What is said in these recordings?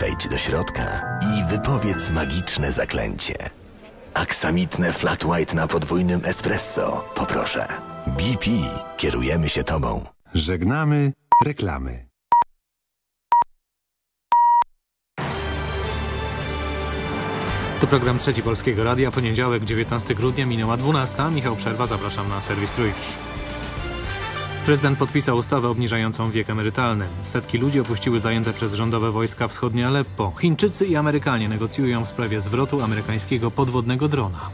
Wejdź do środka i wypowiedz magiczne zaklęcie. Aksamitne flat white na podwójnym espresso. Poproszę. BP. Kierujemy się tobą. Żegnamy reklamy. To program Trzeci Polskiego Radia, poniedziałek, 19 grudnia, minęła 12. Michał Przerwa, zapraszam na serwis Trójki. Prezydent podpisał ustawę obniżającą wiek emerytalny. Setki ludzi opuściły zajęte przez rządowe wojska wschodnie Aleppo. Chińczycy i Amerykanie negocjują w sprawie zwrotu amerykańskiego podwodnego drona.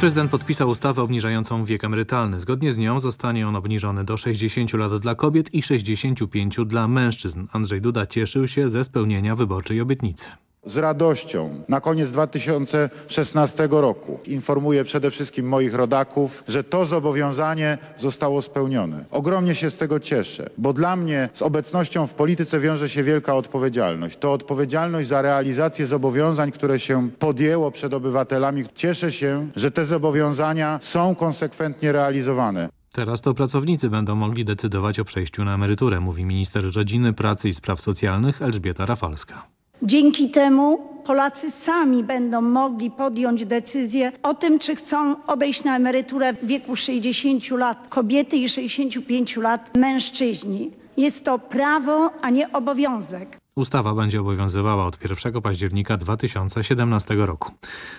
Prezydent podpisał ustawę obniżającą wiek emerytalny. Zgodnie z nią zostanie on obniżony do 60 lat dla kobiet i 65 dla mężczyzn. Andrzej Duda cieszył się ze spełnienia wyborczej obietnicy. Z radością na koniec 2016 roku informuję przede wszystkim moich rodaków, że to zobowiązanie zostało spełnione. Ogromnie się z tego cieszę, bo dla mnie z obecnością w polityce wiąże się wielka odpowiedzialność. To odpowiedzialność za realizację zobowiązań, które się podjęło przed obywatelami. Cieszę się, że te zobowiązania są konsekwentnie realizowane. Teraz to pracownicy będą mogli decydować o przejściu na emeryturę, mówi minister rodziny, pracy i spraw socjalnych Elżbieta Rafalska. Dzięki temu Polacy sami będą mogli podjąć decyzję o tym, czy chcą odejść na emeryturę w wieku 60 lat kobiety i 65 lat mężczyźni. Jest to prawo, a nie obowiązek. Ustawa będzie obowiązywała od 1 października 2017 roku.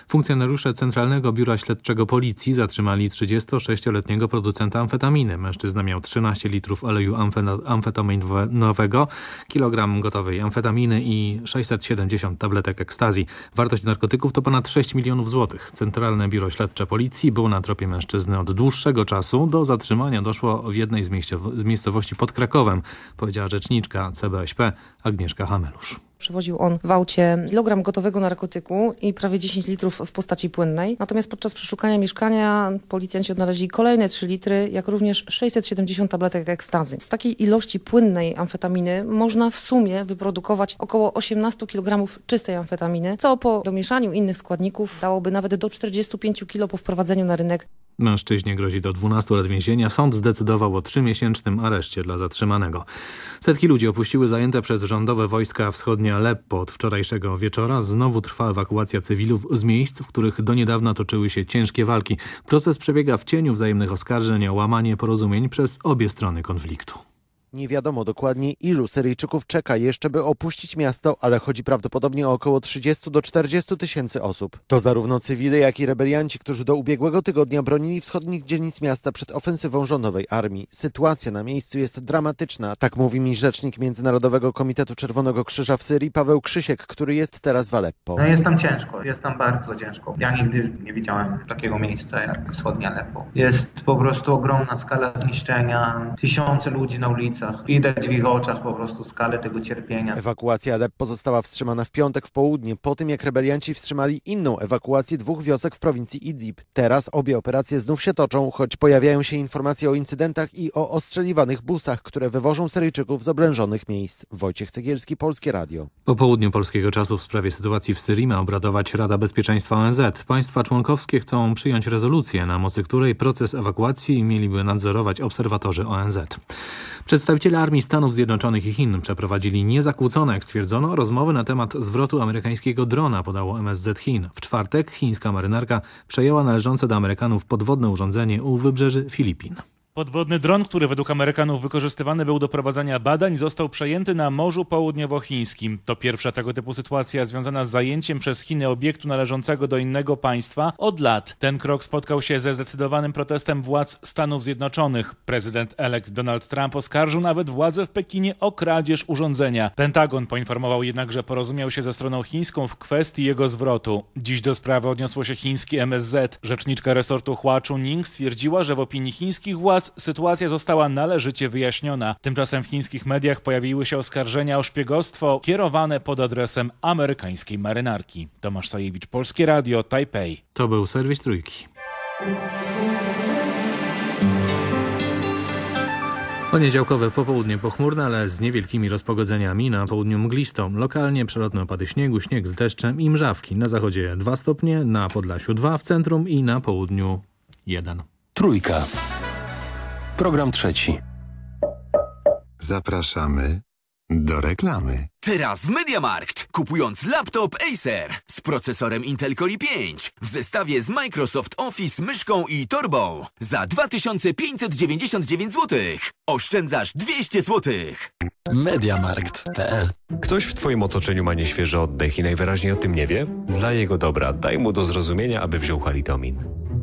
Funkcjonariusze Centralnego Biura Śledczego Policji zatrzymali 36-letniego producenta amfetaminy. Mężczyzna miał 13 litrów oleju amfetaminowego, kilogram gotowej amfetaminy i 670 tabletek ekstazji. Wartość narkotyków to ponad 6 milionów złotych. Centralne Biuro Śledcze Policji było na tropie mężczyzny od dłuższego czasu. Do zatrzymania doszło w jednej z miejscowości pod Krakowem, powiedziała rzeczniczka CBŚP Agnieszka Hamelusz. Przewoził on w aucie kilogram gotowego narkotyku i prawie 10 litrów w postaci płynnej. Natomiast podczas przeszukania mieszkania policjanci odnaleźli kolejne 3 litry, jak również 670 tabletek ekstazy. Z takiej ilości płynnej amfetaminy można w sumie wyprodukować około 18 kg czystej amfetaminy, co po domieszaniu innych składników dałoby nawet do 45 kg po wprowadzeniu na rynek. Mężczyźnie grozi do 12 lat więzienia. Sąd zdecydował o trzymiesięcznym areszcie dla zatrzymanego. Setki ludzi opuściły zajęte przez rządowe wojska wschodnie Aleppo od wczorajszego wieczora. Znowu trwa ewakuacja cywilów z miejsc, w których do niedawna toczyły się ciężkie walki. Proces przebiega w cieniu wzajemnych oskarżeń o łamanie porozumień przez obie strony konfliktu. Nie wiadomo dokładnie ilu Syryjczyków czeka jeszcze, by opuścić miasto, ale chodzi prawdopodobnie o około 30 do 40 tysięcy osób. To zarówno cywile, jak i rebelianci, którzy do ubiegłego tygodnia bronili wschodnich dzielnic miasta przed ofensywą rządowej armii. Sytuacja na miejscu jest dramatyczna, tak mówi mi rzecznik Międzynarodowego Komitetu Czerwonego Krzyża w Syrii Paweł Krzysiek, który jest teraz w Aleppo. No jest tam ciężko, jest tam bardzo ciężko. Ja nigdy nie widziałem takiego miejsca jak wschodnie Aleppo. Jest po prostu ogromna skala zniszczenia, tysiące ludzi na ulicy Widać w ich oczach po prostu skalę tego cierpienia. Ewakuacja Aleppo została wstrzymana w piątek w południe, po tym jak rebelianci wstrzymali inną ewakuację dwóch wiosek w prowincji Idlib. Teraz obie operacje znów się toczą, choć pojawiają się informacje o incydentach i o ostrzeliwanych busach, które wywożą Syryjczyków z oblężonych miejsc. Wojciech Cegielski, Polskie Radio. Po południu polskiego czasu w sprawie sytuacji w Syrii ma obradować Rada Bezpieczeństwa ONZ. Państwa członkowskie chcą przyjąć rezolucję, na mocy której proces ewakuacji mieliby nadzorować obserwatorzy ONZ. Przedstawiciele Armii Stanów Zjednoczonych i Chin przeprowadzili niezakłócone, jak stwierdzono, rozmowy na temat zwrotu amerykańskiego drona, podało MSZ Chin. W czwartek chińska marynarka przejęła należące do Amerykanów podwodne urządzenie u wybrzeży Filipin. Podwodny dron, który według Amerykanów wykorzystywany był do prowadzenia badań, został przejęty na Morzu Południowochińskim. To pierwsza tego typu sytuacja związana z zajęciem przez Chiny obiektu należącego do innego państwa od lat. Ten krok spotkał się ze zdecydowanym protestem władz Stanów Zjednoczonych. Prezydent elekt Donald Trump oskarżył nawet władze w Pekinie o kradzież urządzenia. Pentagon poinformował jednak, że porozumiał się ze stroną chińską w kwestii jego zwrotu. Dziś do sprawy odniosło się chiński MSZ. Rzeczniczka resortu Hua Chunying stwierdziła, że w opinii chińskich władz sytuacja została należycie wyjaśniona. Tymczasem w chińskich mediach pojawiły się oskarżenia o szpiegostwo kierowane pod adresem amerykańskiej marynarki. Tomasz Sajewicz, Polskie Radio, Taipei. To był serwis Trójki. Poniedziałkowe popołudnie pochmurne, ale z niewielkimi rozpogodzeniami. Na południu mglisto. Lokalnie przelotne opady śniegu, śnieg z deszczem i mrzawki. Na zachodzie 2 stopnie, na Podlasiu 2, w centrum i na południu 1. Trójka. Program trzeci. Zapraszamy Do reklamy. Teraz w MediaMarkt. Kupując laptop Acer z procesorem Intel Core i5 w zestawie z Microsoft Office, myszką i torbą za 2599 zł. Oszczędzasz 200 zł. Mediamarkt.pl Ktoś w Twoim otoczeniu ma nieświeży oddech i najwyraźniej o tym nie wie? Dla jego dobra daj mu do zrozumienia, aby wziął halitomin.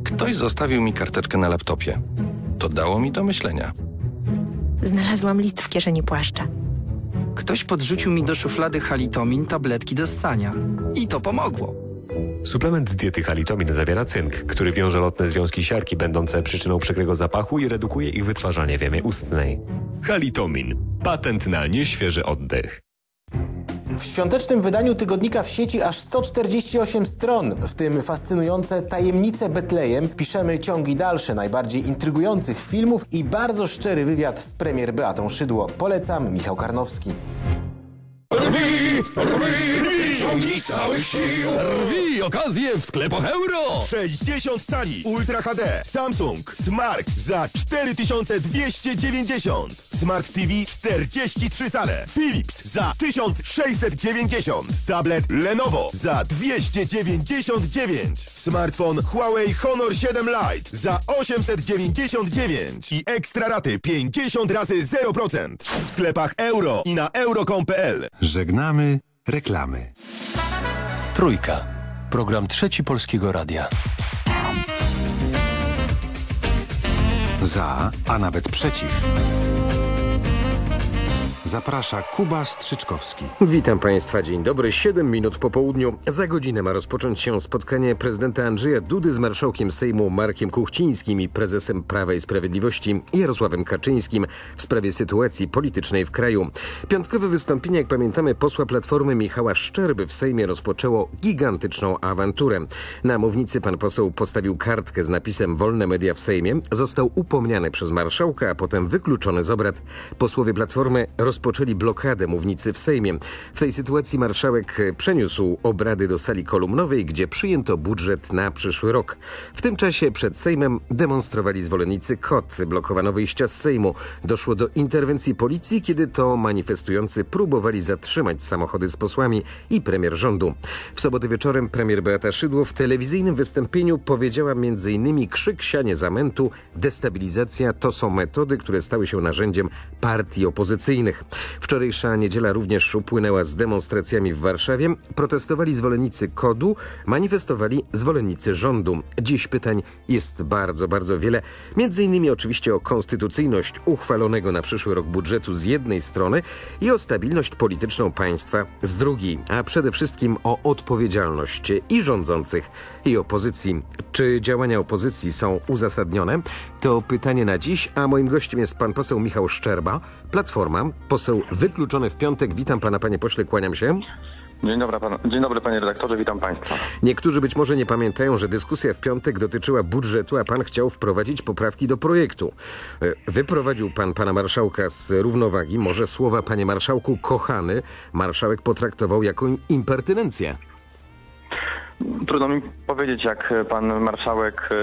Ktoś zostawił mi karteczkę na laptopie. To dało mi do myślenia. Znalazłam list w kieszeni płaszcza. Ktoś podrzucił mi do szuflady halitomin tabletki do ssania. I to pomogło. Suplement diety halitomin zawiera cynk, który wiąże lotne związki siarki będące przyczyną przykrego zapachu i redukuje ich wytwarzanie w jamie ustnej. Halitomin. Patent na nieświeży oddech. W świątecznym wydaniu tygodnika w sieci aż 148 stron, w tym fascynujące Tajemnice Betlejem. Piszemy ciągi dalsze najbardziej intrygujących filmów i bardzo szczery wywiad z premier Beatą Szydło. Polecam, Michał Karnowski. Rwi, rwi, ciągnij z całych sił. Rwi, okazje w sklepach euro. 60 cali Ultra HD Samsung Smart za 4290. Smart TV 43 cale Philips za 1690. Tablet Lenovo za 299. Smartfon Huawei Honor 7 Lite za 899 i ekstra raty 50 razy 0% w sklepach euro i na euro.com.pl. Żegnamy reklamy. Trójka. Program Trzeci Polskiego Radia. Za, a nawet przeciw. Zaprasza Kuba Strzyczkowski. Witam Państwa, dzień dobry. 7 minut po południu. Za godzinę ma rozpocząć się spotkanie prezydenta Andrzeja Dudy z marszałkiem Sejmu Markiem Kuchcińskim i prezesem Prawa i Sprawiedliwości Jarosławem Kaczyńskim w sprawie sytuacji politycznej w kraju. Piątkowe wystąpienie, jak pamiętamy, posła Platformy Michała Szczerby w Sejmie rozpoczęło gigantyczną awanturę. Na mównicy pan poseł postawił kartkę z napisem Wolne media w Sejmie, został upomniany przez marszałka, a potem wykluczony z obrad. Posłowie Platformy rozpoczęli blokadę mównicy w Sejmie. W tej sytuacji marszałek przeniósł obrady do sali kolumnowej, gdzie przyjęto budżet na przyszły rok. W tym czasie przed Sejmem demonstrowali zwolennicy KOT. Blokowano wyjścia z Sejmu. Doszło do interwencji policji, kiedy to manifestujący próbowali zatrzymać samochody z posłami i premier rządu. W sobotę wieczorem premier Beata Szydło w telewizyjnym wystąpieniu powiedziała m.in. krzyk sianie zamętu, destabilizacja to są metody, które stały się narzędziem partii opozycyjnych. Wczorajsza niedziela również upłynęła z demonstracjami w Warszawie. Protestowali zwolennicy kodu, manifestowali zwolennicy rządu. Dziś pytań jest bardzo, bardzo wiele. Między innymi oczywiście o konstytucyjność uchwalonego na przyszły rok budżetu z jednej strony i o stabilność polityczną państwa z drugiej, a przede wszystkim o odpowiedzialność i rządzących i opozycji. Czy działania opozycji są uzasadnione? To pytanie na dziś, a moim gościem jest pan poseł Michał Szczerba, Platforma, poseł wykluczony w piątek. Witam pana, panie pośle, kłaniam się. Dzień dobry, pan, dzień dobry panie redaktorze, witam państwa. Niektórzy być może nie pamiętają, że dyskusja w piątek dotyczyła budżetu, a pan chciał wprowadzić poprawki do projektu. E, Wyprowadził pan pana marszałka z równowagi. Może słowa, panie marszałku, kochany, marszałek potraktował jako impertynencję. Trudno mi powiedzieć, jak pan marszałek e,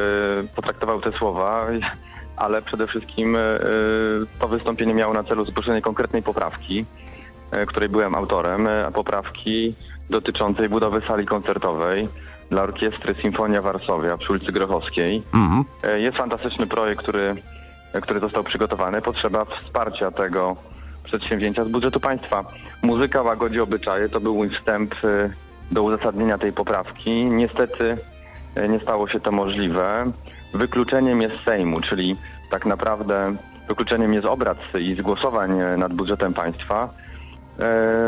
potraktował te słowa, ale przede wszystkim e, to wystąpienie miało na celu zgłoszenie konkretnej poprawki, e, której byłem autorem, a poprawki dotyczącej budowy sali koncertowej dla orkiestry Sinfonia Warszawia przy ulicy Grochowskiej. Mhm. Jest fantastyczny projekt, który, który został przygotowany. Potrzeba wsparcia tego przedsięwzięcia z budżetu państwa. Muzyka łagodzi obyczaje to był mój wstęp do uzasadnienia tej poprawki. Niestety nie stało się to możliwe. Wykluczeniem jest Sejmu, czyli tak naprawdę wykluczeniem jest obrad i z głosowań nad budżetem państwa,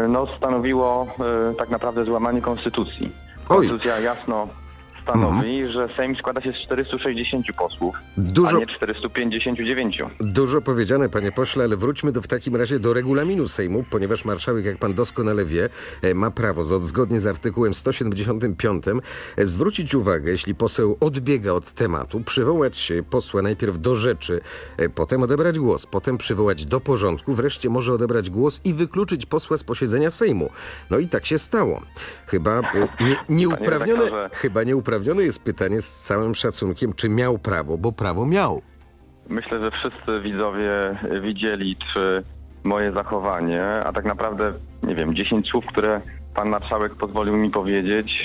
no stanowiło tak naprawdę złamanie konstytucji. Konstytucja jasno stanowi, mhm. że Sejm składa się z 460 posłów, Dużo... a nie 459. Dużo powiedziane, panie pośle, ale wróćmy do, w takim razie do regulaminu Sejmu, ponieważ marszałek, jak pan doskonale wie, e, ma prawo, zgodnie z artykułem 175, e, zwrócić uwagę, jeśli poseł odbiega od tematu, przywołać posła najpierw do rzeczy, e, potem odebrać głos, potem przywołać do porządku, wreszcie może odebrać głos i wykluczyć posła z posiedzenia Sejmu. No i tak się stało. Chyba nie, nieuprawnione, chyba nieuprawnione uprawnione jest pytanie z całym szacunkiem, czy miał prawo, bo prawo miał. Myślę, że wszyscy widzowie widzieli, czy moje zachowanie, a tak naprawdę, nie wiem, 10 słów, które pan marszałek pozwolił mi powiedzieć,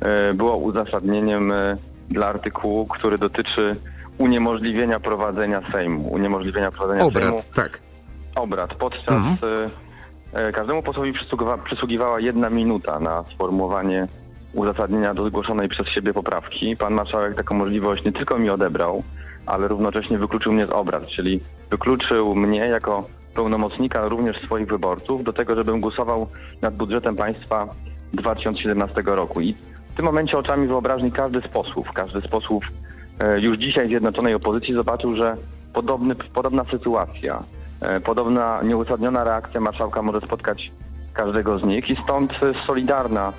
e, było uzasadnieniem e, dla artykułu, który dotyczy uniemożliwienia prowadzenia Sejmu. Uniemożliwienia prowadzenia Sejmu. Obrad, tak. Obrad. Podczas Mhm. e, każdemu posłowi przysługiwa, przysługiwała jedna minuta na sformułowanie uzasadnienia do zgłoszonej przez siebie poprawki. Pan marszałek taką możliwość nie tylko mi odebrał, ale równocześnie wykluczył mnie z obrad, czyli wykluczył mnie jako pełnomocnika również swoich wyborców do tego, żebym głosował nad budżetem państwa 2017 roku. I w tym momencie oczami wyobraźni każdy z posłów, każdy z posłów e, już dzisiaj Zjednoczonej Opozycji zobaczył, że podobny, podobna sytuacja, e, podobna nieuzasadniona reakcja marszałka może spotkać każdego z nich i stąd e, solidarna,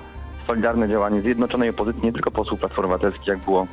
solidarne działanie Zjednoczonej Opozycji, nie tylko posłów Platformy Obywatelskiej, jak było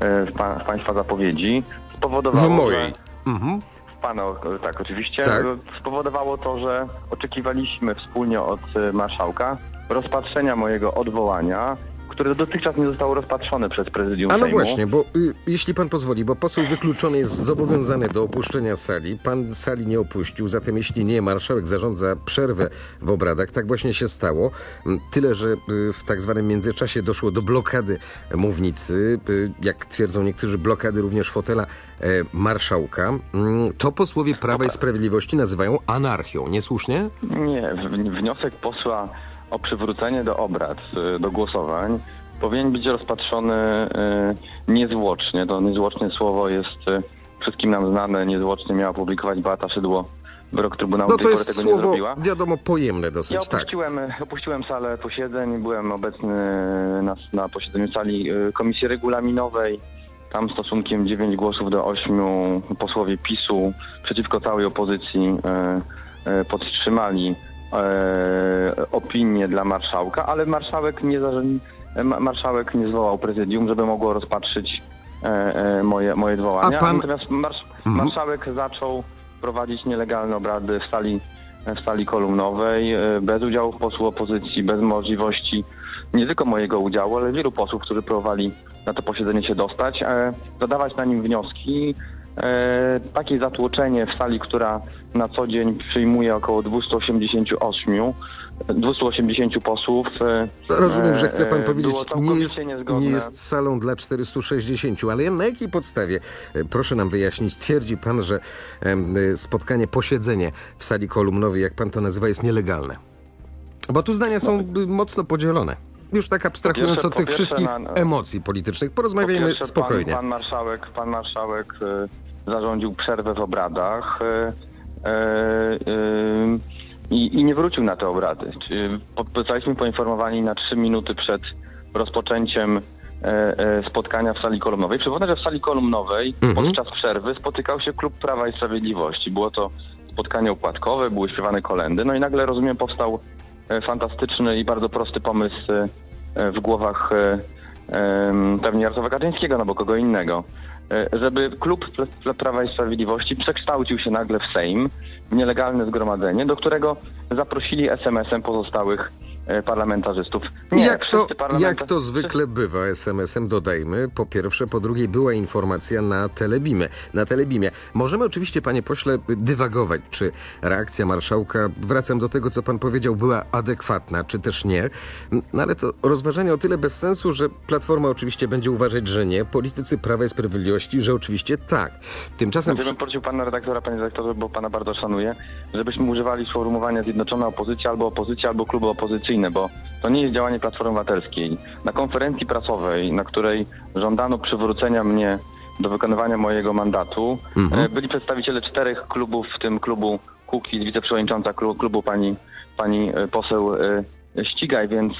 e, w, pa, w Państwa zapowiedzi, spowodowało, W mojej. Mhm. Pana, o, tak, oczywiście. Tak. Spowodowało to, że oczekiwaliśmy wspólnie od e, marszałka rozpatrzenia mojego odwołania, które dotychczas nie zostało rozpatrzone przez prezydium A no Sejmu. właśnie, bo y, jeśli pan pozwoli, bo poseł wykluczony jest zobowiązany do opuszczenia sali. Pan sali nie opuścił, zatem jeśli nie, marszałek zarządza przerwę w obradach. Tak właśnie się stało. Mm, Tyle, że y, w tak zwanym międzyczasie doszło do blokady mównicy. Y, Jak twierdzą niektórzy, blokady również fotela e, marszałka. Mm, To posłowie Prawa i Sprawiedliwości nazywają anarchią. Niesłusznie? Nie, wniosek posła o przywrócenie do obrad, y, do głosowań powinien być rozpatrzony y, niezwłocznie. To niezwłoczne słowo jest y, wszystkim nam znane. Niezwłocznie miała publikować Beata Szydło wyrok Trybunału. No to jest tego nie słowo, zrobiła. wiadomo, pojemne Ja dosyć, tak. opuściłem, opuściłem salę posiedzeń, byłem obecny na, na posiedzeniu sali Komisji Regulaminowej. Tam stosunkiem 9 głosów do 8 posłowie PiSu przeciwko całej opozycji podtrzymali opinię dla marszałka, ale marszałek nie, marszałek nie zwołał prezydium, żeby mogło rozpatrzyć e, e, moje, moje odwołania. A pan- Natomiast marsz, Mhm. marszałek zaczął prowadzić nielegalne obrady w sali, w sali kolumnowej, e, bez udziału posłów opozycji, bez możliwości nie tylko mojego udziału, ale wielu posłów, którzy próbowali na to posiedzenie się dostać, e, zadawać na nim wnioski. E, takie zatłoczenie w sali, która na co dzień przyjmuje około 288 280 posłów. e, Rozumiem, że chce pan e, powiedzieć, było nie jest, nie jest salą dla 460, ale na jakiej podstawie, proszę nam wyjaśnić, twierdzi pan, że spotkanie, posiedzenie w sali kolumnowej, jak pan to nazywa, jest nielegalne? Bo tu zdania są y, mocno podzielone. Już tak abstrahując pierwsze- od tych wszystkich na- emocji politycznych, porozmawiajmy Po pierwsze, spokojnie. Pan, pan marszałek, pan marszałek e, zarządził przerwę w obradach e, e, e, i, nie wrócił na te obrady. Zostaliśmy poinformowani na trzy minuty przed rozpoczęciem e, e, spotkania w sali kolumnowej. Przypomnę, że w sali kolumnowej Mhm. podczas przerwy spotykał się klub Prawa i Sprawiedliwości. Było to spotkanie układkowe, były śpiewane kolendy. No i nagle, rozumiem, powstał fantastyczny i bardzo prosty pomysł e, e, w głowach e, pewnie Jarosława Kaczyńskiego, no bo kogo innego, e, żeby klub Prawa i Sprawiedliwości przekształcił się nagle w Sejm, w nielegalne zgromadzenie, do którego zaprosili SMS-em pozostałych e, parlamentarzystów. Nie, jak, to, jak to zwykle bywa SMS-em, dodajmy, po pierwsze, po drugie była informacja na Telebimie. Na Telebimie. Możemy oczywiście, panie pośle, dywagować, czy reakcja marszałka, wracam do tego, co pan powiedział, była adekwatna, czy też nie. No, ale to rozważanie o tyle bez sensu, że Platforma oczywiście będzie uważać, że nie, politycy Prawa i Sprawiedliwości, że oczywiście tak. Tymczasem... Znaczy, bym prosił pana redaktora, panie redaktorze, bo pana bardzo szanuję, żebyśmy używali sformułowania Zjednoczona Opozycja albo opozycja, albo kluby bo to nie jest działanie Platformy Obywatelskiej. Na konferencji prasowej, na której żądano przywrócenia mnie do wykonywania mojego mandatu, Mhm. e, byli przedstawiciele czterech klubów, w tym klubu Kukiz, wiceprzewodnicząca klu- klubu pani, pani e, poseł e, Ścigaj, więc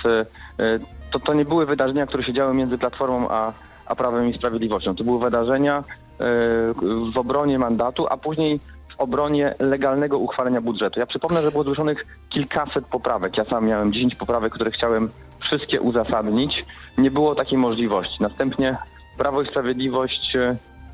to, to nie były wydarzenia, które się działy między Platformą a, a Prawem i Sprawiedliwością. To były wydarzenia w obronie mandatu, a później w obronie legalnego uchwalenia budżetu. Ja przypomnę, że było zgłoszonych kilkaset poprawek. Ja sam miałem 10 poprawek, które chciałem wszystkie uzasadnić. Nie było takiej możliwości. Następnie Prawo i Sprawiedliwość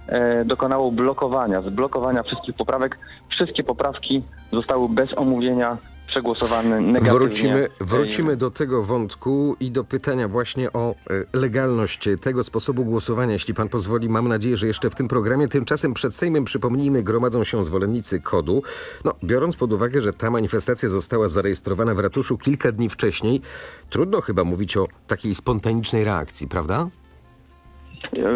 e, dokonało blokowania, zblokowania wszystkich poprawek. Wszystkie poprawki zostały bez omówienia przegłosowany negatywnie. Wrócimy, wrócimy do tego wątku i do pytania właśnie o e, legalność tego sposobu głosowania. Jeśli pan pozwoli, mam nadzieję, że jeszcze w tym programie. Tymczasem przed Sejmem, przypomnijmy, gromadzą się zwolennicy kodu. No, biorąc pod uwagę, że ta manifestacja została zarejestrowana w ratuszu kilka dni wcześniej, trudno chyba mówić o takiej spontanicznej reakcji, prawda?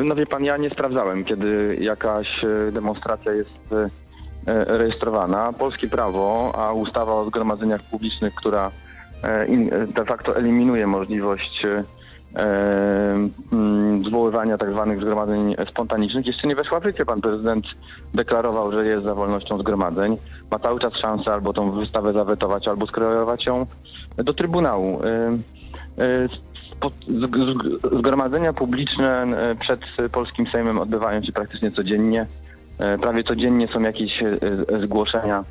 No wie pan, ja nie sprawdzałem, kiedy jakaś e, demonstracja jest e, e, rejestrowana. Polskie prawo, a ustawa o zgromadzeniach publicznych, która e, in- de facto eliminuje możliwość e, mm, zwoływania tak zwanych zgromadzeń spontanicznych, jeszcze nie weszła w życie. Pan prezydent deklarował, że jest za wolnością zgromadzeń. Ma cały czas szansę albo tą wystawę zawetować, albo skierować ją do Trybunału. E, e, Zgromadzenia publiczne e, przed polskim Sejmem odbywają się praktycznie codziennie. E, Prawie codziennie są jakieś e, e, zgłoszenia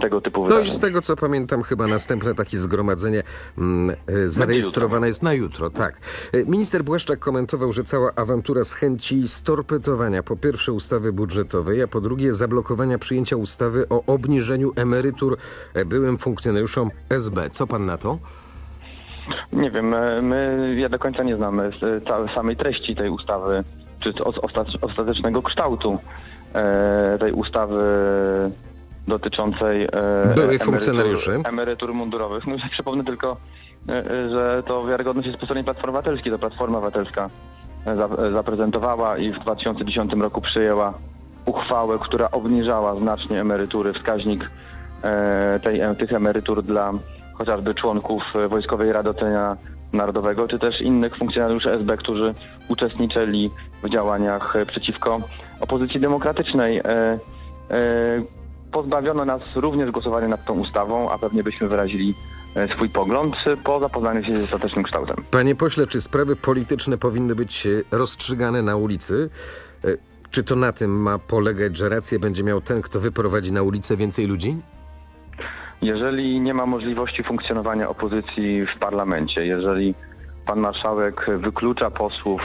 tego typu No wydarzeń. i z tego co pamiętam, chyba następne takie zgromadzenie mm, zarejestrowane jest na jutro, tak. Minister Błaszczak komentował, że cała awantura z chęci storpetowania po pierwsze ustawy budżetowej, a po drugie zablokowania przyjęcia ustawy o obniżeniu emerytur byłym funkcjonariuszom SB. Co pan na to? Nie wiem, my, ja do końca nie znamy samej treści tej ustawy, czy ostatecznego kształtu tej ustawy dotyczącej e, Byłych funkcjonariuszy. emerytur, mundurowych. No, przypomnę tylko, e, e, że to wiarygodność jest po stronie Platformy Obywatelskiej. To Platforma Obywatelska e, za- e, zaprezentowała i w 2010 roku przyjęła uchwałę, która obniżała znacznie emerytury, wskaźnik e, tej, e, tych emerytur dla chociażby członków e, Wojskowej Rady Ocenia Narodowego, czy też innych funkcjonariuszy SB, którzy uczestniczyli w działaniach e, przeciwko opozycji demokratycznej. E, e, Pozbawiono nas również głosowania nad tą ustawą, a pewnie byśmy wyrazili e, swój pogląd po zapoznaniu się z ostatecznym kształtem. Panie pośle, czy sprawy polityczne powinny być rozstrzygane na ulicy? Czy to na tym ma polegać, że rację będzie miał ten, kto wyprowadzi na ulicę więcej ludzi? Jeżeli nie ma możliwości funkcjonowania opozycji w parlamencie, jeżeli pan marszałek wyklucza posłów,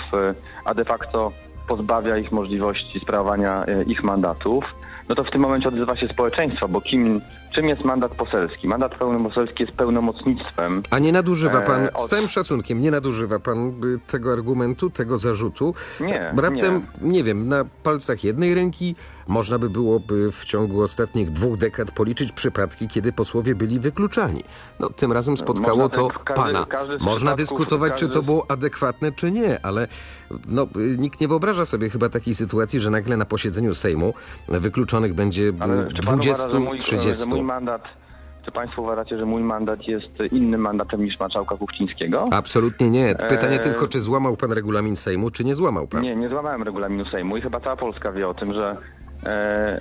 a de facto pozbawia ich możliwości sprawowania e, ich mandatów, no to w tym momencie odzywa się społeczeństwo, bo kim, czym jest mandat poselski? Mandat pełnoposelski jest pełnomocnictwem. A nie nadużywa pan, E, z od- całym szacunkiem, nie nadużywa pan y, tego argumentu, tego zarzutu? Nie, Raptem, nie. wiem, na palcach jednej ręki można by byłoby w ciągu ostatnich dwóch dekad policzyć przypadki, kiedy posłowie byli wykluczani. No, tym razem spotkało Można to tak- każdy- pana. każdy z Można dyskutować, czy to każdy- było adekwatne, czy nie, ale no, y, nikt nie wyobraża sobie chyba takiej sytuacji, że nagle na posiedzeniu Sejmu wykluczonych będzie Ale czy pan uważa, że mój, 20-30. Mój mandat, czy państwo uważacie, że mój mandat jest innym mandatem niż marszałka Kuchcińskiego? Absolutnie nie. Pytanie Eee, tylko, czy złamał pan regulamin Sejmu, czy nie złamał pan? Nie, nie złamałem regulaminu Sejmu i chyba cała Polska wie o tym, że, e,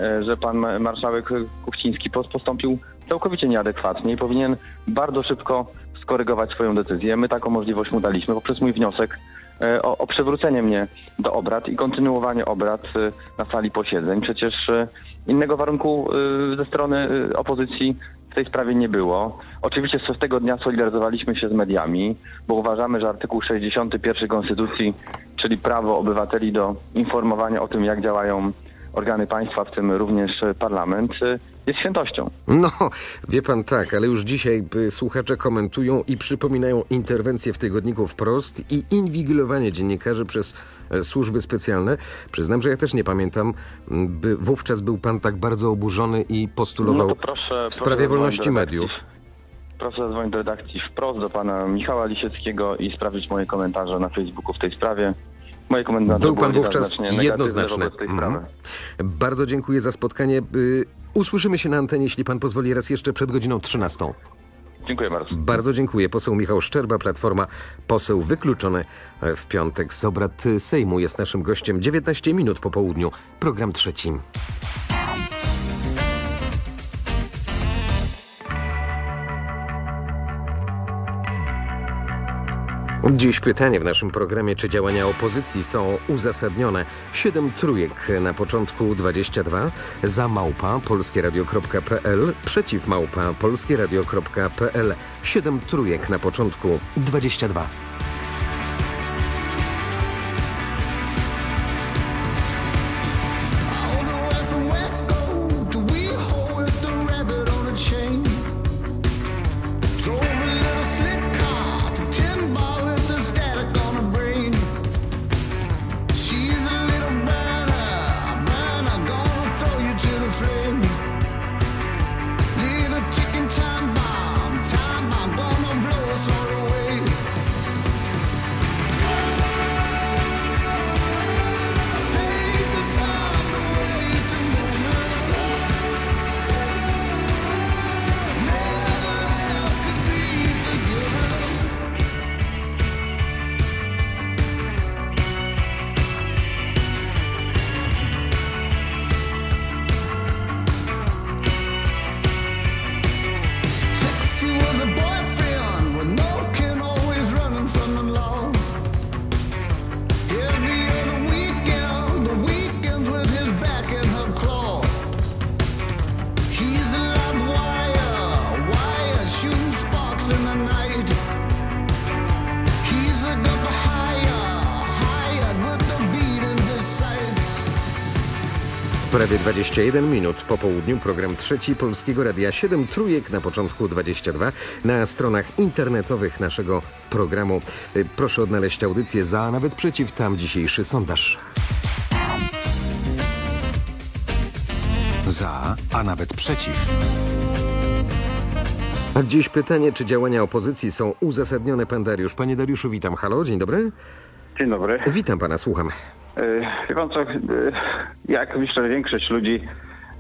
e, że pan ma- marszałek Kuchciński pos- postąpił całkowicie nieadekwatnie i powinien bardzo szybko skorygować swoją decyzję. My taką możliwość mu daliśmy poprzez mój wniosek e, o, o przywrócenie mnie do obrad i kontynuowanie obrad e, na sali posiedzeń. Przecież e, innego warunku e, ze strony e, opozycji w tej sprawie nie było. Oczywiście z tego dnia solidaryzowaliśmy się z mediami, bo uważamy, że artykuł 61 Konstytucji, czyli prawo obywateli do informowania o tym, jak działają organy państwa, w tym również e, parlament, jest świętością. No, wie pan tak, ale już dzisiaj y, słuchacze komentują i przypominają interwencje w tygodniku wprost i inwigilowanie dziennikarzy przez e, służby specjalne. Przyznam, że ja też nie pamiętam, by wówczas był pan tak bardzo oburzony i postulował No proszę- w sprawie wolności mediów. Proszę zadzwonić do redakcji wprost do pana Michała Lisieckiego i sprawdzić moje komentarze na Facebooku w tej sprawie. Moje komentarze Był pan wówczas jednoznaczny. sprawy. Bardzo dziękuję za spotkanie. Y, Usłyszymy się na antenie, jeśli pan pozwoli, raz jeszcze przed godziną 13. Dziękuję bardzo. Bardzo dziękuję. Poseł Michał Szczerba, Platforma, poseł wykluczony w piątek z obrad Sejmu jest naszym gościem. 19 minut po południu, program trzeci. Dziś pytanie w naszym programie, czy działania opozycji są uzasadnione. Siedem trójek na początku 22, za małpa polskieradio.pl, przeciw małpa polskieradio.pl. Siedem trójek na początku 22. 21 minut po południu, program trzeci Polskiego Radia 7 Trójek na początku 22 na stronach internetowych naszego programu. Y, Proszę odnaleźć audycję za, a nawet przeciw, tam dzisiejszy sondaż. Za, a nawet przeciw. A dziś pytanie, czy działania opozycji są uzasadnione, pan Dariusz. Panie Dariuszu, witam. Halo, dzień dobry. Dzień dobry. Witam pana, słucham. E, Wie pan co, e, jak myślę, większość ludzi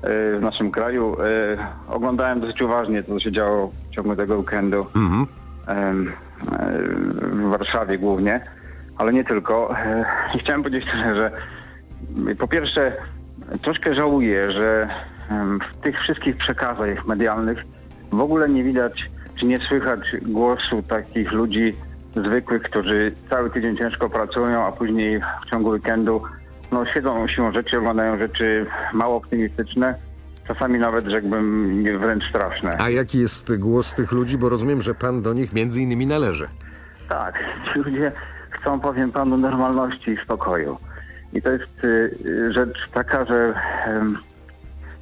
e, w naszym kraju oglądałem dosyć uważnie to, co się działo w ciągu tego weekendu em, e, w Warszawie głównie, ale nie tylko. I chciałem powiedzieć że po pierwsze troszkę żałuję, że w tych wszystkich przekazach medialnych w ogóle nie widać, czy nie słychać głosu takich ludzi zwykłych, którzy cały tydzień ciężko pracują, a później w ciągu weekendu no, siedzą siłą rzeczy, oglądają rzeczy mało optymistyczne, czasami nawet rzekłbym wręcz straszne. A jaki jest głos tych ludzi? Bo rozumiem, że pan do nich między innymi należy. Tak, ci ludzie chcą, powiem panu, normalności i spokoju. I to jest y, y, rzecz taka, że em,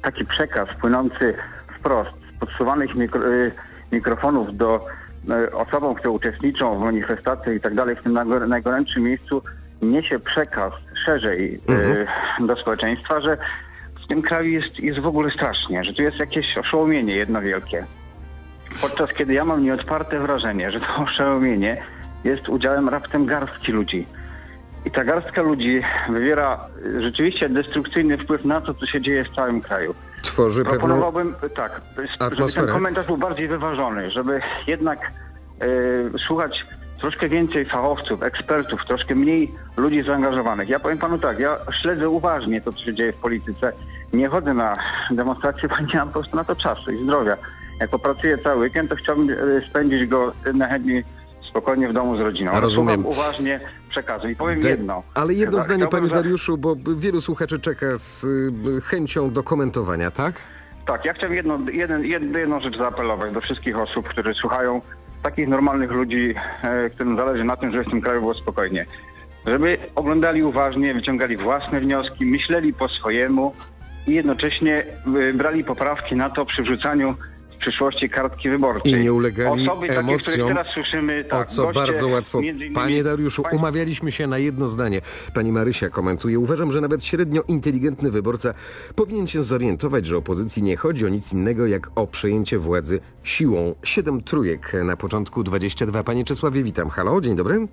taki przekaz płynący wprost z podsuwanych mikro, y, mikrofonów do y, osobom, które uczestniczą w manifestacjach i tak dalej, w tym najgor- najgorętszym miejscu, niesie przekaz szerzej y, do społeczeństwa, że w tym kraju jest, jest w ogóle strasznie, że tu jest jakieś oszołomienie jedno wielkie. Podczas kiedy ja mam nieodparte wrażenie, że to oszołomienie jest udziałem raptem garstki ludzi. I ta garstka ludzi wywiera rzeczywiście destrukcyjny wpływ na to, co się dzieje w całym kraju. Tworzy pewną... Proponowałbym, tak, żeby ten komentarz był bardziej wyważony, żeby jednak y, słuchać troszkę więcej fachowców, ekspertów, troszkę mniej ludzi zaangażowanych. Ja powiem panu tak, ja śledzę uważnie to, co się dzieje w polityce. Nie chodzę na demonstracje, bo nie mam po prostu na to czasu i zdrowia. Jak popracuję cały weekend, to chciałbym y, spędzić go najchętniej spokojnie w domu z rodziną. Rozumiem. Słucham uważnie przekazu i powiem De- jedno. Ale jedno Chyba zdanie, chciałbym, panie że- Dariuszu, bo wielu słuchaczy czeka z chęcią do komentowania, tak? Tak, ja chciałem jedno, jeden, jed- jedną rzecz zaapelować do wszystkich osób, które słuchają takich normalnych ludzi, e, którym zależy na tym, żeby w tym kraju było spokojnie. Żeby oglądali uważnie, wyciągali własne wnioski, myśleli po swojemu i jednocześnie e, brali poprawki na to przy wrzucaniu w przyszłości kartki wyborczej. I nie ulegali Osoby takie, emocjom, teraz słyszymy, o tak, co goście, bardzo łatwo. między innymi Panie Dariuszu, umawialiśmy się na jedno zdanie. Pani Marysia komentuje. Uważam, że nawet średnio inteligentny wyborca powinien się zorientować, że opozycji nie chodzi o nic innego, jak o przejęcie władzy siłą. Siedem trójek na początku 22. Panie Czesławie, witam. Halo, dzień dobry.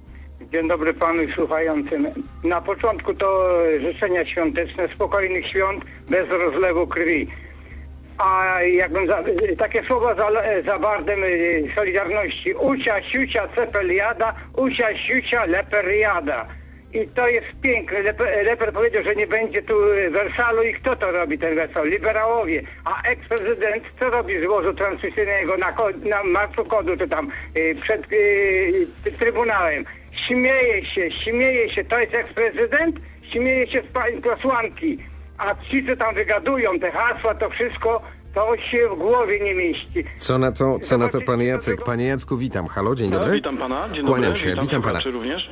Dzień dobry panu i słuchającym. Na początku to życzenia świąteczne, spokojnych świąt, bez rozlewu krwi. A jakbym za, takie słowa za, za bardem y, Solidarności. Ucia, siucia, cepeliada, ucia, siucia, leperiada. I to jest piękne. Leper, Leper powiedział, że nie będzie tu Wersalu i kto to robi ten Wersal? Liberałowie. A eks-prezydent co robi z wozu transmisyjnego na, na Marszu Kodu, czy tam y, przed y, Trybunałem? Śmieje się, śmieje się. To jest eks-prezydent? Śmieje się z pani posłanki. A ci, co tam wygadują, te hasła, to wszystko, to się w głowie nie mieści. Co na to, co na to pan Jacek? Panie Jacku, witam. Halo, dzień dobry. witam pana, dzień Kłaniam dobry. się, witam, pana. słuchaczy również.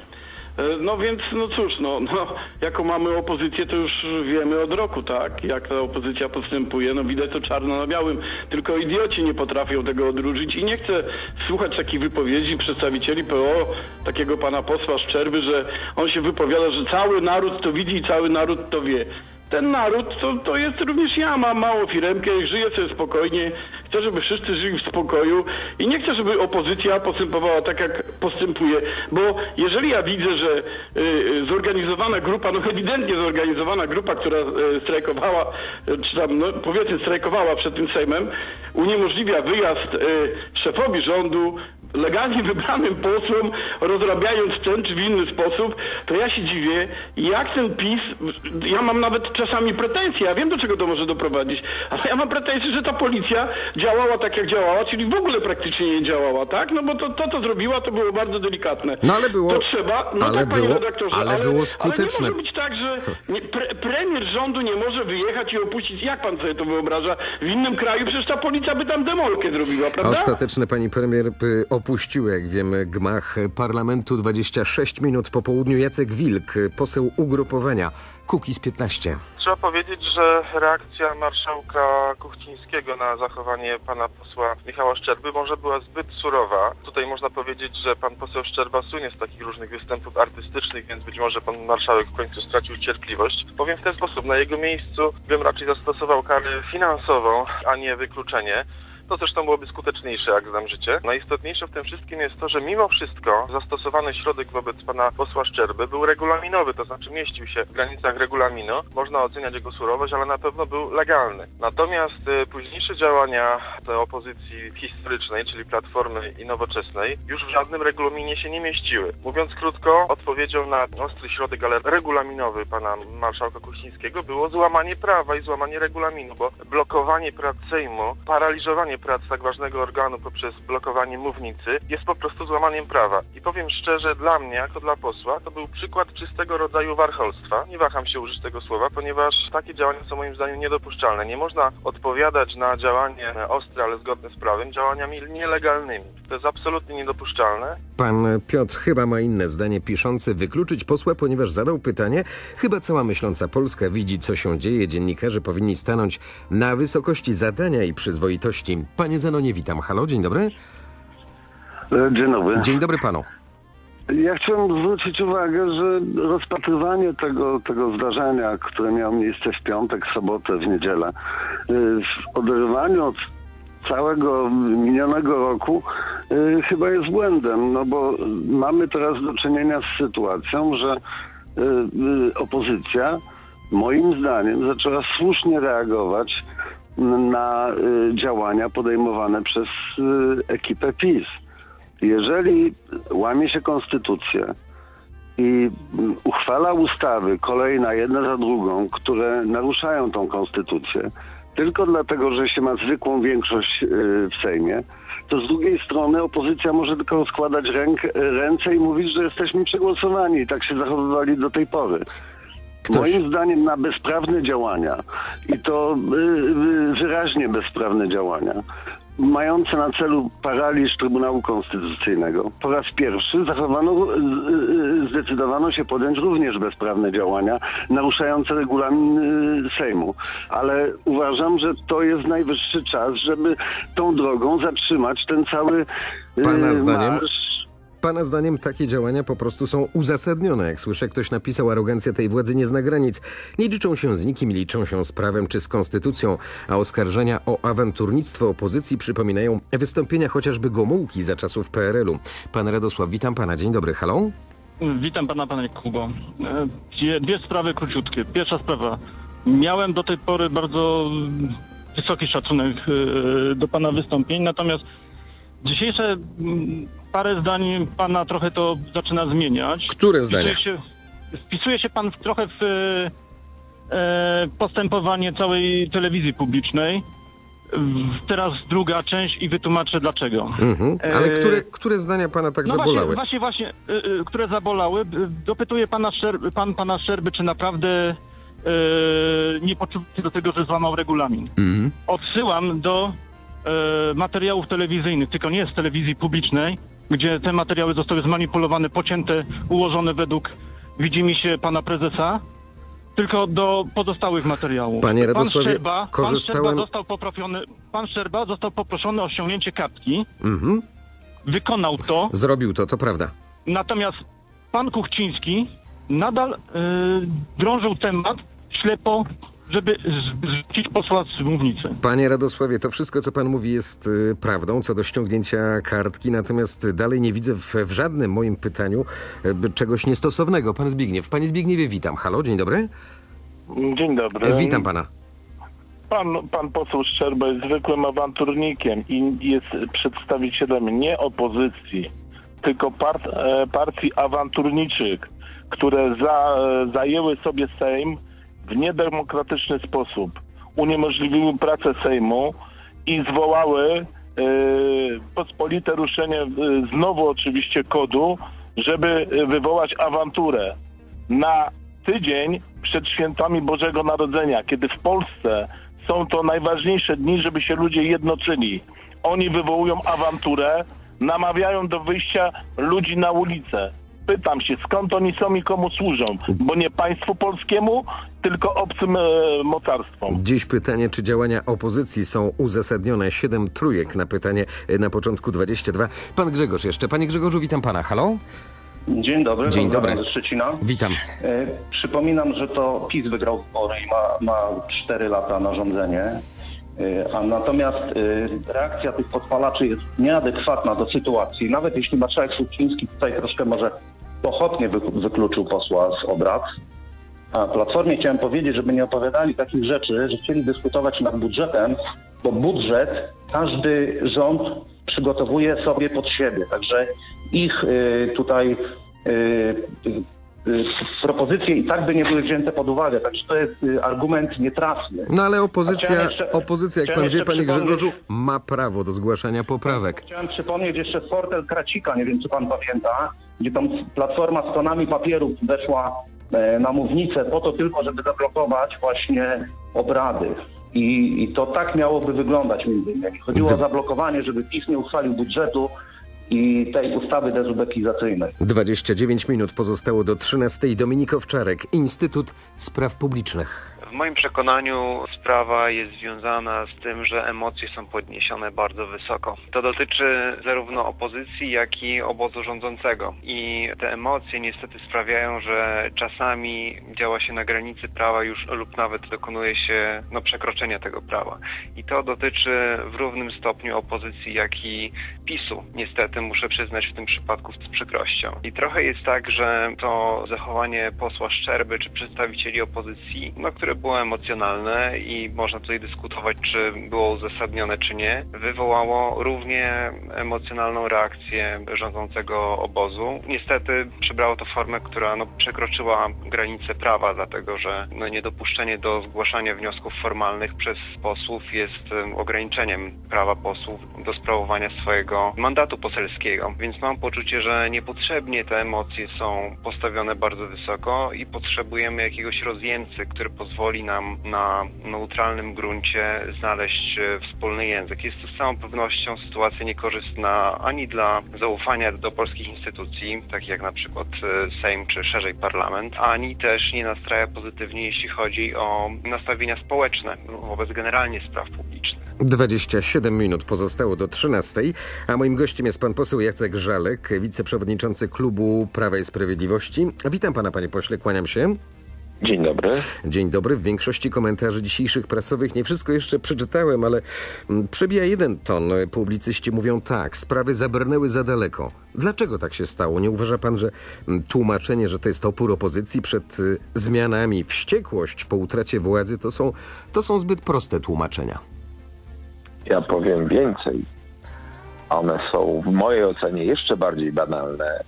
E, No więc, no cóż, no, no, jaką mamy opozycję, to już wiemy od roku, tak? Jak ta opozycja postępuje, no widać to czarno na białym. Tylko idioci nie potrafią tego odróżnić i nie chcę słuchać takich wypowiedzi przedstawicieli PO, takiego pana posła Szczerby, że on się wypowiada, że cały naród to widzi i cały naród to wie. Ten naród to, to jest również ja, mam małą firemkę, żyję sobie spokojnie, chcę, żeby wszyscy żyli w spokoju i nie chcę, żeby opozycja postępowała tak, jak postępuje, bo jeżeli ja widzę, że y, y, zorganizowana grupa, no ewidentnie zorganizowana grupa, która y, strajkowała, y, czy tam, no powiedzmy strajkowała przed tym Sejmem, uniemożliwia wyjazd y, szefowi rządu, legalnie wybranym posłom, rozrabiając ten czy w inny sposób, to ja się dziwię, jak ten PiS, ja mam nawet czasami pretensje, ja wiem do czego to może doprowadzić, ale ja mam pretensje, że ta policja działała tak jak działała, czyli w ogóle praktycznie nie działała, tak? No bo to, to co zrobiła, to było bardzo delikatne. No ale było- To trzeba, no ale tak panie było- redaktorze, ale ale, było skuteczne. Ale nie może być tak, że nie, pre, premier rządu nie może wyjechać i opuścić, jak pan sobie to wyobraża, w innym kraju, przecież ta policja by tam demolkę zrobiła, prawda? Ostateczne pani premier y, opuścił, jak wiemy, gmach parlamentu 26 minut po południu. Jacek Wilk, poseł ugrupowania Kukiz 15. Trzeba powiedzieć, że reakcja marszałka Kuchcińskiego na zachowanie pana posła Michała Szczerby może była zbyt surowa. Tutaj można powiedzieć, że pan poseł Szczerba słynie z takich różnych występów artystycznych, więc być może pan marszałek w końcu stracił cierpliwość. Powiem w ten sposób, na jego miejscu bym raczej zastosował karę finansową, a nie wykluczenie. To zresztą byłoby skuteczniejsze, jak znam życie. Najistotniejsze w tym wszystkim jest to, że mimo wszystko zastosowany środek wobec pana posła Szczerby był regulaminowy, to znaczy mieścił się w granicach regulaminu. Można oceniać jego surowość, ale na pewno był legalny. Natomiast y, późniejsze działania tej opozycji historycznej, czyli Platformy i Nowoczesnej, już w żadnym regulaminie się nie mieściły. Mówiąc krótko, odpowiedzią na ostry środek, ale regulaminowy pana marszałka Kuchcińskiego było złamanie prawa i złamanie regulaminu, bo blokowanie prac Sejmu, paraliżowanie prac tak ważnego organu poprzez blokowanie mównicy jest po prostu złamaniem prawa. I powiem szczerze, dla mnie, jako dla posła, to był przykład czystego rodzaju warcholstwa. Nie waham się użyć tego słowa, ponieważ takie działania są moim zdaniem niedopuszczalne. Nie można odpowiadać na działanie ostre, ale zgodne z prawem, działaniami nielegalnymi. To jest absolutnie niedopuszczalne. Pan Piotr chyba ma inne zdanie piszący wykluczyć posła, ponieważ zadał pytanie. Chyba cała myśląca Polska widzi, co się dzieje. Dziennikarze powinni stanąć na wysokości zadania i przyzwoitości. Panie Zenonie, witam. Halo, dzień dobry. Dzień dobry. Dzień dobry panu. Ja chciałem zwrócić uwagę, że rozpatrywanie tego, tego zdarzenia, które miało miejsce w piątek, sobotę, w niedzielę, y, w oderwaniu od całego minionego roku y, chyba jest błędem, no bo mamy teraz do czynienia z sytuacją, że opozycja moim zdaniem zaczęła słusznie reagować na y, działania podejmowane przez y, ekipę PiS. Jeżeli łamie się konstytucję i mm, uchwala ustawy kolejna jedna za drugą, które naruszają tą konstytucję, tylko dlatego, że się ma zwykłą większość y, w Sejmie, to z drugiej strony opozycja może tylko składać ręk, ręce i mówić, że jesteśmy przegłosowani tak się zachowywali do tej pory. Moim zdaniem na bezprawne działania i to y, y, wyraźnie bezprawne działania, mające na celu paraliż Trybunału Konstytucyjnego, po raz pierwszy zachowano, y, zdecydowano się podjąć również bezprawne działania naruszające regulamin Sejmu. Ale uważam, że to jest najwyższy czas, żeby tą drogą zatrzymać ten cały Pana zdaniem? marsz Pana zdaniem takie działania po prostu są uzasadnione. Jak słyszę, ktoś napisał, arogancja tej władzy nie zna granic. Nie liczą się z nikim, liczą się z prawem czy z konstytucją, a oskarżenia o awanturnictwo opozycji przypominają wystąpienia chociażby Gomułki za czasów PRL-u. Pan Radosław, witam pana. Dzień dobry. Halo? Witam pana, panie Kubo. E, Dwie, sprawy króciutkie. Pierwsza sprawa. Miałem do tej pory bardzo wysoki szacunek e, do pana wystąpień, natomiast dzisiejsze mm, parę zdań pana trochę to zaczyna zmieniać. Które zdania? Wpisuje się, wpisuje się pan w, trochę w e, postępowanie całej telewizji publicznej. Teraz druga część i wytłumaczę dlaczego. Mhm. Ale E, które, które zdania pana tak no zabolały? Właśnie, właśnie, właśnie y, które zabolały. Dopytuje pana Szer- pan pana Szerby, czy naprawdę nie poczuje do tego, że złamał regulamin. Mhm. Odsyłam do materiałów telewizyjnych, tylko nie z telewizji publicznej, gdzie te materiały zostały zmanipulowane, pocięte, ułożone według widzimisię pana prezesa, tylko do pozostałych materiałów. Panie pan Radosławie, Szczerba, korzystałem- pan Szczerba został poproszony, pan Szczerba został poproszony o ściągnięcie kartki, Mhm. wykonał to, Zrobił to, to prawda. Natomiast pan Kuchciński nadal y, drążył temat ślepo, żeby z- zrzucić posła z mównicy. Panie Radosławie, to wszystko, co pan mówi, jest y, prawdą co do ściągnięcia kartki, natomiast dalej nie widzę w, w żadnym moim pytaniu y, czegoś niestosownego. Pan Zbigniew. Panie Zbigniewie, witam. Halo, dzień dobry. Dzień dobry. E, Witam pana. pan, pan poseł Szczerba jest zwykłym awanturnikiem i jest przedstawicielem nie opozycji, tylko part, e, partii awanturniczych, które za, zajęły sobie Sejm w niedemokratyczny sposób. Uniemożliwiły pracę Sejmu i zwołały e, pospolite ruszenie e, znowu oczywiście kodu, żeby e, wywołać awanturę na tydzień przed świętami Bożego Narodzenia, kiedy w Polsce są to najważniejsze dni, żeby się ludzie jednoczyli. Oni wywołują awanturę, namawiają do wyjścia ludzi na ulicę. Pytam się, skąd oni są i komu służą? Bo nie państwu polskiemu, tylko obcym e, mocarstwom. Dziś pytanie, czy działania opozycji są uzasadnione? Siedem trójek na pytanie e, na początku 22. Pan Grzegorz jeszcze. Panie Grzegorzu, witam pana. Halo? Dzień dobry, Dzień dobry. ze Szczecina. Witam. E, przypominam, że to PiS wygrał wybory i ma, ma 4 lata na rządzenie. E, a natomiast e, reakcja tych podpalaczy jest nieadekwatna do sytuacji. Nawet jeśli marszałek Kuchciński tutaj troszkę może pochopnie wy, wykluczył posła z obrad. A Platformie chciałem powiedzieć, żeby nie opowiadali takich rzeczy, że chcieli dyskutować nad budżetem, bo budżet każdy rząd przygotowuje sobie pod siebie. Także ich y, tutaj y, y, propozycje i tak by nie były wzięte pod uwagę. Także to jest argument nietrafny. No ale opozycja, jeszcze- opozycja jak pan wie, panie Grzegorzu, ma prawo do zgłaszania poprawek. Chciałem przypomnieć jeszcze fortel Kracika, nie wiem czy pan pamięta, gdzie tam Platforma z tonami papierów weszła e, na mównicę po to tylko, żeby zablokować właśnie obrady. I, I to tak miałoby wyglądać między innymi. Chodziło o zablokowanie, żeby PiS nie uchwalił budżetu i tej ustawy dezubekizacyjnej. 29 minut pozostało do 13. Dominik Owczarek, Instytut Spraw Publicznych. W moim przekonaniu sprawa jest związana z tym, że emocje są podniesione bardzo wysoko. To dotyczy zarówno opozycji, jak i obozu rządzącego. I te emocje niestety sprawiają, że czasami działa się na granicy prawa już lub nawet dokonuje się no, przekroczenia tego prawa. I to dotyczy w równym stopniu opozycji, jak i PiSu. Niestety muszę przyznać w tym przypadku z przykrością. I trochę jest tak, że to zachowanie posła Szczerby czy przedstawicieli opozycji, no, które było emocjonalne i można tutaj dyskutować, czy było uzasadnione, czy nie, wywołało równie emocjonalną reakcję rządzącego obozu. Niestety przybrało to formę, która no, przekroczyła granice prawa, dlatego że no, niedopuszczenie do zgłaszania wniosków formalnych przez posłów jest em, ograniczeniem prawa posłów do sprawowania swojego mandatu poselskiego. Więc mam poczucie, że niepotrzebnie te emocje są postawione bardzo wysoko i potrzebujemy jakiegoś rozjemcy, który pozwoli nam na neutralnym gruncie znaleźć e, wspólny język. Jest to z całą pewnością sytuacja niekorzystna ani dla zaufania do polskich instytucji, takich jak na przykład e, Sejm czy szerzej parlament, ani też nie nastraja pozytywnie, jeśli chodzi o nastawienia społeczne wobec generalnie spraw publicznych. 27 minut pozostało do 13, a moim gościem jest pan poseł Jacek Żalek, wiceprzewodniczący klubu Prawa i Sprawiedliwości. Witam pana, panie pośle, kłaniam się. Dzień dobry. Dzień dobry. W większości komentarzy dzisiejszych prasowych nie wszystko jeszcze przeczytałem, ale mm, przebija jeden ton. Publicyści mówią tak, sprawy zabrnęły za daleko. Dlaczego tak się stało? Nie uważa pan, że mm, tłumaczenie, że to jest opór opozycji przed y, zmianami, wściekłość po utracie władzy, to są, to są zbyt proste tłumaczenia? Ja powiem więcej. One są w mojej ocenie jeszcze bardziej banalne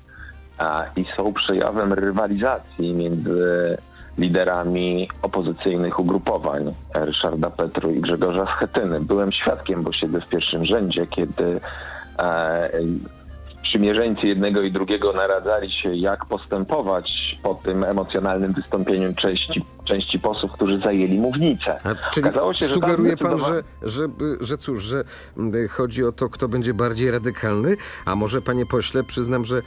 a, i są przejawem rywalizacji między liderami opozycyjnych ugrupowań Ryszarda Petru i Grzegorza Schetyny. Byłem świadkiem, bo siedzę w pierwszym rzędzie, kiedy e, sprzymierzeńcy jednego i drugiego naradzali się, jak postępować po tym emocjonalnym wystąpieniu części, części posłów, którzy zajęli mównicę. Czyli Okazało się, że sugeruje pan, zdecydowa- że, że, że cóż, że chodzi o to, kto będzie bardziej radykalny? A może, panie pośle, przyznam, że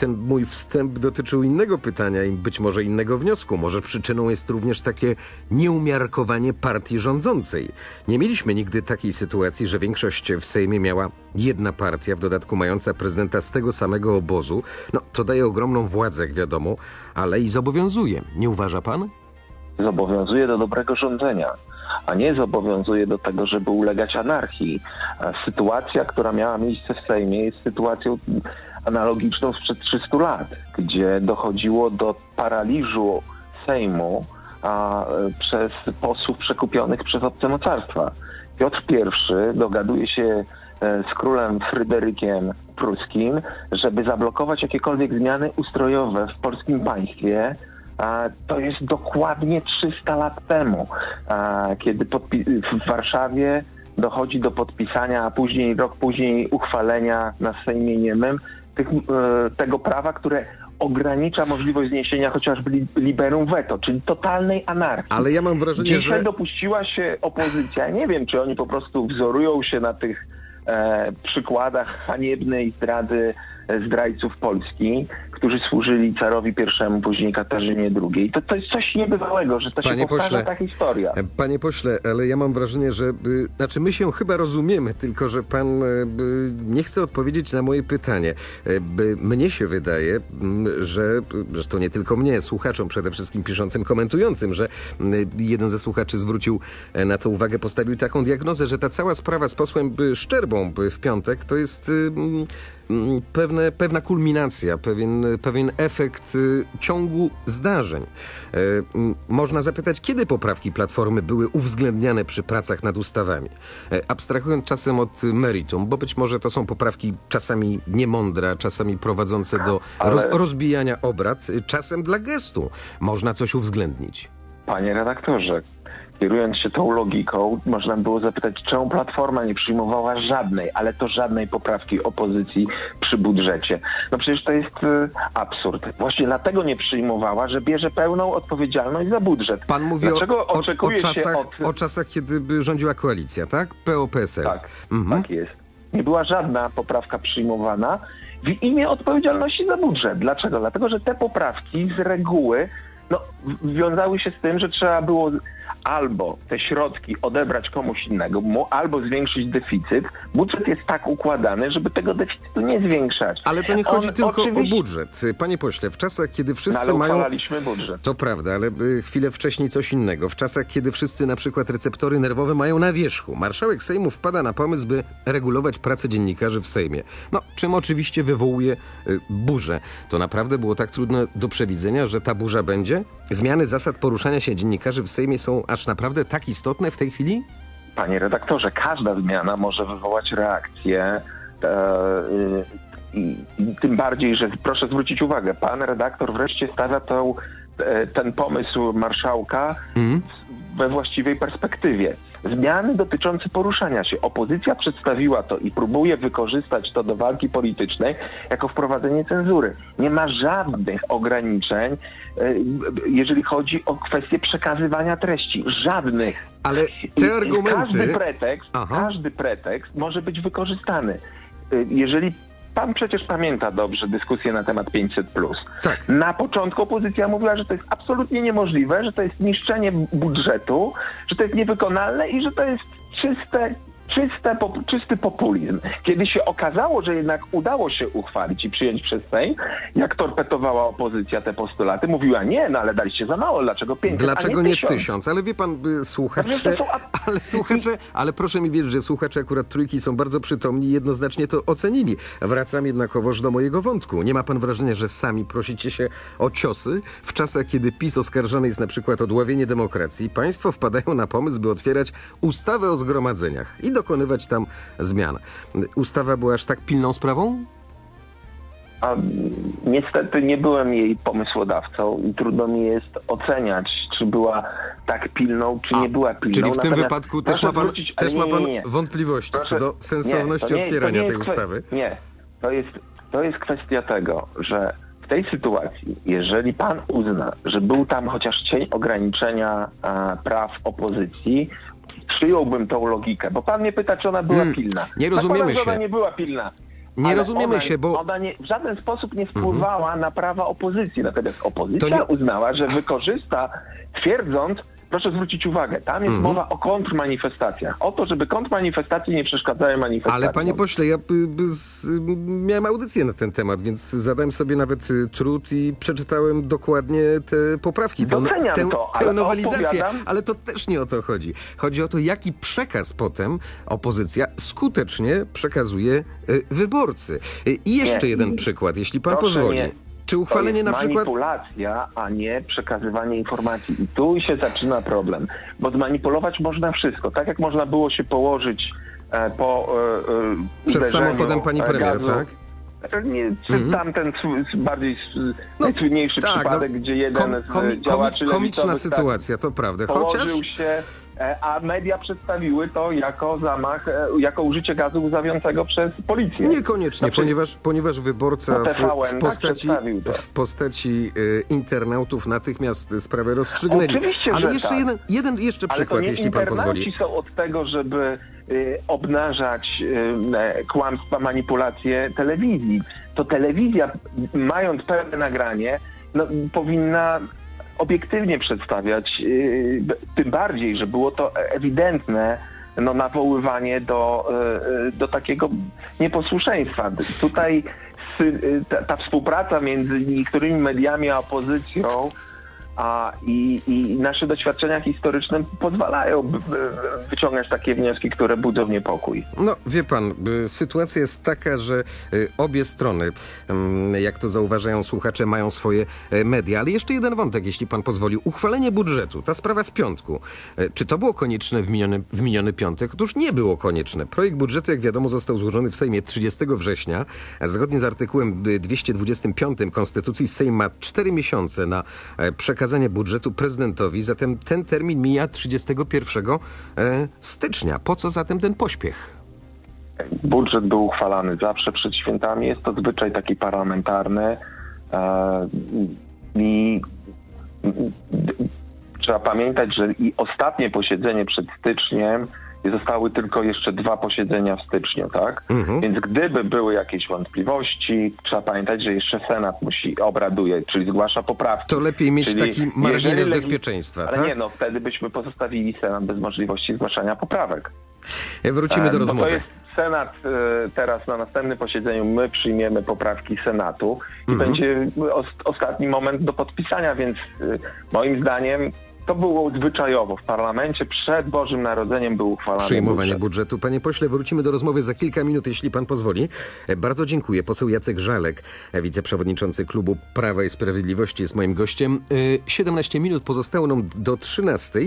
ten mój wstęp dotyczył innego pytania i być może innego wniosku. Może przyczyną jest również takie nieumiarkowanie partii rządzącej. Nie mieliśmy nigdy takiej sytuacji, że większość w Sejmie miała jedna partia, w dodatku mająca prezydenta z tego samego obozu. No, to daje ogromną władzę, jak wiadomo, ale i zobowiązuje. Nie uważa pan? Zobowiązuje do dobrego rządzenia, a nie zobowiązuje do tego, żeby ulegać anarchii. Sytuacja, która miała miejsce w Sejmie jest sytuacją analogiczną sprzed 300 lat, gdzie dochodziło do paraliżu Sejmu a, e, przez posłów przekupionych przez obce mocarstwa. Piotr I dogaduje się e, z królem Fryderykiem Pruskim, żeby zablokować jakiekolwiek zmiany ustrojowe w polskim państwie. To jest dokładnie 300 lat temu, kiedy w Warszawie dochodzi do podpisania, a później, rok później uchwalenia na Sejmie Niemym tych, e, tego prawa, które ogranicza możliwość zniesienia chociażby li- liberum veto, czyli totalnej anarchii. Ale ja mam wrażenie, Dzisiaj że... dopuściła się opozycja. Nie wiem, czy oni po prostu wzorują się na tych e, przykładach haniebnej zdrady zdrajców Polski, którzy służyli carowi I, później Katarzynie II. To, to jest coś niebywałego, że to Panie się powtarza pośle, ta historia. E, Panie pośle, ale ja mam wrażenie, że y, znaczy my się chyba rozumiemy, tylko że pan y, y, nie chce odpowiedzieć na moje pytanie. By- Mnie się wydaje, że zresztą nie tylko mnie, słuchaczom przede wszystkim piszącym, komentującym, że jeden ze słuchaczy zwrócił e, na to uwagę, postawił taką diagnozę, że ta cała sprawa z posłem Szczerbą w piątek to jest pewne, pewna kulminacja, pewien, pewien efekt y, ciągu zdarzeń. E, Można zapytać, kiedy poprawki Platformy były uwzględniane przy pracach nad ustawami? E, Abstrahując czasem od meritum, bo być może to są poprawki czasami niemądre, czasami prowadzące do roz, rozbijania obrad, y, czasem dla gestu można coś uwzględnić. Panie redaktorze, kierując się tą logiką, można było zapytać, czemu Platforma nie przyjmowała żadnej, ale to żadnej poprawki opozycji przy budżecie. No przecież to jest y, absurd. Właśnie dlatego nie przyjmowała, że bierze pełną odpowiedzialność za budżet. Pan mówi Dlaczego o, o, o, czasach, się od... o czasach, kiedy by rządziła koalicja, tak? PO-PSL. Tak, tak jest. Nie była żadna poprawka przyjmowana w imię odpowiedzialności za budżet. Dlaczego? Dlatego, że te poprawki z reguły no, wiązały się z tym, że trzeba było albo te środki odebrać komuś innego, mu- albo zwiększyć deficyt. Budżet jest tak układany, żeby tego deficytu nie zwiększać. Ale to nie On chodzi tylko oczywiście- o budżet. Panie pośle, w czasach, kiedy No, wszyscy ale mają... budżet. To prawda, ale y, chwilę wcześniej coś innego. W czasach, kiedy wszyscy na przykład receptory nerwowe mają na wierzchu, marszałek Sejmu wpada na pomysł, by regulować pracę dziennikarzy w Sejmie. No, czym oczywiście wywołuje y, burzę. To naprawdę było tak trudno do przewidzenia, że ta burza będzie? Zmiany zasad poruszania się dziennikarzy w Sejmie są aż naprawdę tak istotne w tej chwili? Panie redaktorze, każda zmiana może wywołać reakcję. E, i, I tym bardziej, że proszę zwrócić uwagę, pan redaktor wreszcie stawia tą, e, ten pomysł marszałka we właściwej perspektywie. Zmiany dotyczące poruszania się. Opozycja przedstawiła to i próbuje wykorzystać to do walki politycznej jako wprowadzenie cenzury. Nie ma żadnych ograniczeń, e, jeżeli chodzi o kwestię przekazywania treści. Żadnych. Ale te i argumenty... Każdy pretekst, każdy pretekst może być wykorzystany. Y, Jeżeli pan przecież pamięta dobrze dyskusję na temat 500. Tak. Na początku opozycja mówiła, że to jest absolutnie niemożliwe, że to jest niszczenie budżetu, że to jest niewykonalne i że to jest czyste. Czyste, pop- czysty populizm. Kiedy się okazało, że jednak udało się uchwalić i przyjąć przez Sejm, jak torpedowała opozycja te postulaty, mówiła nie, no ale daliście za mało, dlaczego 500, Dlaczego nie nie 1000? tysiąc? Ale wie pan, y, słuchacze, są ale słuchacze, ale proszę mi wierzyć, że słuchacze akurat trójki są bardzo przytomni i jednoznacznie to ocenili. Wracam jednakowoż do mojego wątku. Nie ma pan wrażenia, że sami prosicie się o ciosy? W czasach, kiedy PiS oskarżany jest na przykład o dławienie demokracji, państwo wpadają na pomysł, by otwierać ustawę o zgromadzeniach i dokonywać tam zmian. Ustawa była aż tak pilną sprawą? A niestety nie byłem jej pomysłodawcą i trudno mi jest oceniać, czy była tak pilną, czy nie była pilną. Czyli w tym Natomiast wypadku też ma pan, ale też ma nie, pan nie, nie. wątpliwości Proszę- co do sensowności otwierania tej ustawy? Nie, to jest, to jest kwestia tego, że w tej sytuacji, jeżeli pan uzna, że był tam chociaż cień ograniczenia a, praw opozycji, przyjąłbym tą logikę, bo pan mnie pyta, czy ona była Hmm, pilna. nie rozumiemy Zakładam, że się. Ona nie była pilna. Nie Ale rozumiemy ona, się, bo- Ona nie, w żaden sposób nie wpływała na prawa opozycji. Natomiast opozycja To nie- uznała, że wykorzysta, twierdząc, proszę zwrócić uwagę, tam jest Mhm. mowa o kontrmanifestacjach. O to, żeby kontrmanifestacje nie przeszkadzały manifestacjom. Ale panie pośle, ja z, miałem audycję na ten temat, więc zadałem sobie nawet y, trud i przeczytałem dokładnie te poprawki, tę, Doceniam tę, to, tę ale nowelizację. opowiadam- Ale to też nie o to chodzi. Chodzi o to, jaki przekaz potem opozycja skutecznie przekazuje y, wyborcy. Y, I jeszcze Nie. jeden przykład, jeśli pan Proszę pozwoli. nie. Czy uchwalenie to jest na przykład- manipulacja, a nie przekazywanie informacji. I tu się zaczyna problem, bo zmanipulować można wszystko. Tak jak można było się położyć e, po e, e, Przed samochodem pani e, premier, gazu. tak? E, Nie, czy Mhm. tamten s- s- bardziej s- najsłynniejszy tak, przypadek, no, gdzie jeden kom- z komi- działaczy komi- komiczna tak sytuacja, to prawda. Chociaż- Położył się, a media przedstawiły to jako zamach, e, jako użycie gazu łzawiącego przez policję. Niekoniecznie, Znaczy, ponieważ, ponieważ wyborca No, w, TVN w tak postaci, przedstawił to. w postaci y, internautów natychmiast sprawę rozstrzygnęli. Oczywiście, Ale jeszcze tak. jeden, jeden jeszcze przykład, jeśli pan pozwoli. są od tego, żeby y, obnażać y, e, kłamstwa, manipulacje telewizji. To telewizja, mając pełne nagranie, no, powinna obiektywnie przedstawiać, y, tym bardziej, że było to ewidentne no, nawoływanie do, y, y, do takiego nieposłuszeństwa. Tutaj ta, ta współpraca między niektórymi mediami a opozycją a, i, i nasze doświadczenia historyczne pozwalają wyciągać takie wnioski, które budzą niepokój. No, wie pan, y, sytuacja jest taka, że y, obie strony, mm, jak to zauważają słuchacze, mają swoje e, media. Ale jeszcze jeden wątek, jeśli pan pozwoli. Uchwalenie budżetu, ta sprawa z piątku. Czy to było konieczne w miniony, w miniony piątek? Otóż nie było konieczne. Projekt budżetu, jak wiadomo, został złożony w Sejmie 30 września. Zgodnie z artykułem y, 225 Konstytucji Sejm ma 4 miesiące na e, przekazanie budżetu prezydentowi, zatem ten termin mija 31 e, stycznia. Po co zatem ten pośpiech? Budżet był uchwalany zawsze przed świętami. Jest to zwyczaj taki parlamentarny. e, I trzeba pamiętać, że i ostatnie posiedzenie przed styczniem zostały tylko jeszcze dwa posiedzenia w styczniu, tak? Więc gdyby były jakieś wątpliwości, trzeba pamiętać, że jeszcze Senat musi obraduje, czyli zgłasza poprawki. To lepiej mieć Czyli taki margines bezpieczeństwa, Ale tak? nie, no wtedy byśmy pozostawili Senat bez możliwości zgłaszania poprawek. Wrócimy do E, rozmowy. To jest Senat e, teraz na następnym posiedzeniu my przyjmiemy poprawki Senatu i Mhm. będzie os, ostatni moment do podpisania, więc e, moim zdaniem to było zwyczajowo. W parlamencie przed Bożym Narodzeniem był uchwalany Przyjmowanie budżet. budżetu. Panie pośle, wrócimy do rozmowy za kilka minut, jeśli pan pozwoli. E, Bardzo dziękuję. Poseł Jacek Żalek, e, wiceprzewodniczący klubu Prawa i Sprawiedliwości jest moim gościem. E, 17 minut pozostało nam do 13.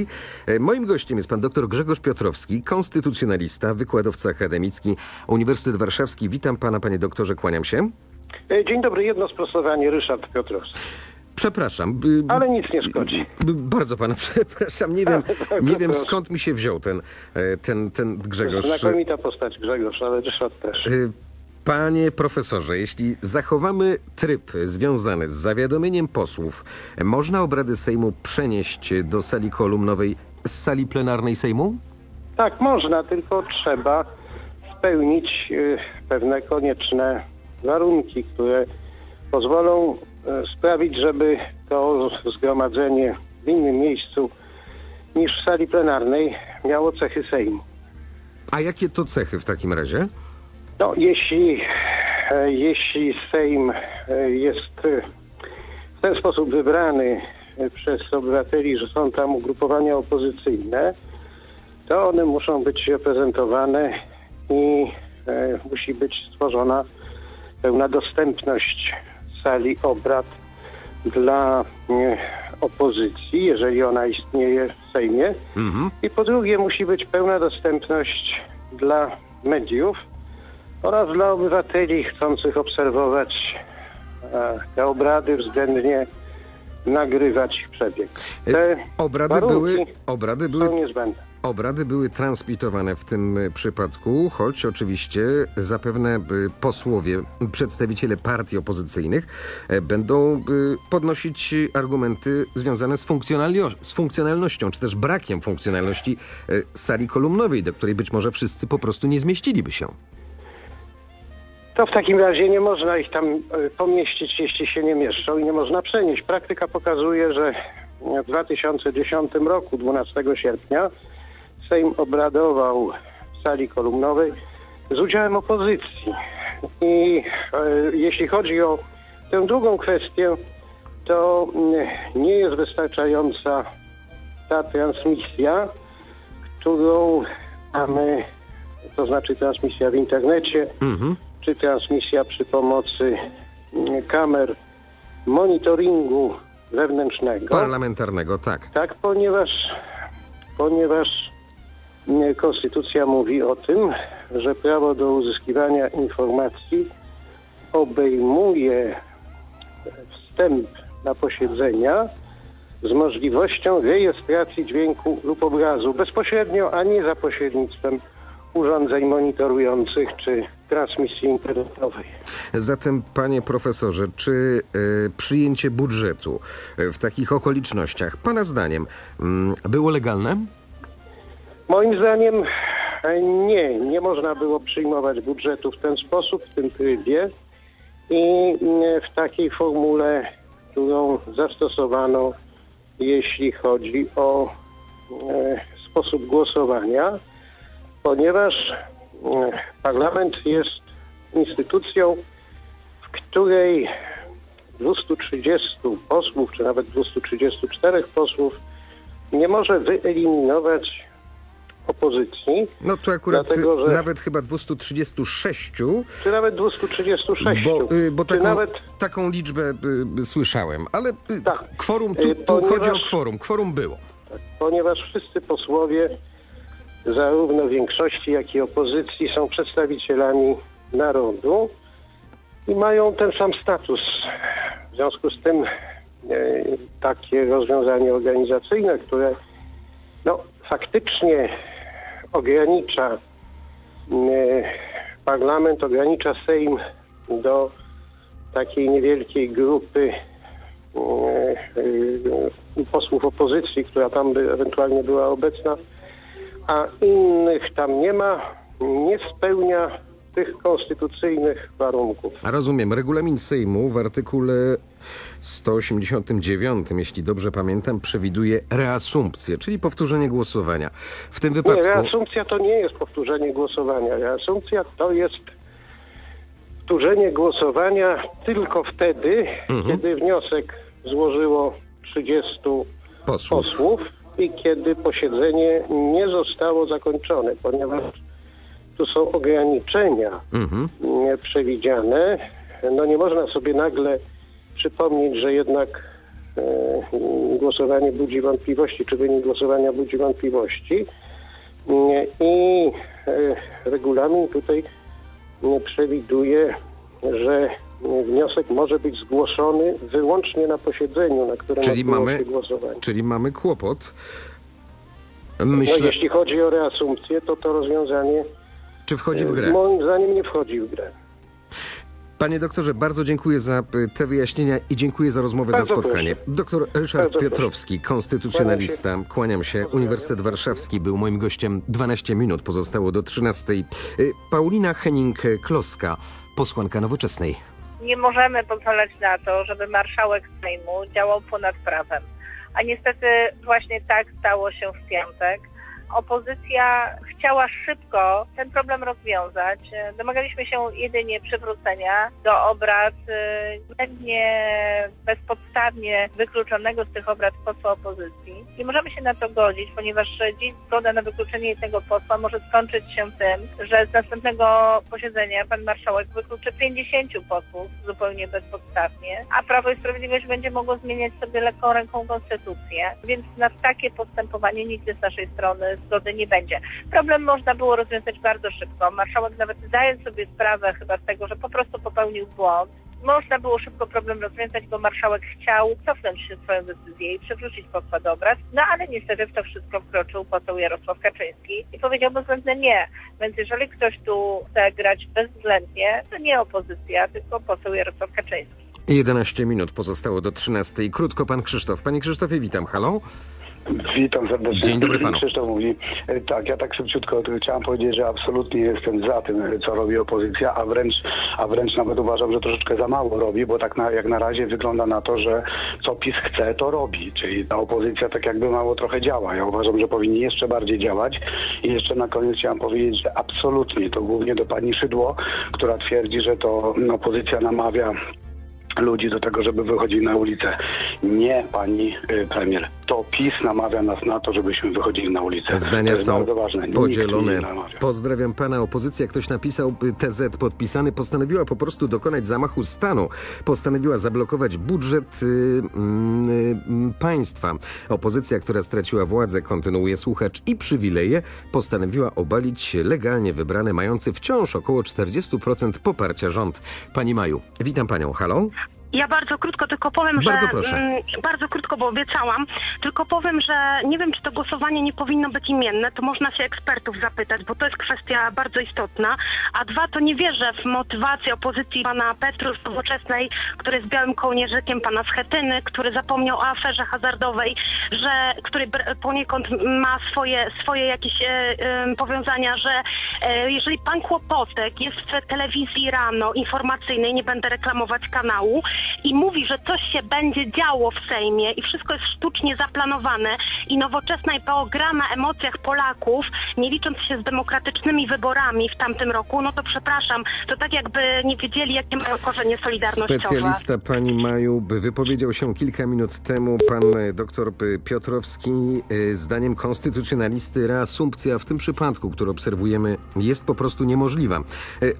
E, Moim gościem jest pan dr Grzegorz Piotrowski, konstytucjonalista, wykładowca akademicki, Uniwersytet Warszawski. Witam pana, panie doktorze, kłaniam się. E, Dzień dobry, jedno sprostowanie, Ryszard Piotrowski. Przepraszam. Ale nic nie szkodzi. Bardzo pana przepraszam. Nie wiem, Tak, nie wiem skąd mi się wziął ten, e, ten, ten Grzegorz. Znakomita postać Grzegorz, ale Ryszard też. Y, Panie profesorze, jeśli zachowamy tryb związany z zawiadomieniem posłów, można obrady Sejmu przenieść do sali kolumnowej z sali plenarnej Sejmu? Tak, można, tylko trzeba spełnić e, pewne konieczne warunki, które pozwolą e, sprawić, żeby to zgromadzenie w innym miejscu niż w sali plenarnej miało cechy Sejmu. A jakie to cechy w takim razie? No, jeśli, e, jeśli Sejm e, jest e, w ten sposób wybrany e, przez obywateli, że są tam ugrupowania opozycyjne, to one muszą być reprezentowane i e, musi być stworzona pełna dostępność sali obrad dla e, opozycji, jeżeli ona istnieje w Sejmie. I po drugie musi być pełna dostępność dla mediów oraz dla obywateli chcących obserwować e, te obrady, względnie nagrywać przebieg. Te Obrady były, obrady były, niezbędne. Obrady były transmitowane w tym y, przypadku, choć oczywiście zapewne y, posłowie, przedstawiciele partii opozycyjnych e, będą podnosić argumenty związane z, z funkcjonalnością, czy też brakiem funkcjonalności sali kolumnowej, do której być może wszyscy po prostu nie zmieściliby się. To w takim razie nie można ich tam e, pomieścić, jeśli się nie mieszczą i nie można przenieść. Praktyka pokazuje, że w 2010 roku, 12 sierpnia, Sejm obradował w sali kolumnowej z udziałem opozycji. I e, jeśli chodzi o tę drugą kwestię, to mm, nie jest wystarczająca ta transmisja, którą mamy, to znaczy transmisja w internecie, czy transmisja przy pomocy mm, kamer monitoringu wewnętrznego. Parlamentarnego, tak. Tak, ponieważ, ponieważ nie, Konstytucja mówi o tym, że prawo do uzyskiwania informacji obejmuje wstęp na posiedzenia z możliwością rejestracji dźwięku lub obrazu bezpośrednio, a nie za pośrednictwem urządzeń monitorujących czy transmisji internetowej. Zatem, panie profesorze, czy e, przyjęcie budżetu e, w takich okolicznościach, pana zdaniem, mm, było legalne? Moim zdaniem e, nie, nie można było przyjmować budżetu w ten sposób, w tym trybie i mm, w takiej formule, którą zastosowano, jeśli chodzi o e, sposób głosowania, ponieważ e, parlament jest instytucją, w której 230 posłów, czy nawet 234 posłów nie może wyeliminować opozycji. No tu akurat Dlatego, że- nawet chyba 236, Czy nawet 236. bo, y, bo taką, nawet taką liczbę y, y, słyszałem, ale y, Tak. kworum, tu, Y, tu ponieważ- chodzi o kworum, kworum było. ponieważ wszyscy posłowie zarówno większości, jak i opozycji są przedstawicielami narodu i mają ten sam status. W związku z tym e, takie rozwiązanie organizacyjne, które no, faktycznie ogranicza e, parlament, ogranicza Sejm do takiej niewielkiej grupy e, e, posłów opozycji, która tam by ewentualnie była obecna, a innych tam nie ma, nie spełnia tych konstytucyjnych warunków. Rozumiem, regulamin Sejmu w artykule 189, jeśli dobrze pamiętam, przewiduje reasumpcję, czyli powtórzenie głosowania. W tym Nie, wypadku... reasumpcja to nie jest powtórzenie głosowania. Reasumpcja to jest powtórzenie głosowania tylko wtedy, Mhm. kiedy wniosek złożyło 30 Posłów. posłów i kiedy posiedzenie nie zostało zakończone, ponieważ tu są ograniczenia Mhm. nie przewidziane. No nie można sobie nagle przypomnieć, że jednak e, głosowanie budzi wątpliwości, czy wynik głosowania budzi wątpliwości. I e, regulamin tutaj przewiduje, że wniosek może być zgłoszony wyłącznie na posiedzeniu, na którym Czyli mamy, głosowanie. czyli mamy kłopot. No, Myślę, jeśli chodzi o reasumpcję, to to rozwiązanie czy wchodzi w e, grę. moim zdaniem nie wchodzi w grę. Panie doktorze, bardzo dziękuję za y, te wyjaśnienia i dziękuję za rozmowę, Bardzo za spotkanie. Doktor Ryszard Bardzo proszę. Piotrowski, konstytucjonalista. Kłaniam się. Uniwersytet Warszawski był moim gościem 12 minut, pozostało do 13. Y, Paulina Henning-Kloska, posłanka Nowoczesnej. Nie możemy pozwalać na to, żeby marszałek Sejmu działał ponad prawem. A niestety właśnie tak stało się w piątek. Opozycja chciała szybko ten problem rozwiązać. Domagaliśmy się jedynie przywrócenia do obrad e, nie bezpodstawnie wykluczonego z tych obrad posła opozycji. Nie możemy się na to godzić, ponieważ dziś zgoda na wykluczenie jednego posła może skończyć się tym, że z następnego posiedzenia pan marszałek wykluczy 50 posłów zupełnie bezpodstawnie, a Prawo i Sprawiedliwość będzie mogło zmieniać sobie lekką ręką konstytucję, więc na takie postępowanie nigdy z naszej strony zgody nie będzie. Problem można było rozwiązać bardzo szybko. Marszałek nawet zdając sobie sprawę chyba z tego, że po prostu popełnił błąd, można było szybko problem rozwiązać, bo marszałek chciał cofnąć się swoją decyzję i przywrócić posła do no ale niestety w to wszystko wkroczył poseł Jarosław Kaczyński i powiedział bezwzględnie nie. Więc jeżeli ktoś tu chce grać bezwzględnie, to nie opozycja, tylko poseł Jarosław Kaczyński. 11 minut pozostało do 13. Krótko pan Krzysztof. Panie Krzysztofie, witam. Halo? Witam serdecznie. Dzień dobry panu. Krzysztof mówi. E, Tak, ja tak szybciutko chciałem powiedzieć, że absolutnie jestem za tym, e, co robi opozycja, a wręcz, a wręcz nawet uważam, że troszeczkę za mało robi, bo tak na, jak na razie wygląda na to, że co PiS chce, to robi. Czyli ta opozycja tak jakby mało trochę działa. Ja uważam, że powinni jeszcze bardziej działać. I jeszcze na koniec chciałem powiedzieć, że absolutnie to głównie do pani Szydło, która twierdzi, że to opozycja namawia ludzi do tego, żeby wychodzili na ulicę. Nie pani y, premier. To PiS namawia nas na to, żebyśmy wychodzili na ulicę. to Zdania są podzielone. Pozdrawiam pana. Opozycja, ktoś napisał, y, TZ podpisany, postanowiła po prostu dokonać zamachu stanu. Postanowiła zablokować budżet y, mm, y, państwa. Opozycja, która straciła władzę, kontynuuje słuchacz i przywileje, postanowiła obalić legalnie wybrany, mający wciąż około 40% poparcia rząd. Pani Maju, witam panią. Halo? Ja bardzo krótko tylko powiem, Bardzo że. proszę. mm, bardzo krótko, bo obiecałam. Tylko powiem, że nie wiem, czy to głosowanie nie powinno być imienne. To można się ekspertów zapytać, bo to jest kwestia bardzo istotna. A dwa, to nie wierzę w motywację opozycji pana Petru z Nowoczesnej, który jest białym kołnierzykiem pana Schetyny, który zapomniał o aferze hazardowej, że, który poniekąd ma swoje, swoje jakieś e, em, powiązania, że e, jeżeli pan Kłopotek jest w telewizji rano informacyjnej, nie będę reklamować kanału, i mówi, że coś się będzie działo w Sejmie i wszystko jest sztucznie zaplanowane i nowoczesna IPO gra na emocjach Polaków, nie licząc się z demokratycznymi wyborami w tamtym roku, no to przepraszam, to tak jakby nie wiedzieli, jakie mają korzenie solidarnościowe. Specjalista pani Maju by wypowiedział się kilka minut temu. Pan e, doktor P- Piotrowski, e, zdaniem konstytucjonalisty, reasumpcja w tym przypadku, który obserwujemy, jest po prostu niemożliwa. E,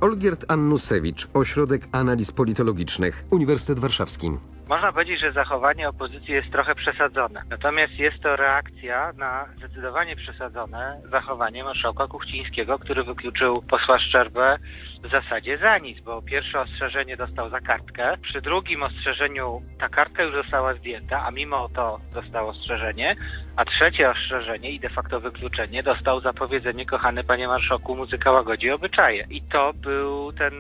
Olgierd Annusewicz, Ośrodek Analiz Politologicznych, Uniwersytet Warszawski. Można powiedzieć, że zachowanie opozycji jest trochę przesadzone. Natomiast jest to reakcja na zdecydowanie przesadzone zachowanie marszałka Kuchcińskiego, który wykluczył posła Szczerbę w zasadzie za nic, bo pierwsze ostrzeżenie dostał za kartkę, przy drugim ostrzeżeniu ta kartka już została zdjęta, a mimo to dostał ostrzeżenie, a trzecie ostrzeżenie i de facto wykluczenie dostał za powiedzenie kochany panie marszałku, muzyka łagodzi obyczaje. I to był ten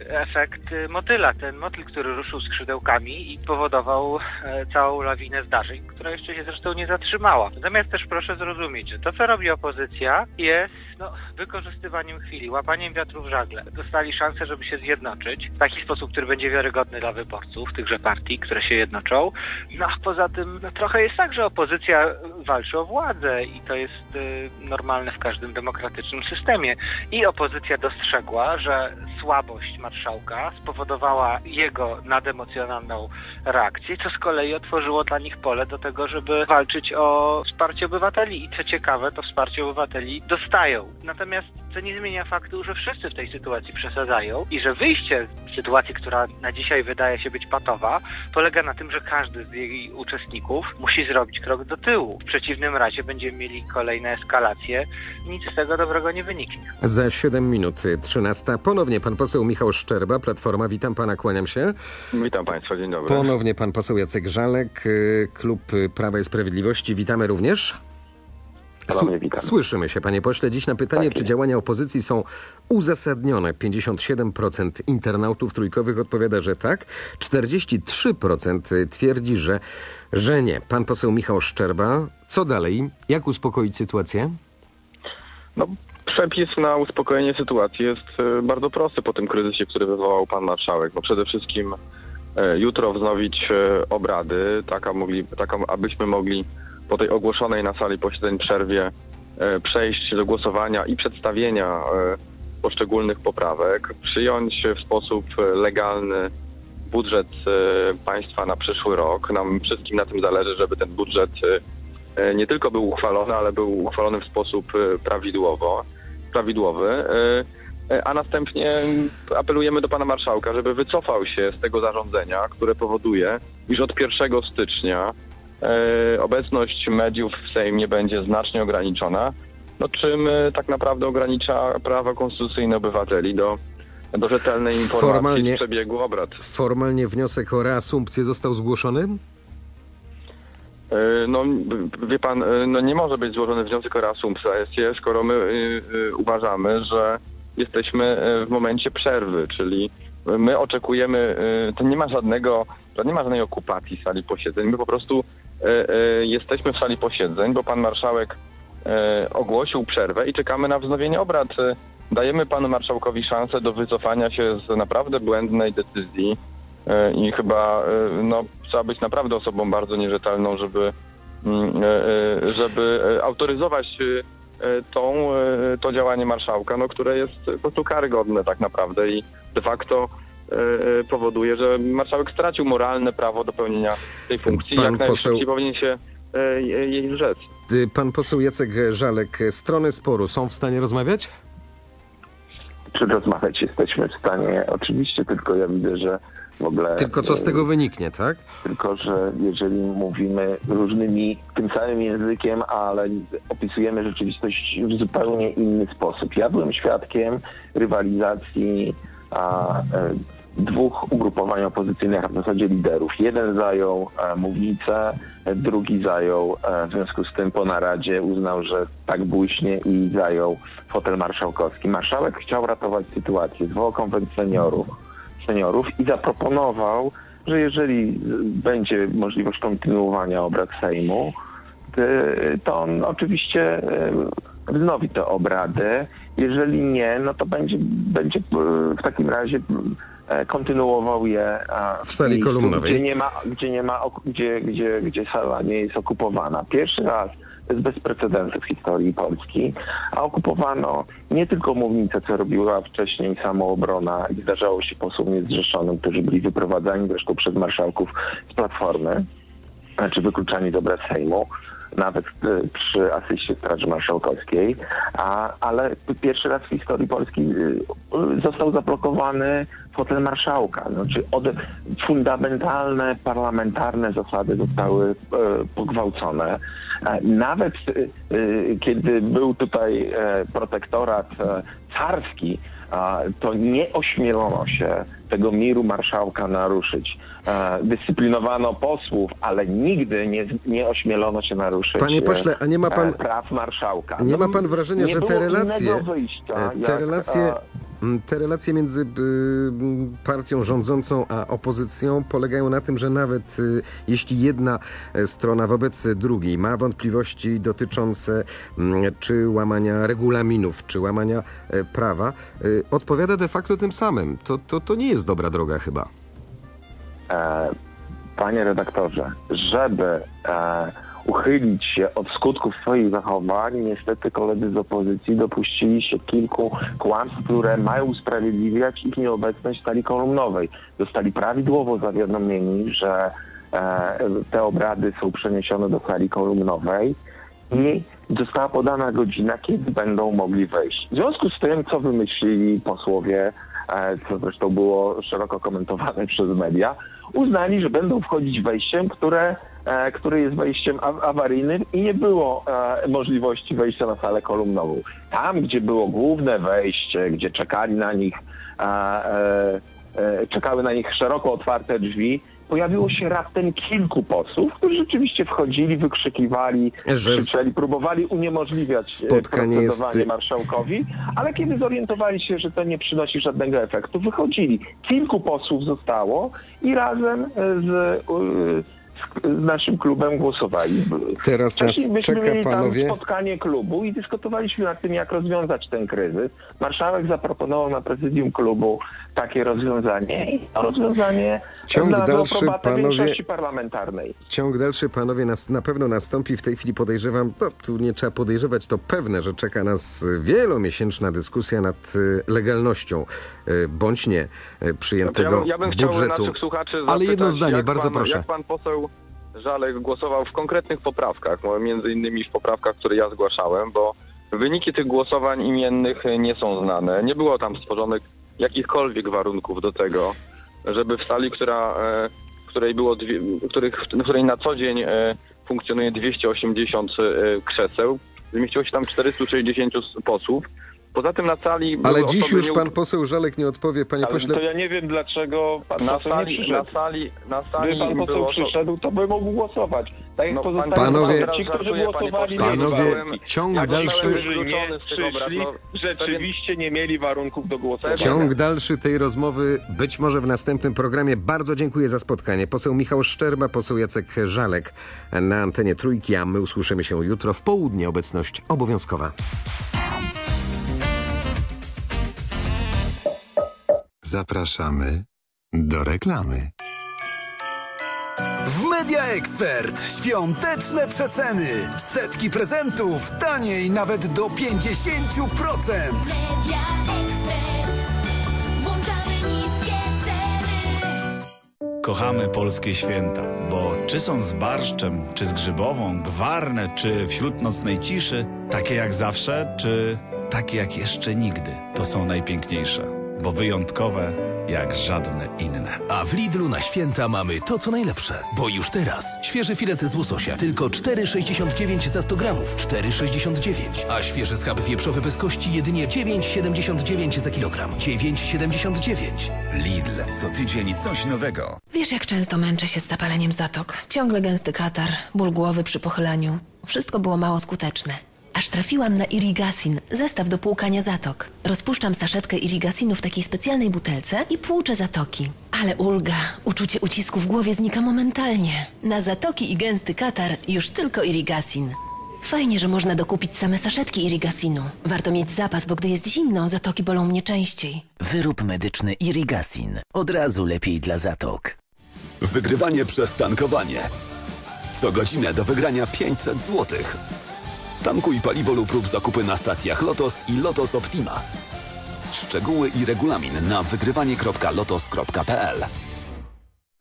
efekt motyla, ten motyl, który ruszył skrzydełkami i powodował e, całą lawinę zdarzeń, która jeszcze się zresztą nie zatrzymała. Natomiast też proszę zrozumieć, że to, co robi opozycja, jest no, wykorzystywaniem chwili, łapaniem wiatru w żagle. Dostali szansę, żeby się zjednoczyć w taki sposób, który będzie wiarygodny dla wyborców tychże partii, które się jednoczą. No a poza tym no, trochę jest tak, że opozycja walczy o władzę i to jest y, normalne w każdym demokratycznym systemie. I opozycja dostrzegła, że słabość marszałka spowodowała jego nademocjonalną reakcję, co z kolei otworzyło dla nich pole do tego, żeby walczyć o wsparcie obywateli. I co ciekawe, to wsparcie obywateli dostają. Natomiast co nie zmienia faktu, że wszyscy w tej sytuacji przesadzają i że wyjście z sytuacji, która na dzisiaj wydaje się być patowa, polega na tym, że każdy z jej uczestników musi zrobić krok do tyłu. W przeciwnym razie będziemy mieli kolejne eskalacje i nic z tego dobrego nie wyniknie. Za 7 minut, y, 13. Ponownie pan poseł Michał Szczerba, Platforma. Witam pana, kłaniam się. Witam Państwa, dzień dobry. Ponownie pan poseł Jacek Żalek, y, Klub Prawa i Sprawiedliwości. Witamy również. Ponownie witam. Słyszymy się, panie pośle. Dziś na pytanie, czy działania opozycji są uzasadnione. 57% internautów trójkowych odpowiada, że tak. 43% twierdzi, że, że nie. Pan poseł Michał Szczerba. Co dalej? Jak uspokoić sytuację? No, przepis na uspokojenie sytuacji jest e, bardzo prosty po tym kryzysie, który wywołał pan marszałek. No przede wszystkim e, jutro wznowić e, obrady, tak, mogli, tak abyśmy mogli po tej ogłoszonej na sali posiedzeń przerwie e, przejść do głosowania i przedstawienia e, poszczególnych poprawek, przyjąć w sposób e, legalny budżet państwa na przyszły rok. Nam wszystkim na tym zależy, żeby ten budżet nie tylko był uchwalony, ale był uchwalony w sposób prawidłowo, prawidłowy. A następnie apelujemy do pana marszałka, żeby wycofał się z tego zarządzenia, które powoduje, iż od 1 stycznia obecność mediów w Sejmie będzie znacznie ograniczona, no czym e, tak naprawdę ogranicza prawa konstytucyjne obywateli do, do rzetelnej informacji Formalnie- z przebiegu obrad. Formalnie wniosek o reasumpcję został zgłoszony? E, No, wie pan, e, no nie może być złożony wniosek o reasumpcję, skoro my e, e, uważamy, że jesteśmy e, w momencie przerwy, czyli my oczekujemy, e, to nie ma żadnego, to nie ma żadnej okupacji sali posiedzeń, my po prostu e, e, jesteśmy w sali posiedzeń, bo pan marszałek e, ogłosił przerwę i czekamy na wznowienie obrad. E, Dajemy panu marszałkowi szansę do wycofania się z naprawdę błędnej decyzji e, i chyba e, no, trzeba być naprawdę osobą bardzo nierzetelną, żeby, mm, e, e, żeby e, autoryzować e, e, tą, e, to działanie marszałka, no, które jest po prostu karygodne tak naprawdę i de facto e, e, powoduje, że marszałek stracił moralne prawo do pełnienia tej funkcji. Pan Jak poseł- najszybciej powinien się e, jej rzec. Pan poseł Jacek Żalek, strony sporu są w stanie rozmawiać? Czy rozmawiać jesteśmy w stanie? Oczywiście, tylko ja widzę, że w ogóle... Tylko co z tego wyniknie, tak? Tylko, że jeżeli mówimy różnymi, tym samym językiem, ale opisujemy rzeczywistość w zupełnie inny sposób. Ja byłem świadkiem rywalizacji a, e, dwóch ugrupowań opozycyjnych, a w zasadzie liderów. Jeden zajął e, mównicę, e, drugi zajął, e, w związku z tym po naradzie uznał, że tak błyśnie i zajął fotel marszałkowski. Marszałek chciał ratować sytuację, zwołał konwent seniorów, seniorów i zaproponował, że jeżeli będzie możliwość kontynuowania obrad Sejmu, y, to on oczywiście wznowi te obrady. Jeżeli nie, no to będzie, będzie w takim razie kontynuował je W sali miejscu, kolumnowej. Gdzie nie ma, gdzie nie ma, gdzie, gdzie, gdzie sala nie jest okupowana. Pierwszy raz to jest bez precedensu w historii Polski, a okupowano nie tylko mównicę, co robiła wcześniej samoobrona i zdarzało się posłom niezrzeszonym, którzy byli wyprowadzani zresztą przez marszałków z Platformy, znaczy wykluczani z obrad Sejmu, nawet y, przy asyście Straży Marszałkowskiej, a, ale pierwszy raz w historii Polski y, y, został zablokowany fotel marszałka. Znaczy od, fundamentalne parlamentarne zasady zostały e, pogwałcone. E, Nawet e, e, kiedy był tutaj e, protektorat e, carski, to nie ośmielono się tego miru marszałka naruszyć. E, Dyscyplinowano posłów, ale nigdy nie, nie ośmielono się naruszyć Panie e, pośle, a nie ma pan- e, praw marszałka. Nie No, ma pan wrażenia, że te relacje, wyjścia, e, jak, te relacje, te relacje między partią rządzącą a opozycją polegają na tym, że nawet y, jeśli jedna strona wobec drugiej ma wątpliwości dotyczące czy łamania regulaminów, czy łamania prawa, odpowiada de facto tym samym. To, to, to nie jest dobra droga chyba. E, Panie redaktorze, żeby e, uchylić się od skutków swoich zachowań, niestety koledzy z opozycji dopuścili się kilku kłamstw, które mają usprawiedliwiać ich nieobecność w sali kolumnowej. Zostali prawidłowo zawiadomieni, że e, te obrady są przeniesione do sali kolumnowej i została podana godzina, kiedy będą mogli wejść. W związku z tym, co wymyślili posłowie, co zresztą było szeroko komentowane przez media, uznali, że będą wchodzić wejściem, które, e, które jest wejściem awaryjnym i nie było e, możliwości wejścia na salę kolumnową. Tam, gdzie było główne wejście, gdzie czekali na nich, e, e, e, czekały na nich szeroko otwarte drzwi, pojawiło się raptem kilku posłów, którzy rzeczywiście wchodzili, wykrzykiwali, Że krzyczeli, próbowali uniemożliwić Spotkanie jest- marszałkowi, ale kiedy zorientowali się, że to nie przynosi żadnego efektu, wychodzili. Kilku posłów zostało i razem e, z, e, z, z naszym klubem głosowali. Teraz Wcześniej nas myśmy czeka, mieli tam panowie. spotkanie klubu i dyskutowaliśmy nad tym, jak rozwiązać ten kryzys. Marszałek zaproponował na prezydium klubu takie rozwiązanie i to rozwiązanie Ciąg znalazło dalszy, panowie- większości parlamentarnej. Ciąg dalszy, panowie, nas, na pewno nastąpi. W tej chwili podejrzewam, no tu nie trzeba podejrzewać, to pewne, że czeka nas wielomiesięczna dyskusja nad y, legalnością y, bądź nie y, przyjętego Ja bym, ja bym chciał budżetu. naszych słuchaczy Ale zapytać, jedno zdanie, jak bardzo pan, proszę. Jak pan poseł Żalek głosował w konkretnych poprawkach, no, między innymi w poprawkach, które ja zgłaszałem, bo wyniki tych głosowań imiennych nie są znane. Nie było tam stworzonych jakichkolwiek warunków do tego, żeby w sali, która, e, której było dwie, których, w której na co dzień e, funkcjonuje 280 e, krzeseł, zmieściło się tam 460 posłów. Poza tym na sali Ale dziś już nie- pan poseł Żalek nie odpowie, panie Ale pośle. to ja nie wiem, dlaczego pan na poseł nie sali, przyszedł. na sali, na sali Gdyby pan poseł było przyszedł, to by mógł głosować. Tak jak No, pan- Panowie- ci, którzy głosowali, nie Panowie, ciąg ja dalszy- tego przyszli, rzeczywiście nie mieli warunków do głosowania. Ciąg dalszy tej rozmowy być może w następnym programie. Bardzo dziękuję za spotkanie. Poseł Michał Szczerba, poseł Jacek Żalek na antenie Trójki, a my usłyszymy się jutro w południe. Obecność obowiązkowa. Zapraszamy do reklamy. W Media Expert świąteczne przeceny. Setki prezentów taniej nawet do 50%. Włączamy niskie ceny. kochamy polskie święta, bo czy są z barszczem, czy z grzybową, gwarne, czy wśród nocnej ciszy, takie jak zawsze, czy takie jak jeszcze nigdy, to są najpiękniejsze, bo wyjątkowe jak żadne inne. A w Lidlu na święta mamy to, co najlepsze. Bo już teraz świeży filet z łososia tylko 4,69 za 100 gramów. 4,69. A świeży schab wieprzowy bez kości jedynie 9,79 za kilogram. 9,79. Lidl, co tydzień coś nowego. Wiesz, jak często męczę się z zapaleniem zatok. Ciągle gęsty katar, ból głowy przy pochylaniu. Wszystko było mało skuteczne. Aż trafiłam na Irigasin, zestaw do płukania zatok. Rozpuszczam saszetkę Irigasinu w takiej specjalnej butelce i płuczę zatoki. Ale ulga, uczucie ucisku w głowie znika momentalnie. Na zatoki i gęsty katar już tylko Irigasin. Fajnie, że można dokupić same saszetki Irigasinu. Warto mieć zapas, bo gdy jest zimno, zatoki bolą mnie częściej. Wyrób medyczny Irigasin. Od razu lepiej dla zatok. Wygrywanie przez tankowanie. Co godzinę do wygrania 500 zł. Tankuj paliwo lub rób zakupy na stacjach Lotos i Lotos Optima. Szczegóły i regulamin na wygrywanie.lotos.pl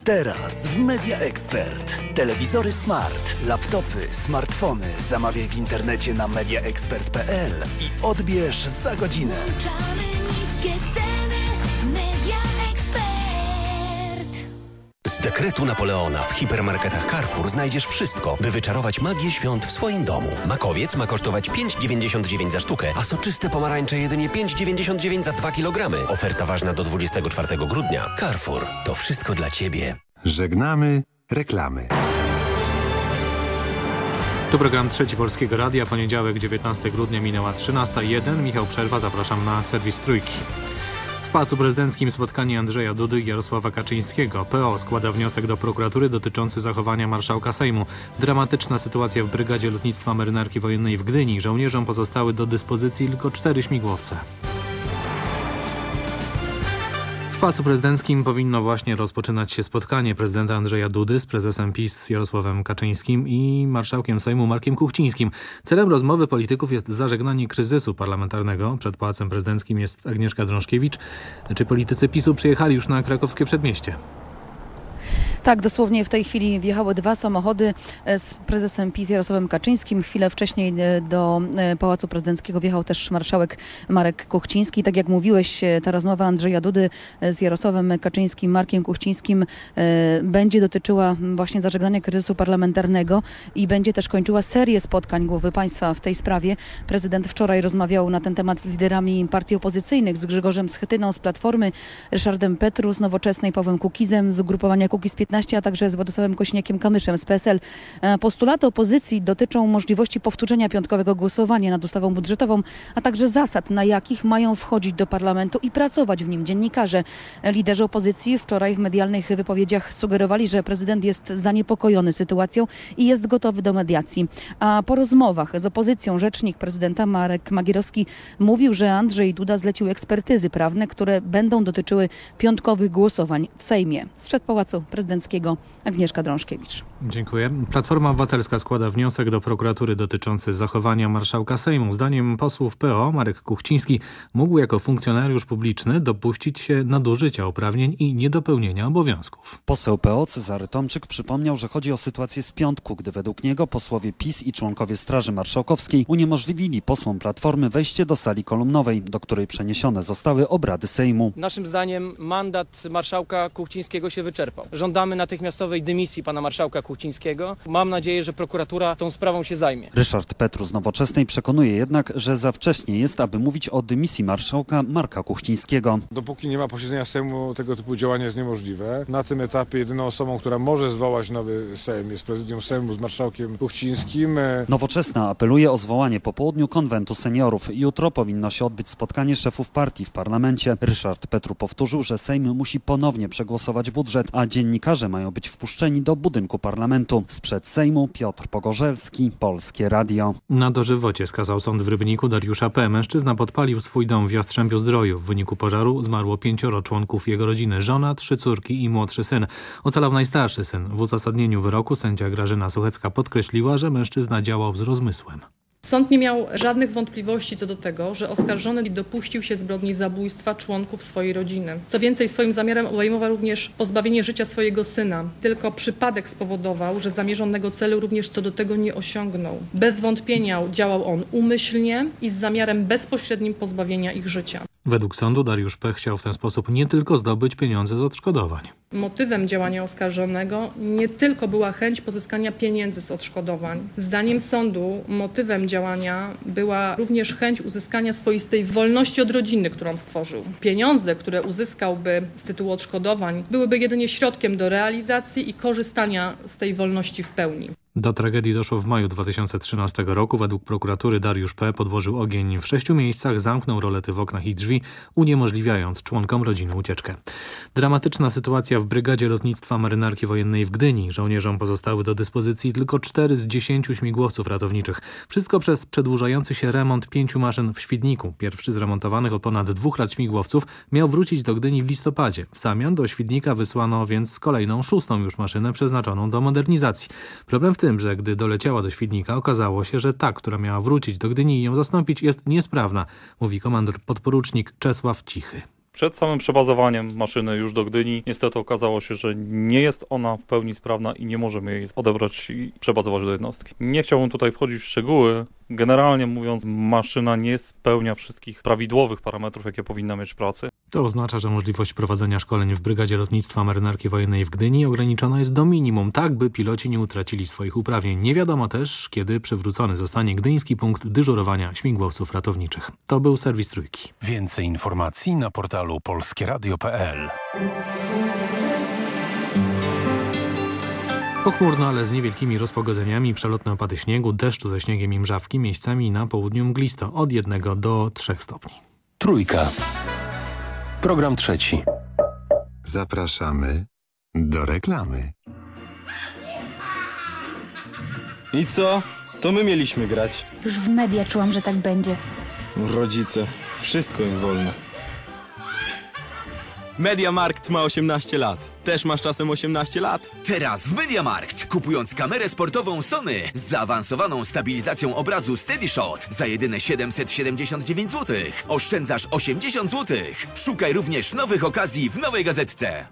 Teraz w Media Expert. Telewizory smart, laptopy, smartfony zamawiaj w internecie na mediaexpert.pl i odbierz za godzinę. Z dekretu Napoleona w hipermarketach Carrefour znajdziesz wszystko, by wyczarować magię świąt w swoim domu. Makowiec ma kosztować 5,99 za sztukę, a soczyste pomarańcze jedynie 5,99 za 2 kg. Oferta ważna do 24 grudnia. Carrefour. To wszystko dla Ciebie. Żegnamy reklamy. Tu program Trzeci Polskiego Radia, poniedziałek 19 grudnia minęła 13.01. Michał Przerwa, zapraszam na serwis Trójki. Pałacu Prezydenckim spotkanie Andrzeja Dudy i Jarosława Kaczyńskiego. PO składa wniosek do prokuratury dotyczący zachowania marszałka Sejmu. Dramatyczna sytuacja w Brygadzie Lotnictwa Marynarki Wojennej w Gdyni. Żołnierzom pozostały do dyspozycji tylko cztery śmigłowce. W Pałacu Prezydenckim powinno właśnie rozpoczynać się spotkanie prezydenta Andrzeja Dudy z prezesem PiS Jarosławem Kaczyńskim i marszałkiem Sejmu Markiem Kuchcińskim. Celem rozmowy polityków jest zażegnanie kryzysu parlamentarnego. Przed Pałacem Prezydenckim jest Agnieszka Drążkiewicz. Czy politycy PiSu przyjechali już na krakowskie przedmieście? Tak, dosłownie w tej chwili wjechały dwa samochody e, z prezesem PiS Jarosławem Kaczyńskim. Chwilę wcześniej e, do e, Pałacu Prezydenckiego wjechał też marszałek Marek Kuchciński. Tak jak mówiłeś, ta rozmowa Andrzeja Dudy z Jarosławem Kaczyńskim, Markiem Kuchcińskim będzie dotyczyła właśnie zażegnania kryzysu parlamentarnego i będzie też kończyła serię spotkań głowy państwa w tej sprawie. Prezydent wczoraj rozmawiał na ten temat z liderami partii opozycyjnych, z Grzegorzem Schetyną z Platformy, Ryszardem Petru z Nowoczesnej, Pawłem Kukizem z ugrupowania Kukiz 15 a także z Władysławem Kośniakiem-Kamyszem z PSL. E, Postulaty opozycji dotyczą możliwości powtórzenia piątkowego głosowania nad ustawą budżetową, a także zasad, na jakich mają wchodzić do parlamentu i pracować w nim dziennikarze. E, Liderzy opozycji wczoraj w medialnych wypowiedziach sugerowali, że prezydent jest zaniepokojony sytuacją i jest gotowy do mediacji. A po rozmowach z opozycją rzecznik prezydenta Marek Magierowski mówił, że Andrzej Duda zlecił ekspertyzy prawne, które będą dotyczyły piątkowych głosowań w Sejmie. Sprzed Pałacu Prezydenckiego Agnieszka Drążkiewicz. Dziękuję. Platforma Obywatelska składa wniosek do prokuratury dotyczący zachowania marszałka Sejmu. Zdaniem posłów PO Marek Kuchciński mógł jako funkcjonariusz publiczny dopuścić się nadużycia uprawnień i niedopełnienia obowiązków. Poseł PO Cezary Tomczyk przypomniał, że chodzi o sytuację z piątku, gdy według niego posłowie PiS i członkowie Straży Marszałkowskiej uniemożliwili posłom Platformy wejście do sali kolumnowej, do której przeniesione zostały obrady Sejmu. Naszym zdaniem mandat marszałka Kuchcińskiego się wyczerpał. Żądamy natychmiastowej dymisji pana marszałka Kuchcińskiego. Mam nadzieję, że prokuratura tą sprawą się zajmie. Ryszard Petru z Nowoczesnej przekonuje jednak, że za wcześnie jest, aby mówić o dymisji marszałka Marka Kuchcińskiego. Dopóki nie ma posiedzenia Sejmu, tego typu działanie jest niemożliwe. Na tym etapie jedyną osobą, która może zwołać nowy Sejm jest prezydium Sejmu z marszałkiem Kuchcińskim. Nowoczesna apeluje o zwołanie po południu konwentu seniorów. Jutro powinno się odbyć spotkanie szefów partii w parlamencie. Ryszard Petru powtórzył, że Sejm musi ponownie przegłosować budżet, a dziennikarze mają być wpuszczeni do budynku parlamentu. Sprzed Sejmu Piotr Pogorzelski, Polskie Radio. Na dożywocie skazał sąd w Rybniku Dariusza P. Mężczyzna podpalił swój dom w Jastrzębiu Zdroju. W wyniku pożaru zmarło pięcioro członków jego rodziny. Żona, trzy córki i młodszy syn. Ocalał najstarszy syn. W uzasadnieniu wyroku sędzia Grażyna Suchecka podkreśliła, że mężczyzna działał z rozmysłem. Sąd nie miał żadnych wątpliwości co do tego, że oskarżony dopuścił się zbrodni zabójstwa członków swojej rodziny. Co więcej, swoim zamiarem obejmował również pozbawienie życia swojego syna. Tylko przypadek spowodował, że zamierzonego celu również co do tego nie osiągnął. Bez wątpienia działał on umyślnie i z zamiarem bezpośrednim pozbawienia ich życia. Według sądu Dariusz P. chciał w ten sposób nie tylko zdobyć pieniądze z odszkodowań. Motywem działania oskarżonego nie tylko była chęć pozyskania pieniędzy z odszkodowań. Zdaniem sądu motywem działania była również chęć uzyskania swoistej wolności od rodziny, którą stworzył. Pieniądze, które uzyskałby z tytułu odszkodowań, byłyby jedynie środkiem do realizacji i korzystania z tej wolności w pełni. Do tragedii doszło w maju 2013 roku. Według prokuratury Dariusz P. podłożył ogień w sześciu miejscach, zamknął rolety w oknach i drzwi, uniemożliwiając członkom rodziny ucieczkę. Dramatyczna sytuacja w Brygadzie Lotnictwa Marynarki Wojennej w Gdyni. Żołnierzom pozostały do dyspozycji tylko cztery z dziesięciu śmigłowców ratowniczych. Wszystko przez przedłużający się remont pięciu maszyn w Świdniku. Pierwszy z remontowanych od ponad dwóch lat śmigłowców miał wrócić do Gdyni w listopadzie. W zamian do Świdnika wysłano więc kolejną szóstą już maszynę przeznaczoną do modernizacji. Problem w tym, że gdy doleciała do Świdnika, okazało się, że ta, która miała wrócić do Gdyni i ją zastąpić, jest niesprawna, mówi komandor podporucznik Czesław Cichy. Przed samym przebazowaniem maszyny już do Gdyni niestety okazało się, że nie jest ona w pełni sprawna i nie możemy jej odebrać i przebazować do jednostki. Nie chciałbym tutaj wchodzić w szczegóły. Generalnie mówiąc, maszyna nie spełnia wszystkich prawidłowych parametrów, jakie powinna mieć w pracy. To oznacza, że możliwość prowadzenia szkoleń w Brygadzie Lotnictwa Marynarki Wojennej w Gdyni ograniczona jest do minimum, tak by piloci nie utracili swoich uprawnień. Nie wiadomo też, kiedy przywrócony zostanie gdyński punkt dyżurowania śmigłowców ratowniczych. To był serwis Trójki. Więcej informacji na portalu polskieradio.pl Pochmurno, ale z niewielkimi rozpogodzeniami, przelotne opady śniegu, deszczu ze śniegiem i mrzawki, miejscami na południu mglisto od 1 do 3 stopni. Trójka. Program trzeci. Zapraszamy do reklamy. I co? To my mieliśmy grać. Już w media czułam, że tak będzie. Rodzice. Wszystko im wolno. Mediamarkt ma 18 lat. Też masz czasem 18 lat? Teraz w Mediamarkt, kupując kamerę sportową Sony z zaawansowaną stabilizacją obrazu Steady Shot za jedyne 779 zł, oszczędzasz 80 zł. Szukaj również nowych okazji w nowej gazetce.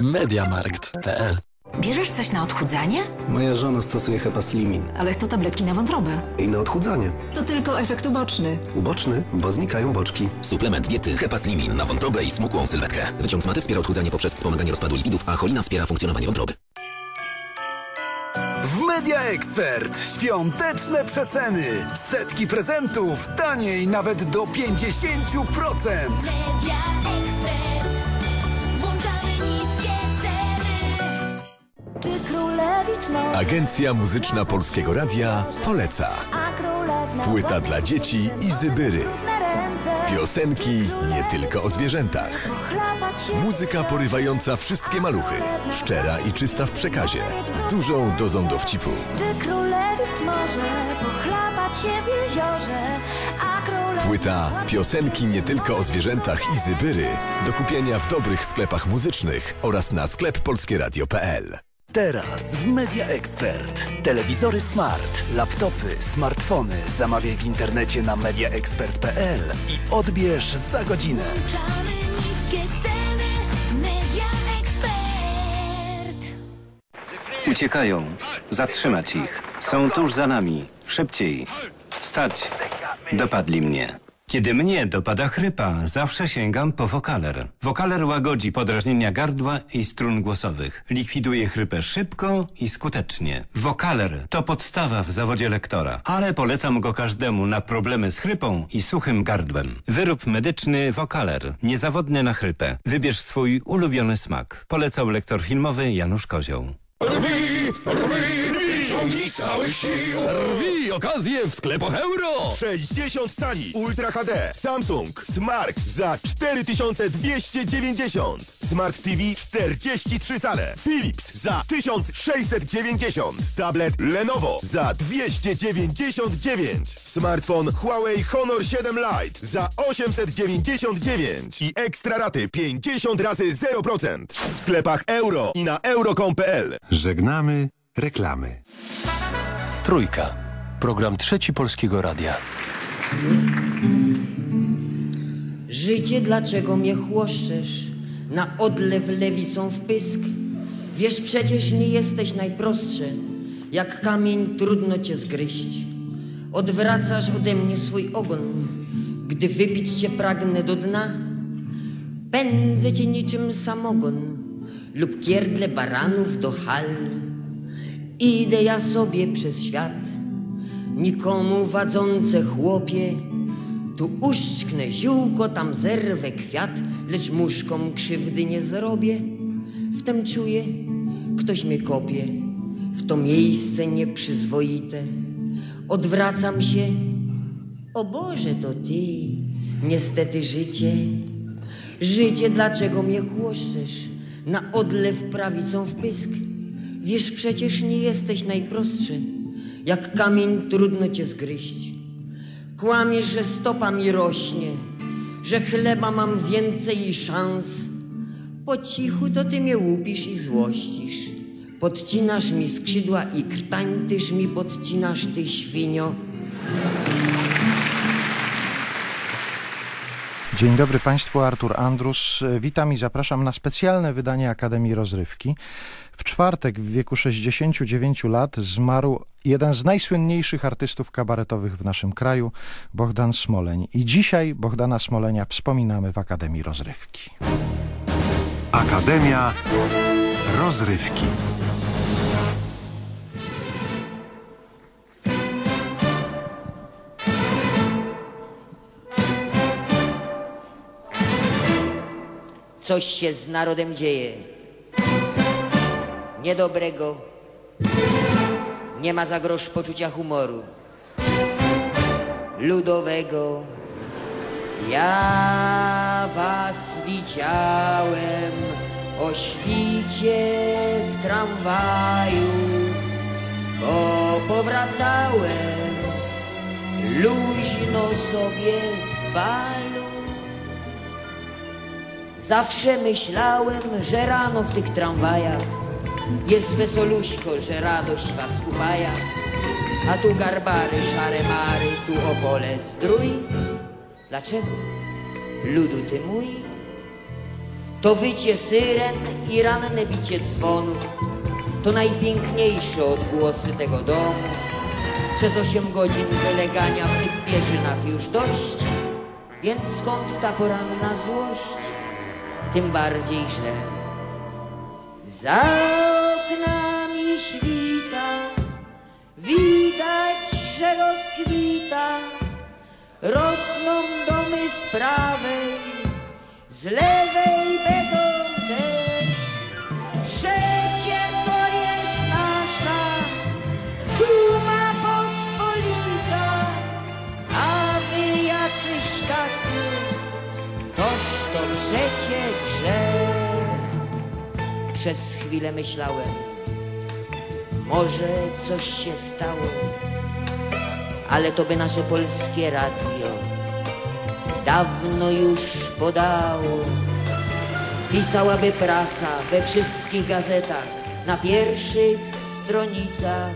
Mediamarkt.pl Bierzesz coś na odchudzanie? Moja żona stosuje Hepaslimin. Ale to tabletki na wątrobę. I na odchudzanie. To tylko efekt uboczny. Uboczny, bo znikają boczki. Suplement diety Hepaslimin na wątrobę i smukłą sylwetkę. Wyciąg z maty wspiera odchudzanie poprzez wspomaganie rozpadu lipidów, a cholina wspiera funkcjonowanie wątroby. W Media Expert świąteczne przeceny. Setki prezentów taniej nawet do 50%. Media Expert. Agencja Muzyczna Polskiego Radia poleca. Płyta dla dzieci Izy Byry. na ręce. Piosenki nie tylko o zwierzętach. Muzyka porywająca wszystkie maluchy. Szczera i czysta w przekazie. Z dużą dozą dowcipu. Czy królewicz może pochlapać się w jeziorze? Płyta Piosenki nie tylko o zwierzętach Izy Byry. Do kupienia w dobrych sklepach muzycznych oraz na sklep polskieradio.pl. Teraz w Media Expert. Telewizory smart, laptopy, smartfony zamawiaj w internecie na mediaexpert.pl i odbierz za godzinę. Uciekają. Zatrzymać ich. Są tuż za nami. Szybciej. Stać. Dopadli mnie. Kiedy mnie dopada chrypa, zawsze sięgam po Wokaler. Wokaler łagodzi podrażnienia gardła i strun głosowych. Likwiduje chrypę szybko i skutecznie. Wokaler to podstawa w zawodzie lektora, ale polecam go każdemu na problemy z chrypą i suchym gardłem. Wyrób medyczny Wokaler. Niezawodny na chrypę. Wybierz swój ulubiony smak. Polecał lektor filmowy Janusz Kozioł. Ciągnij z całych sił. Rwi okazję w sklepach euro! 60 cali Ultra HD Samsung Smart za 4290 Smart TV 43 cale. Philips za 1690 Tablet Lenovo za 299 Smartfon Huawei Honor 7 Lite za 899 i ekstra raty 50 razy 0% w sklepach euro i na euro.com.pl Żegnamy reklamy. Trójka. Program Trzeci Polskiego Radia. Życie, dlaczego mnie chłoszczesz? Na odlew lewicą w pysk. Wiesz, przecież nie jesteś najprostszy. Jak kamień trudno cię zgryźć. Odwracasz ode mnie swój ogon, gdy wypić cię pragnę do dna. Pędzę cię niczym samogon lub kierdle baranów do hal. Idę ja sobie przez świat, nikomu wadzące chłopie. Tu uszczknę ziółko, tam zerwę kwiat, lecz muszkom krzywdy nie zrobię. Wtem czuję, ktoś mnie kopie, w to miejsce nieprzyzwoite. Odwracam się, o Boże, to Ty, niestety życie. Życie, dlaczego mnie chłoszczesz? Na odlew prawicą w pysk. Wiesz, przecież nie jesteś najprostszy. Jak kamień trudno cię zgryźć. Kłamiesz, że stopa mi rośnie, że chleba mam więcej i szans. Po cichu to ty mnie łupisz i złościsz. Podcinasz mi skrzydła i krtańtysz mi podcinasz ty świnio. Dzień dobry Państwu, Artur Andrus. Witam i zapraszam na specjalne wydanie Akademii Rozrywki. W czwartek w wieku 69 lat zmarł jeden z najsłynniejszych artystów kabaretowych w naszym kraju, Bohdan Smoleń. I dzisiaj Bohdana Smolenia wspominamy w Akademii Rozrywki. Akademia Rozrywki. Coś się z narodem dzieje. Niedobrego. Nie ma za grosz poczucia humoru. Ludowego. Ja was widziałem o świcie w tramwaju, bo powracałem luźno sobie z balu. Zawsze myślałem, że rano w tych tramwajach jest wesoluśko, że radość was upaja. A tu garbary, szare mary, tu opole zdrój. Dlaczego? Ludu ty mój? To wycie syren i ranne bicie dzwonów to najpiękniejsze odgłosy tego domu. Przez osiem godzin wylegania w tych pierzynach już dość, więc skąd ta poranna złość? Tym bardziej źle. Za oknami świta, widać, że rozkwita, rosną domy z prawej, z lewej będą też. Przecie to jest nasza duma pospolita, a wy jacyś tacy, toż to przecie grzech. Przez chwilę myślałem, może coś się stało, ale to by nasze polskie radio dawno już podało. Pisałaby prasa we wszystkich gazetach, na pierwszych stronicach.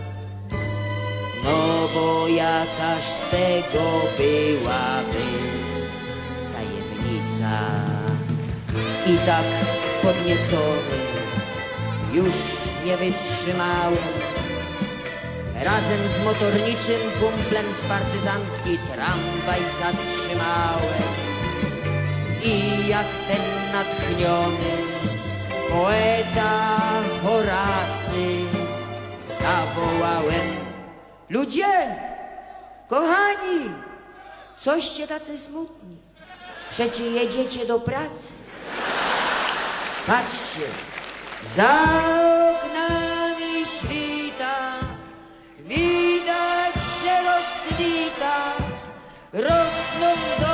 No bo jakaż z tego byłaby tajemnica. I tak podniecony już nie wytrzymałem. Razem z motorniczym kumplem z partyzantki tramwaj zatrzymałem. I jak ten natchniony poeta Horacy zawołałem Ludzie, kochani, coście tacy smutni, przecie jedziecie do pracy. Patrzcie, za oknami świta widać się rozkwita, rosną domy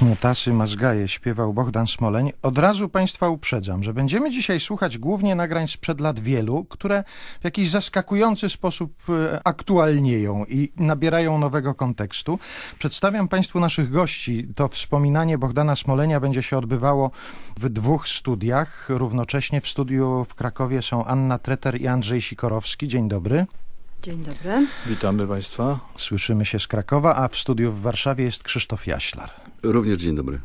Smutasy Mazgaje śpiewał Bogdan Smoleń. Od razu Państwa uprzedzam, że będziemy dzisiaj słuchać głównie nagrań sprzed lat wielu, które w jakiś zaskakujący sposób e, aktualnieją i nabierają nowego kontekstu. Przedstawiam Państwu naszych gości. To wspominanie Bogdana Smolenia będzie się odbywało w dwóch studiach. Równocześnie w studiu w Krakowie są Anna Treter i Andrzej Sikorowski. Dzień dobry. Dzień dobry. Witamy Państwa. Słyszymy się z Krakowa, a w studiu w Warszawie jest Krzysztof Jaślar. Również dzień dobry.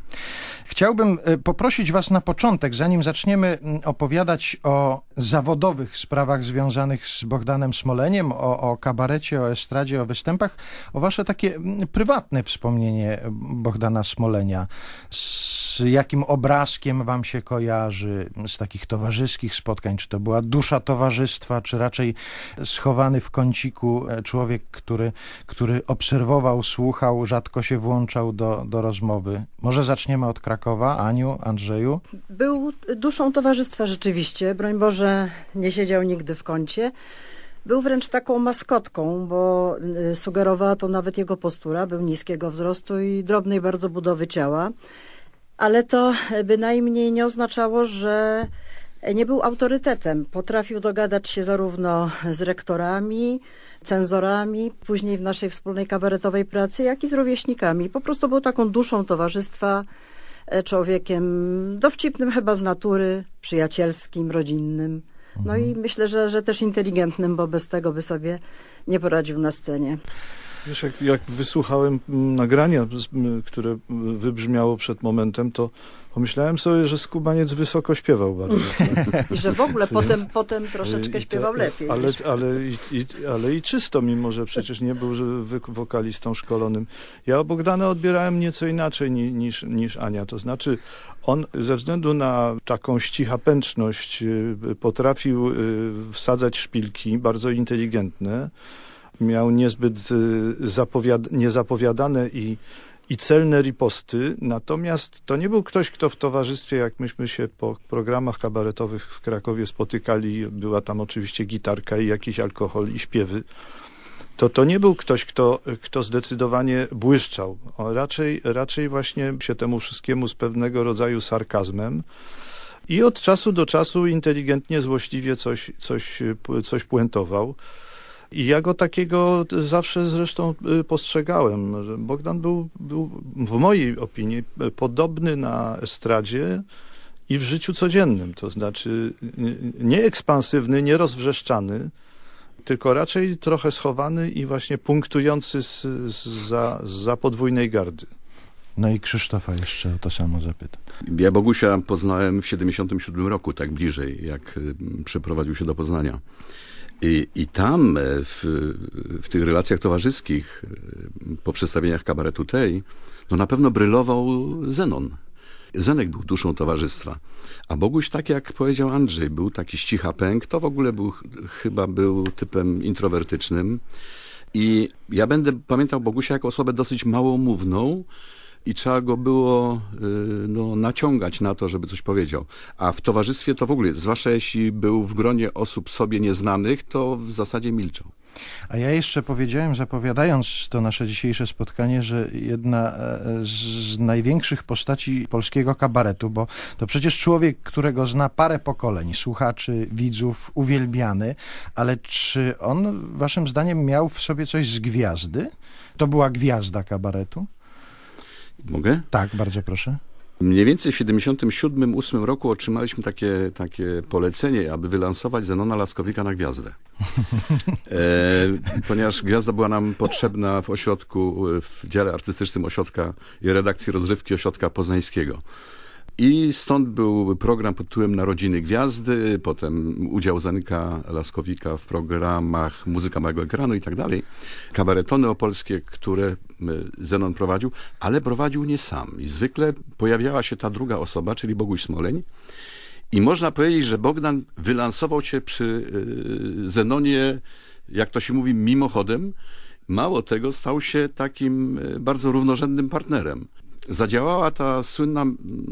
Chciałbym e, poprosić Was na początek, zanim zaczniemy opowiadać o zawodowych sprawach związanych z Bogdanem Smoleniem, o, o kabarecie, o estradzie, o występach, o Wasze takie prywatne wspomnienie Bogdana Smolenia. Z jakim obrazkiem Wam się kojarzy z takich towarzyskich spotkań? Czy to była dusza towarzystwa, czy raczej schowany w kąciku e, człowiek, który, który obserwował, słuchał, rzadko się włączał do, do rozmowy? Może zaczniemy od Krakowa. Aniu, Andrzeju? Był duszą towarzystwa rzeczywiście. Broń Boże, nie siedział nigdy w kącie. Był wręcz taką maskotką, bo y, sugerowała to nawet jego postura. Był niskiego wzrostu i drobnej bardzo budowy ciała. Ale to bynajmniej nie oznaczało, że nie był autorytetem. Potrafił dogadać się zarówno z rektorami, cenzorami, później w naszej wspólnej kabaretowej pracy, jak i z rówieśnikami. Po prostu był taką duszą towarzystwa, człowiekiem dowcipnym chyba z natury, przyjacielskim, rodzinnym. No i myślę, że, że też inteligentnym, bo bez tego by sobie nie poradził na scenie. Wiesz, jak, jak wysłuchałem nagrania, które wybrzmiało przed momentem, to Pomyślałem sobie, że Skubaniec wysoko śpiewał bardzo. I że w ogóle potem, potem troszeczkę śpiewał lepiej. Ale, ale, i, ale i czysto, mimo że przecież nie był wokalistą szkolonym. Ja Bogdana odbierałem nieco inaczej niż, niż Ania. To znaczy on ze względu na taką ścichapęczność y, potrafił y, wsadzać szpilki, bardzo inteligentne. Miał niezbyt y, zapowiad niezapowiadane i i celne riposty, natomiast to nie był ktoś, kto w towarzystwie, jak myśmy się po programach kabaretowych w Krakowie spotykali, była tam oczywiście gitarka i jakiś alkohol i śpiewy, to to nie był ktoś, kto, kto zdecydowanie błyszczał. Raczej, raczej właśnie się temu wszystkiemu z pewnego rodzaju sarkazmem i od czasu do czasu inteligentnie, złośliwie coś, coś, coś puentował. I ja go takiego zawsze zresztą y, postrzegałem. Bogdan był, był w mojej opinii podobny na estradzie i w życiu codziennym. To znaczy nie ekspansywny, nie rozwrzeszczany, tylko raczej trochę schowany i właśnie punktujący z, z, za, za podwójnej gardy. No i Krzysztofa jeszcze o to samo zapytam. Ja Bogusia poznałem w 77 roku, tak bliżej, jak y, przeprowadził się do Poznania. I, i tam e, w, w tych relacjach towarzyskich, e, po przedstawieniach kabaretu tej, no na pewno brylował Zenon. Zenek był duszą towarzystwa. A Boguś, tak jak powiedział Andrzej, był taki ścicha pęk, to w ogóle był, chyba był typem introwertycznym. I ja będę pamiętał Bogusia jako osobę dosyć małomówną, i trzeba go było y, no, naciągać na to, żeby coś powiedział. A w towarzystwie to w ogóle, zwłaszcza jeśli był w gronie osób sobie nieznanych, to w zasadzie milczał. A ja jeszcze powiedziałem, zapowiadając to nasze dzisiejsze spotkanie, że jedna e, z największych postaci polskiego kabaretu, bo to przecież człowiek, którego zna parę pokoleń, słuchaczy, widzów, uwielbiany, ale czy on, waszym zdaniem, miał w sobie coś z gwiazdy? To była gwiazda kabaretu? Mogę? Tak, bardzo proszę. Mniej więcej w 77-8 roku otrzymaliśmy takie, takie polecenie, aby wylansować Zenona Laskowika na gwiazdę. E, ponieważ gwiazda była nam potrzebna w ośrodku, w dziale artystycznym ośrodka i redakcji rozrywki ośrodka poznańskiego. I stąd był program pod tytułem Narodziny Gwiazdy, potem udział Zanika Laskowika w programach Muzyka Małego Ekranu i tak dalej. Kabaretony opolskie, które e, Zenon prowadził, ale prowadził nie sam. I zwykle pojawiała się ta druga osoba, czyli Boguś Smoleń. I można powiedzieć, że Bogdan wylansował się przy e, Zenonie, jak to się mówi, mimochodem. Mało tego, stał się takim e, bardzo równorzędnym partnerem zadziałała ta słynna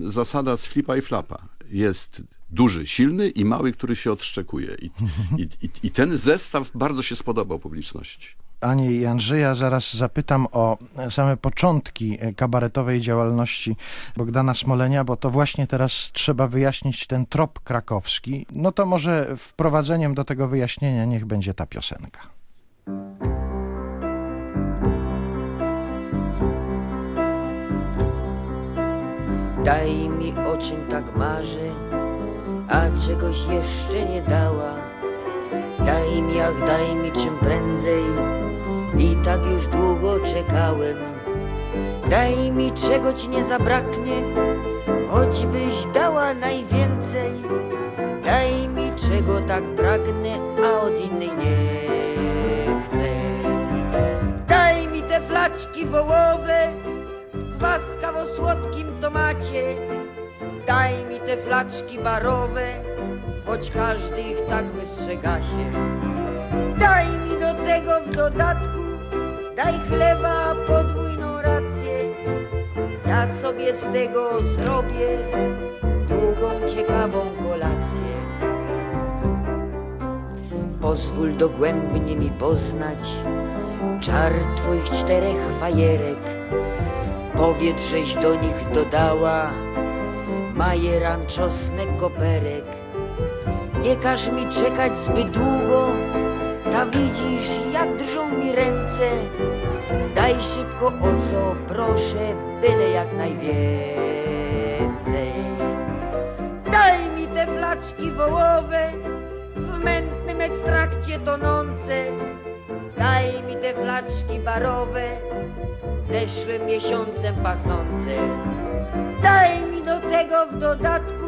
zasada z flipa i flapa. Jest duży, silny i mały, który się odszczekuje. I, i, i ten zestaw bardzo się spodobał publiczności. Anię i Andrzeja. Zaraz zapytam o same początki kabaretowej działalności Bogdana Smolenia, bo to właśnie teraz trzeba wyjaśnić ten trop krakowski. No to może wprowadzeniem do tego wyjaśnienia niech będzie ta piosenka. Daj mi o czym tak marzę, a czegoś jeszcze nie dała. Daj mi, ach daj mi czym prędzej i tak już długo czekałem. Daj mi czego ci nie zabraknie, choćbyś dała najwięcej. Daj mi czego tak pragnę, a od innej nie chcę. Daj mi te flaczki wołowe w kwaskawo-słodkim tomacie. Daj mi te flaczki barowe, choć każdy ich tak wystrzega się. Daj mi do tego w dodatku, daj chleba podwójną rację. Ja sobie z tego zrobię długą, ciekawą kolację. Pozwól dogłębnie mi poznać czar twoich czterech fajerek. Powiedz, żeś do nich dodała majeran, czosnek, koperek. Nie każ mi czekać zbyt długo, ta widzisz, jak drżą mi ręce. Daj szybko o co proszę, byle jak najwięcej. Daj mi te flaczki wołowe, w mętnym ekstrakcie tonące. Daj mi te flaczki barowe, zeszłym miesiącem pachnące. Daj mi do tego w dodatku,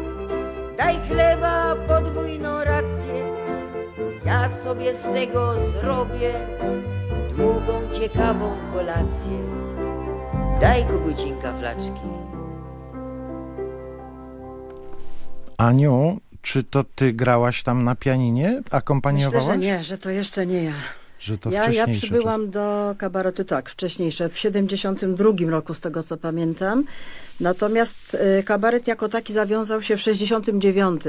daj chleba podwójną rację. Ja sobie z tego zrobię długą, ciekawą kolację. Daj kogucinka flaczki. Aniu, czy to ty grałaś tam na pianinie? Akompaniowałaś? Myślę, że nie, że to jeszcze nie ja. Że to ja, ja przybyłam do kabaretu, tak, wcześniejsze, w 72 roku, z tego co pamiętam. Natomiast y, kabaret jako taki zawiązał się w 69.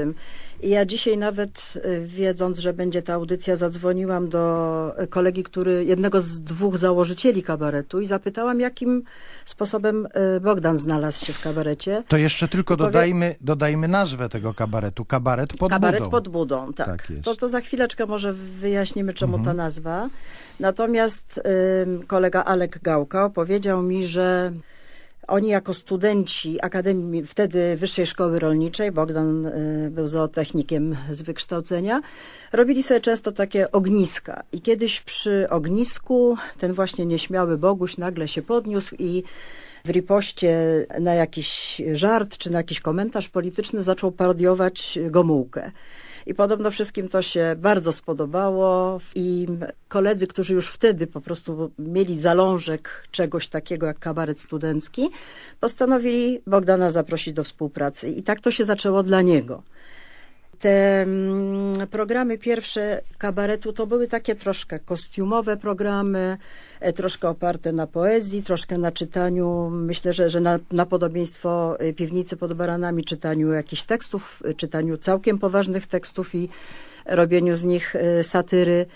Ja dzisiaj nawet y, wiedząc, że będzie ta audycja, zadzwoniłam do kolegi, który, jednego z dwóch założycieli kabaretu i zapytałam, jakim sposobem y, Bogdan znalazł się w kabarecie. To jeszcze tylko powie- dodajmy, dodajmy nazwę tego kabaretu. Kabaret pod Kabaret budą. pod budą, tak. Tak to, to za chwileczkę może wyjaśnimy, czemu Mhm. ta nazwa. Natomiast ym, kolega Alek Gałka opowiedział mi, że oni jako studenci Akademii, wtedy Wyższej Szkoły Rolniczej, Bogdan y, był zootechnikiem z wykształcenia, robili sobie często takie ogniska. I kiedyś przy ognisku ten właśnie nieśmiały Boguś nagle się podniósł i w ripoście na jakiś żart czy na jakiś komentarz polityczny zaczął parodiować Gomułkę. I podobno wszystkim to się bardzo spodobało i koledzy, którzy już wtedy po prostu mieli zalążek czegoś takiego jak kabaret studencki, postanowili Bogdana zaprosić do współpracy. I tak to się zaczęło dla niego. Te mm, programy pierwsze kabaretu to były takie troszkę kostiumowe programy, e, troszkę oparte na poezji, troszkę na czytaniu, myślę, że, że na, na podobieństwo e, piwnicy pod baranami, czytaniu jakichś tekstów, e, czytaniu całkiem poważnych tekstów i robieniu z nich satyry.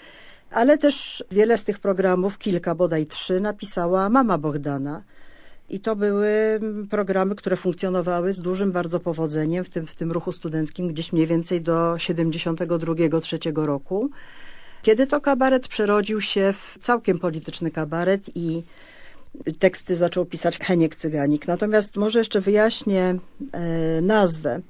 Ale też wiele z tych programów, kilka bodaj trzy, napisała mama Bogdana. I to były mm, programy, które funkcjonowały z dużym bardzo powodzeniem w tym, w tym ruchu studenckim gdzieś mniej więcej do 72-3 roku, kiedy to kabaret przerodził się w całkiem polityczny kabaret i teksty zaczął pisać Heniek Cyganik. Natomiast może jeszcze wyjaśnię e, nazwę.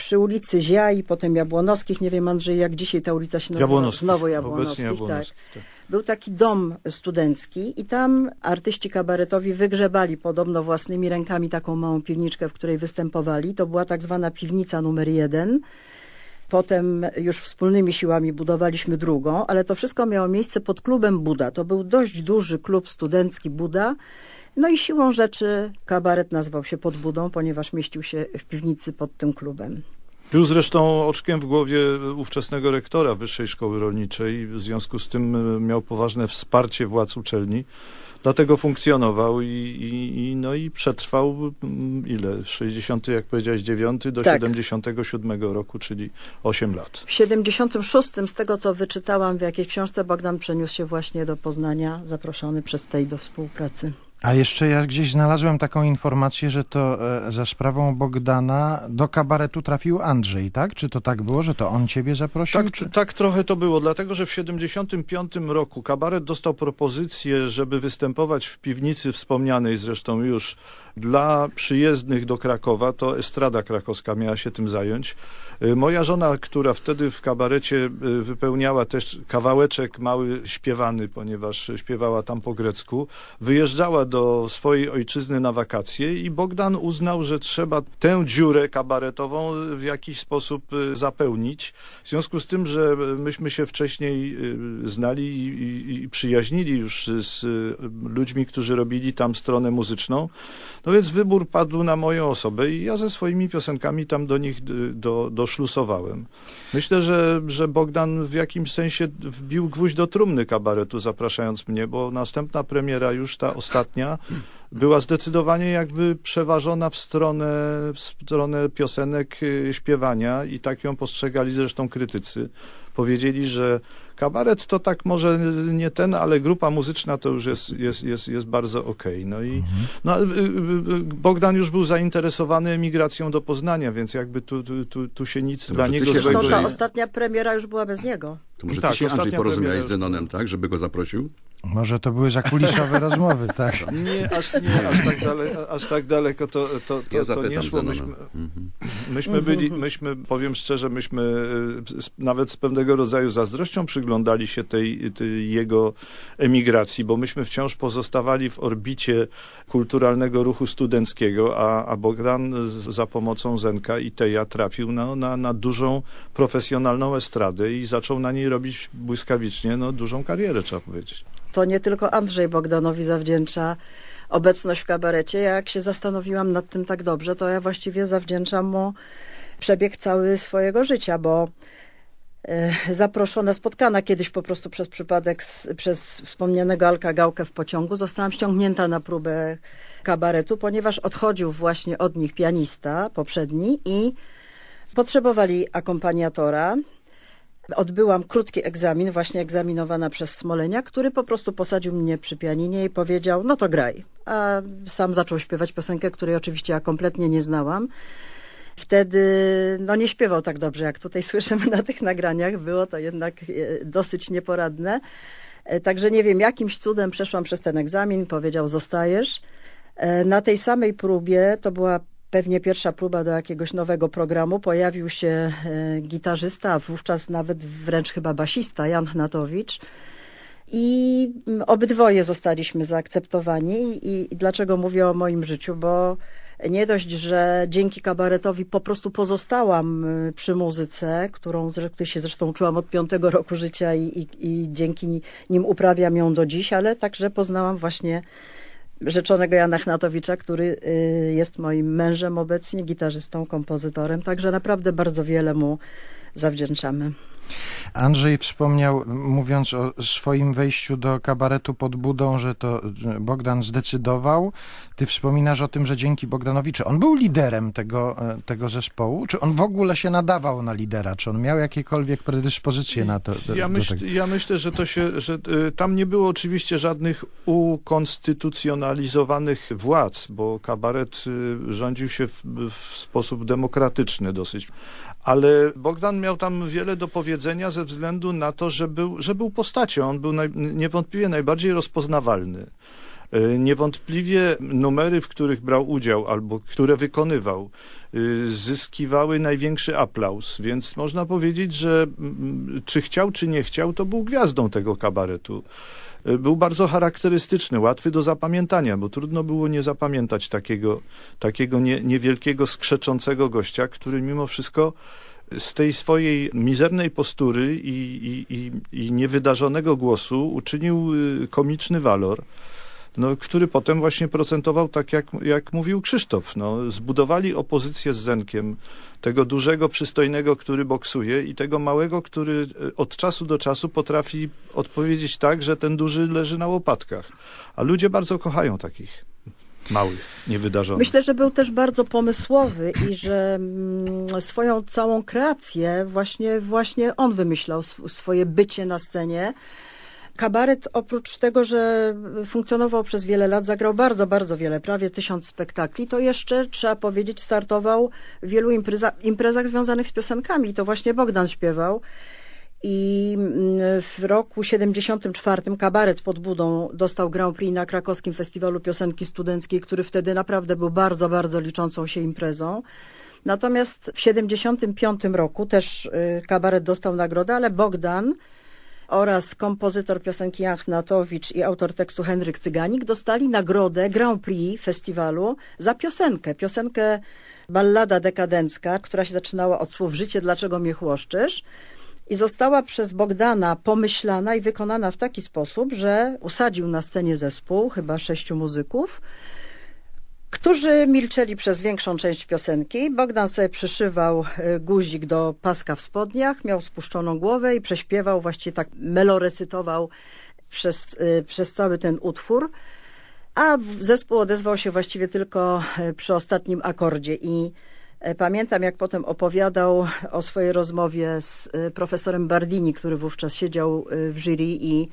Przy ulicy Ziai, potem Jabłonowskich, nie wiem Andrzej, jak dzisiaj ta ulica się nazywa. Jabłonowskich. Znowu Jabłonowskich, Jabłonowskich, tak. Był taki dom studencki i tam artyści kabaretowi wygrzebali podobno własnymi rękami taką małą piwniczkę, w której występowali. To była tak zwana piwnica numer jeden. Potem już wspólnymi siłami budowaliśmy drugą, ale to wszystko miało miejsce pod klubem Buda. To był dość duży klub studencki Buda. No i siłą rzeczy kabaret nazywał się pod Budą, ponieważ mieścił się w piwnicy pod tym klubem. Był zresztą oczkiem w głowie ówczesnego rektora Wyższej Szkoły Rolniczej. W związku z tym e, miał poważne wsparcie władz uczelni. dlatego funkcjonował i, i, i, no i przetrwał mm, ile? 60, jak powiedziałeś, 9 do Tak. 77 roku, czyli 8 lat. W 76, z tego co wyczytałam w jakiejś książce, Bogdan przeniósł się właśnie do Poznania, zaproszony przez tej do współpracy. A jeszcze ja gdzieś znalazłem taką informację, że to e, za sprawą Bogdana do kabaretu trafił Andrzej, tak? Czy to tak było, że to on ciebie zaprosił? Tak, tak trochę to było, dlatego że w 75 roku kabaret dostał propozycję, żeby występować w piwnicy wspomnianej zresztą już dla przyjezdnych do Krakowa, to Estrada Krakowska miała się tym zająć. Y, Moja żona, która wtedy w kabarecie y, wypełniała też kawałeczek mały śpiewany, ponieważ śpiewała tam po grecku, wyjeżdżała do swojej ojczyzny na wakacje i Bogdan uznał, że trzeba tę dziurę kabaretową w jakiś sposób y, zapełnić. W związku z tym, że myśmy się wcześniej znali i, i, przyjaźnili już z ludźmi, którzy robili tam stronę muzyczną, no więc wybór padł na moją osobę i ja ze swoimi piosenkami tam do nich y, do, doszlusowałem. Myślę, że, że Bogdan w jakimś sensie wbił gwóźdź do trumny kabaretu, zapraszając mnie, bo następna premiera, już ta ostatnia, była zdecydowanie jakby przeważona w stronę, w stronę piosenek y, śpiewania i tak ją postrzegali zresztą krytycy. Powiedzieli, że kabaret to tak może nie ten, ale grupa muzyczna to już jest, jest, jest, jest bardzo okej. No i no, y, y, y, Bogdan już był zainteresowany emigracją do Poznania, więc jakby tu, tu, tu, tu się nic Dobrze, dla niego się złego... Zresztą ta ostatnia premiera już była bez niego. To może Tak, ty się, Andrzej, porozumiałeś premiera z Zenonem, tak? Żeby go zaprosił? Może to były zakulisowe rozmowy, tak? Nie, aż, nie aż, tak dale, aż tak daleko to, to, to, Ja to nie szło. Myśmy, Mhm. myśmy byli, myśmy, powiem szczerze, myśmy e, z, nawet z pewnego rodzaju zazdrością przyglądali się tej, tej jego emigracji, bo myśmy wciąż pozostawali w orbicie kulturalnego ruchu studenckiego, a, a Bogdan z, za pomocą Zenka i Teja trafił na, na, na dużą profesjonalną estradę i zaczął na niej robić błyskawicznie no, dużą karierę, trzeba powiedzieć. To nie tylko Andrzej Bogdanowi zawdzięcza obecność w kabarecie. Ja jak się zastanowiłam nad tym tak dobrze, to ja właściwie zawdzięczam mu przebieg cały swojego życia, bo e, zaproszona, spotkana kiedyś po prostu przez przypadek z, przez wspomnianego Alka Gałkę w pociągu, zostałam ściągnięta na próbę kabaretu, ponieważ odchodził właśnie od nich pianista poprzedni i potrzebowali akompaniatora. Odbyłam krótki egzamin, właśnie egzaminowana przez Smolenia, który po prostu posadził mnie przy pianinie i powiedział, no to graj. A sam zaczął śpiewać piosenkę, której oczywiście ja kompletnie nie znałam. Wtedy no nie śpiewał tak dobrze, jak tutaj słyszymy na tych nagraniach. Było to jednak e, dosyć nieporadne. E, Także nie wiem, jakimś cudem przeszłam przez ten egzamin, powiedział, zostajesz. E, Na tej samej próbie, to była pewnie pierwsza próba do jakiegoś nowego programu, pojawił się e, gitarzysta, wówczas nawet wręcz chyba basista, Jan Hnatowicz. I mm, obydwoje zostaliśmy zaakceptowani. I, I dlaczego mówię o moim życiu? Bo nie dość, że dzięki kabaretowi po prostu pozostałam y, przy muzyce, którą się zresztą uczyłam od piątego roku życia i, i, i dzięki nim uprawiam ją do dziś, ale także poznałam właśnie rzeczonego Jana Chnatowicza, który y, jest moim mężem obecnie, gitarzystą, kompozytorem, także naprawdę bardzo wiele mu zawdzięczamy. Andrzej wspomniał, mówiąc o swoim wejściu do kabaretu pod budą, że to Bogdan zdecydował. Ty wspominasz o tym, że dzięki Bogdanowi, czy on był liderem tego, e, tego zespołu, czy on w ogóle się nadawał na lidera, czy on miał jakiekolwiek predyspozycje na to? Do, Ja, do myśl, tego? ja myślę, że to się, że y, tam nie było oczywiście żadnych ukonstytucjonalizowanych władz, bo kabaret y, rządził się w, w sposób demokratyczny dosyć. Ale Bogdan miał tam wiele do powiedzenia ze względu na to, że był, że był postacią. On był naj, niewątpliwie najbardziej rozpoznawalny. Y, Niewątpliwie numery, w których brał udział albo które wykonywał, y, zyskiwały największy aplauz, więc można powiedzieć, że mm, czy chciał, czy nie chciał, to był gwiazdą tego kabaretu. Y, Był bardzo charakterystyczny, łatwy do zapamiętania, bo trudno było nie zapamiętać takiego, takiego nie, niewielkiego, skrzeczącego gościa, który mimo wszystko z tej swojej mizernej postury i, i, i, i niewydarzonego głosu uczynił y, komiczny walor. No, który potem właśnie procentował tak, jak, jak mówił Krzysztof. No, zbudowali opozycję z Zenkiem, tego dużego, przystojnego, który boksuje i tego małego, który e, od czasu do czasu potrafi odpowiedzieć tak, że ten duży leży na łopatkach. A ludzie bardzo kochają takich małych, niewydarzonych. Myślę, że był też bardzo pomysłowy i że mm, swoją całą kreację właśnie, właśnie on wymyślał, sw- swoje bycie na scenie. Kabaret oprócz tego, że funkcjonował przez wiele lat, zagrał bardzo, bardzo wiele, prawie tysiąc spektakli, to jeszcze, trzeba powiedzieć, startował w wielu impreza, imprezach związanych z piosenkami. To właśnie Bogdan śpiewał. I mm, w roku 74 kabaret pod Budą dostał Grand Prix na krakowskim festiwalu piosenki studenckiej, który wtedy naprawdę był bardzo, bardzo liczącą się imprezą. Natomiast w 75 roku też y, kabaret dostał nagrodę, ale Bogdan oraz kompozytor piosenki Jan Natowicz i autor tekstu Henryk Cyganik dostali nagrodę Grand Prix festiwalu za piosenkę. Piosenkę Ballada dekadencka, która się zaczynała od słów Życie, dlaczego mnie chłoszczysz? I została przez Bogdana pomyślana i wykonana w taki sposób, że usadził na scenie zespół, chyba sześciu muzyków, którzy milczeli przez większą część piosenki. Bogdan sobie przyszywał y, guzik do paska w spodniach, miał spuszczoną głowę i prześpiewał, właściwie tak melorecytował przez, y, przez cały ten utwór. A zespół odezwał się właściwie tylko y, przy ostatnim akordzie i e, Pamiętam, jak potem opowiadał o swojej rozmowie z profesorem Bardini, który wówczas siedział w jury i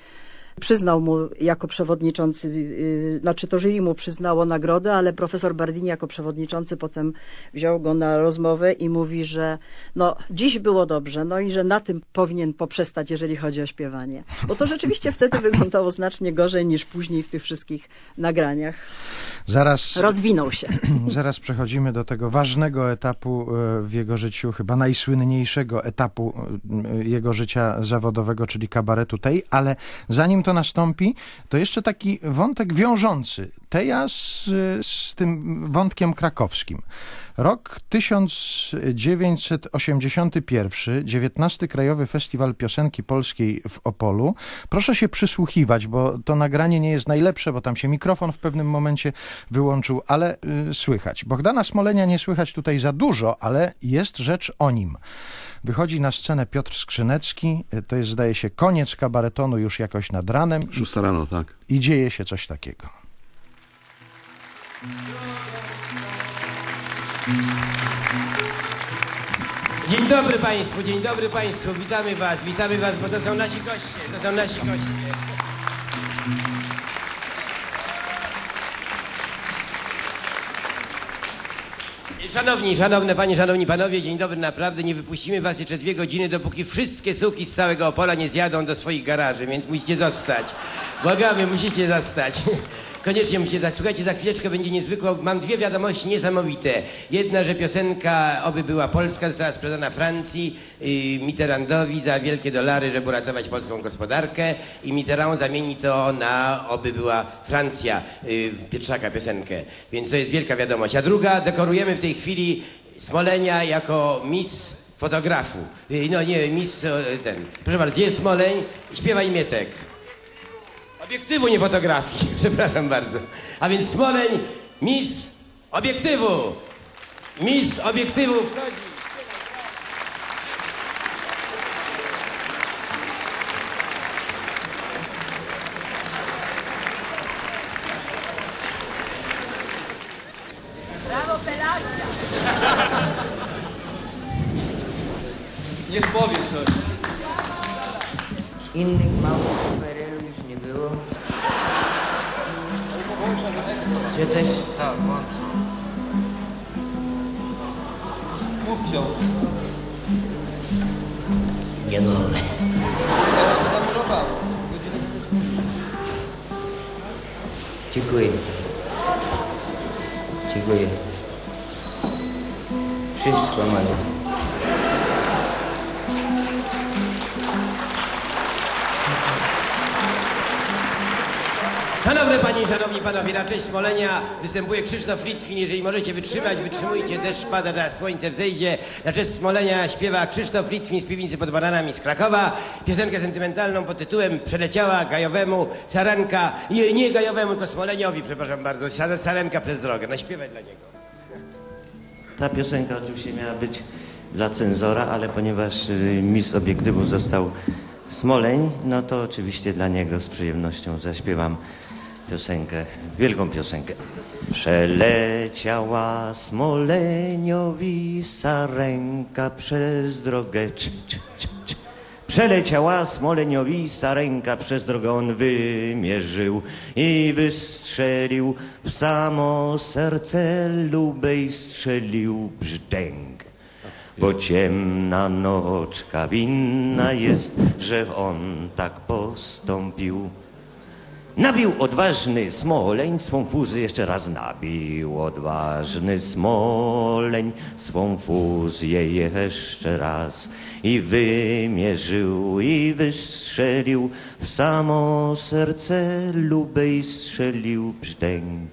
przyznał mu jako przewodniczący, yy, znaczy to jury mu przyznało nagrodę, ale profesor Bardini jako przewodniczący potem wziął go na rozmowę i mówi, że no dziś było dobrze, no i że na tym powinien poprzestać, jeżeli chodzi o śpiewanie. Bo to rzeczywiście wtedy wyglądało znacznie gorzej niż później w tych wszystkich nagraniach. Zaraz, Rozwinął się. zaraz przechodzimy do tego ważnego etapu e, w jego życiu, chyba najsłynniejszego etapu e, jego życia zawodowego, czyli kabaretu tej, ale zanim to nastąpi, to jeszcze taki wątek wiążący Teja z, z tym wątkiem krakowskim. Rok 1981, 19 Krajowy Festiwal Piosenki Polskiej w Opolu. Proszę się przysłuchiwać, bo to nagranie nie jest najlepsze, bo tam się mikrofon w pewnym momencie wyłączył, ale y, słychać. Bogdana Smolenia nie słychać tutaj za dużo, ale jest rzecz o nim. Wychodzi na scenę Piotr Skrzynecki, y, to jest zdaje się koniec kabaretonu już jakoś nad ranem. Szósta rano, tak. I dzieje się coś takiego. Dzień dobry Państwu, dzień dobry Państwu, witamy Was, witamy Was, bo to są nasi goście, to są nasi goście. Szanowni, szanowne Panie, szanowni Panowie, dzień dobry, naprawdę nie wypuścimy Was jeszcze dwie godziny, dopóki wszystkie suki z całego Opola nie zjadą do swoich garaży, więc musicie zostać. Błagamy, musicie zostać. Koniecznie musicie zostać. Słuchajcie, za chwileczkę będzie niezwykła. Mam dwie wiadomości niesamowite. Jedna, że piosenka Oby była Polska została sprzedana Francji, yy, Mitterrandowi za wielkie dolary, żeby uratować polską gospodarkę i Mitterrand zamieni to na Oby była Francja, yy, Pietrzaka piosenkę. Więc to jest wielka wiadomość. A druga, dekorujemy w tej chwili Smolenia jako Miss fotografu. Yy, no nie, Miss ten. Proszę bardzo, gdzie jest Smoleń? Śpiewaj Mietek. Obiektywu, nie fotografii. Przepraszam bardzo. A więc Smoleń, Miss Obiektywu. Miss Obiektywu wchodzi. Smolenia występuje Krzysztof Litwin. Jeżeli możecie wytrzymać, wytrzymujcie, deszcz pada, teraz słońce wzejdzie. Na cześć Smolenia śpiewa Krzysztof Litwin z piwnicy pod bananami z Krakowa. Piosenkę sentymentalną pod tytułem Przeleciała gajowemu saranka, nie, nie gajowemu, to Smoleniowi, przepraszam bardzo, sa- sarenka przez drogę. Naśpiewaj dla niego. Ta piosenka oczywiście miała być dla cenzora, ale ponieważ y, mistrz obiektywu został Smoleń, no to oczywiście dla niego z przyjemnością zaśpiewam piosenkę, wielką piosenkę. Przeleciała Smoleniowi sarenka przez drogę. Cz, cz, cz, cz. Przeleciała Smoleniowi ręka, przez drogę on wymierzył i wystrzelił w samo serce lubej strzelił brzdęk. Bo ciemna noczka winna jest, że on tak postąpił. Nabił odważny Smoleń swą fuzję jeszcze raz nabił odważny Smoleń swą fuzję jeszcze raz i wymierzył i wystrzelił w samo serce lubej strzelił brzdęk.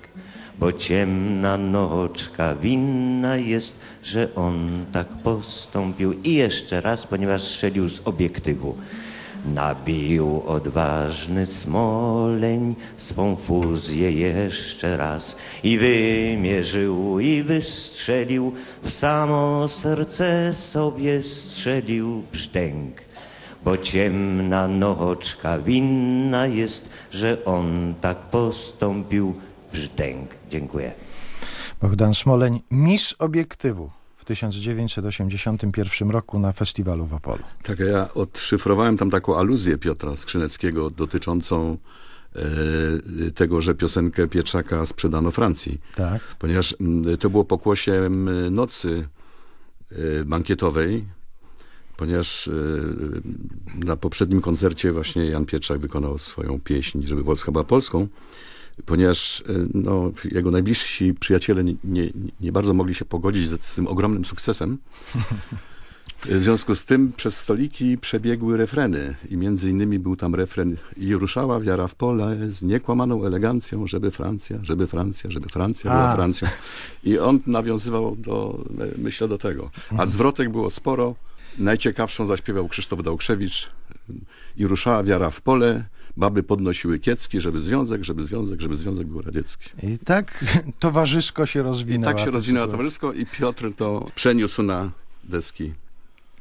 Bo ciemna noczka winna jest, że on tak postąpił i jeszcze raz, ponieważ strzelił z obiektywu. Nabił odważny smoleń swą fuzję jeszcze raz i wymierzył i wystrzelił w samo serce sobie strzelił brzdęk. Bo ciemna noczka winna jest, że on tak postąpił brzdęk. Dziękuję. Bogdan Smoleń, mistrz obiektywu w 1981 roku na festiwalu w Opolu. Tak, ja odszyfrowałem tam taką aluzję Piotra Skrzyneckiego dotyczącą e, tego, że piosenkę Pieczaka sprzedano Francji. Tak. Ponieważ to było pokłosiem e, nocy e, bankietowej, ponieważ na poprzednim koncercie właśnie Jan Pietrzak wykonał swoją pieśń, żeby Polska była Polską, ponieważ e, no, jego najbliżsi przyjaciele nie, nie, nie bardzo mogli się pogodzić z, z tym ogromnym sukcesem. W związku z tym przez stoliki przebiegły refreny i między innymi był tam refren i ruszała wiara w pole z niekłamaną elegancją, żeby Francja, żeby Francja, żeby Francja była A. Francją. I on nawiązywał do, myślę, do tego. A zwrotek było sporo. Najciekawszą zaśpiewał Krzysztof Dałkrzewicz i ruszała wiara w pole, baby podnosiły kiecki, żeby związek, żeby związek, żeby związek był radziecki. I tak towarzysko się rozwinęło. Tak się rozwinęło towarzysko i Piotr to przeniósł na deski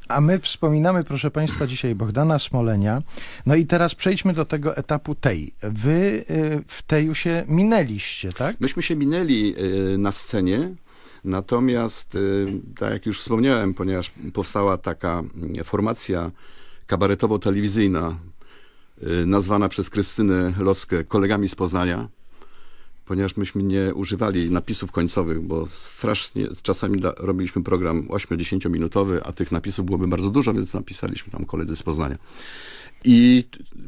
A my wspominamy, proszę Państwa, dzisiaj Bogdana Smolenia. No i teraz przejdźmy do tego etapu tej. Wy y, w teju się minęliście, tak? Myśmy się minęli y, na scenie, natomiast, y, tak jak już wspomniałem, ponieważ powstała taka mm, formacja kabaretowo-telewizyjna, nazwana przez Krystynę Loskę kolegami z Poznania, ponieważ myśmy nie używali napisów końcowych, bo strasznie, czasami dla, robiliśmy program 8-10 minutowy, a tych napisów byłoby bardzo dużo, więc napisaliśmy tam koledzy z Poznania. I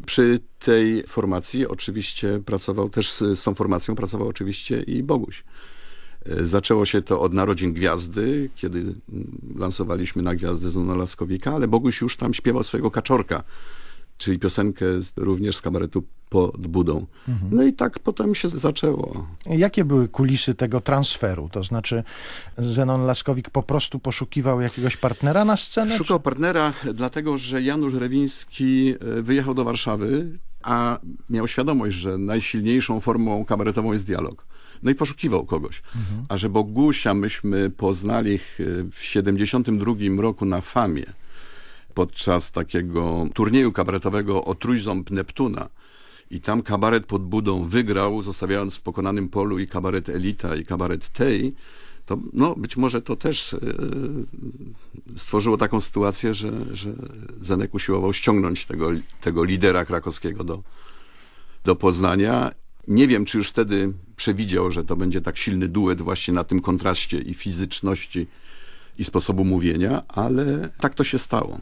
przy tej formacji oczywiście pracował też z, z tą formacją pracował oczywiście i Boguś. E, Zaczęło się to od Narodzin Gwiazdy, kiedy mm, lansowaliśmy na Gwiazdę Zona Laskowika, ale Boguś już tam śpiewał swojego Kaczorka, czyli piosenkę z, również z kabaretu pod budą. Mhm. No i tak potem się zaczęło. Jakie były kulisy tego transferu? To znaczy Zenon Laskowik po prostu poszukiwał jakiegoś partnera na scenę? Szukał partnera, dlatego że Janusz Rewiński e, wyjechał do Warszawy, a miał świadomość, że najsilniejszą formą kabaretową jest dialog. No i poszukiwał kogoś. Mhm. A że Bogusia myśmy poznali w 72 roku na Famie, podczas takiego turnieju kabaretowego o trójząb Neptuna. I tam kabaret pod budą wygrał, zostawiając w pokonanym polu i kabaret Elita, i kabaret Tej. To no, być może to też e, stworzyło taką sytuację, że, że Zenek usiłował ściągnąć tego, tego lidera krakowskiego do, do Poznania. Nie wiem, czy już wtedy przewidział, że to będzie tak silny duet właśnie na tym kontraście i fizyczności i sposobu mówienia, ale tak to się stało.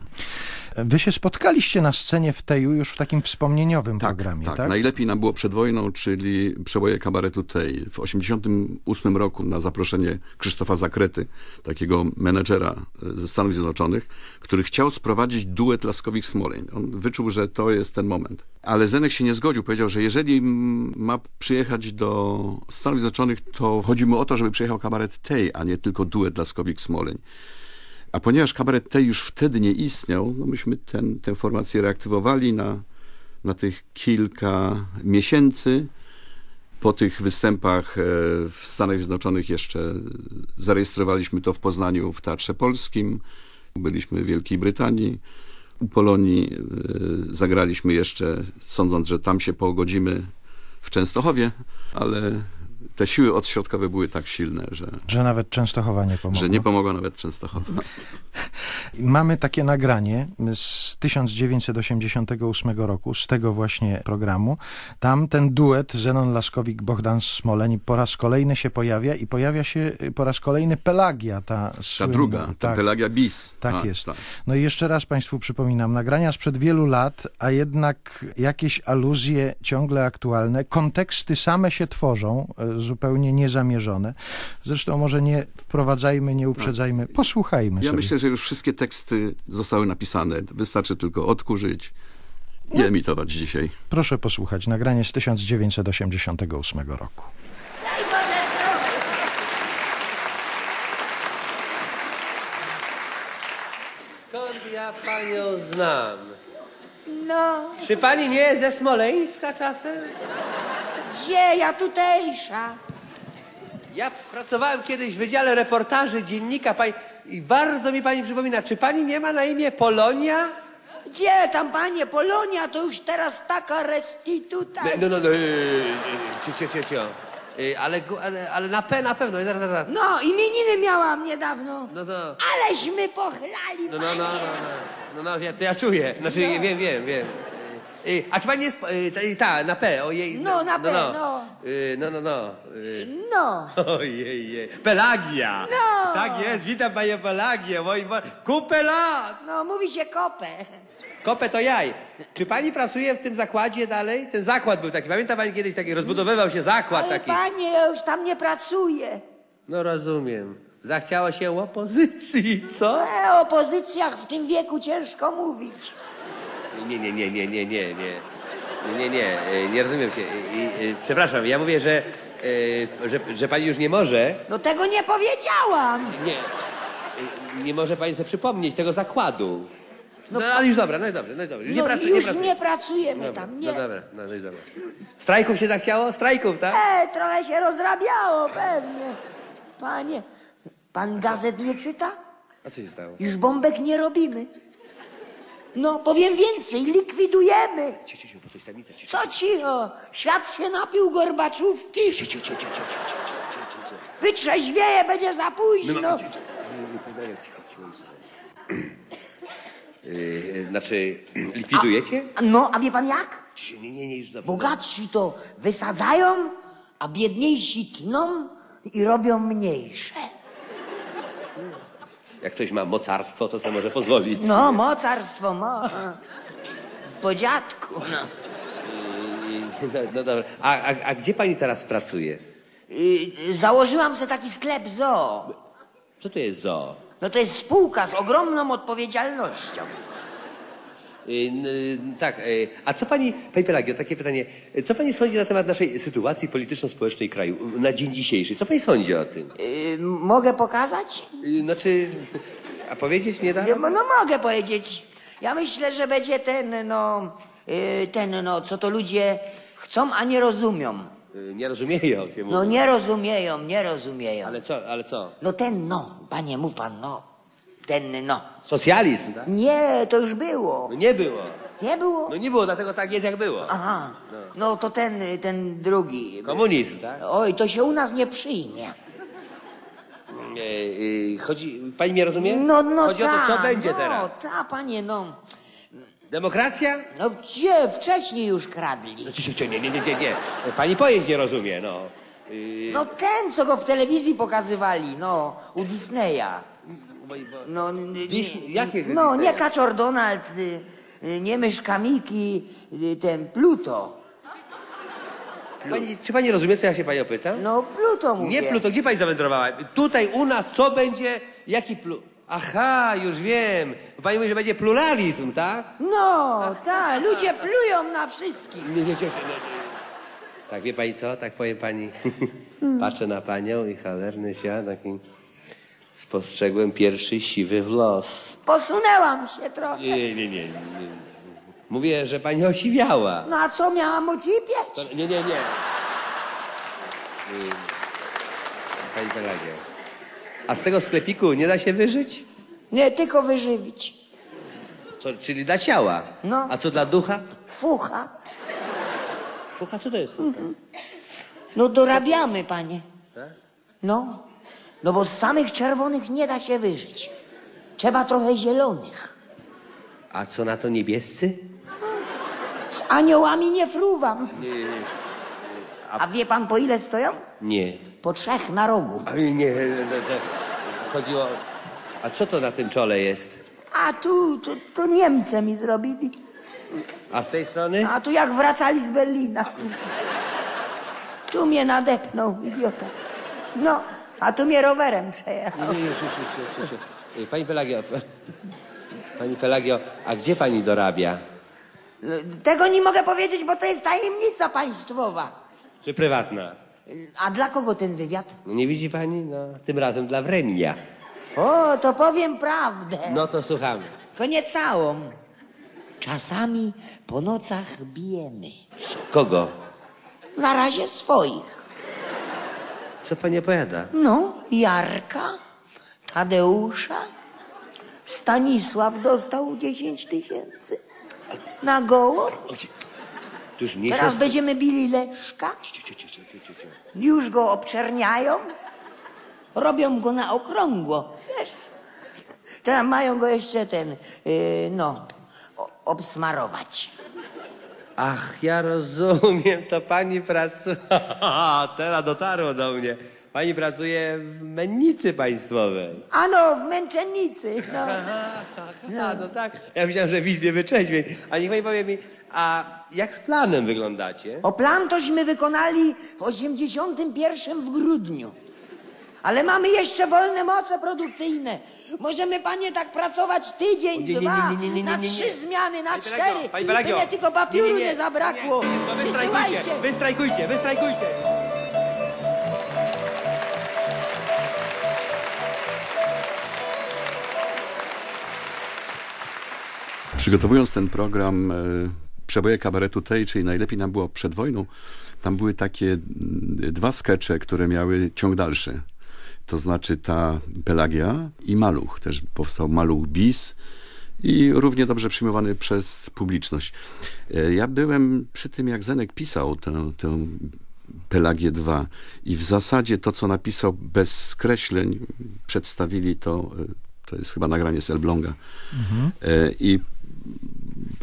Wy się spotkaliście na scenie w Teju już w takim wspomnieniowym programie, tak? Tak, najlepiej nam było przed wojną, czyli przeboje kabaretu tej. W 88 roku na zaproszenie Krzysztofa Zakrety, takiego menedżera e, ze Stanów Zjednoczonych, który chciał sprowadzić duet Laskowik-Smoleń. On wyczuł, że to jest ten moment. Ale Zenek się nie zgodził. Powiedział, że jeżeli ma przyjechać do Stanów Zjednoczonych, to chodzi mu o to, żeby przyjechał kabaret tej, a nie tylko duet Laskowik-Smoleń. A ponieważ kabaret tej już wtedy nie istniał, no myśmy ten, tę formację reaktywowali na, na tych kilka miesięcy. Po tych występach e, w Stanach Zjednoczonych jeszcze zarejestrowaliśmy to w Poznaniu w Teatrze Polskim. Byliśmy w Wielkiej Brytanii. U Polonii e, zagraliśmy jeszcze, sądząc, że tam się pogodzimy w Częstochowie, ale te siły odśrodkowe były tak silne, że, Że nawet Częstochowa nie pomogła. że nie pomogła nawet Częstochowa. Mamy takie nagranie z 1988 roku, z tego właśnie programu. Tam ten duet Zenon Laskowik-Bogdan Smoleń po raz kolejny się pojawia i pojawia się po raz kolejny Pelagia, ta Ta słynna. druga, ta tak, Pelagia Bis. Tak A, jest. tak. No i jeszcze raz Państwu przypominam, nagrania sprzed wielu lat, a jednak jakieś aluzje ciągle aktualne, konteksty same się tworzą, e, zupełnie niezamierzone. Zresztą może nie wprowadzajmy, nie uprzedzajmy, posłuchajmy Ja sobie. myślę, że już wszystkie teksty zostały napisane. Wystarczy tylko odkurzyć i emitować dzisiaj. Proszę posłuchać, nagranie z 1988 roku. Ja panią znam? No, Czy pani nie jest ze Smoleńska czasem? gdzie ja tutejsza? Ja pracowałem kiedyś w Wydziale Reportaży Dziennika pani, i bardzo mi pani przypomina, czy pani nie ma na imię Polonia? Gdzie tam, panie, Polonia, to już teraz taka restituta. No, no, no, yy, yy, cio, cio, cio, cio. Yy, ale, gu- ale, ale na P na pewno, zaraz, zaraz. No, imieniny miałam niedawno. No to, Aleśmy pochlali, no, no, no, no, no, no, no ja, to ja czuję, znaczy No. wiem, wiem, wiem. Yy, a czy pani jest, yy, ta, ta, na P, ojej. No, na P, no. no. No, no, no. No. Ojej, jej. Pelagia! No. Tak jest, witam panie Pelagię, moi bo... Kupę lat! No, mówi się kopę. Kopę to jaj. Czy pani pracuje w tym zakładzie dalej? Ten zakład był taki, pamięta pani kiedyś taki, rozbudowywał się zakład Ale taki. panie, ja już tam nie pracuję. No rozumiem. Zachciało się opozycji, co? E, o pozycjach w tym wieku ciężko mówić. Nie, nie, nie, nie, nie, nie, nie. Nie, nie, nie, e, nie rozumiem się. E, e, Przepraszam, ja mówię, że, e, że, że pani już nie może. No tego nie powiedziałam. Nie. e, Nie może pani sobie przypomnieć tego zakładu. No, ale już dobra, no i dobrze, no i dobrze. Już No, nie, pracu, już nie pracuje. nie pracujemy Dobra, tam, nie. No dobra, no, no i dobra. Strajków się zachciało? Strajków, tak? E, trochę się rozrabiało, pewnie. Panie, pan gazet nie czyta? A co się stało? Już bombek nie robimy. No, powiem więcej, likwidujemy. Cio, cio, cio, bo to jest tajemnica. Cio, cio, Co cicho? Świat się napił gorbaczówki. cio, cio, cio, cio, cio, cio, cio, cio, cio, cio. Wytrzeźwieje, będzie za My późno. mamy... cio, cio. Yy, Pani Maria, cicho, cicho. Yy, Znaczy, likwidujecie? No, a wie pan jak? Cicho, Nie, nie, nie, już dobrze. Bogatsi to wysadzają, a biedniejsi tną i robią mniejsze. Jak ktoś ma mocarstwo, to sobie może pozwolić. No, mocarstwo ma. Po dziadku, no. Yy, No, no dobra. A, a, a gdzie pani teraz pracuje? Y, Założyłam sobie taki sklep zoo. Co to jest zoo? No to jest spółka z ogromną odpowiedzialnością. Yy, n- tak, yy, a co pani, pani Pelagio, takie pytanie, co pani sądzi na temat naszej sytuacji polityczno-społecznej kraju na dzień dzisiejszy? Co pani sądzi o tym? Y, mogę pokazać? Yy, Znaczy, a powiedzieć nie da? No, no mogę powiedzieć. Ja myślę, że będzie ten, no, y, ten, no, co to ludzie chcą, a nie rozumią. Yy, Nie rozumieją się No mówi. nie rozumieją, nie rozumieją. Ale co, ale co? No ten no, panie, mów pan no. Ten no. Socjalizm, tak? Nie, to już było. No nie było. Nie było? No nie było, dlatego tak jest jak było. Aha. No to ten, ten drugi. Komunizm, tak? Oj, to się u nas nie przyjmie. Yy, yy, chodzi, pani mnie rozumie? No, no Chodzi o to, co będzie no, teraz. ta, panie, no. Demokracja? No gdzie? Wcześniej już kradli. No, cio, cio, nie, nie, nie, nie, nie. Pani pojęć nie rozumie, no. Yy, No ten, co go w telewizji pokazywali, no, u Disneya. No, Dis- jakie no nie Kaczor Donald, y, nie mysz Kamiki, y, ten Pluto. Pani, czy pani rozumie, co ja się panią pytam? No Pluto mówię. Nie Pluto, gdzie pani zawędrowała? Tutaj u nas co będzie? Jaki plu... Aha, już wiem. Pani mówi, że będzie pluralizm, tak? No, tak, ludzie plują na wszystkich. Nie, nie, nie, nie, nie. Tak, wie pani co? Tak powiem pani. Patrzę na panią i cholerny się taki... Spostrzegłem pierwszy siwy włos. Posunęłam się trochę. Nie, nie, nie, nie. Mówię, że pani osiwiała. No a co miałam ocipieć? To, nie, nie, nie. Y, Pani Pelagio. A z tego sklepiku nie da się wyżyć? Nie, tylko wyżywić. To, czyli dla ciała. No. A co dla ducha? Fucha. Fucha, co to jest? No dorabiamy, panie. Tak? No. No bo z samych czerwonych nie da się wyżyć. Trzeba trochę zielonych. A co na to niebiescy? Z aniołami nie fruwam. Nie, nie, nie. A wie pan po ile stoją? Nie. Po trzech na rogu. Aj, nie, to, to, chodzi o... A co to na tym czole jest? A tu, to, to Niemcy mi zrobili. A z tej strony? A tu jak wracali z Berlina. Tu mnie nadepnął, idiota. No, a tu mnie rowerem przejechał. Nie, nie, nie, już, już, już, już, już. Pani Pelagio, Pani Pelagio, a gdzie pani dorabia? Tego nie mogę powiedzieć, bo to jest tajemnica państwowa. Czy prywatna? A dla kogo ten wywiad? No nie widzi pani? No, tym razem dla Wremia. O, to powiem prawdę. No to słuchamy. Tylko nie całą. Czasami po nocach bijemy. Kogo? Na razie swoich. Co pani opowiada? No, Jarka, Tadeusza, Stanisław dostał 10 tysięcy. Na goło. Już mniejsza... Teraz będziemy bili Leszka. Już go obczerniają. Robią go na okrągło. Wiesz. Teraz mają go jeszcze ten, yy, no, obsmarować. Ach, ja rozumiem, to pani pracuje... Teraz dotarło do mnie. Pani pracuje w mennicy państwowej. Ano, w męczennicy. No. A, no tak. Ja myślałem, że w Izbie Wyczeźwień. A niech pani powie mi, a jak z planem wyglądacie? O plan tośmy wykonali w 81 w grudniu. Ale mamy jeszcze wolne moce produkcyjne. Możemy, panie, tak pracować tydzień, nie, nie, nie, dwa, nie, nie, nie, na nie, nie. trzy zmiany, na Pani cztery. Pelagio, pani Pelagio. Tylko papieru nie, Nie, nie, nie. zabrakło. No wy strajkujcie, Przysyłajcie. wy strajkujcie, wy strajkujcie. Przygotowując ten program e, Przeboje kabaretu tej, czyli najlepiej nam było przed wojną, tam były takie mm, dwa skecze, które miały ciąg dalszy. To znaczy ta Pelagia i Maluch. Też powstał Maluch Bis i równie dobrze przyjmowany przez publiczność. E, Ja byłem przy tym, jak Zenek pisał tę, tę Pelagię 2 i w zasadzie to, co napisał bez skreśleń, przedstawili to, e, to jest chyba nagranie z Elbląga. Mhm. E, I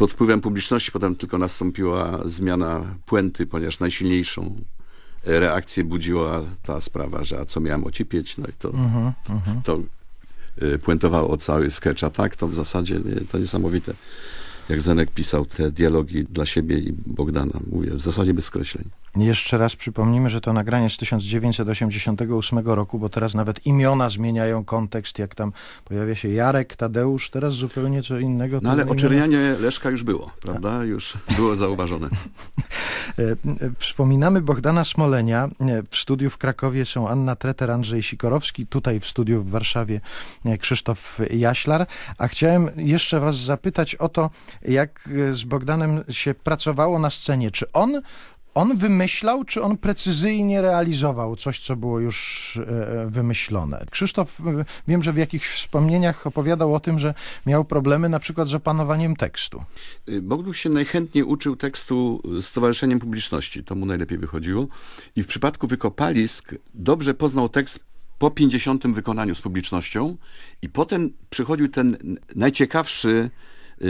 pod wpływem publiczności potem tylko nastąpiła zmiana puenty, ponieważ najsilniejszą reakcję budziła ta sprawa, że a co miałem ocipieć, no i to, Mhm, mhm. to y, puentowało cały sketch, a tak to w zasadzie to niesamowite. Jak Zenek pisał te dialogi dla siebie i Bogdana, mówię, w zasadzie bez skreśleń. Jeszcze raz przypomnijmy, że to nagranie z 1988 roku, bo teraz nawet imiona zmieniają kontekst, jak tam pojawia się Jarek, Tadeusz, teraz zupełnie co innego. No ale imiona- oczernianie Leszka już było, prawda? Już było zauważone. E, e, Wspominamy Bogdana Smolenia. E, W studiu w Krakowie są Anna Treter, Andrzej Sikorowski, tutaj w studiu w Warszawie Krzysztof Jaślar. A chciałem jeszcze was zapytać o to, jak z Bogdanem się pracowało na scenie. Czy on on wymyślał, czy on precyzyjnie realizował coś, co było już e, wymyślone? Krzysztof, e, wiem, że w jakichś wspomnieniach opowiadał o tym, że miał problemy na przykład z opanowaniem tekstu. Y, Bogduch się najchętniej uczył tekstu z Towarzyszeniem Publiczności. To mu najlepiej wychodziło. I w przypadku Wykopalisk dobrze poznał tekst po 50. wykonaniu z publicznością i potem przychodził ten najciekawszy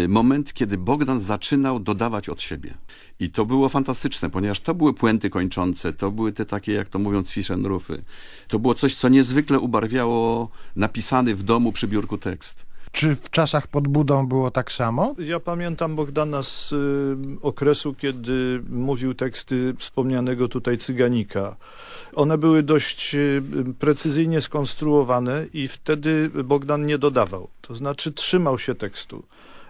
moment, kiedy Bogdan zaczynał dodawać od siebie. I to było fantastyczne, ponieważ to były puenty kończące, to były te takie, jak to mówią, Zwischenrufy. To było coś, co niezwykle ubarwiało napisany w domu przy biurku tekst. Czy w czasach pod budą było tak samo? Ja pamiętam Bogdana z y, okresu, kiedy mówił teksty wspomnianego tutaj Cyganika. One były dość y, precyzyjnie skonstruowane i wtedy Bogdan nie dodawał. To znaczy trzymał się tekstu.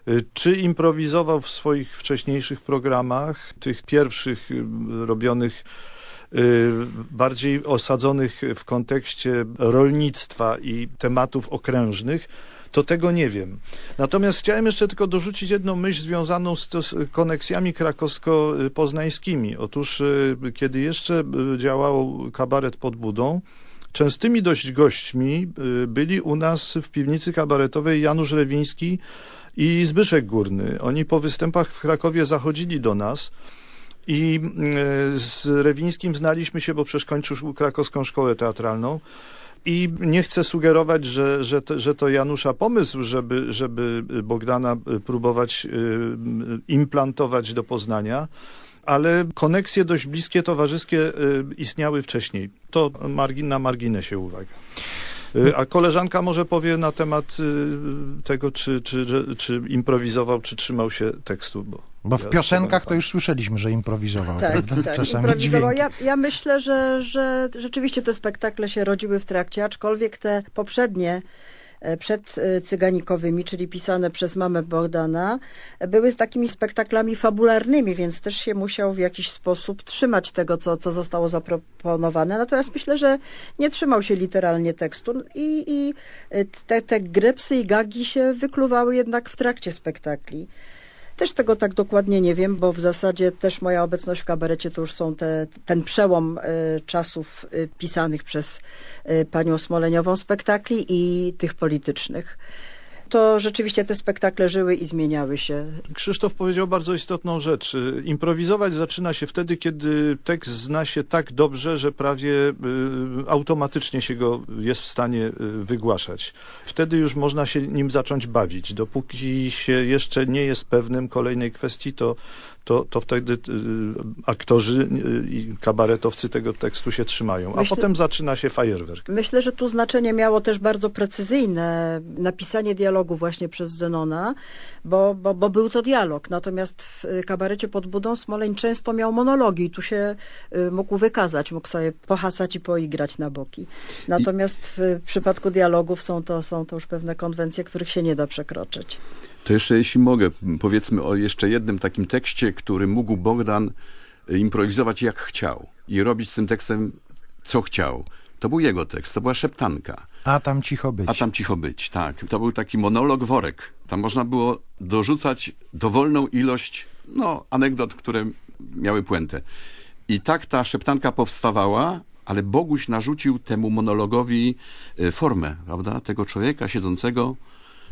Y, Czy improwizował w swoich wcześniejszych programach, tych pierwszych y, robionych y, bardziej osadzonych w kontekście rolnictwa i tematów okrężnych, to tego nie wiem. Natomiast chciałem jeszcze tylko dorzucić jedną myśl związaną z, to, z koneksjami krakowsko-poznańskimi. Otóż kiedy jeszcze działał kabaret pod budą, częstymi dość gośćmi byli u nas w piwnicy kabaretowej Janusz Rewiński i Zbyszek Górny. Oni po występach w Krakowie zachodzili do nas i y, z Rewińskim znaliśmy się, bo przecież kończył krakowską szkołę teatralną. I nie chcę sugerować, że, że, to, że to Janusza pomysł, żeby, żeby Bogdana próbować y, implantować do Poznania, ale koneksje dość bliskie, towarzyskie istniały wcześniej. To margin, na marginesie uwaga. Y, A koleżanka może powie na temat y, tego, czy, czy, czy, czy improwizował, czy trzymał się tekstu. Bo, Bo w ja piosenkach to już słyszeliśmy, że improwizował, Tak, prawda? tak, Czasami improwizował. Ja, ja myślę, że, że rzeczywiście te spektakle się rodziły w trakcie, aczkolwiek te poprzednie e, przed e, cyganikowymi, czyli pisane przez mamę Bogdana, e, były takimi spektaklami fabularnymi, więc też się musiał w jakiś sposób trzymać tego, co, co zostało zaproponowane. Natomiast myślę, że nie trzymał się literalnie tekstu i, i e, te, te grepsy i gagi się wykluwały jednak w trakcie spektakli. Też tego tak dokładnie nie wiem, bo w zasadzie też moja obecność w kabarecie to już są te, ten przełom e, czasów e, pisanych przez e, panią Smoleniową spektakli i tych politycznych. To rzeczywiście te spektakle żyły i zmieniały się. Krzysztof powiedział bardzo istotną rzecz. Y, Improwizować zaczyna się wtedy, kiedy tekst zna się tak dobrze, że prawie y, automatycznie się go jest w stanie y, wygłaszać. Wtedy już można się nim zacząć bawić. Dopóki się jeszcze nie jest pewnym kolejnej kwestii, to, to, to wtedy y, aktorzy y, i kabaretowcy tego tekstu się trzymają. A Myślę- potem zaczyna się fajerwerk. Myślę, że tu znaczenie miało też bardzo precyzyjne napisanie dialogu właśnie przez Zenona, bo, bo, bo był to dialog. Natomiast w y, kabarecie pod budą Smoleń często miał monologi i tu się mógł wykazać, mógł sobie pohasać i poigrać na boki. Natomiast w przypadku dialogów są to, są to już pewne konwencje, których się nie da przekroczyć. To jeszcze, jeśli mogę, powiedzmy o jeszcze jednym takim tekście, który mógł Bogdan e, improwizować jak chciał i robić z tym tekstem, co chciał. To był jego tekst, to była szeptanka. A tam cicho być. A tam cicho być, tak. To był taki monolog worek. Tam można było dorzucać dowolną ilość no, anegdot, które miały puentę. I tak ta szeptanka powstawała, ale Boguś narzucił temu monologowi e, formę, prawda? Tego człowieka siedzącego,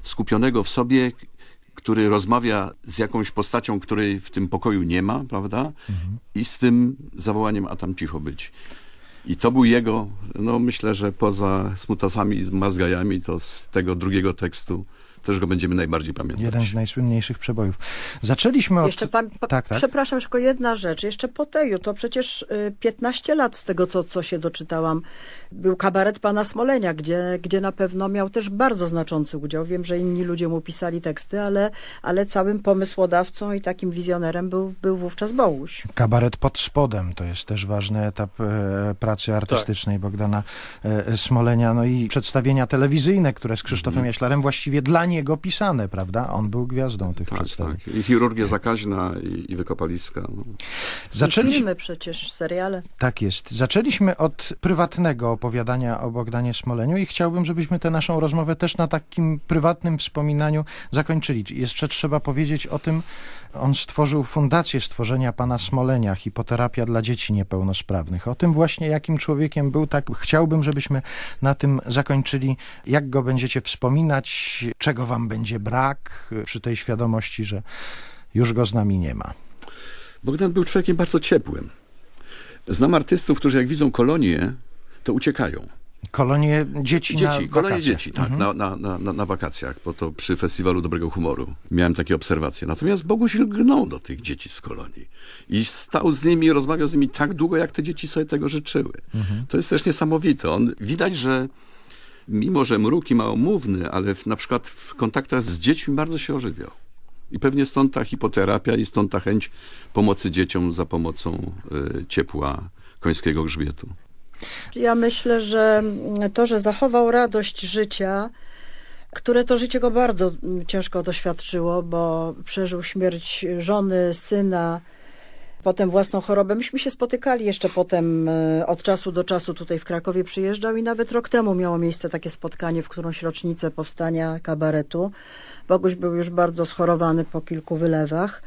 skupionego w sobie, który rozmawia z jakąś postacią, której w tym pokoju nie ma, prawda? I z tym zawołaniem, a tam cicho być. I to był jego, no myślę, że poza smutasami i mazgajami, to z tego drugiego tekstu też go będziemy najbardziej pamiętać. Jeden z najsłynniejszych przebojów. Zaczęliśmy od... Jeszcze pan, pa, tak, tak. Przepraszam, jeszcze tylko jedna rzecz. Jeszcze po Teju, to przecież y, 15 lat z tego, co, co się doczytałam, był kabaret pana Smolenia, gdzie, gdzie na pewno miał też bardzo znaczący udział. Wiem, że inni ludzie mu pisali teksty, ale, ale całym pomysłodawcą i takim wizjonerem był, był wówczas Bołuś. Kabaret pod spodem to jest też ważny etap e, pracy artystycznej Bogdana e, Smolenia, no i przedstawienia telewizyjne, które z Krzysztofem Jaślarem właściwie dla niego pisane, prawda? On był gwiazdą tych przedstawień. Tak. I chirurgia zakaźna i, i wykopaliska. No. Zaczęliśmy- I filmy przecież, seriale. Tak jest. Zaczęliśmy od prywatnego opowiadania o Bogdanie Smoleniu i chciałbym, żebyśmy tę naszą rozmowę też na takim prywatnym wspominaniu zakończyli. Jeszcze trzeba powiedzieć o tym, on stworzył fundację stworzenia pana Smolenia, hipoterapia dla dzieci niepełnosprawnych. O tym właśnie, jakim człowiekiem był, tak chciałbym, żebyśmy na tym zakończyli. Jak go będziecie wspominać, czego wam będzie brak przy tej świadomości, że już go z nami nie ma. Bogdan był człowiekiem bardzo ciepłym. Znam artystów, którzy jak widzą kolonię, to uciekają. Kolonie dzieci, na Dzieci, kolonie wakacjach. dzieci, tak, Mhm. na, na, na, na wakacjach, bo to przy Festiwalu Dobrego Humoru miałem takie obserwacje. Natomiast Boguś lgnął do tych dzieci z kolonii i stał z nimi, rozmawiał z nimi tak długo, jak te dzieci sobie tego życzyły. Mhm. To jest też niesamowite. On, widać, że mimo, że mruk i małomówny, ale w, na przykład w kontaktach z dziećmi bardzo się ożywiał. I pewnie stąd ta hipoterapia i stąd ta chęć pomocy dzieciom za pomocą y, ciepła końskiego grzbietu. Ja myślę, że to, że zachował radość życia, które to życie go bardzo ciężko doświadczyło, bo przeżył śmierć żony, syna, potem własną chorobę. Myśmy się spotykali jeszcze potem e, od czasu do czasu tutaj w Krakowie przyjeżdżał i nawet rok temu miało miejsce takie spotkanie w którąś rocznicę powstania kabaretu. Boguś był już bardzo schorowany po kilku wylewach.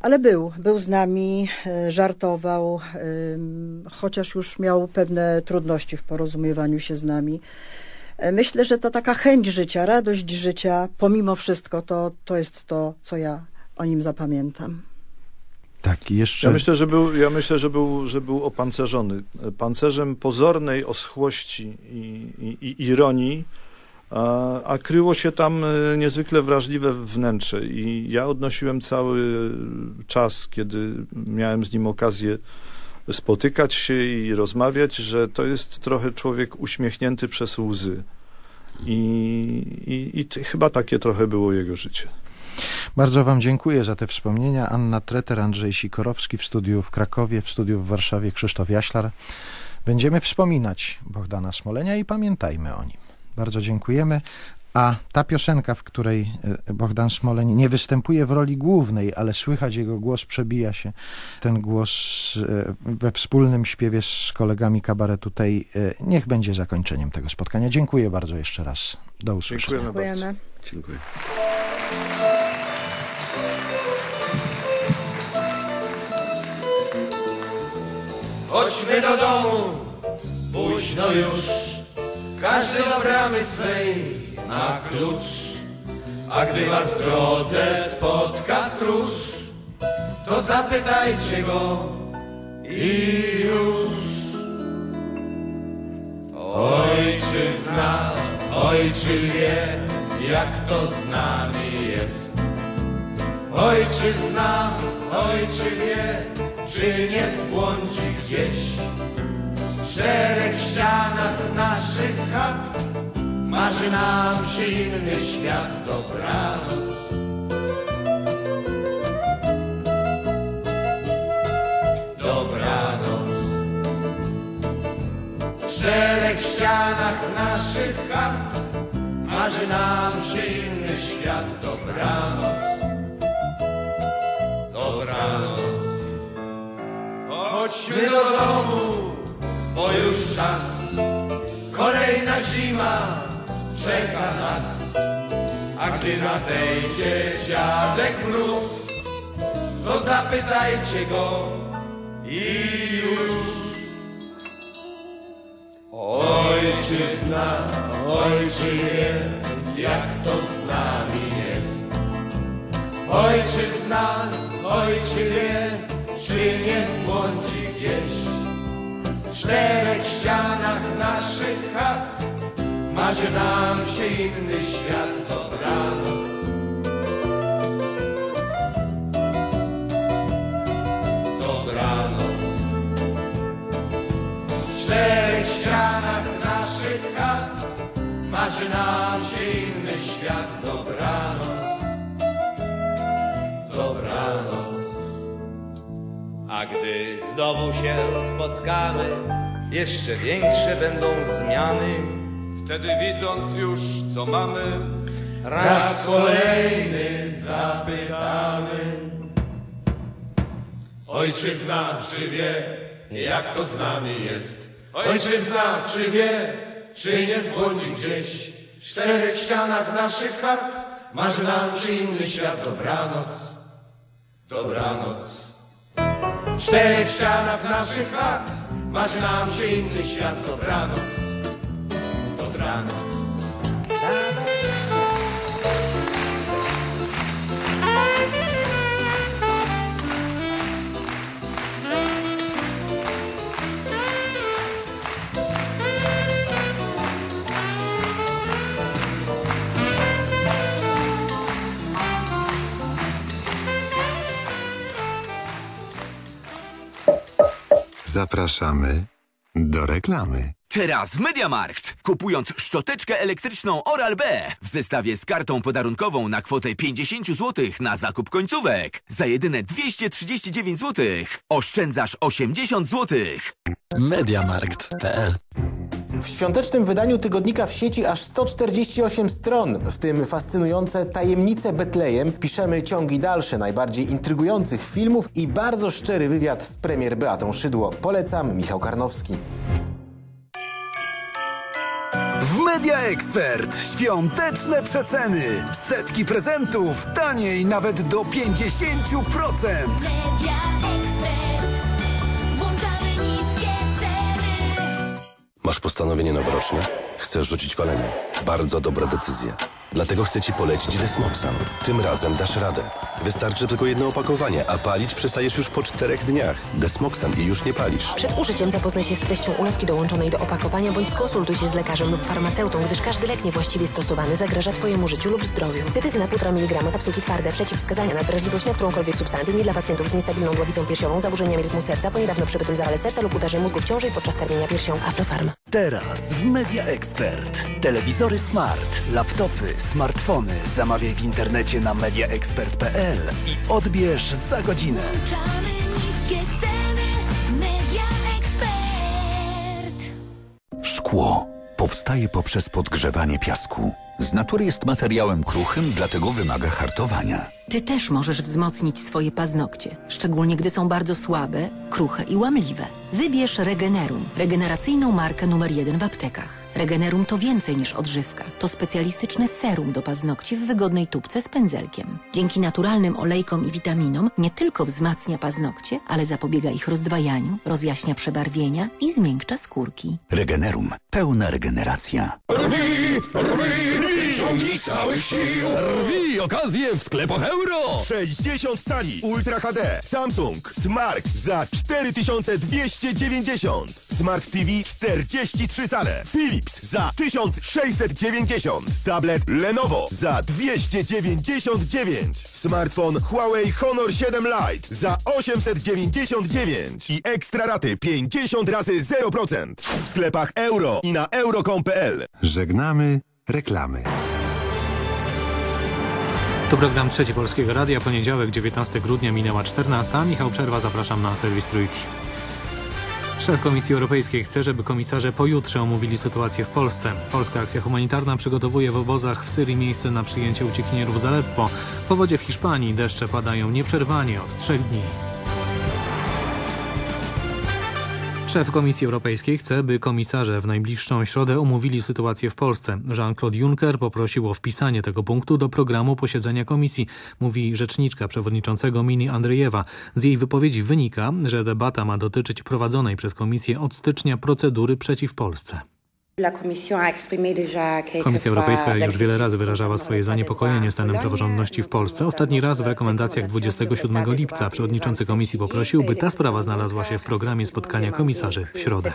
Ale był, był z nami, e, żartował, ym, chociaż już miał pewne trudności w porozumiewaniu się z nami. E, Myślę, że ta taka chęć życia, radość życia, pomimo wszystko, to, to jest to, co ja o nim zapamiętam. Tak, i jeszcze... Ja myślę, że był, ja myślę, że był, że był opancerzony. Pancerzem pozornej oschłości i, i, i ironii, a, a kryło się tam e, niezwykle wrażliwe wnętrze. I ja odnosiłem cały czas, kiedy miałem z nim okazję spotykać się i rozmawiać, że to jest trochę człowiek uśmiechnięty przez łzy. I, i, i chyba takie trochę było jego życie. Bardzo Wam dziękuję za te wspomnienia. Anna Treter, Andrzej Sikorowski w studiu w Krakowie, w studiu w Warszawie Krzysztof Jaślar. Będziemy wspominać Bogdana Smolenia i pamiętajmy o nim. Bardzo dziękujemy. A ta piosenka, w której e, Bogdan Smoleń nie występuje w roli głównej, ale słychać jego głos, przebija się ten głos e, we wspólnym śpiewie z kolegami kabaretu tej, e, niech będzie zakończeniem tego spotkania. Dziękuję bardzo jeszcze raz. Do usłyszenia. Dziękujemy. Dziękuję. Chodźmy do domu, późno już, każdy do bramy swej ma klucz. A gdy was w drodze spotka stróż, to zapytajcie go i już. Ojczyzna, ojczy wie, jak to z nami jest. Ojczyzna, ojczy wie, czy nie zbłądzi gdzieś. W czterech ścianach naszych chat marzy nam się inny świat, dobranoc. Dobranoc. Czterech ścianach naszych chat marzy nam się inny świat, dobranoc. Dobranoc. Chodźmy do domu, bo już czas. Kolejna zima czeka nas. A gdy nadejdzie dziadek mróz, to zapytajcie go i już. Ojczyzna, ojczy wie, jak to z nami jest. Ojczyzna, ojczy wie, czy nie zbłądzi gdzieś. Czterech ścianach naszych chat marzy nam się inny świat, dobranoc. Dobranoc. W czterech ścianach naszych chat marzy nam się inny świat, dobranoc. Dobranoc. A gdy znowu się spotkamy, jeszcze większe będą zmiany. Wtedy widząc już, co mamy, Raz kolejny zapytamy. Ojczyzna, czy wie, jak to z nami jest? Ojczyzna, czy wie, czy nie zbłądzi gdzieś? W czterech ścianach naszych chat marzy nam się inny świat, dobranoc. Dobranoc. Czterech ścianach naszych chat marzy nam się inny świat, dobranoc. Dobranoc. Zapraszamy do reklamy. Teraz w Mediamarkt. Kupując szczoteczkę elektryczną Oral-B w zestawie z kartą podarunkową na kwotę 50 zł na zakup końcówek za jedyne 239 zł oszczędzasz 80 zł. Mediamarkt.pl W świątecznym wydaniu tygodnika w sieci aż 148 stron, w tym fascynujące Tajemnice Betlejem. Piszemy ciągi dalsze najbardziej intrygujących filmów i bardzo szczery wywiad z premier Beatą Szydło. Polecam, Michał Karnowski. W Media Expert świąteczne przeceny. Setki prezentów taniej nawet do 50%. Media Masz postanowienie noworoczne? Chcesz rzucić palenie? Bardzo dobra decyzja. Dlatego chcę Ci polecić Desmoxan. Tym razem dasz radę. Wystarczy tylko jedno opakowanie, a palić przestajesz już po czterech dniach. Desmoxan i już nie palisz. Przed użyciem zapoznaj się z treścią ulotki dołączonej do opakowania bądź skonsultuj się z lekarzem lub farmaceutą, gdyż każdy lek niewłaściwie stosowany zagraża Twojemu życiu lub zdrowiu. Cytyzyna 1,5 mg, kapsułki twarde, przeciwwskazania na wrażliwość na którąkolwiek substancję, nie dla pacjentów z niestabilną głowicą piersiową, zaburzeniami rytmu serca, po niedawno przebytym zawale serca lub udarze mózgu w ciąży podczas karmienia piersią. Aflofarm. Teraz w Media Expert. Telewizory smart, laptopy, smartfony. Zamawiaj w internecie na mediaexpert.pl i odbierz za godzinę. Szkło powstaje poprzez podgrzewanie piasku. Z natury jest materiałem kruchym, dlatego wymaga hartowania. Ty też możesz wzmocnić swoje paznokcie, szczególnie gdy są bardzo słabe, kruche i łamliwe. Wybierz Regenerum, regeneracyjną markę numer jeden w aptekach. Regenerum to więcej niż odżywka. To specjalistyczne serum do paznokci w wygodnej tubce z pędzelkiem. Dzięki naturalnym olejkom i witaminom nie tylko wzmacnia paznokcie, ale zapobiega ich rozdwajaniu, rozjaśnia przebarwienia i zmiękcza skórki. Regenerum. Pełna regeneracja. Rwi, rwi, rwi, ciągnij całych sił. Rwi, okazje w sklepach euro. 60 cali Ultra HD Samsung Smart za 4290 Smart TV 43 cale Philips za 1690 Tablet Lenovo za 299 Smartfon Huawei Honor 7 Lite za 899 i ekstra raty 50 razy 0% w sklepach euro i na euro.com.pl Żegnamy reklamy. To program Trzeci Polskiego Radia, poniedziałek 19 grudnia minęła 14. Michał Przerwa, zapraszam na serwis Trójki. Szef Komisji Europejskiej chce, żeby komisarze pojutrze omówili sytuację w Polsce. Polska Akcja Humanitarna przygotowuje w obozach w Syrii miejsce na przyjęcie uciekinierów z Aleppo. Powodzie w Hiszpanii deszcze padają nieprzerwanie od trzech dni. Szef Komisji Europejskiej chce, by komisarze w najbliższą środę omówili sytuację w Polsce. Jean-Claude Juncker poprosił o wpisanie tego punktu do programu posiedzenia komisji, mówi rzeczniczka przewodniczącego Mini Andrzejewa. Z jej wypowiedzi wynika, że debata ma dotyczyć prowadzonej przez komisję od stycznia procedury przeciw Polsce. Komisja Europejska już wiele razy wyrażała swoje zaniepokojenie stanem praworządności w Polsce. Ostatni raz w rekomendacjach 27 lipca przewodniczący komisji poprosił, by ta sprawa znalazła się w programie spotkania komisarzy w środę.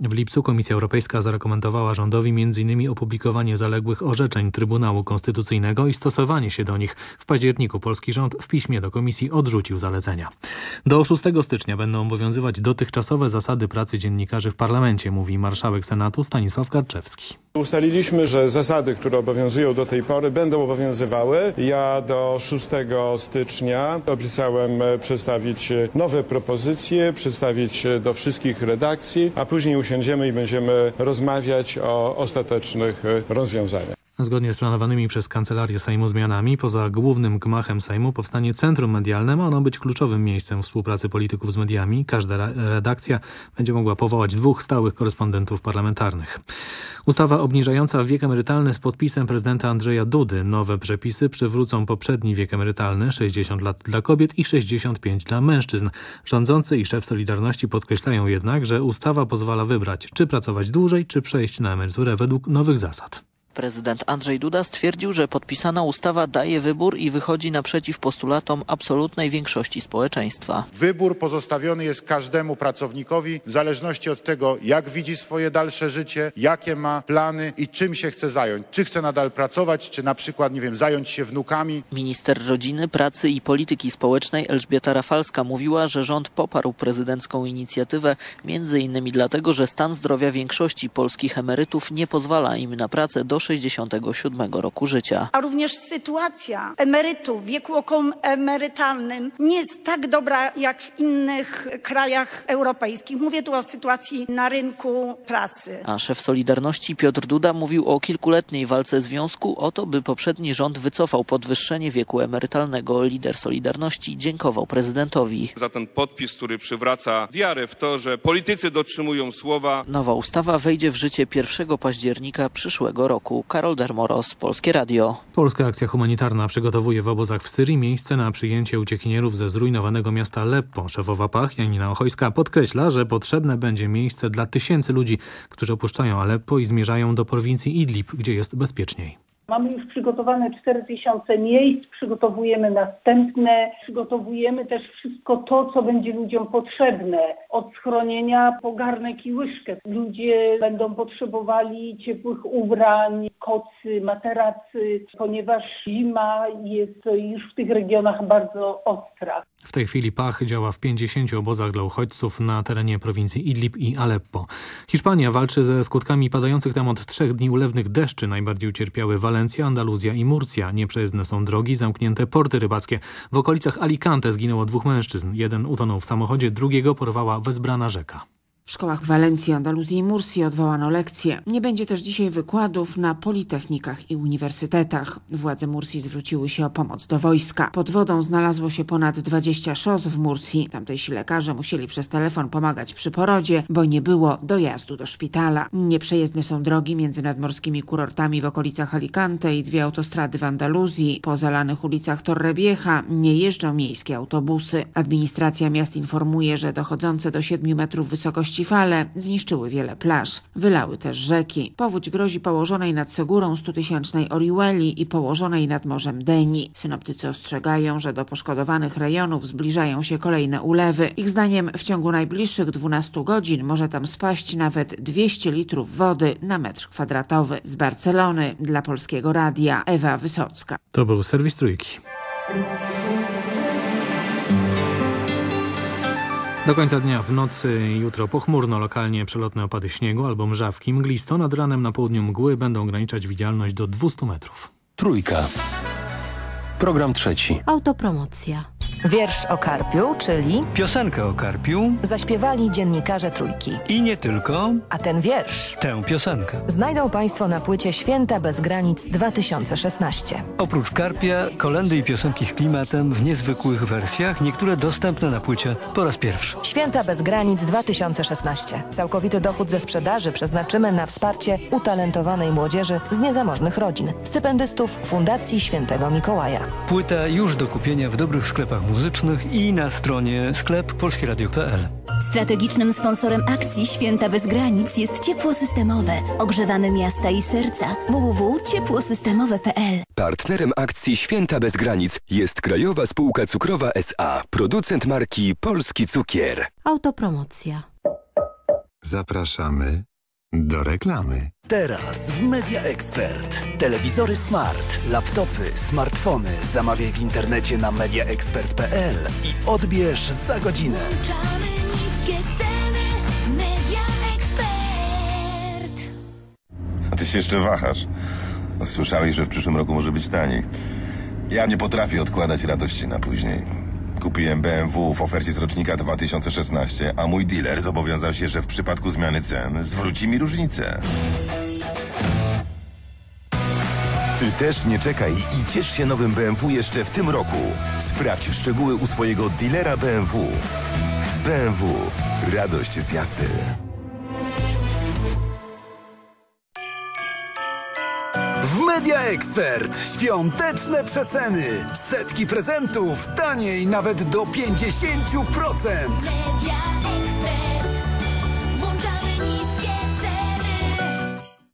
W lipcu Komisja Europejska zarekomendowała rządowi m.in. opublikowanie zaległych orzeczeń Trybunału Konstytucyjnego i stosowanie się do nich. W październiku polski rząd w piśmie do komisji odrzucił zalecenia. Do 6 stycznia będą obowiązywać dotychczasowe zasady pracy dziennikarzy w parlamencie, mówi marszałek Senatu Stanisław Karczewski. Ustaliliśmy, że zasady, które obowiązują do tej pory, będą obowiązywały. Ja do 6 stycznia obiecałem przedstawić nowe propozycje, przedstawić do wszystkich redakcji, a później usiądziemy i będziemy rozmawiać o ostatecznych rozwiązaniach. Zgodnie z planowanymi przez Kancelarię Sejmu zmianami, poza głównym gmachem Sejmu powstanie centrum medialne. Ma ono być kluczowym miejscem współpracy polityków z mediami. Każda redakcja będzie mogła powołać dwóch stałych korespondentów parlamentarnych. Ustawa obniżająca wiek emerytalny z podpisem prezydenta Andrzeja Dudy. Nowe przepisy przywrócą poprzedni wiek emerytalny 60 lat dla kobiet i 65 dla mężczyzn. Rządzący i szef Solidarności podkreślają jednak, że ustawa pozwala wybrać, czy pracować dłużej, czy przejść na emeryturę według nowych zasad. Prezydent Andrzej Duda stwierdził, że podpisana ustawa daje wybór i wychodzi naprzeciw postulatom absolutnej większości społeczeństwa. Wybór pozostawiony jest każdemu pracownikowi w zależności od tego, jak widzi swoje dalsze życie, jakie ma plany i czym się chce zająć. Czy chce nadal pracować, czy na przykład, nie wiem, zająć się wnukami. Minister Rodziny, Pracy i Polityki Społecznej Elżbieta Rafalska mówiła, że rząd poparł prezydencką inicjatywę między innymi dlatego, że stan zdrowia większości polskich emerytów nie pozwala im na pracę do 67 roku życia. A również sytuacja emerytów w wieku okołoemerytalnym nie jest tak dobra jak w innych krajach europejskich. Mówię tu o sytuacji na rynku pracy. A szef Solidarności Piotr Duda mówił o kilkuletniej walce związku o to, by poprzedni rząd wycofał podwyższenie wieku emerytalnego. Lider Solidarności dziękował prezydentowi. Za ten podpis, który przywraca wiarę w to, że politycy dotrzymują słowa. Nowa ustawa wejdzie w życie 1 października przyszłego roku. Karol Dermoros, Polskie Radio. Polska akcja humanitarna przygotowuje w obozach w Syrii miejsce na przyjęcie uciekinierów ze zrujnowanego miasta Leppo. Szefowa Pach, Janina Ochojska, podkreśla, że potrzebne będzie miejsce dla tysięcy ludzi, którzy opuszczają Aleppo i zmierzają do prowincji Idlib, gdzie jest bezpieczniej. Mamy już przygotowane 4000 miejsc, przygotowujemy następne, przygotowujemy też wszystko to, co będzie ludziom potrzebne. Od schronienia po garnek i łyżkę. Ludzie będą potrzebowali ciepłych ubrań, kocy, materacy, ponieważ zima jest już w tych regionach bardzo ostra. W tej chwili Pach działa w 50 obozach dla uchodźców na terenie prowincji Idlib i Aleppo. Hiszpania walczy ze skutkami padających tam od trzech dni ulewnych deszczy. Najbardziej ucierpiały Walencja, Andaluzja i Murcja. Nieprzejezdne są drogi, zamknięte porty rybackie. W okolicach Alicante zginęło dwóch mężczyzn. Jeden utonął w samochodzie, drugiego porwała wezbrana rzeka. W szkołach Walencji, Andaluzji i Mursji odwołano lekcje. Nie będzie też dzisiaj wykładów na politechnikach i uniwersytetach. Władze Mursji zwróciły się o pomoc do wojska. Pod wodą znalazło się ponad 20 szos w Mursji. Tamtejsi lekarze musieli przez telefon pomagać przy porodzie, bo nie było dojazdu do szpitala. Nieprzejezdne są drogi między nadmorskimi kurortami w okolicach Alicante i dwie autostrady w Andaluzji. Po zalanych ulicach Torrebiecha nie jeżdżą miejskie autobusy. Administracja miast informuje, że dochodzące do 7 metrów wysokości fale zniszczyły wiele plaż. Wylały też rzeki. Powódź grozi położonej nad Segurą stutysięcznej Oriueli i położonej nad Morzem Deni. Synoptycy ostrzegają, że do poszkodowanych rejonów zbliżają się kolejne ulewy. Ich zdaniem w ciągu najbliższych 12 godzin może tam spaść nawet 200 litrów wody na metr kwadratowy. Z Barcelony dla Polskiego Radia Ewa Wysocka. To był serwis Trójki. Do końca dnia w nocy jutro pochmurno, lokalnie przelotne opady śniegu albo mrzawki mglisto. Nad ranem na południu mgły będą ograniczać widzialność do 200 metrów. Trójka. Program trzeci. Autopromocja. Wiersz o Karpiu, czyli Piosenkę o Karpiu zaśpiewali dziennikarze Trójki. i nie tylko A ten wiersz tę piosenkę. znajdą Państwo na płycie Święta bez granic 2016. Oprócz Karpia, kolendy i piosenki z klimatem w niezwykłych wersjach, niektóre dostępne na płycie po raz pierwszy. Święta bez granic 2016. Całkowity dochód ze sprzedaży przeznaczymy na wsparcie utalentowanej młodzieży z niezamożnych rodzin, stypendystów Fundacji Świętego Mikołaja. Płyta już do kupienia w dobrych sklepach muzycznych i na stronie sklep polskieradio.pl. Strategicznym sponsorem akcji Święta bez granic jest ciepło systemowe, ogrzewane miasta i serca. www.ciepłosystemowe.pl Partnerem akcji Święta bez granic jest Krajowa Spółka Cukrowa SA, producent marki Polski Cukier. Autopromocja. Zapraszamy do reklamy. Teraz w Media Expert. Telewizory smart, laptopy, smartfony zamawiaj w internecie na mediaexpert.pl i odbierz za godzinę. A ty się jeszcze wahasz. Słyszałeś, że w przyszłym roku może być taniej. Ja nie potrafię odkładać radości na później. Kupiłem BMW w ofercie z rocznika 2016, a mój dealer zobowiązał się, że w przypadku zmiany cen zwróci mi różnicę. Ty też nie czekaj i ciesz się nowym BMW jeszcze w tym roku. Sprawdź szczegóły u swojego dealera BMW. BMW. Radość z jazdy. W Media Expert świąteczne przeceny. Setki prezentów taniej nawet do 50%.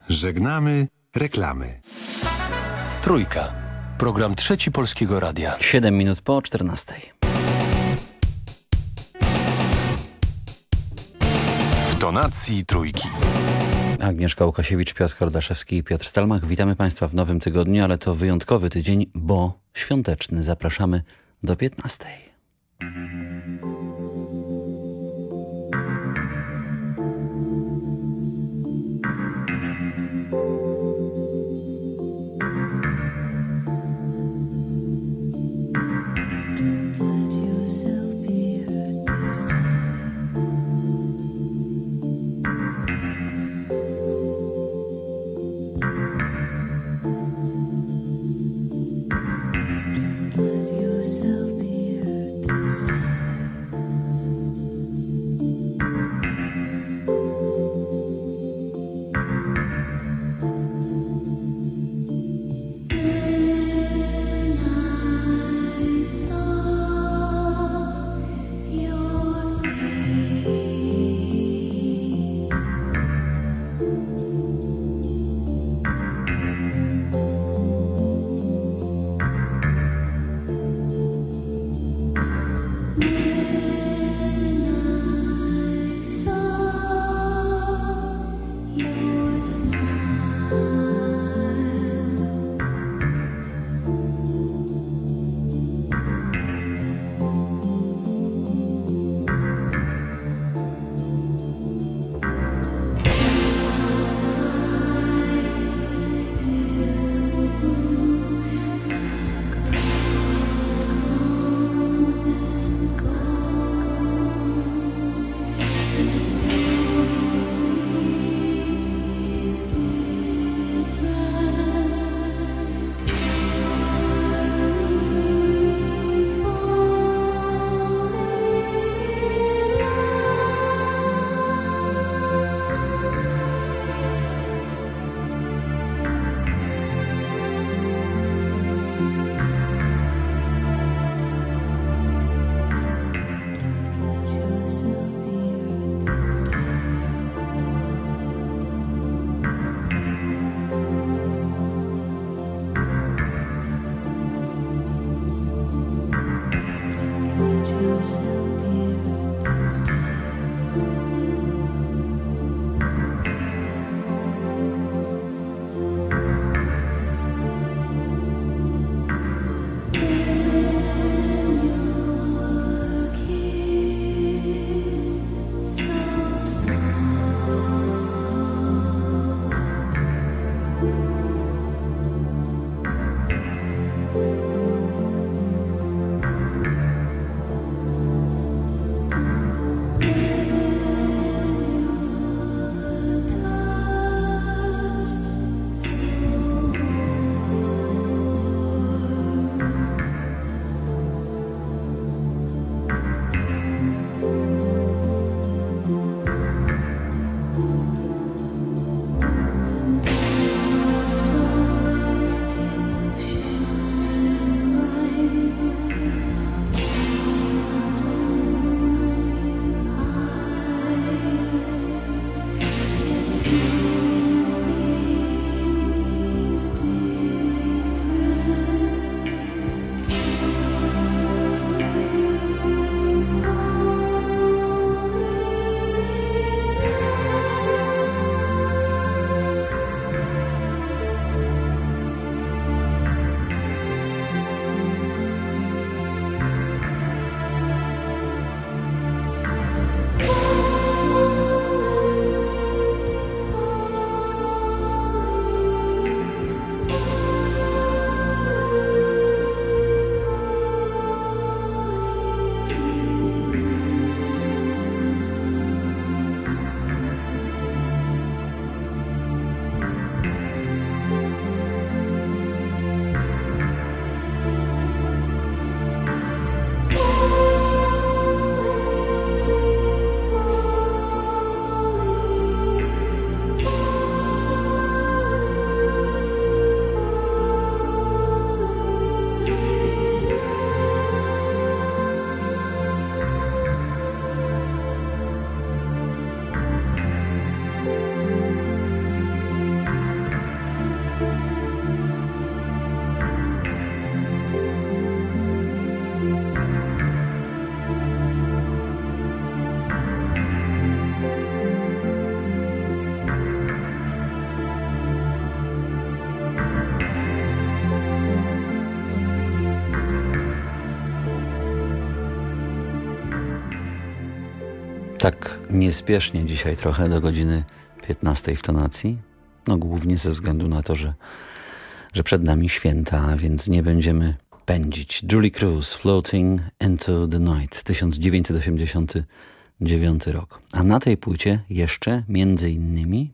Żegnamy Reklamy. Trójka. Program Trzeci Polskiego Radia. 7 minut po 14. W tonacji Trójki. Agnieszka Łukasiewicz, Piotr Kordaszewski i Piotr Stalmach. Witamy Państwa w nowym tygodniu, ale to wyjątkowy tydzień, bo świąteczny. Zapraszamy do 15. niespiesznie dzisiaj trochę do godziny 15 w tonacji. No głównie ze względu na to, że, że przed nami święta, więc nie będziemy pędzić. Julie Cruz, Floating into the Night, 1989 rok. A na tej płycie jeszcze między innymi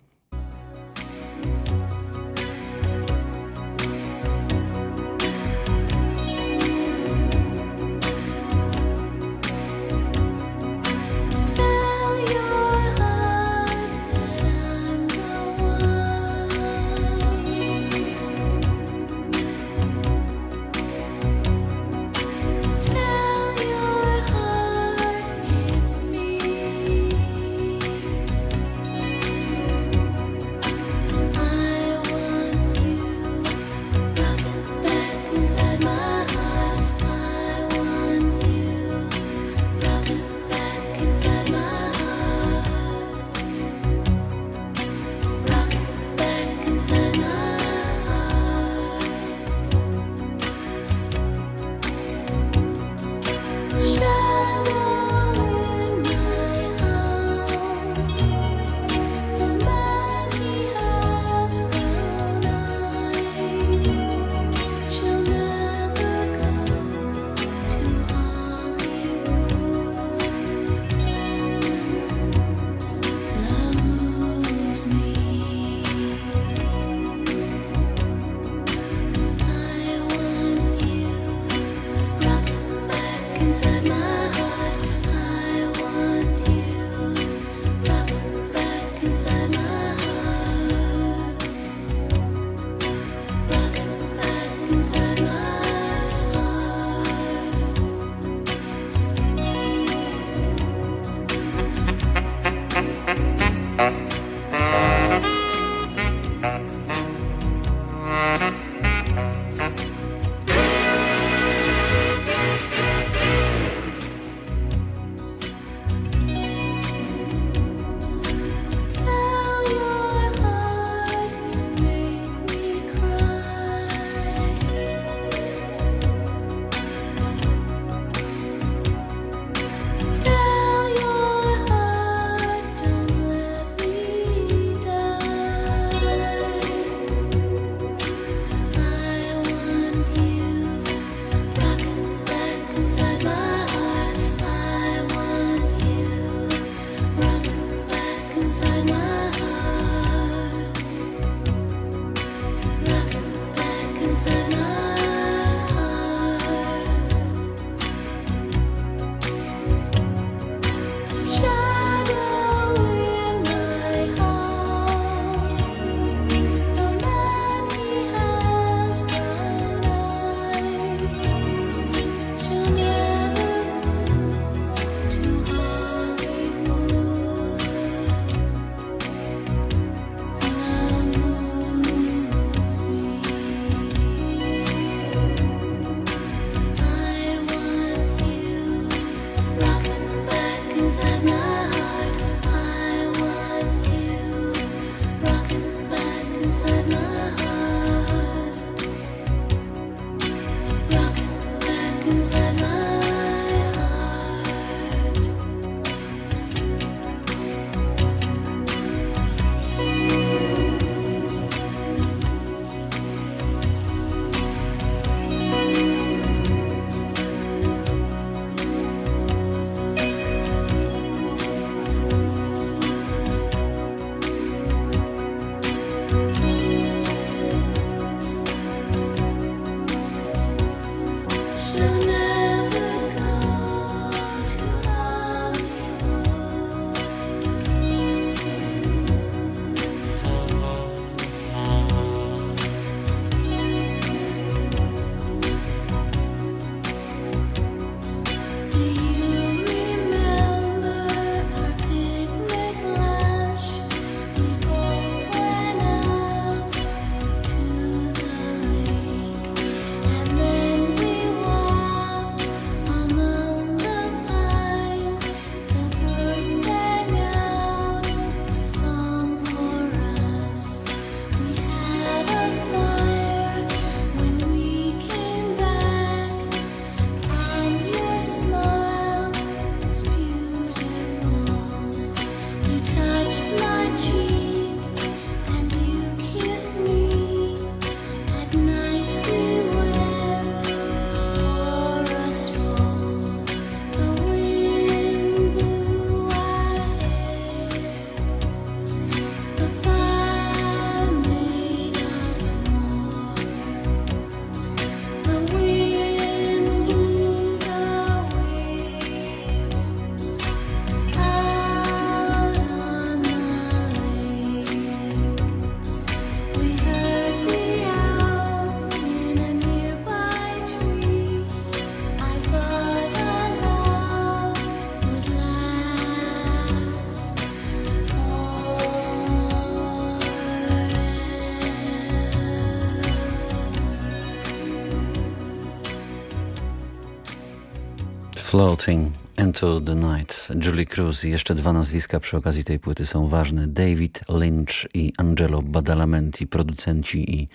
Floating into the Night, Julie Cruz i jeszcze dwa nazwiska przy okazji tej płyty są ważne. David Lynch i Angelo Badalamenti, producenci i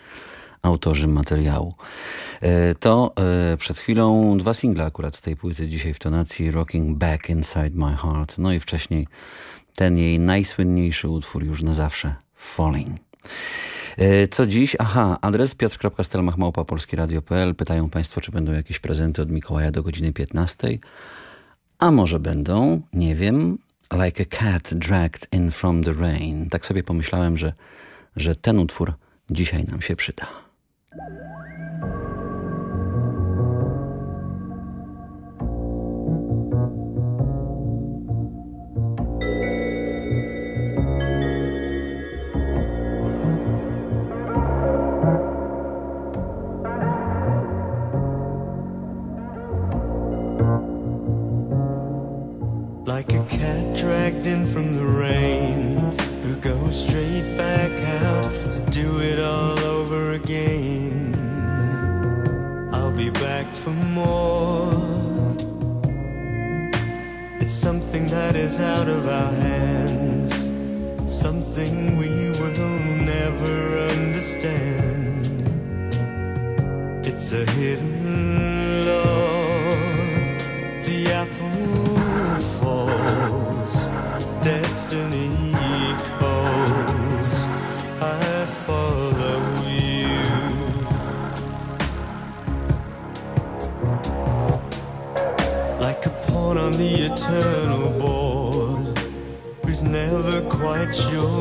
autorzy materiału. E, to e, przed chwilą dwa single akurat z tej płyty, dzisiaj w tonacji Rocking Back Inside My Heart, no i wcześniej ten jej najsłynniejszy utwór już na zawsze, Falling. E, co dziś? Aha, adres piotr.stelmach.polskieradio.pl Pytają Państwo, czy będą jakieś prezenty od Mikołaja do godziny 15. A może będą, nie wiem, Like a Cat Dragged In From The Rain. Tak sobie pomyślałem, że, że ten utwór dzisiaj nam się przyda. It's a hidden law The apple falls Destiny calls I follow you. Like a pawn on the eternal board Who's never quite sure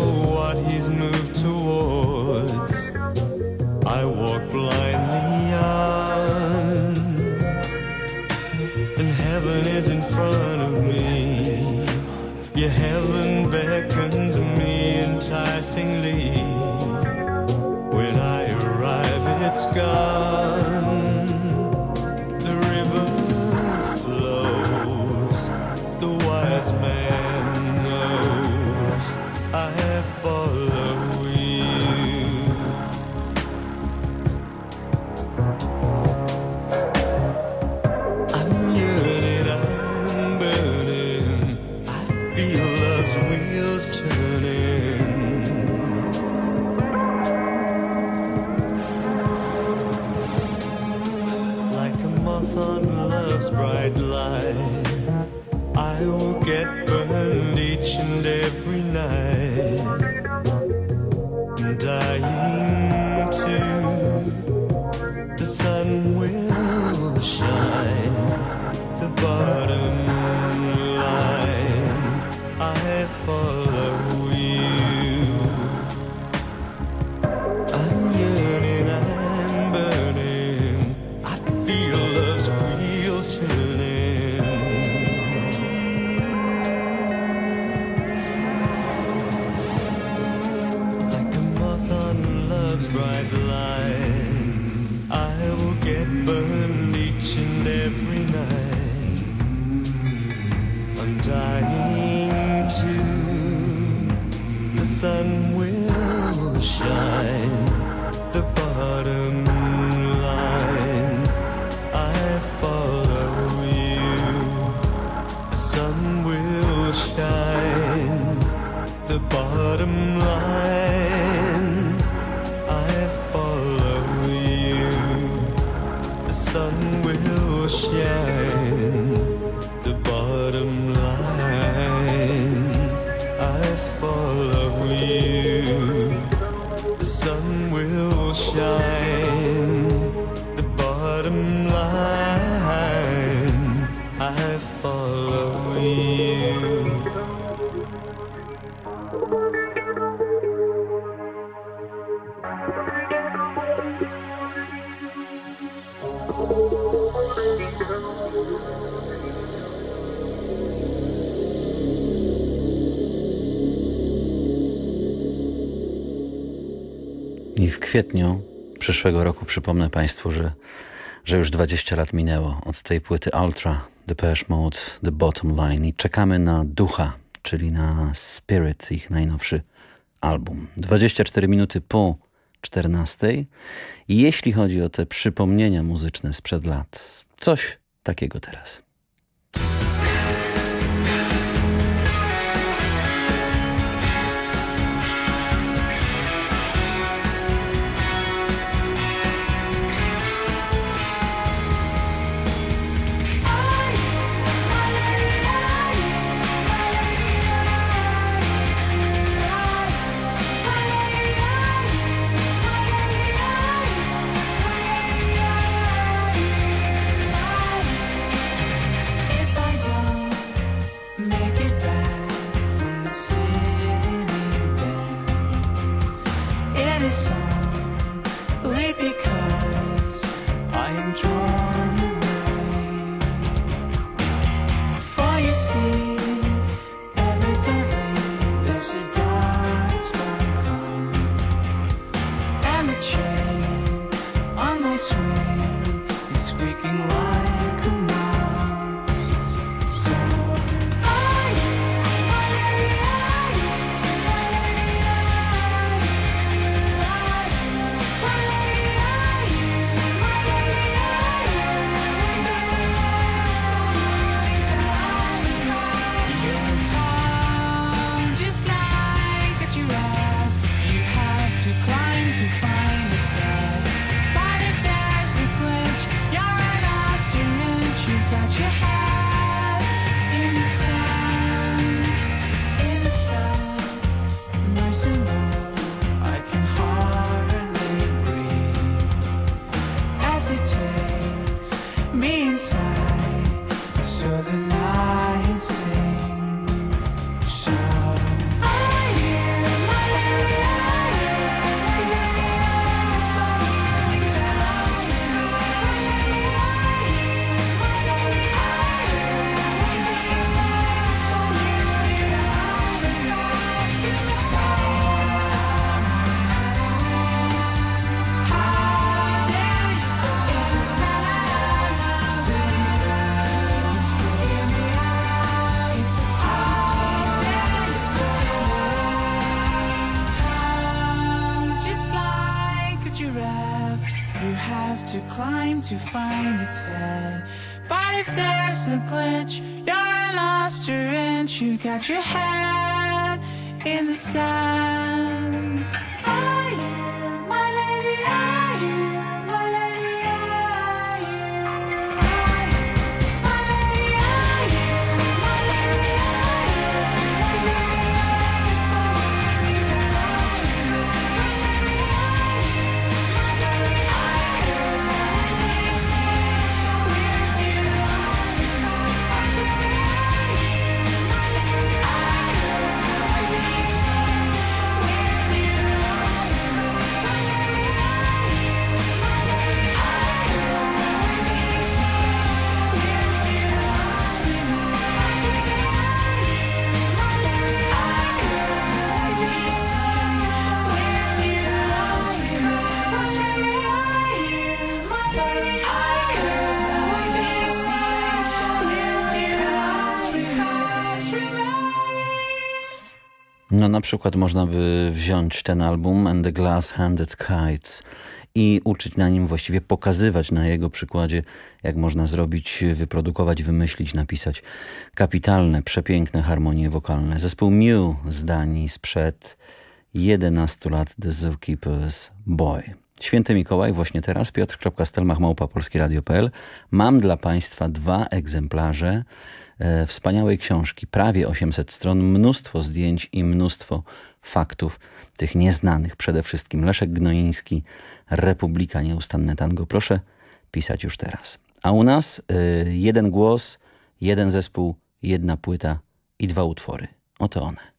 kwietniu przyszłego roku przypomnę Państwu, że, że już 20 lat minęło od tej płyty Ultra, Depeche Mode, The Bottom Line i czekamy na Ducha, czyli na Spirit, ich najnowszy album. 24 minuty po 14. I jeśli chodzi o te przypomnienia muzyczne sprzed lat, coś takiego teraz. sweet. that you had in the sun. na przykład można by wziąć ten album And the Glass-Handed Kites i uczyć na nim, właściwie pokazywać na jego przykładzie, jak można zrobić, wyprodukować, wymyślić, napisać kapitalne, przepiękne harmonie wokalne. Zespół Mew z Danii sprzed 11 lat The Zookeeper's Boy. Święty Mikołaj, właśnie teraz, Piotr Piotr.stelmach, małpa, polskiradio.pl. Mam dla Państwa dwa egzemplarze E, wspaniałej książki, prawie 800 stron, mnóstwo zdjęć i mnóstwo faktów, tych nieznanych przede wszystkim. Leszek Gnoiński, Republika Nieustanne Tango. Proszę pisać już teraz. A u nas e, jeden głos, jeden zespół, jedna płyta i dwa utwory. Oto one.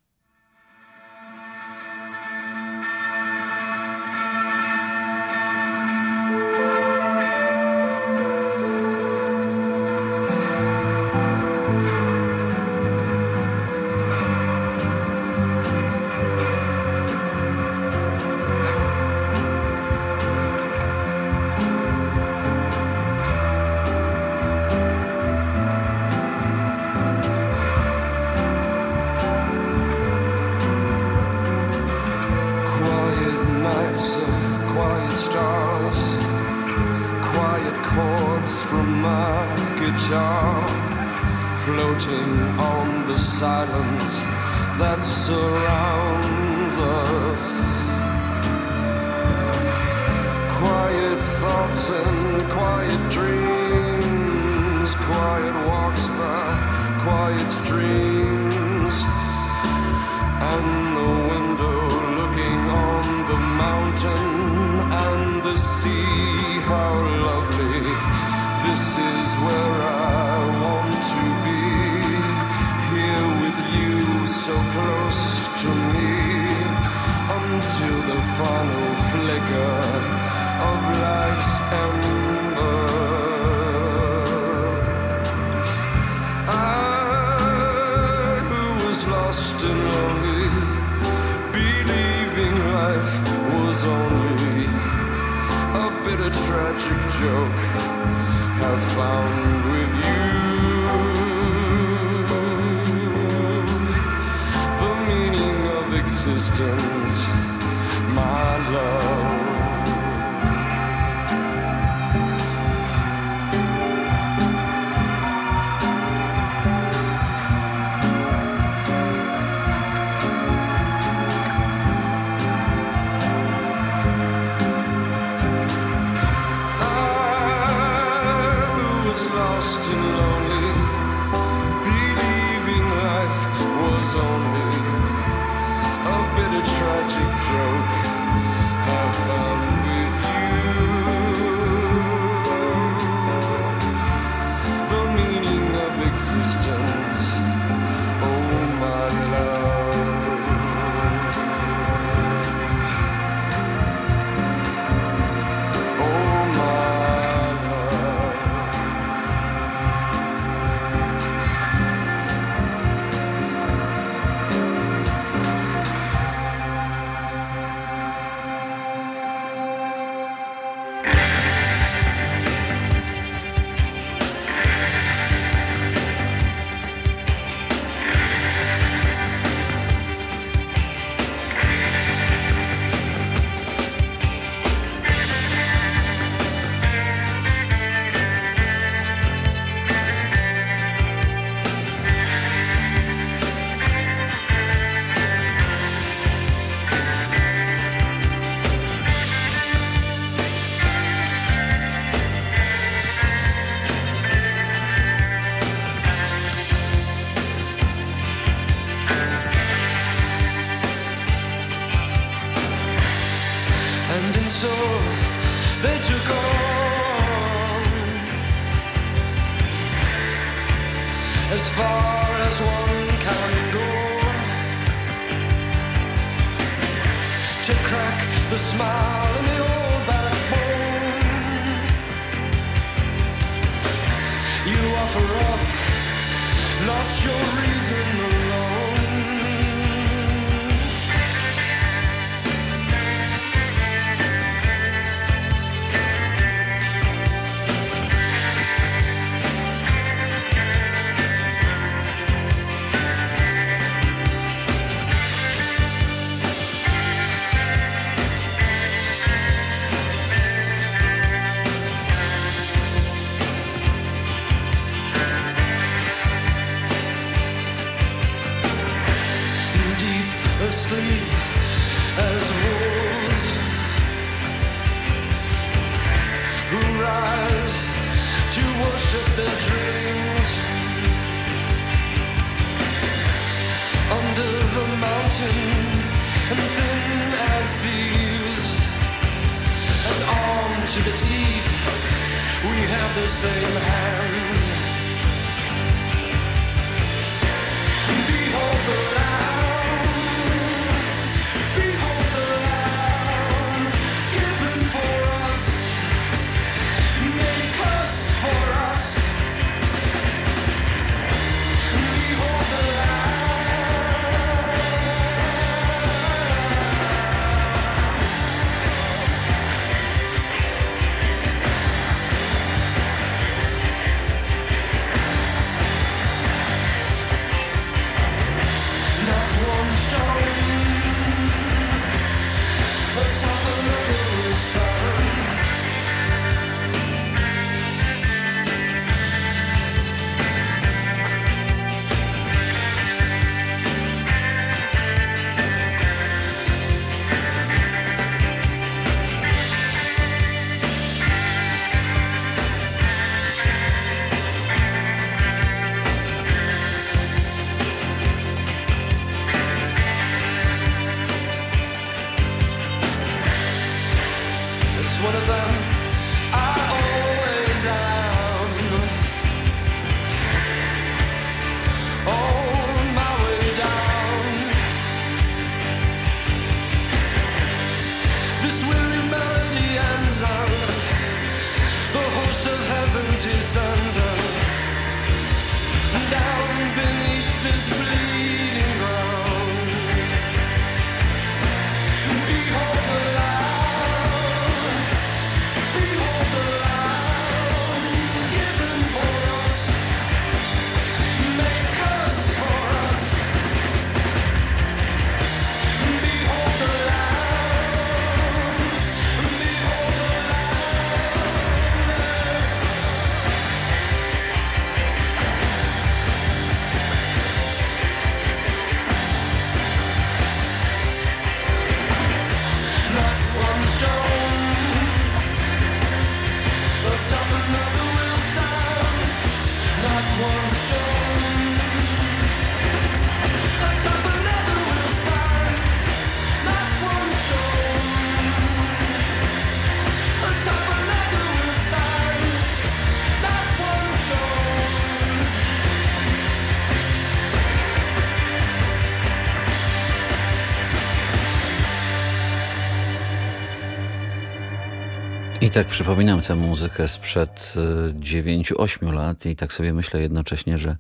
Tak przypominam tę muzykę sprzed 9-8 lat i tak sobie myślę jednocześnie, że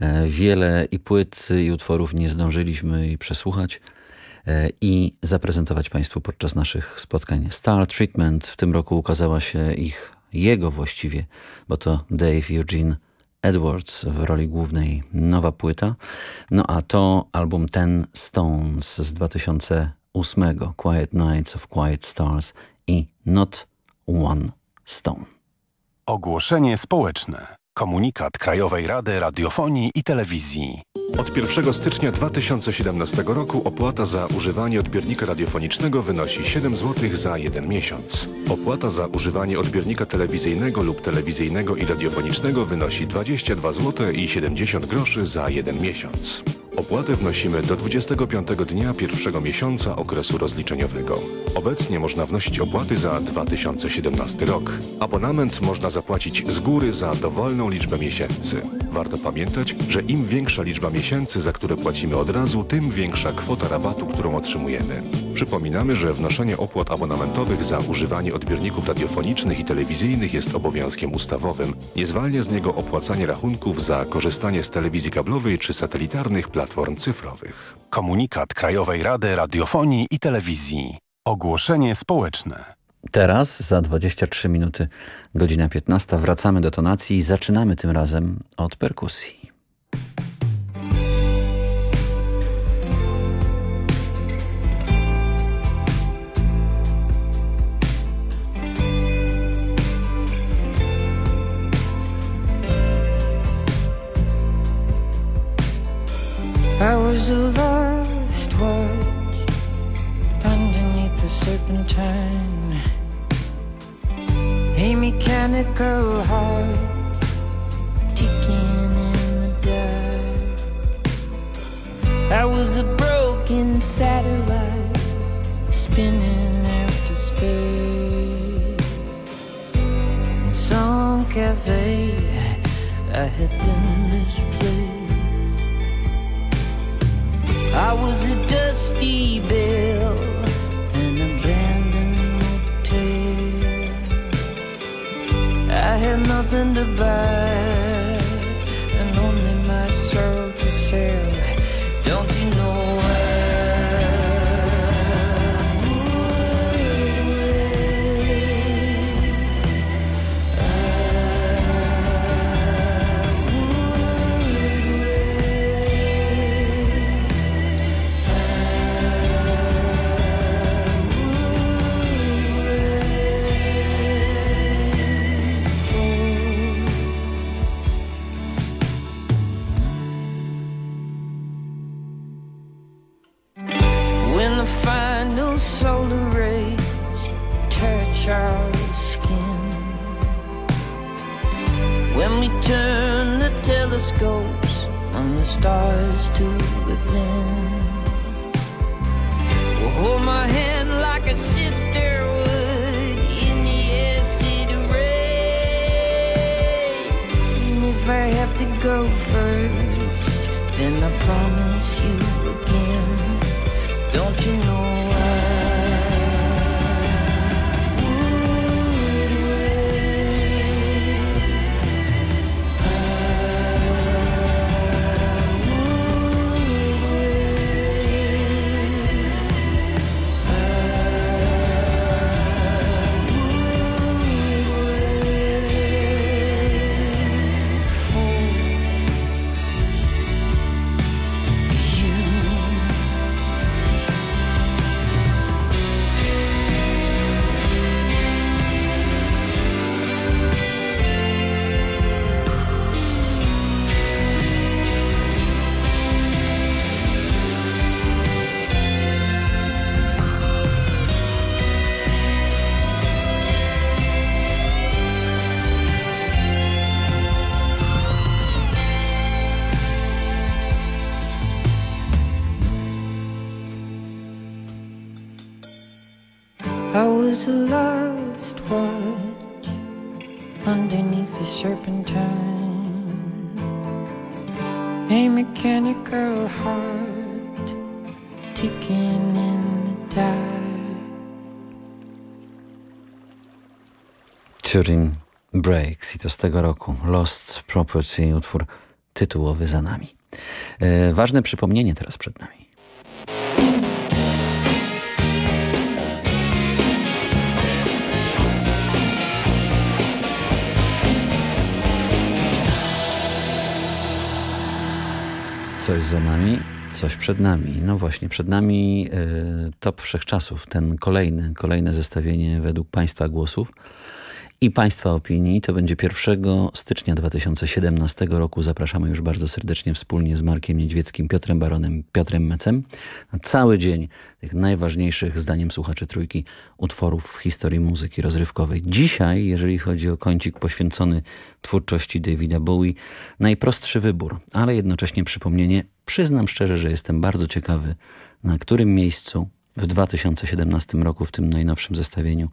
e, wiele i płyt i utworów nie zdążyliśmy i przesłuchać e, i zaprezentować Państwu podczas naszych spotkań. Star Treatment w tym roku ukazała się ich, jego właściwie, bo to Dave Eugene Edwards w roli głównej nowa płyta. No a to album Ten Stones z 2008, Quiet Nights of Quiet Stars i Not One Stone. Ogłoszenie społeczne. Komunikat Krajowej Rady Radiofonii i Telewizji. Od 1 stycznia 2017 roku opłata za używanie odbiornika radiofonicznego wynosi 7 zł za jeden miesiąc. Opłata za używanie odbiornika telewizyjnego lub telewizyjnego i radiofonicznego wynosi 22 zł i 70 groszy za jeden miesiąc. Opłatę wnosimy do 25 dnia pierwszego miesiąca okresu rozliczeniowego. Obecnie można wnosić opłaty za 2017 rok. Abonament można zapłacić z góry za dowolną liczbę miesięcy. Warto pamiętać, że im większa liczba miesięcy, za które płacimy od razu, tym większa kwota rabatu, którą otrzymujemy. Przypominamy, że wnoszenie opłat abonamentowych za używanie odbiorników radiofonicznych i telewizyjnych jest obowiązkiem ustawowym. Nie zwalnia z niego opłacanie rachunków za korzystanie z telewizji kablowej czy satelitarnych platform cyfrowych. Komunikat Krajowej Rady Radiofonii i Telewizji. Ogłoszenie społeczne. Teraz, za 23 minuty, godzina 15, wracamy do tonacji i zaczynamy tym razem od perkusji. I was a lost watch underneath the serpentine, a mechanical heart ticking in the dark. I was a broken satellite spinning after space. In some cafe, I had I was a dusty bell, an abandoned motel. I had nothing to buy, telescopes on the stars to within Well, hold my hand like a sister would in the acid rain. And if I have to go first, then I promise you again. Don't you know Turin Breaks i to z tego roku. Lost Property, utwór tytułowy za nami. E, ważne przypomnienie teraz przed nami. Coś za nami, coś przed nami. No właśnie, przed nami y, top wszechczasów, ten kolejny, kolejne zestawienie według Państwa głosów i Państwa opinii. To będzie 1 stycznia 2017 roku. Zapraszamy już bardzo serdecznie wspólnie z Markiem Niedźwieckim, Piotrem Baronem, Piotrem Mecem na cały dzień tych najważniejszych, zdaniem słuchaczy trójki, utworów w historii muzyki rozrywkowej. Dzisiaj, jeżeli chodzi o kącik poświęcony twórczości Davida Bowie, najprostszy wybór, ale jednocześnie przypomnienie. Przyznam szczerze, że jestem bardzo ciekawy, na którym miejscu w 2017 roku, w tym najnowszym zestawieniu,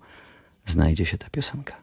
znajdzie się ta piosenka.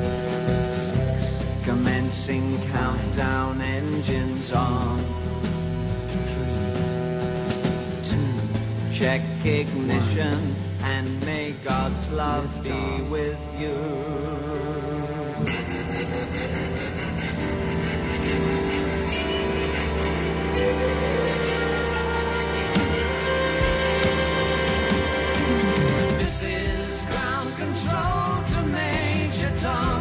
Commencing countdown engines on. Three, two, check ignition and may God's love be with you. This is ground control to Major Tom.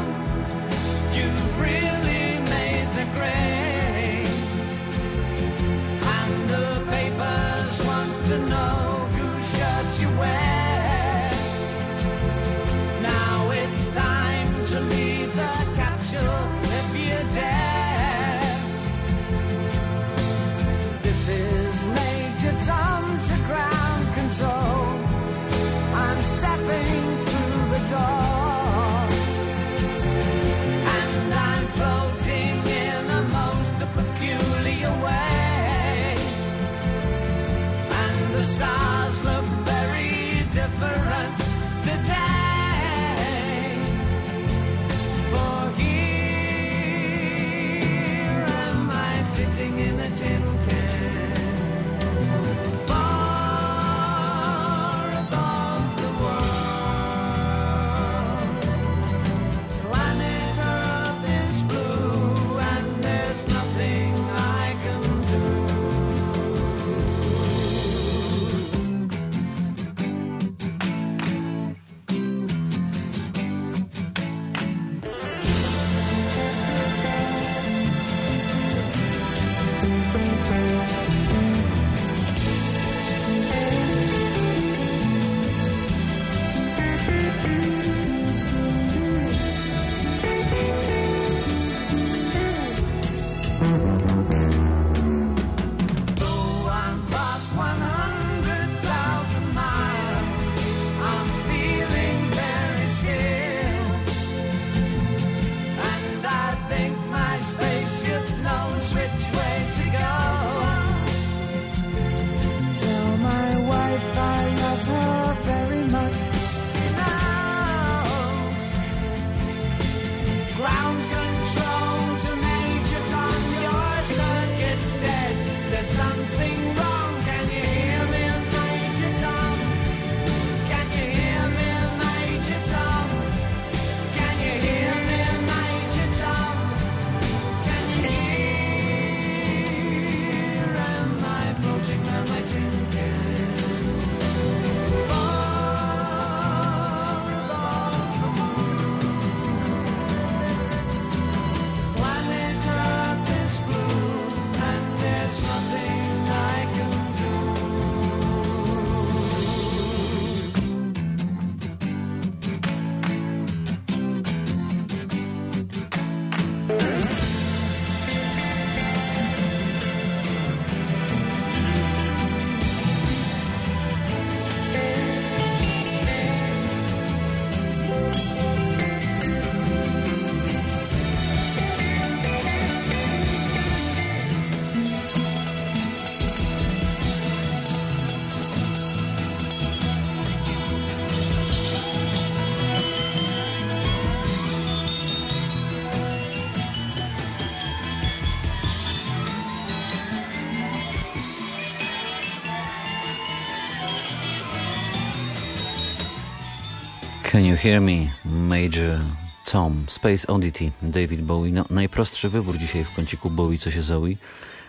Hear Me? Major Tom, Space Oddity, David Bowie. No, najprostszy wybór dzisiaj w kąciku Bowie, co się Zoe,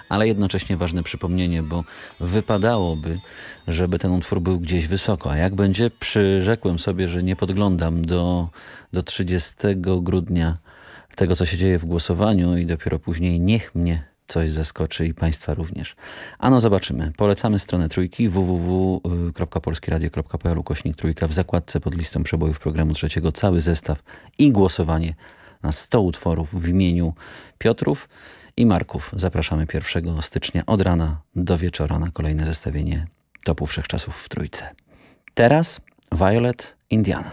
ale jednocześnie ważne przypomnienie, bo wypadałoby, żeby ten utwór był gdzieś wysoko. A jak będzie? Przyrzekłem sobie, że nie podglądam do, do 30 grudnia tego, co się dzieje w głosowaniu i dopiero później niech mnie coś zaskoczy i Państwa również. Ano zobaczymy. Polecamy stronę trójki www.polskieradio.pl ukośnik trójka w zakładce pod listą przebojów programu trzeciego cały zestaw i głosowanie na 100 utworów w imieniu Piotrów i Marków. Zapraszamy 1 stycznia od rana do wieczora na kolejne zestawienie topu wszechczasów w trójce. Teraz Violet Indiana.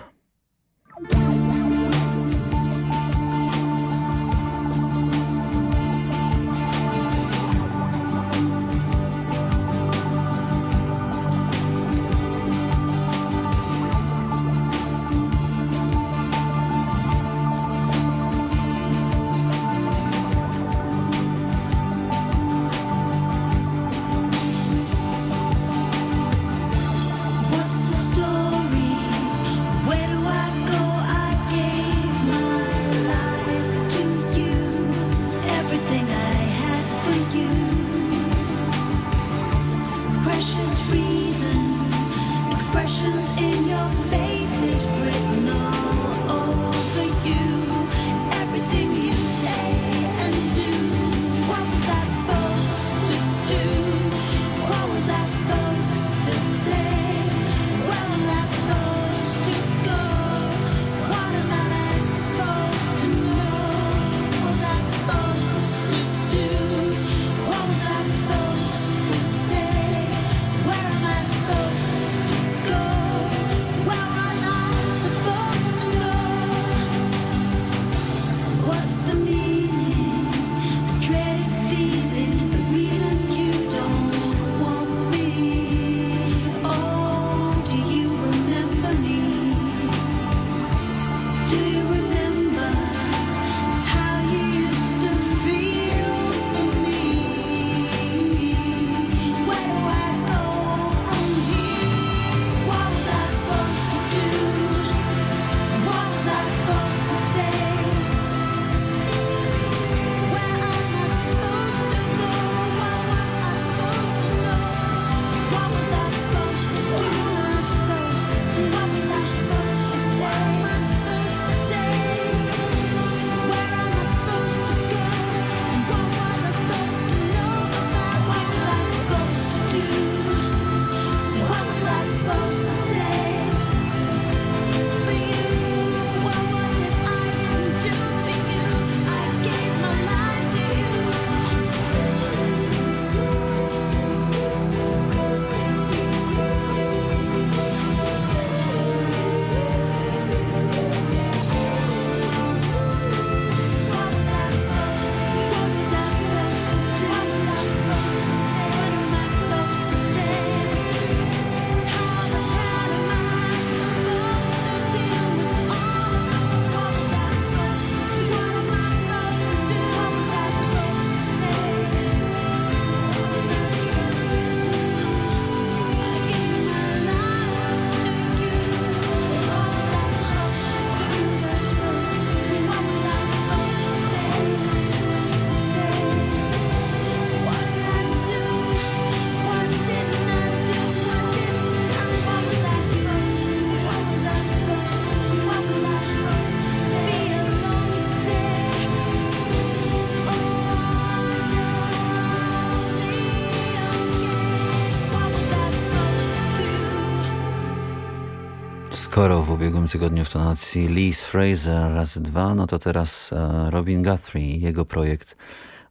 Ubiegłym tygodniu w tonacji Liz Fraser razy dwa, no to teraz e, Robin Guthrie i jego projekt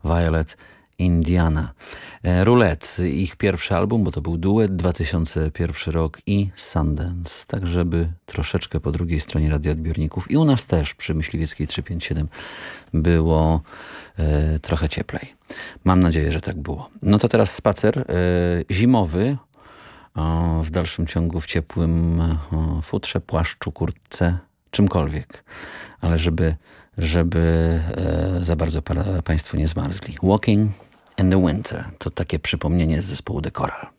Violet Indiana. E, Roulette, ich pierwszy album, bo to był duet, 2001 rok i Sundance. Tak, żeby troszeczkę po drugiej stronie radioodbiorników i u nas też przy Myśliwieckiej 357 było e, trochę cieplej. Mam nadzieję, że tak było. No to teraz spacer zimowy, w dalszym ciągu w ciepłym futrze, płaszczu, kurtce, czymkolwiek. Ale żeby, żeby e, za bardzo pa, Państwo nie zmarzli. Walking in the Winter to takie przypomnienie z zespołu The Coral.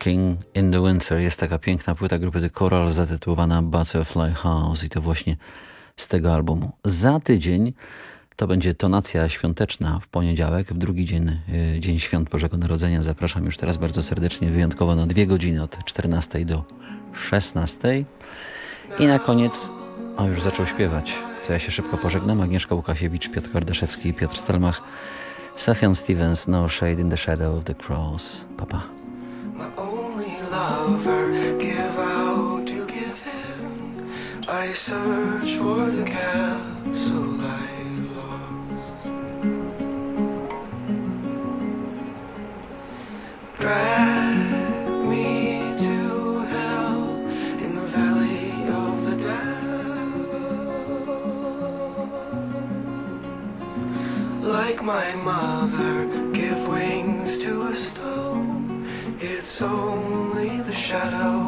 Walking in the Winter jest taka piękna płyta grupy The Coral zatytułowana Butterfly House i to właśnie z tego albumu. Za tydzień to będzie tonacja świąteczna w poniedziałek, w drugi dzień, y, dzień świąt Bożego Narodzenia. Zapraszam już teraz bardzo serdecznie, wyjątkowo na dwie godziny od 14 do 16. I na koniec, o już zaczął śpiewać, to ja się szybko pożegnam. Agnieszka Łukasiewicz, Piotr Kordaszewski i Piotr Stelmach. Safian Stevens, No Shade in the Shadow of the Cross. Papa. only lover, give out to give in. I search for the castle I lost. Drag me to hell in the valley of the dead. Like my mother, give wings to a stone. It's the shadow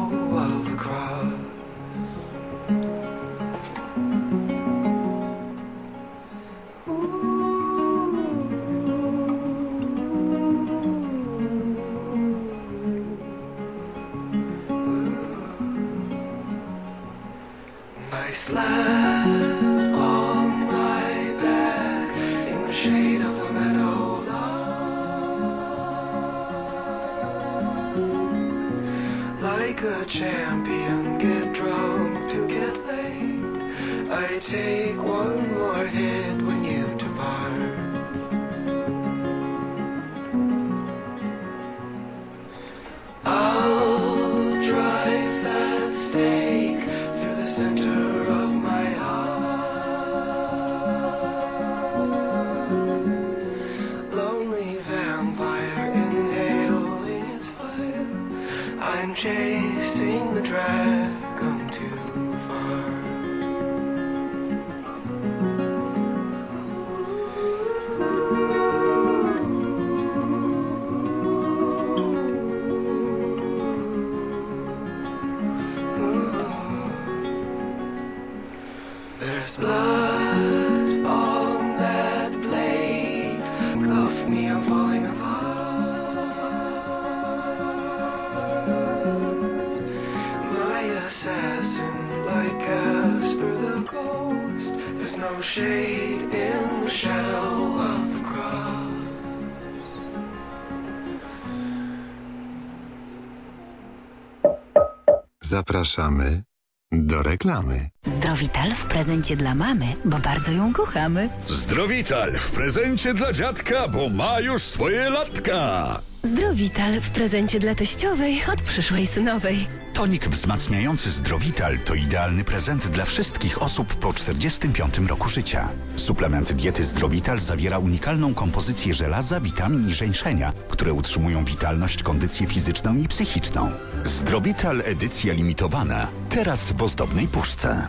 Zapraszamy do reklamy. Zdrowital w prezencie dla mamy, bo bardzo ją kochamy. Zdrowital w prezencie dla dziadka, bo ma już swoje latka. Zdrowital w prezencie dla teściowej od przyszłej synowej. Tonik wzmacniający Zdrowital to idealny prezent dla wszystkich osób po 45 roku życia. Suplement diety Zdrowital zawiera unikalną kompozycję żelaza, witamin i żeńszenia, które utrzymują witalność, kondycję fizyczną i psychiczną. Zdrowital edycja limitowana. Teraz w ozdobnej puszce.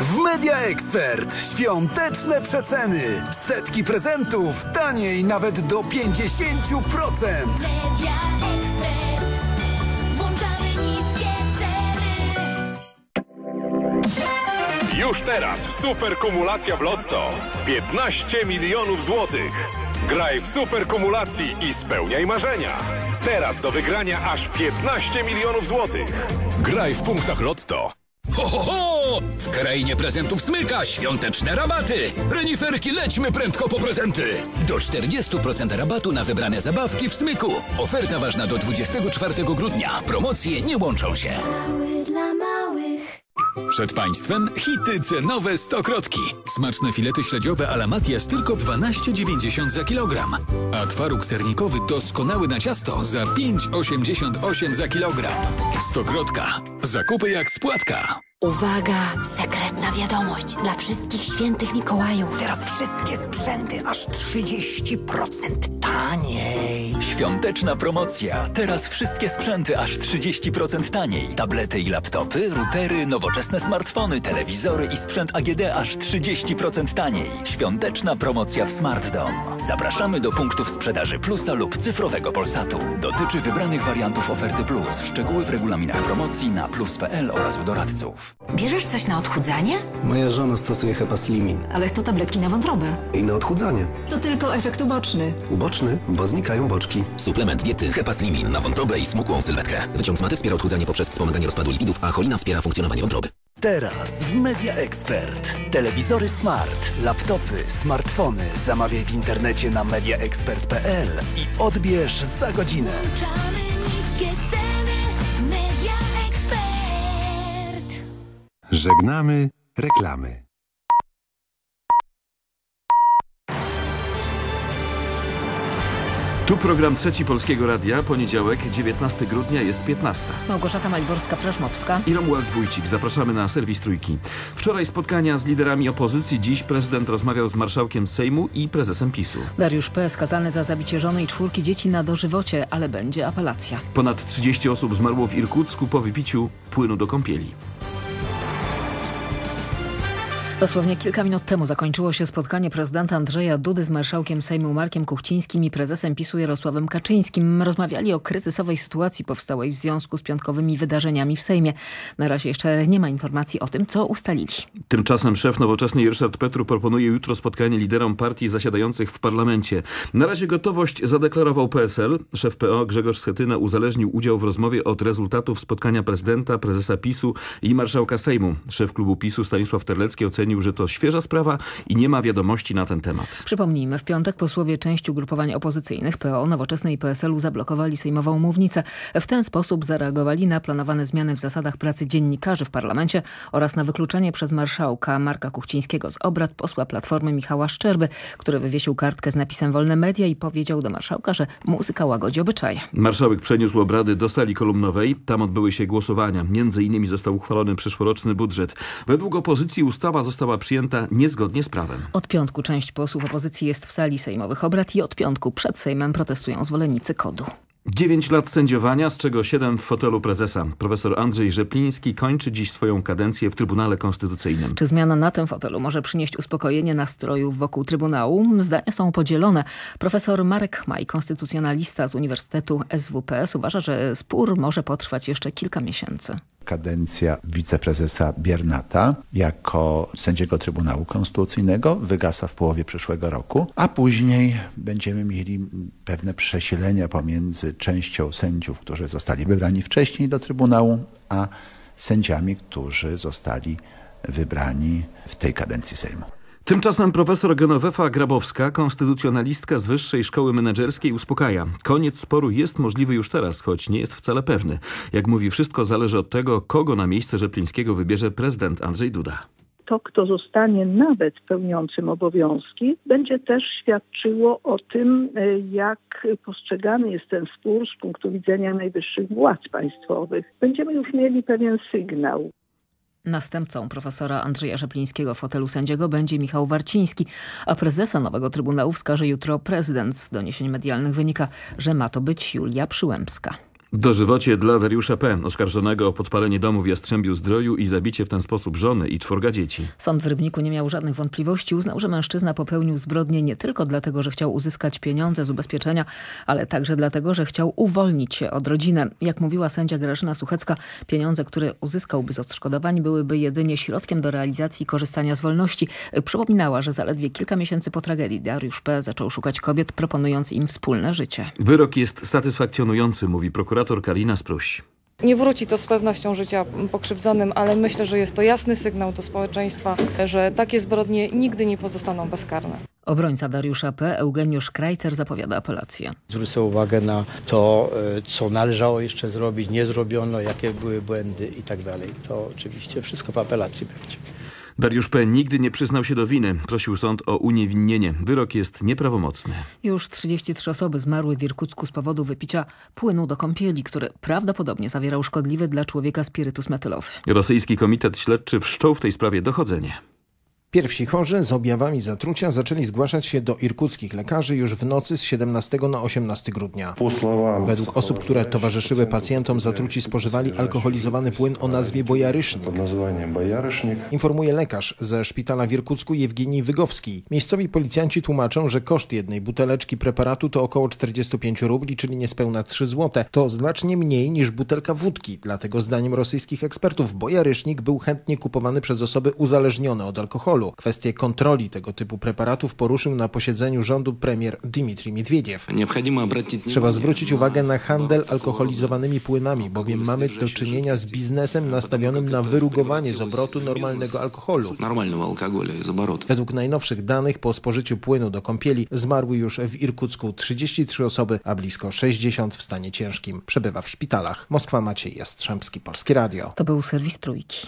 W Media Expert świąteczne przeceny. Setki prezentów taniej nawet do 50%. Włączamy Już teraz super kumulacja w Lotto. 15 milionów złotych. Graj w super kumulacji i spełniaj marzenia. Teraz do wygrania aż 15 milionów złotych. Graj w punktach Lotto. Ho, ho, ho! W krainie prezentów smyka świąteczne rabaty! Reniferki, lećmy prędko po prezenty! Do 40% rabatu na wybrane zabawki w smyku. Oferta ważna do 24 grudnia. Promocje nie łączą się. Mały dla małych. Przed Państwem hity cenowe stokrotki. Smaczne filety śledziowe a la Matias tylko 12,90 za kilogram. A twaróg sernikowy doskonały na ciasto za 5,88 za kilogram. Stokrotka. Zakupy jak spłatka. Uwaga! Sekretna wiadomość dla wszystkich świętych Mikołajów. Teraz wszystkie sprzęty aż 30% taniej. Świąteczna promocja. Teraz wszystkie sprzęty aż 30% taniej. Tablety i laptopy, routery, nowoczesne smartfony, telewizory i sprzęt AGD aż 30% taniej. Świąteczna promocja w Smart Dom. Zapraszamy do punktów sprzedaży Plusa lub cyfrowego Polsatu. Dotyczy wybranych wariantów oferty Plus. Szczegóły w regulaminach promocji na plus.pl oraz u doradców. Bierzesz coś na odchudzanie? Moja żona stosuje Hepaslimin Ale to tabletki na wątrobę. i na odchudzanie. To tylko efekt uboczny. Uboczny, bo znikają boczki. Suplement diety Hepaslimin na wątrobę i smukłą sylwetkę. Wyciąg z maty wspiera odchudzanie poprzez wspomaganie rozpadu lipidów, a cholina wspiera funkcjonowanie wątroby. Teraz w Media Expert. Telewizory smart, laptopy, smartfony zamawiaj w internecie na mediaexpert.pl i odbierz za godzinę. Włączamy niskie ceny. Żegnamy reklamy. Tu program Trzeci Polskiego Radia, poniedziałek, 19 grudnia, jest 15. Małgorzata Maliborska-Przeszmowska. I Romuald Wójcik. Zapraszamy na serwis Trójki. Wczoraj spotkania z liderami opozycji, dziś prezydent rozmawiał z marszałkiem Sejmu i prezesem PiSu. Dariusz P. skazany za zabicie żony i czwórki dzieci na dożywocie, ale będzie apelacja. Ponad 30 osób zmarło w Irkucku po wypiciu płynu do kąpieli. Dosłownie kilka minut temu zakończyło się spotkanie prezydenta Andrzeja Dudy z marszałkiem Sejmu Markiem Kuchcińskim i prezesem PiSu Jarosławem Kaczyńskim. Rozmawiali o kryzysowej sytuacji powstałej w związku z piątkowymi wydarzeniami w Sejmie. Na razie jeszcze nie ma informacji o tym, co ustalili. Tymczasem szef nowoczesnej Ryszard Petru proponuje jutro spotkanie liderom partii zasiadających w parlamencie. Na razie gotowość zadeklarował PSL. Szef PO Grzegorz Schetyna uzależnił udział w rozmowie od rezultatów spotkania prezydenta, prezesa PiSu i marszałka Sejmu. Szef klubu PiSu Stanisław Terlecki ocenił, że to świeża sprawa i nie ma wiadomości na ten temat. Przypomnijmy, w piątek posłowie części ugrupowań opozycyjnych PO, Nowoczesnej i PSL-u zablokowali sejmową mównicę. W ten sposób zareagowali na planowane zmiany w zasadach pracy dziennikarzy w parlamencie oraz na wykluczenie przez marszałka Marka Kuchcińskiego z obrad posła Platformy Michała Szczerby, który wywiesił kartkę z napisem Wolne Media i powiedział do marszałka, że muzyka łagodzi obyczaje. Marszałek przeniósł obrady do sali kolumnowej. Tam odbyły się głosowania. Między innymi został uchwalony przyszłoroczny budżet. Według opozycji ustawa została przyjęta niezgodnie z prawem. Od piątku część posłów opozycji jest w sali sejmowych obrad i od piątku przed Sejmem protestują zwolennicy kodu. 9 lat sędziowania, z czego 7 w fotelu prezesa. Profesor Andrzej Rzepliński kończy dziś swoją kadencję w Trybunale Konstytucyjnym. Czy zmiana na tym fotelu może przynieść uspokojenie nastrojów wokół Trybunału? Zdania są podzielone. Profesor Marek Chmaj, konstytucjonalista z Uniwersytetu SWPS uważa, że spór może potrwać jeszcze kilka miesięcy. Kadencja wiceprezesa Biernata jako sędziego Trybunału Konstytucyjnego wygasa w połowie przyszłego roku, a później będziemy mieli pewne przesilenia pomiędzy częścią sędziów, którzy zostali wybrani wcześniej do Trybunału, a sędziami, którzy zostali wybrani w tej kadencji Sejmu. Tymczasem profesor Genowefa Grabowska, konstytucjonalistka z Wyższej Szkoły Menedżerskiej uspokaja. Koniec sporu jest możliwy już teraz, choć nie jest wcale pewny. Jak mówi, wszystko zależy od tego, kogo na miejsce Rzeplińskiego wybierze prezydent Andrzej Duda. to, kto zostanie nawet pełniącym obowiązki, będzie też świadczyło o tym, e, jak postrzegany jest ten spór z punktu widzenia najwyższych władz państwowych. Będziemy już mieli pewien sygnał. Następcą profesora Andrzeja Rzeplińskiego w fotelu sędziego będzie Michał Warciński, a prezesa nowego Trybunału wskaże jutro prezydent. Z doniesień medialnych wynika, że ma to być Julia Przyłębska. Dożywocie dla Dariusza P., oskarżonego o podpalenie domu w Jastrzębiu Zdroju i zabicie w ten sposób żony i czworga dzieci. Sąd w Rybniku nie miał żadnych wątpliwości. Uznał, że mężczyzna popełnił zbrodnię nie tylko dlatego, że chciał uzyskać pieniądze z ubezpieczenia, ale także dlatego, że chciał uwolnić się od rodziny. Jak mówiła sędzia Grażyna Suchecka, pieniądze, które uzyskałby z odszkodowań byłyby jedynie środkiem do realizacji korzystania z wolności. Przypominała, że zaledwie kilka miesięcy po tragedii Dariusz P. zaczął szukać kobiet, proponując im wspólne życie. Wyrok jest satysfakcjonujący, mówi prokurator Karina Spruś. Nie wróci to z pewnością życia pokrzywdzonym, ale myślę, że jest to jasny sygnał do społeczeństwa, że takie zbrodnie nigdy nie pozostaną bezkarne. Obrońca Dariusza P. Eugeniusz Krajcer zapowiada apelację. Zwrócę uwagę na to, e, co należało jeszcze zrobić, nie zrobiono, jakie były błędy i tak dalej. To oczywiście wszystko w apelacji będzie. Dariusz P. nigdy nie przyznał się do winy. Prosił sąd o uniewinnienie. Wyrok jest nieprawomocny. Już 33 osoby zmarły w Irkucku z powodu wypicia płynu do kąpieli, który prawdopodobnie zawierał szkodliwy dla człowieka spirytus metylowy. Rosyjski Komitet Śledczy wszczął w tej sprawie dochodzenie. Pierwsi chorzy z objawami zatrucia zaczęli zgłaszać się do irkuckich lekarzy już w nocy z 17 na 18 grudnia. Według osób, które towarzyszyły pacjentom, zatruci spożywali alkoholizowany płyn o nazwie bojarysznik. Informuje lekarz ze szpitala w Irkucku Jewgenij Wygowski. Miejscowi policjanci tłumaczą, że koszt jednej buteleczki preparatu to około 45 rubli, czyli niespełna 3 zł. To znacznie mniej niż butelka wódki. Dlatego zdaniem rosyjskich ekspertów bojarysznik był chętnie kupowany przez osoby uzależnione od alkoholu. Kwestię kontroli tego typu preparatów poruszył na posiedzeniu rządu premier Dmitrij Miedwiediew. Trzeba zwrócić uwagę na handel alkoholizowanymi płynami, bowiem mamy do czynienia z biznesem nastawionym na wyrugowanie z obrotu normalnego alkoholu. Według najnowszych danych po spożyciu płynu do kąpieli zmarły już w Irkucku 33 osoby, a blisko 60 w stanie ciężkim przebywa w szpitalach. Moskwa Maciej Jastrzębski, Polskie Radio. To był serwis Trójki.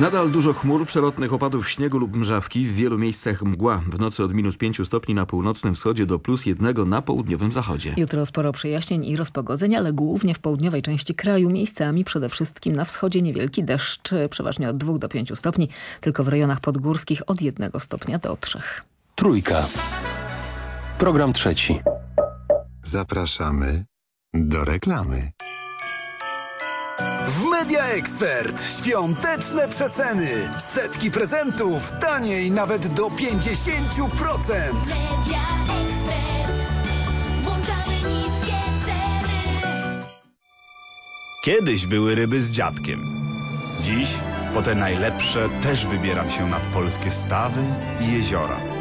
Nadal dużo chmur, przelotnych opadów śniegu lub mrzawki, w wielu miejscach mgła. W nocy od minus 5 stopni na północnym wschodzie do plus jednego na południowym zachodzie. Jutro sporo przejaśnień i rozpogodzeń, ale głównie w południowej części kraju miejscami przede wszystkim na wschodzie niewielki deszcz, przeważnie od 2 do 5 stopni, tylko w rejonach podgórskich od 1 stopnia do 3. Trójka. Program trzeci. Zapraszamy do reklamy. W Media Expert świąteczne przeceny. Setki prezentów taniej nawet do 50%. Włączamy niskie ceny. Kiedyś były ryby z dziadkiem. Dziś po te najlepsze też wybieram się nad polskie stawy i jeziora.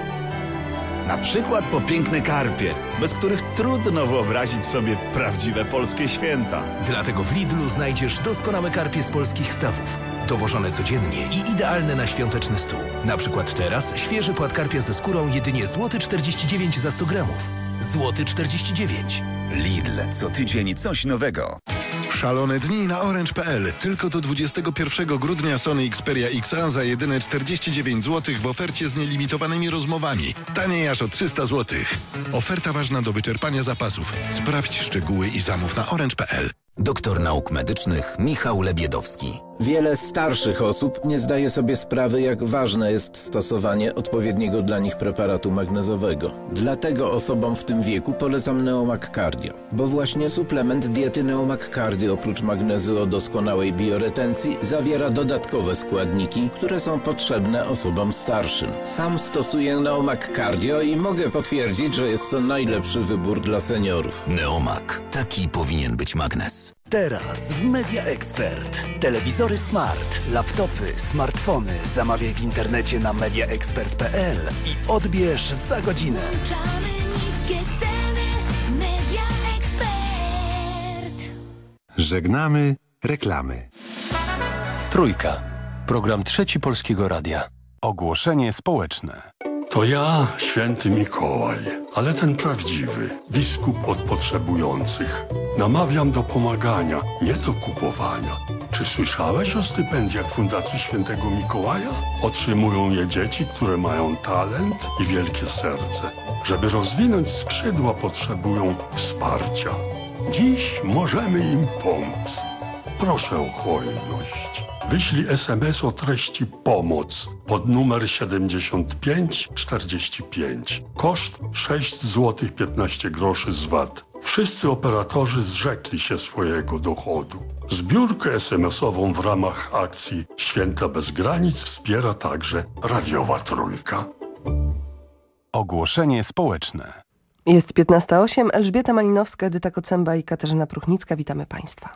Na przykład po piękne karpie, bez których trudno wyobrazić sobie prawdziwe polskie święta. Dlatego w Lidlu znajdziesz doskonałe karpie z polskich stawów. Dowożone codziennie i idealne na świąteczny stół. Na przykład teraz świeży płat karpia ze skórą jedynie złoty 49 zł za 100 gramów. Złoty 49. Lidl, co tydzień coś nowego. Szalone dni na orange.pl. Tylko do 21 grudnia Sony Xperia XA za jedyne 49 zł w ofercie z nielimitowanymi rozmowami. Taniej aż o 300 zł. Oferta ważna do wyczerpania zapasów. Sprawdź szczegóły i zamów na orange.pl. Doktor nauk medycznych Michał Lebiedowski. Wiele starszych osób nie zdaje sobie sprawy, jak ważne jest stosowanie odpowiedniego dla nich preparatu magnezowego. Dlatego osobom w tym wieku polecam Neomac Cardio, bo właśnie suplement diety Neomac Cardio oprócz magnezu o doskonałej bioretencji zawiera dodatkowe składniki, które są potrzebne osobom starszym. Sam stosuję Neomac Cardio i mogę potwierdzić, że jest to najlepszy wybór dla seniorów. Neomak. Taki powinien być magnes. Teraz w Media Expert. Telewizory smart, laptopy, smartfony zamawiaj w internecie na mediaexpert.pl i odbierz za godzinę. Żegnamy reklamy. Trójka. Program Trzeci Polskiego Radia. Ogłoszenie społeczne. To ja, święty Mikołaj, ale ten prawdziwy, biskup od potrzebujących. Namawiam do pomagania, nie do kupowania. Czy słyszałeś o stypendiach Fundacji Świętego Mikołaja? Otrzymują je dzieci, które mają talent i wielkie serce. Żeby rozwinąć skrzydła, potrzebują wsparcia. Dziś możemy im pomóc. Proszę o hojność. Wyślij SMS o treści pomoc pod numer 7545. Koszt 6 zł 15 groszy z VAT. Wszyscy operatorzy zrzekli się swojego dochodu. Zbiórkę SMS-ową w ramach akcji Święta bez granic wspiera także Radiowa Trójka. Ogłoszenie społeczne. Jest 15.08. Elżbieta Malinowska, Edyta Kocemba i Katarzyna Pruchnicka. Witamy Państwa.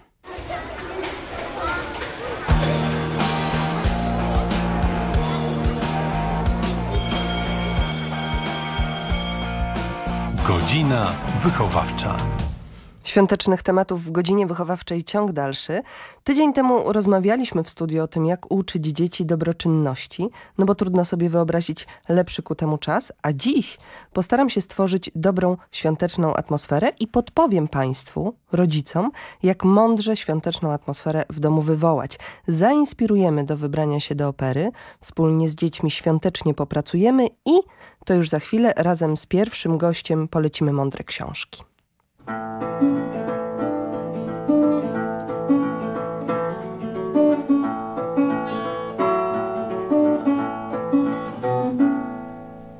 Godzina wychowawcza. Świątecznych tematów w godzinie wychowawczej ciąg dalszy. Tydzień temu rozmawialiśmy w studiu o tym, jak uczyć dzieci dobroczynności, no bo trudno sobie wyobrazić lepszy ku temu czas, a dziś postaram się stworzyć dobrą świąteczną atmosferę i podpowiem Państwu, rodzicom, jak mądrze świąteczną atmosferę w domu wywołać. Zainspirujemy do wybrania się do opery, wspólnie z dziećmi świątecznie popracujemy i to już za chwilę razem z pierwszym gościem polecimy mądre książki.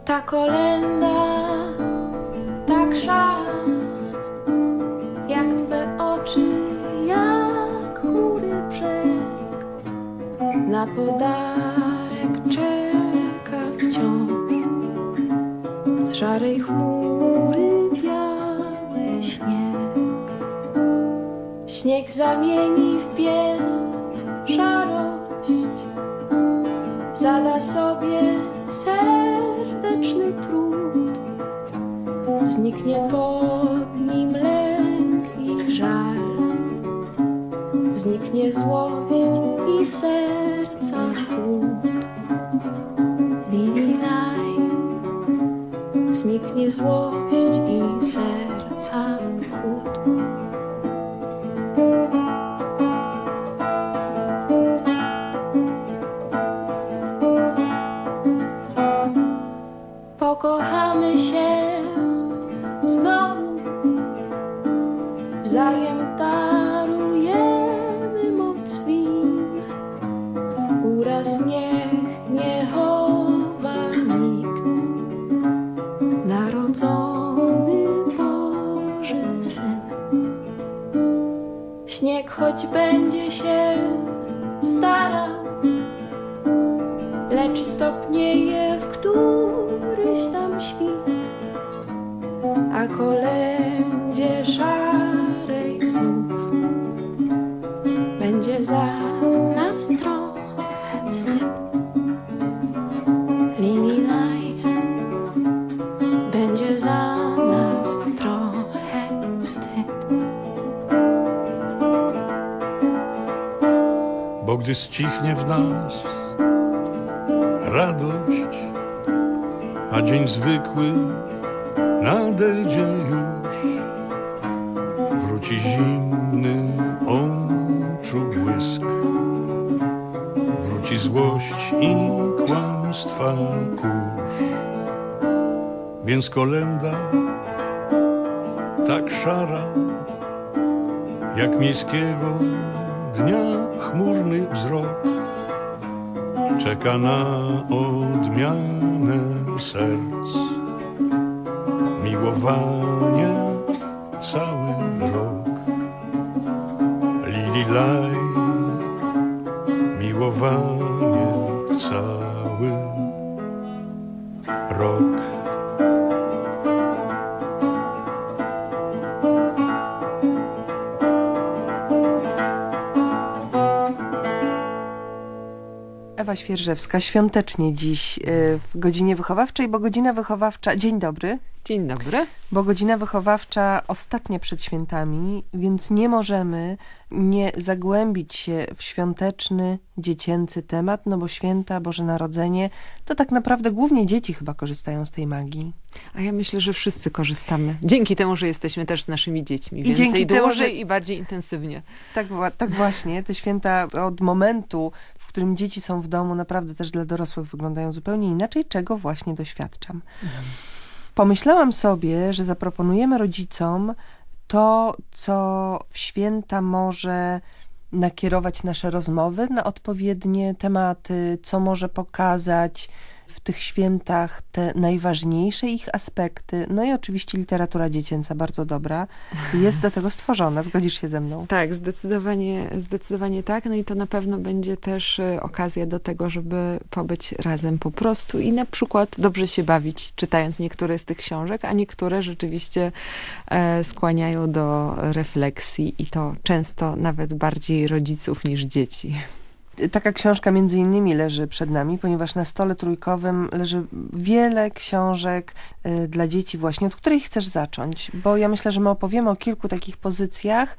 Ta kolenda tak szara, jak twe oczy, jak chmury brzeg. Na podarek czeka wciąż z szarej chmury Śnieg zamieni w biel szarość, zada sobie serdeczny trud. Zniknie pod nim lęk i żal, zniknie złość i serca chłód. Lili laj, zniknie złość i serca chłód. Gdy ścichnie w nas radość, a dzień zwykły nadejdzie już, wróci zimny oczu błysk, wróci złość i kłamstwa kurz. Więc kolenda tak szara, Jak miejskiego dnia chmurny wzrok czeka na odmianę serc. Miłowanie Ewa Świerżewska, świątecznie dziś y, w godzinie wychowawczej, bo godzina wychowawcza... Dzień dobry. Dzień dobry. Bo godzina wychowawcza ostatnia przed świętami, więc nie możemy nie zagłębić się w świąteczny, dziecięcy temat, no bo święta, Boże Narodzenie, to tak naprawdę głównie dzieci chyba korzystają z tej magii. A ja myślę, że wszyscy korzystamy. Dzięki temu, że jesteśmy też z naszymi dziećmi. I Więcej, dzięki temu, dłużej że- i bardziej intensywnie. Tak, tak właśnie, te święta od momentu, w którym dzieci są w domu, naprawdę też dla dorosłych wyglądają zupełnie inaczej, czego właśnie doświadczam. Pomyślałam sobie, że zaproponujemy rodzicom to, co w święta może nakierować nasze rozmowy na odpowiednie tematy, co może pokazać tych świętach te najważniejsze ich aspekty. No i oczywiście literatura dziecięca, bardzo dobra, jest do tego stworzona. Zgodzisz się ze mną? Tak, zdecydowanie, zdecydowanie tak. No i to na pewno będzie też e, okazja do tego, żeby pobyć razem po prostu i na przykład dobrze się bawić, czytając niektóre z tych książek, a niektóre rzeczywiście e, skłaniają do refleksji i to często nawet bardziej rodziców niż dzieci. Taka książka między innymi leży przed nami, ponieważ na stole trójkowym leży wiele książek y, dla dzieci właśnie, od której chcesz zacząć, bo ja myślę, że my opowiemy o kilku takich pozycjach,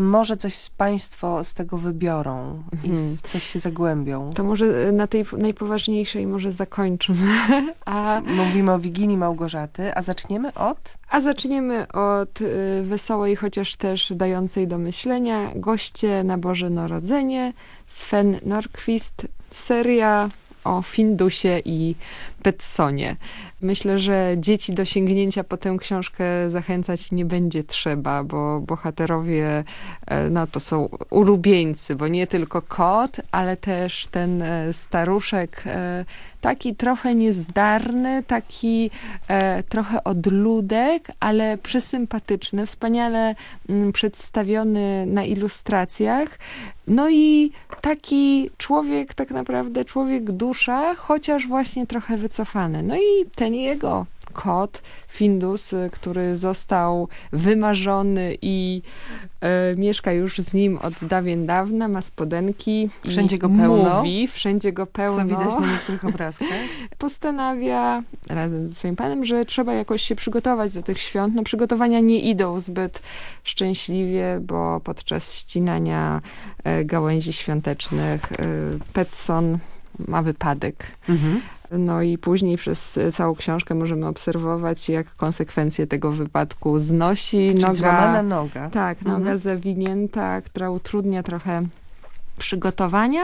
może coś Państwo z tego wybiorą Mhm. i w coś się zagłębią. To może e, na tej najpoważniejszej może zakończymy. A, Mówimy o Wigilii Małgorzaty, a zaczniemy od... a zaczniemy od y, wesołej, chociaż też dającej do myślenia. Goście na Boże Narodzenie, Sven Norquist, seria o Findusie i Petsonie. Myślę, że dzieci do sięgnięcia po tę książkę zachęcać nie będzie trzeba, bo bohaterowie e, no, to są ulubieńcy, bo nie tylko kot, ale też ten e, staruszek e, taki trochę niezdarny, taki e, trochę odludek, ale przesympatyczny, wspaniale mm, przedstawiony na ilustracjach. No i taki człowiek, tak naprawdę człowiek dusza, chociaż właśnie trochę wycofany. No i ten jego kot, Findus, y, który został wymarzony i e, mieszka już z nim od dawien dawna, ma spodenki. Wszędzie go pełno. Mówi, wszędzie go pełno. Co widać na niektórych obrazkach. Postanawia razem ze swoim panem, że trzeba jakoś się przygotować do tych świąt. No przygotowania nie idą zbyt szczęśliwie, bo podczas ścinania e, gałęzi świątecznych e, Petson ma wypadek. Mhm. No i później przez całą książkę możemy obserwować, jak konsekwencje tego wypadku znosi. Czyli noga, złamana noga. Tak, noga Mhm. zawinięta, która utrudnia trochę przygotowania.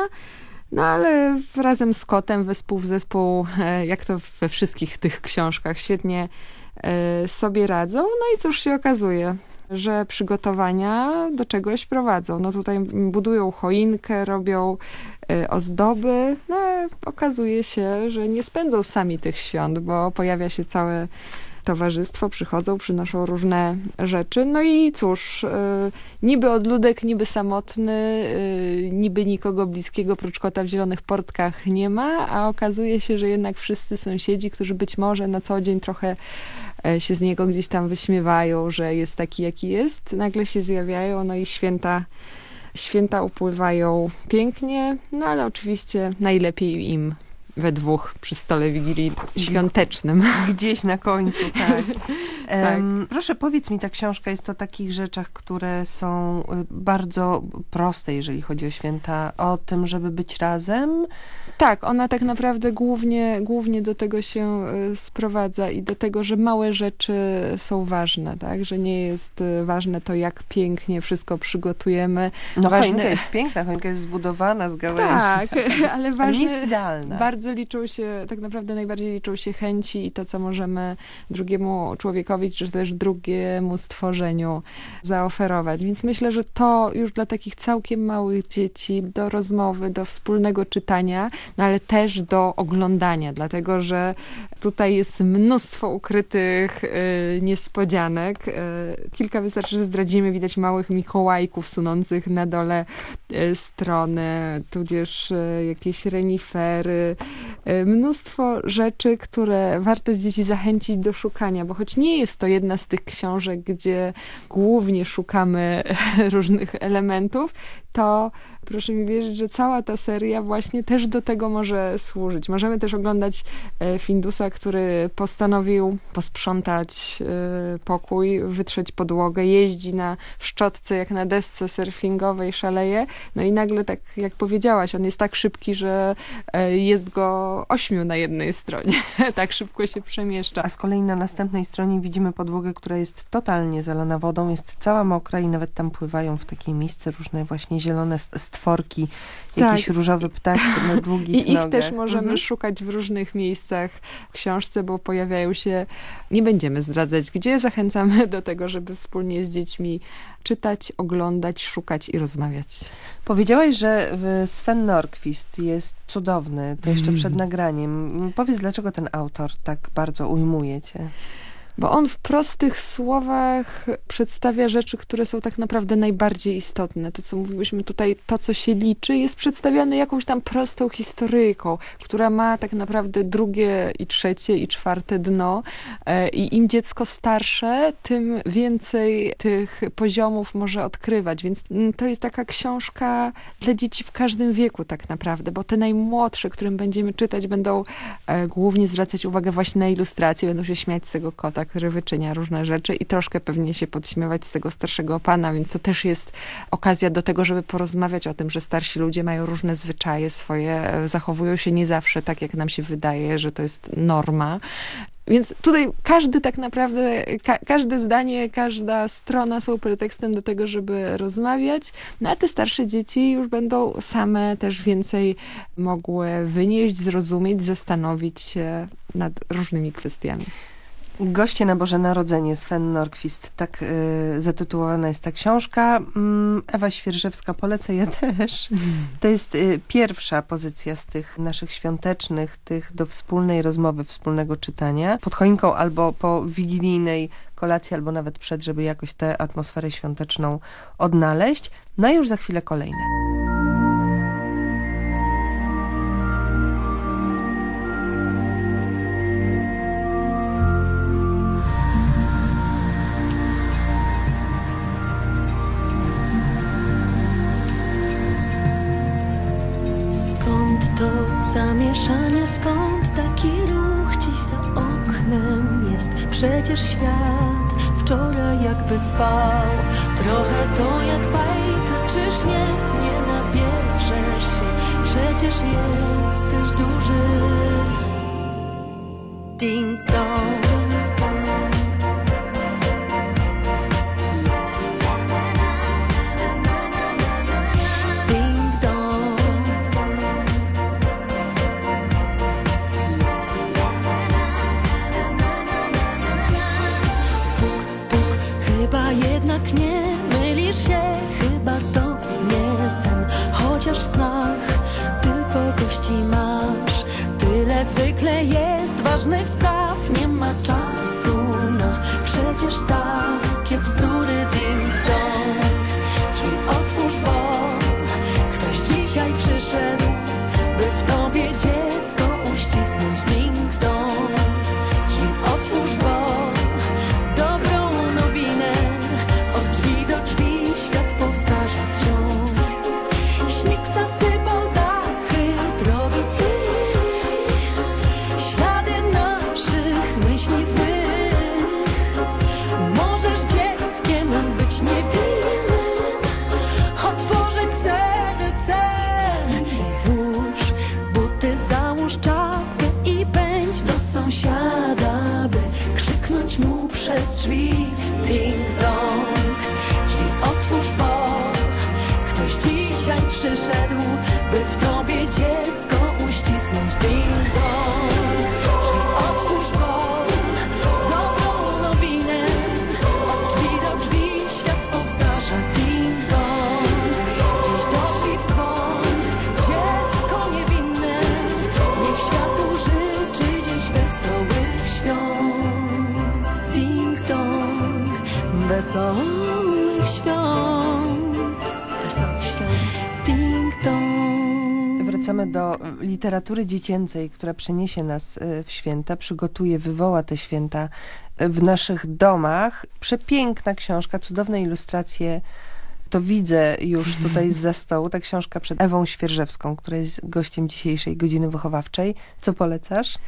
No ale razem z kotem wespół w zespół, e, jak to we wszystkich tych książkach, świetnie e, sobie radzą. No i cóż się okazuje, że przygotowania do czegoś prowadzą. No tutaj budują choinkę, robią e, ozdoby, no okazuje się, że nie spędzą sami tych świąt, bo pojawia się całe towarzystwo, przychodzą, przynoszą różne rzeczy. No i cóż, y, niby odludek, niby samotny, y, niby nikogo bliskiego prócz kota w zielonych portkach nie ma, a okazuje się, że jednak wszyscy sąsiedzi, którzy być może na co dzień trochę się z niego gdzieś tam wyśmiewają, że jest taki, jaki jest, nagle się zjawiają, no i święta Święta upływają pięknie, no ale oczywiście najlepiej im we dwóch przy stole Wigilii świątecznym. Gdzieś na końcu, tak. Em, Proszę, powiedz mi, ta książka jest o takich rzeczach, które są y, bardzo proste, jeżeli chodzi o święta, o tym, żeby być razem. Tak, ona tak naprawdę głównie, głównie do tego się y, sprowadza i do tego, że małe rzeczy są ważne, tak? Że nie jest y, ważne to, jak pięknie wszystko przygotujemy. No ważne... choinka jest piękna, choinka jest zbudowana z gałęzi. Tak, ale ważne, jest idealna. bardzo liczą się, tak naprawdę najbardziej liczą się chęci i to, co możemy drugiemu człowiekowi czy też drugiemu stworzeniu zaoferować. Więc myślę, że to już dla takich całkiem małych dzieci, do rozmowy, do wspólnego czytania, no ale też do oglądania, dlatego że tutaj jest mnóstwo ukrytych y, niespodzianek. Y, kilka wystarczy, że zdradzimy, widać małych mikołajków sunących na dole y, strony, tudzież y, jakieś renifery, mnóstwo rzeczy, które warto dzieci zachęcić do szukania, bo choć nie jest to jedna z tych książek, gdzie głównie szukamy różnych elementów, to proszę mi wierzyć, że cała ta seria właśnie też do tego może służyć. Możemy też oglądać e, Findusa, który postanowił posprzątać e, pokój, wytrzeć podłogę, jeździ na szczotce jak na desce surfingowej, szaleje. No i nagle, tak jak powiedziałaś, on jest tak szybki, że e, jest go ośmiu na jednej stronie. tak szybko się przemieszcza. A z kolei na następnej stronie widzimy podłogę, która jest totalnie zalana wodą, jest cała mokra i nawet tam pływają w takiej miejsce różne właśnie s- stworki, jakiś Tak. różowy ptak na długich I ich nogach. też możemy Mhm. szukać w różnych miejscach w książce, bo pojawiają się, nie będziemy zdradzać gdzie, zachęcamy do tego, żeby wspólnie z dziećmi czytać, oglądać, szukać i rozmawiać. Powiedziałaś, że Sven Nordqvist jest cudowny, to jeszcze przed Mm. nagraniem. Powiedz, dlaczego ten autor tak bardzo ujmuje cię? Bo on w prostych słowach przedstawia rzeczy, które są tak naprawdę najbardziej istotne. To, co mówiłyśmy tutaj, to, co się liczy, jest przedstawiane jakąś tam prostą historyjką, która ma tak naprawdę drugie i trzecie i czwarte dno. E, I im dziecko starsze, tym więcej tych poziomów może odkrywać. Więc mm, to jest taka książka dla dzieci w każdym wieku tak naprawdę, bo te najmłodsze, którym będziemy czytać, będą e, głównie zwracać uwagę właśnie na ilustracje, będą się śmiać z tego kota, który wyczynia różne rzeczy i troszkę pewnie się podśmiewać z tego starszego pana, więc to też jest okazja do tego, żeby porozmawiać o tym, że starsi ludzie mają różne zwyczaje swoje, zachowują się nie zawsze tak, jak nam się wydaje, że to jest norma. Więc tutaj każdy tak naprawdę, ka każde zdanie, każda strona są pretekstem do tego, żeby rozmawiać, no a te starsze dzieci już będą same też więcej mogły wynieść, zrozumieć, zastanowić się nad różnymi kwestiami. Goście na Boże Narodzenie, Sven Nordqvist, tak y, zatytułowana jest ta książka. Mm, Ewa Świerżewska, polecę ja też. To jest y, pierwsza pozycja z tych naszych świątecznych, tych do wspólnej rozmowy, wspólnego czytania. Pod choinką albo po wigilijnej kolacji, albo nawet przed, żeby jakoś tę atmosferę świąteczną odnaleźć. No i już za chwilę kolejne. Skąd to zamieszanie, skąd taki ruch dziś za oknem jest? Przecież świat wczoraj jakby spał. Trochę to jak bajka, czyż nie? Nie nabierzesz się, przecież jesteś duży. Ding dong. Ważnych spraw, wesołych świąt. Wesołych świąt. Ding dong. Wracamy do literatury dziecięcej, która przeniesie nas y, w święta, przygotuje, wywoła te święta y, w naszych domach. Przepiękna książka, cudowne ilustracje. To widzę już tutaj z stołu. Ta książka przed Ewą Świerżewską, która jest gościem dzisiejszej godziny wychowawczej. Co polecasz?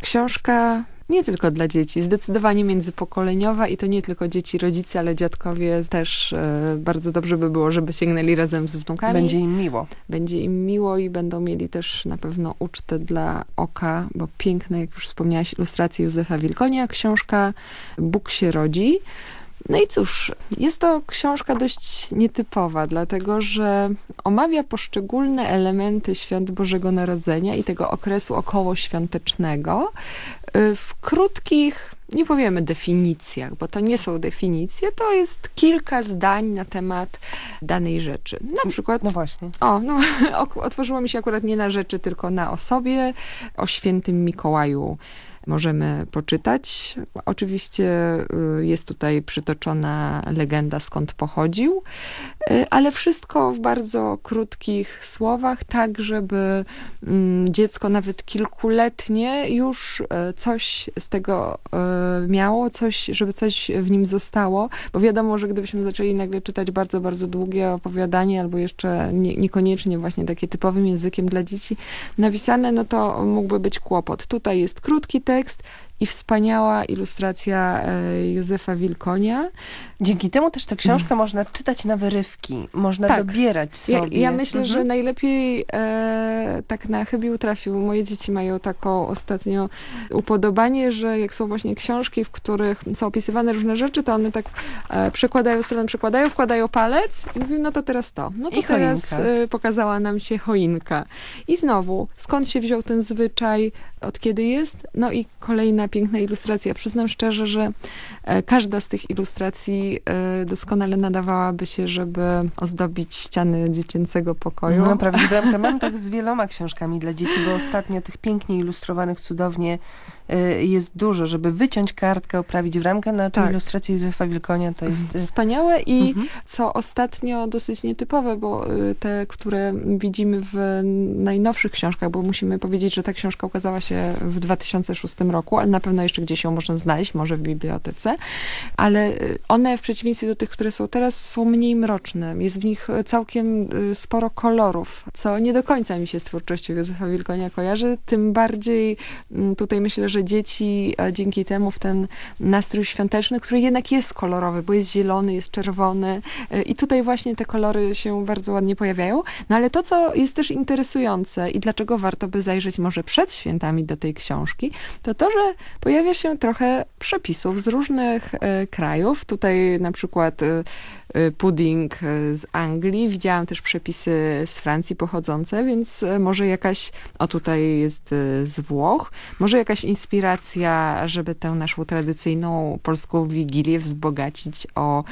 Książka nie tylko dla dzieci, zdecydowanie międzypokoleniowa i to nie tylko dzieci, rodzice, ale dziadkowie też e, bardzo dobrze by było, żeby sięgnęli razem z wnukami. Będzie im miło. Będzie im miło i będą mieli też na pewno ucztę dla oka, bo piękne, jak już wspomniałaś, ilustracje Józefa Wilkonia, książka Bóg się rodzi. No i cóż, jest to książka dość nietypowa, dlatego że omawia poszczególne elementy świąt Bożego Narodzenia i tego okresu okołoświątecznego y, w krótkich, nie powiemy definicjach, bo to nie są definicje, to jest kilka zdań na temat danej rzeczy. Na przykład... No właśnie. O, no, otworzyło mi się akurat nie na rzeczy, tylko na osobie, o świętym Mikołaju możemy poczytać. Oczywiście y, jest tutaj przytoczona legenda, skąd pochodził, y, ale wszystko w bardzo krótkich słowach, tak żeby mm, dziecko nawet kilkuletnie już y, coś z tego miało, coś, żeby coś w nim zostało, bo wiadomo, że gdybyśmy zaczęli nagle czytać bardzo, bardzo długie opowiadanie, albo jeszcze nie, niekoniecznie właśnie takie typowym językiem dla dzieci napisane, no to mógłby być kłopot. Tutaj jest krótki tekst i wspaniała ilustracja e, Józefa Wilkonia. Dzięki temu też tę książkę można czytać na wyrywki, można Tak. dobierać Ja, sobie. ja myślę, Mhm. że najlepiej e, tak na chybił trafił. Moje dzieci mają taką ostatnio upodobanie, że jak są właśnie książki, w których są opisywane różne rzeczy, to one tak e, przekładają stronę, przekładają, wkładają palec i mówią, no to teraz to. No to I teraz e, pokazała nam się choinka. I znowu, skąd się wziął ten zwyczaj, od kiedy jest? No i kolejna piękna ilustracja. Przyznam szczerze, że e, każda z tych ilustracji e, doskonale nadawałaby się, żeby ozdobić ściany dziecięcego pokoju. No, bramkę. Mam tak z wieloma książkami dla dzieci, bo ostatnio tych pięknie ilustrowanych cudownie jest dużo, żeby wyciąć kartkę, oprawić w ramkę, na tę Tak. ilustrację Józefa Wilkonia to jest... y, Wspaniałe i Mhm. co ostatnio dosyć nietypowe, bo y, te, które widzimy w najnowszych książkach, bo musimy powiedzieć, że ta książka ukazała się w 2006 roku, ale na pewno jeszcze gdzieś ją można znaleźć, może w bibliotece, ale y, one w przeciwieństwie do tych, które są teraz, są mniej mroczne. Jest w nich całkiem y, sporo kolorów, co nie do końca mi się z twórczością Józefa Wilkonia kojarzy, tym bardziej mm, tutaj myślę, że dzieci e, dzięki temu w ten nastrój świąteczny, który jednak jest kolorowy, bo jest zielony, jest czerwony e, i tutaj właśnie te kolory się bardzo ładnie pojawiają. No ale to, co jest też interesujące i dlaczego warto by zajrzeć może przed świętami do tej książki, to to, że pojawia się trochę przepisów z różnych e, krajów. Tutaj na przykład pudding e, z Anglii. Widziałam też przepisy z Francji pochodzące, więc e, może jakaś, o tutaj jest z Włoch, może jakaś inspiracja, żeby tę naszą tradycyjną polską wigilię wzbogacić o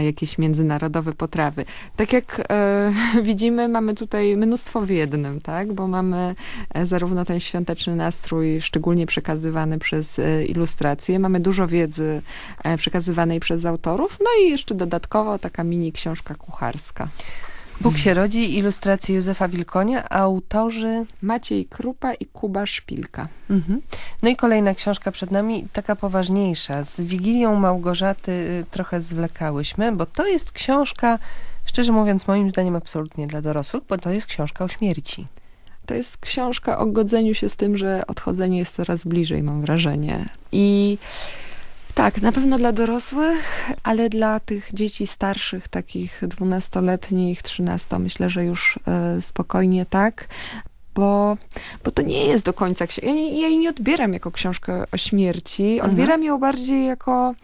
jakieś międzynarodowe potrawy. Tak jak widzimy, mamy tutaj mnóstwo w jednym, tak? Bo mamy e, zarówno ten świąteczny nastrój, szczególnie przekazywany przez e, ilustracje, mamy dużo wiedzy e, przekazywanej przez autorów, no i jeszcze dodatkowo taka mini książka kucharska. Bóg się rodzi, ilustracje Józefa Wilkonia, autorzy... Maciej Krupa i Kuba Szpilka. Mhm. No i kolejna książka przed nami, taka poważniejsza. Z Wigilią Małgorzaty y, trochę zwlekałyśmy, bo to jest książka, szczerze mówiąc, moim zdaniem absolutnie dla dorosłych, bo to jest książka o śmierci. To jest książka o godzeniu się z tym, że odchodzenie jest coraz bliżej, mam wrażenie. I tak, na pewno dla dorosłych, ale dla tych dzieci starszych, takich dwunastoletnich, trzynasto, myślę, że już e, spokojnie tak. Bo, bo to nie jest do końca. Ja, ja jej nie odbieram jako książkę o śmierci. Mhm. Odbieram ją bardziej jako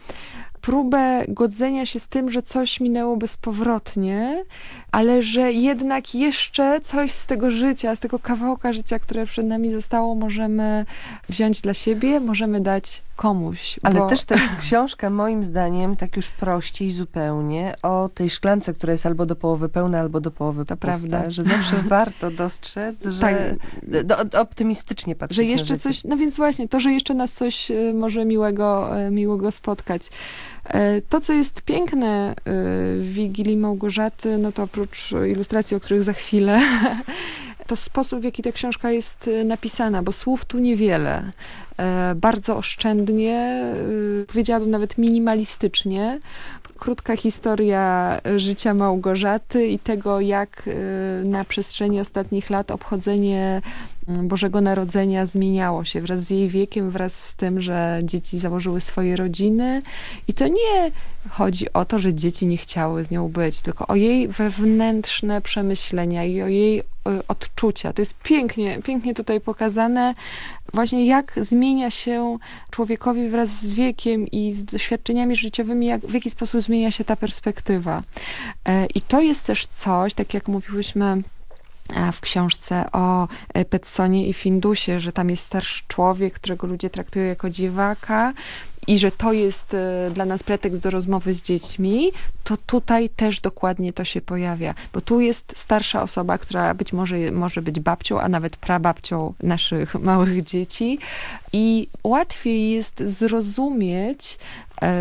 próbę godzenia się z tym, że coś minęło bezpowrotnie, ale że jednak jeszcze coś z tego życia, z tego kawałka życia, które przed nami zostało, możemy wziąć dla siebie, możemy dać komuś. Ale bo... też ta książka moim zdaniem tak już prościej zupełnie o tej szklance, która jest albo do połowy pełna, albo do połowy to pusta, prawda. że zawsze warto dostrzec, że Tak. do, optymistycznie patrzeć że na jeszcze coś, no więc właśnie, to, że jeszcze nas coś e, może miłego, e, miłego spotkać. E, To, co jest piękne e, w Wigilii Małgorzaty, no to oprócz ilustracji, o których za chwilę, to sposób, w jaki ta książka jest e, napisana, bo słów tu niewiele. Bardzo oszczędnie, powiedziałabym nawet minimalistycznie. Krótka historia życia Małgorzaty i tego, jak e, na przestrzeni ostatnich lat obchodzenie mm, Bożego Narodzenia zmieniało się wraz z jej wiekiem, wraz z tym, że dzieci założyły swoje rodziny. I to nie chodzi o to, że dzieci nie chciały z nią być, tylko o jej wewnętrzne przemyślenia i o jej y, odczucia. To jest pięknie, pięknie tutaj pokazane, właśnie jak zmienia się człowiekowi wraz z wiekiem i z doświadczeniami życiowymi, jak, w jaki sposób zmienia się ta perspektywa. E, I to jest też coś, tak jak mówiłyśmy a w książce o e, Petsonie i Findusie, że tam jest starszy człowiek, którego ludzie traktują jako dziwaka i że to jest e, dla nas pretekst do rozmowy z dziećmi, to tutaj też dokładnie to się pojawia, bo tu jest starsza osoba, która być może może być babcią, a nawet prababcią naszych małych dzieci i łatwiej jest zrozumieć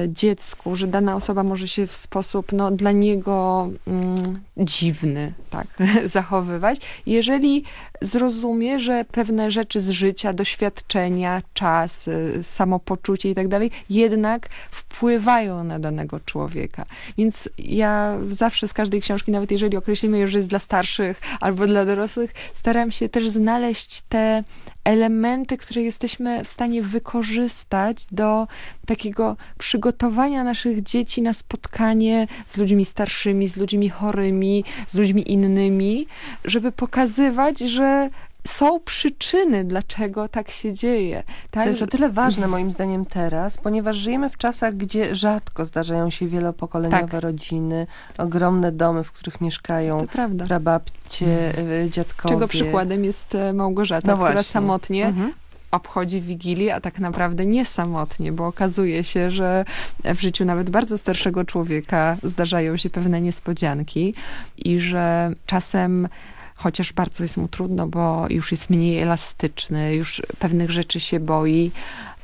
dziecku, że dana osoba może się w sposób no, dla niego mm, dziwny tak, zachowywać, jeżeli zrozumie, że pewne rzeczy z życia, doświadczenia, czas, y, samopoczucie i tak dalej, jednak wpływają na danego człowieka. Więc ja zawsze z każdej książki, nawet jeżeli określimy, że jest dla starszych albo dla dorosłych, staram się też znaleźć te elementy, które jesteśmy w stanie wykorzystać do takiego przygotowania naszych dzieci na spotkanie z ludźmi starszymi, z ludźmi chorymi, z ludźmi innymi, żeby pokazywać, że są przyczyny, dlaczego tak się dzieje. Tak? Co jest o tyle ważne moim zdaniem teraz, ponieważ żyjemy w czasach, gdzie rzadko zdarzają się wielopokoleniowe Tak. rodziny, ogromne domy, w których mieszkają prababcie, y, dziadkowie. Czego przykładem jest e, Małgorzata, No która samotnie Mhm. obchodzi Wigilię, a tak naprawdę nie samotnie, bo okazuje się, że w życiu nawet bardzo starszego człowieka zdarzają się pewne niespodzianki i że czasem chociaż bardzo jest mu trudno, bo już jest mniej elastyczny, już pewnych rzeczy się boi.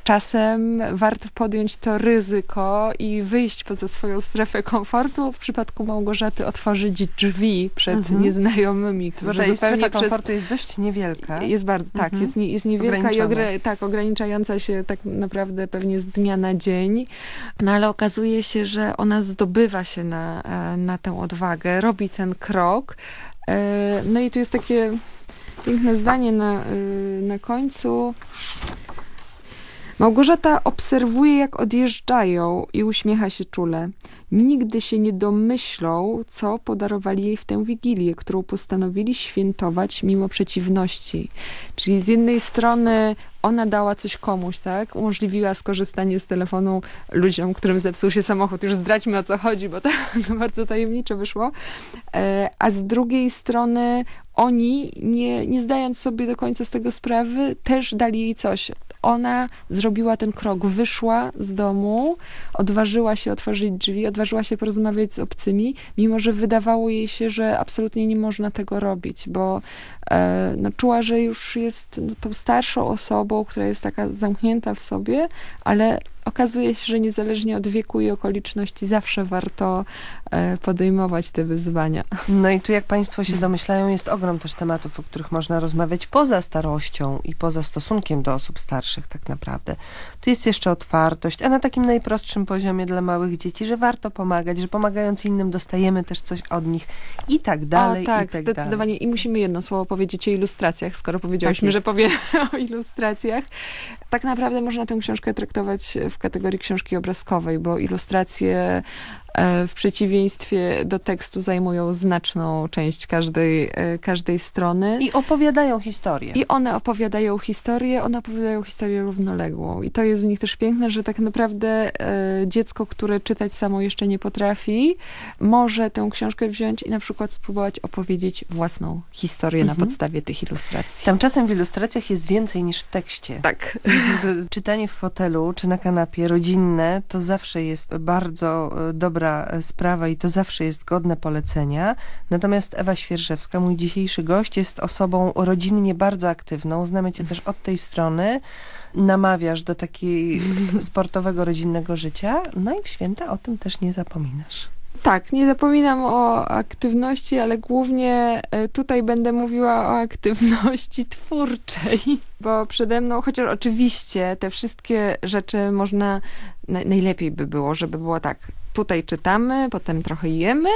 Czasem warto podjąć to ryzyko i wyjść poza swoją strefę komfortu. W przypadku Małgorzaty otworzyć drzwi przed Mhm. nieznajomymi, Chyba, którzy że strefa przez komfortu jest dość niewielka. jest bardzo, tak, Mhm. jest, nie, jest niewielka i ogre, tak, ograniczająca się tak naprawdę pewnie z dnia na dzień, no ale okazuje się, że ona zdobywa się na, e, na tę odwagę, robi ten krok. E, No i tu jest takie piękne zdanie na, y, na końcu. Małgorzata obserwuje, jak odjeżdżają i uśmiecha się czule. Nigdy się nie domyślą, co podarowali jej w tę wigilię, którą postanowili świętować mimo przeciwności. Czyli z jednej strony ona dała coś komuś, tak? Umożliwiła skorzystanie z telefonu ludziom, którym zepsuł się samochód. Już zdradźmy o co chodzi, bo to bardzo tajemniczo wyszło. E, A z drugiej strony oni, nie, nie zdając sobie do końca z tego sprawy, też dali jej coś. Ona zrobiła ten krok, wyszła z domu, odważyła się otworzyć drzwi, odważyła się porozmawiać z obcymi, mimo że wydawało jej się, że absolutnie nie można tego robić, bo e, no, czuła, że już jest no, tą starszą osobą, która jest taka zamknięta w sobie, ale okazuje się, że niezależnie od wieku i okoliczności zawsze warto e, podejmować te wyzwania. No i tu, jak Państwo się domyślają, jest ogrom też tematów, o których można rozmawiać poza starością i poza stosunkiem do osób starszych, tak naprawdę. Tu jest jeszcze otwartość, a na takim najprostszym poziomie dla małych dzieci, że warto pomagać, że pomagając innym dostajemy też coś od nich i tak dalej. o, tak, i tak zdecydowanie. Dalej. I musimy jedno słowo powiedzieć o ilustracjach, skoro powiedziałyśmy, Tak że powiemy o ilustracjach. Tak naprawdę można tę książkę traktować w kategorii książki obrazkowej, bo ilustracje w przeciwieństwie do tekstu zajmują znaczną część każdej, e, każdej strony. I opowiadają historię. I one opowiadają historię, one opowiadają historię równoległą. I to jest w nich też piękne, że tak naprawdę e, dziecko, które czytać samo jeszcze nie potrafi, może tę książkę wziąć i na przykład spróbować opowiedzieć własną historię na Mhm. podstawie tych ilustracji. Tam czasem w ilustracjach jest więcej niż w tekście. Tak. Czytanie w fotelu czy na kanapie rodzinne to zawsze jest bardzo e, dobra e, sprawa i to zawsze jest godne polecenia. Natomiast Ewa Świerżewska, mój dzisiejszy gość, jest osobą rodzinnie bardzo aktywną. Znamy cię też od tej strony. Namawiasz do takiego sportowego, rodzinnego życia. No i w święta o tym też nie zapominasz. Tak, nie zapominam o aktywności, ale głównie e, tutaj będę mówiła o aktywności twórczej, bo przede mną, chociaż oczywiście te wszystkie rzeczy można, naj- najlepiej by było, żeby było tak, tutaj czytamy, potem trochę jemy,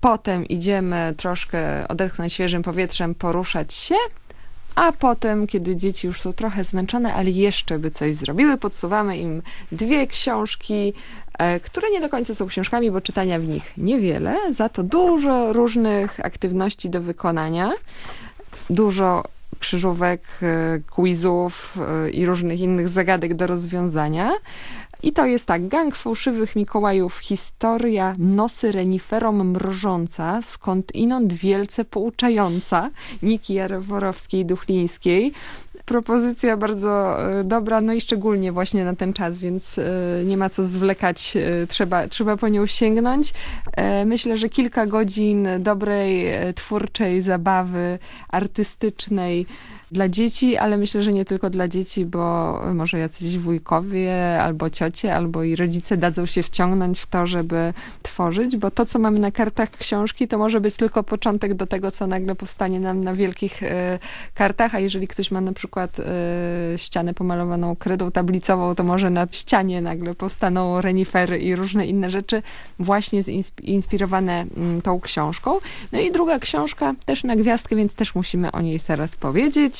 potem idziemy troszkę odetchnąć świeżym powietrzem, poruszać się, a potem, kiedy dzieci już są trochę zmęczone, ale jeszcze by coś zrobiły, podsuwamy im dwie książki, e, które nie do końca są książkami, bo czytania w nich niewiele, za to dużo różnych aktywności do wykonania, dużo krzyżówek, e, quizów e, i różnych innych zagadek do rozwiązania. I to jest tak, gang fałszywych Mikołajów, historia nosy reniferom mrożąca, skąd inąd wielce pouczająca, Niki Jaroworowskiej-Duchlińskiej. Propozycja bardzo e, dobra, no i szczególnie właśnie na ten czas, więc e, nie ma co zwlekać, e, trzeba, trzeba po nią sięgnąć. Myślę, że kilka godzin dobrej, twórczej zabawy, artystycznej, dla dzieci, ale myślę, że nie tylko dla dzieci, bo może jacyś wujkowie albo ciocie, albo i rodzice dadzą się wciągnąć w to, żeby tworzyć, bo to, co mamy na kartach książki, to może być tylko początek do tego, co nagle powstanie nam na wielkich e, kartach, a jeżeli ktoś ma na przykład e, ścianę pomalowaną kredą tablicową, to może na ścianie nagle powstaną renifery i różne inne rzeczy właśnie inspirowane mm, tą książką. No i druga książka też na gwiazdkę, więc też musimy o niej teraz powiedzieć.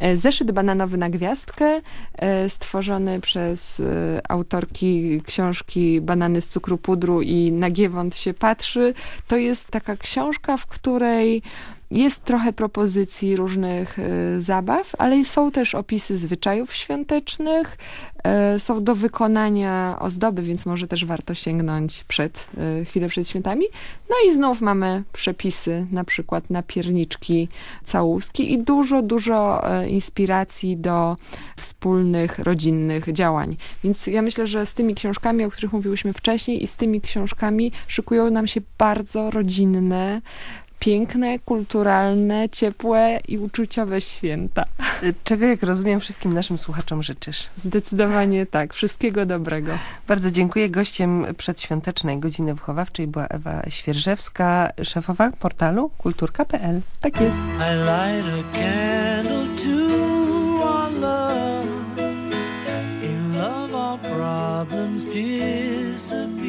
E, Zeszyt bananowy na gwiazdkę, e, stworzony przez e, autorki książki Banany z cukru pudru i Nagiewąt się patrzy. To jest taka książka, w której jest trochę propozycji różnych e, zabaw, ale są też opisy zwyczajów świątecznych, e, są do wykonania ozdoby, więc może też warto sięgnąć przed, e, chwilę przed świętami. No i znów mamy przepisy, na przykład na pierniczki całuski i dużo, dużo inspiracji do wspólnych, rodzinnych działań. Więc ja myślę, że z tymi książkami, o których mówiłyśmy wcześniej i z tymi książkami szykują nam się bardzo rodzinne, piękne, kulturalne, ciepłe i uczuciowe święta. Czego, jak rozumiem, wszystkim naszym słuchaczom życzysz? Zdecydowanie tak. Wszystkiego dobrego. Bardzo dziękuję. Gościem przedświątecznej godziny wychowawczej była Ewa Świerżewska, szefowa portalu kulturka.pl. Tak jest. I light a candle to our love. In love, our problems disappear.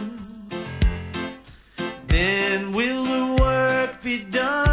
Be done?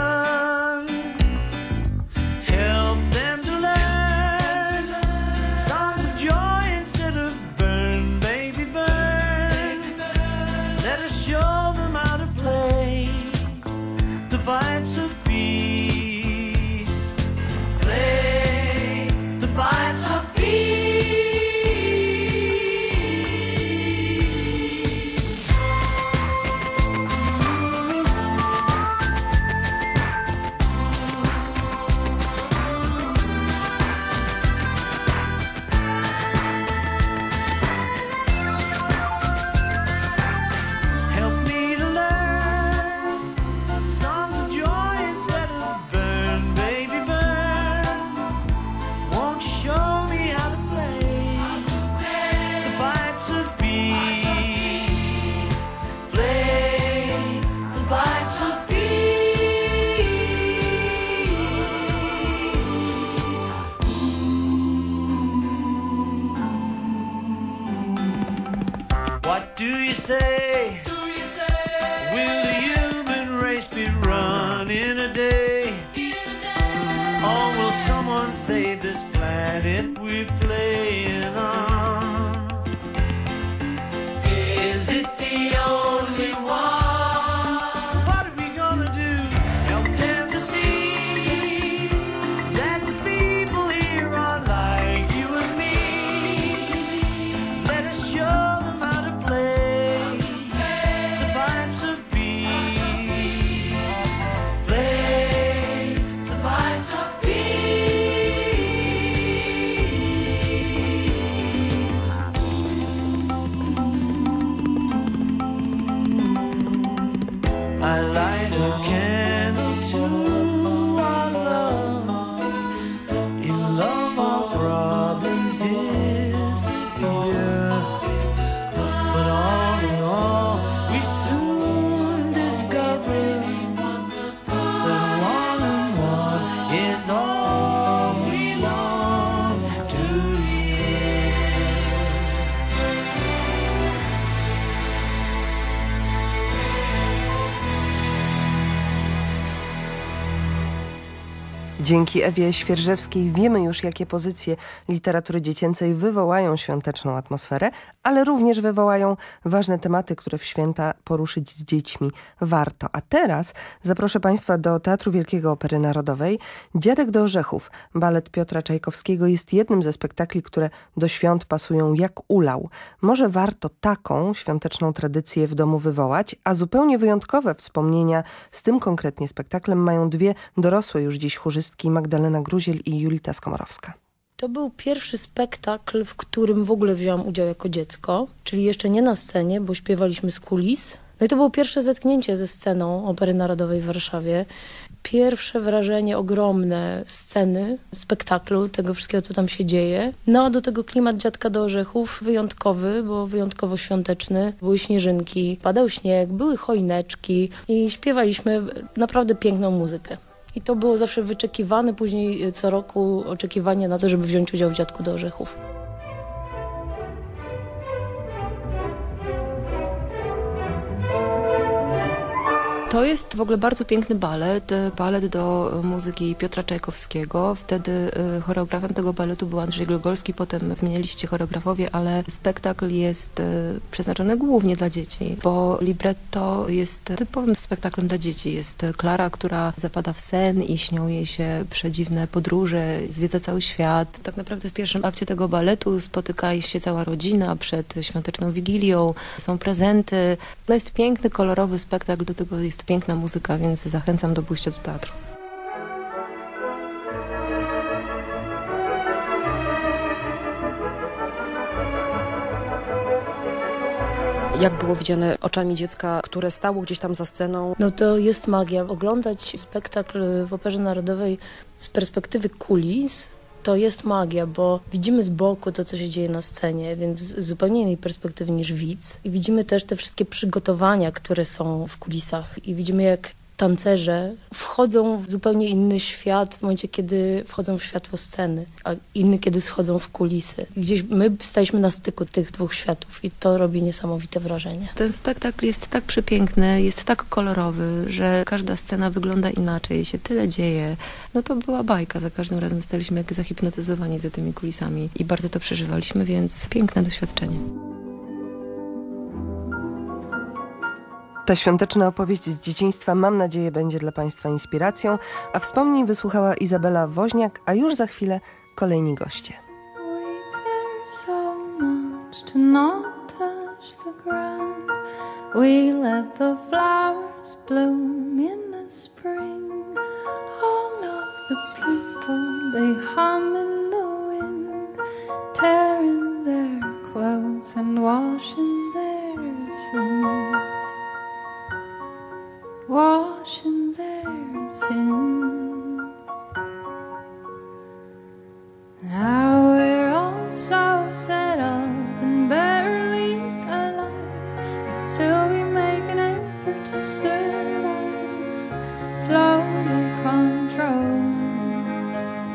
Dzięki Ewie Świerżewskiej wiemy już, jakie pozycje literatury dziecięcej wywołają świąteczną atmosferę, ale również wywołają ważne tematy, które w święta poruszyć z dziećmi warto. A teraz zaproszę Państwa do Teatru Wielkiego Opery Narodowej. Dziadek do Orzechów, balet Piotra Czajkowskiego jest jednym ze spektakli, które do świąt pasują jak ulał. Może warto taką świąteczną tradycję w domu wywołać, a zupełnie wyjątkowe wspomnienia z tym konkretnie spektaklem mają dwie dorosłe już dziś chórzystki Magdalena Gruziel i Julita Skomorowska. To był pierwszy spektakl, w którym w ogóle wziąłam udział jako dziecko, czyli jeszcze nie na scenie, bo śpiewaliśmy z kulis. No i to było pierwsze zetknięcie ze sceną Opery Narodowej w Warszawie. Pierwsze wrażenie ogromne sceny, spektaklu, tego wszystkiego, co tam się dzieje. No do tego klimat Dziadka do Orzechów wyjątkowy, bo wyjątkowo świąteczny. Były śnieżynki, padał śnieg, były choineczki i śpiewaliśmy naprawdę piękną muzykę. I to było zawsze wyczekiwane, później co roku oczekiwanie na to, żeby wziąć udział w Dziadku do Orzechów. To jest w ogóle bardzo piękny balet, e, balet do muzyki Piotra Czajkowskiego. Wtedy e, choreografem tego baletu był Andrzej Glogolski, potem zmienialiście choreografowie, ale spektakl jest e, przeznaczony głównie dla dzieci, bo libretto jest typowym spektaklem dla dzieci. Jest Klara, która zapada w sen i śnią jej się przedziwne podróże, zwiedza cały świat. Tak naprawdę w pierwszym akcie tego baletu spotyka się cała rodzina przed świąteczną wigilią, są prezenty. No jest piękny, kolorowy spektakl, do tego jest piękna muzyka, więc zachęcam do pójścia do teatru. Jak było widziane oczami dziecka, które stało gdzieś tam za sceną? No to jest magia. Oglądać spektakl w Operze Narodowej z perspektywy kulis to jest magia, bo widzimy z boku to, co się dzieje na scenie, więc z zupełnie innej perspektywy niż widz. I widzimy też te wszystkie przygotowania, które są w kulisach i widzimy, jak tancerze wchodzą w zupełnie inny świat w momencie, kiedy wchodzą w światło sceny, a inny, kiedy schodzą w kulisy. Gdzieś my staliśmy na styku tych dwóch światów i to robi niesamowite wrażenie. Ten spektakl jest tak przepiękny, jest tak kolorowy, że każda scena wygląda inaczej, się tyle dzieje. No to była bajka, za każdym razem staliśmy jak zahipnotyzowani za tymi kulisami i bardzo to przeżywaliśmy, więc piękne doświadczenie. Ta świąteczna opowieść z dzieciństwa mam nadzieję będzie dla Państwa inspiracją, a wspomnień wysłuchała Izabela Woźniak, a już za chwilę kolejni goście. We let the flowers bloom in the spring. All of the people they hum in the wind, tearing their clothes and washing their sins, washing their sins. Now we're all so set up and barely alive, but still we make an effort to survive. Slowly controlling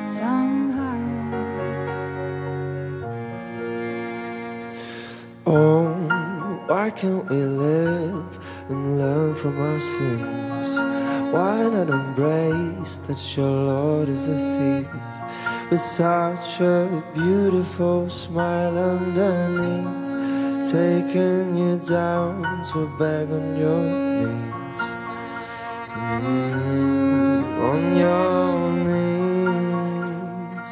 somehow. Oh, Why can't we live and learn from our sins? Why not embrace that your Lord is a thief with such a beautiful smile underneath, taking you down to beg on your knees, Mm, on your knees,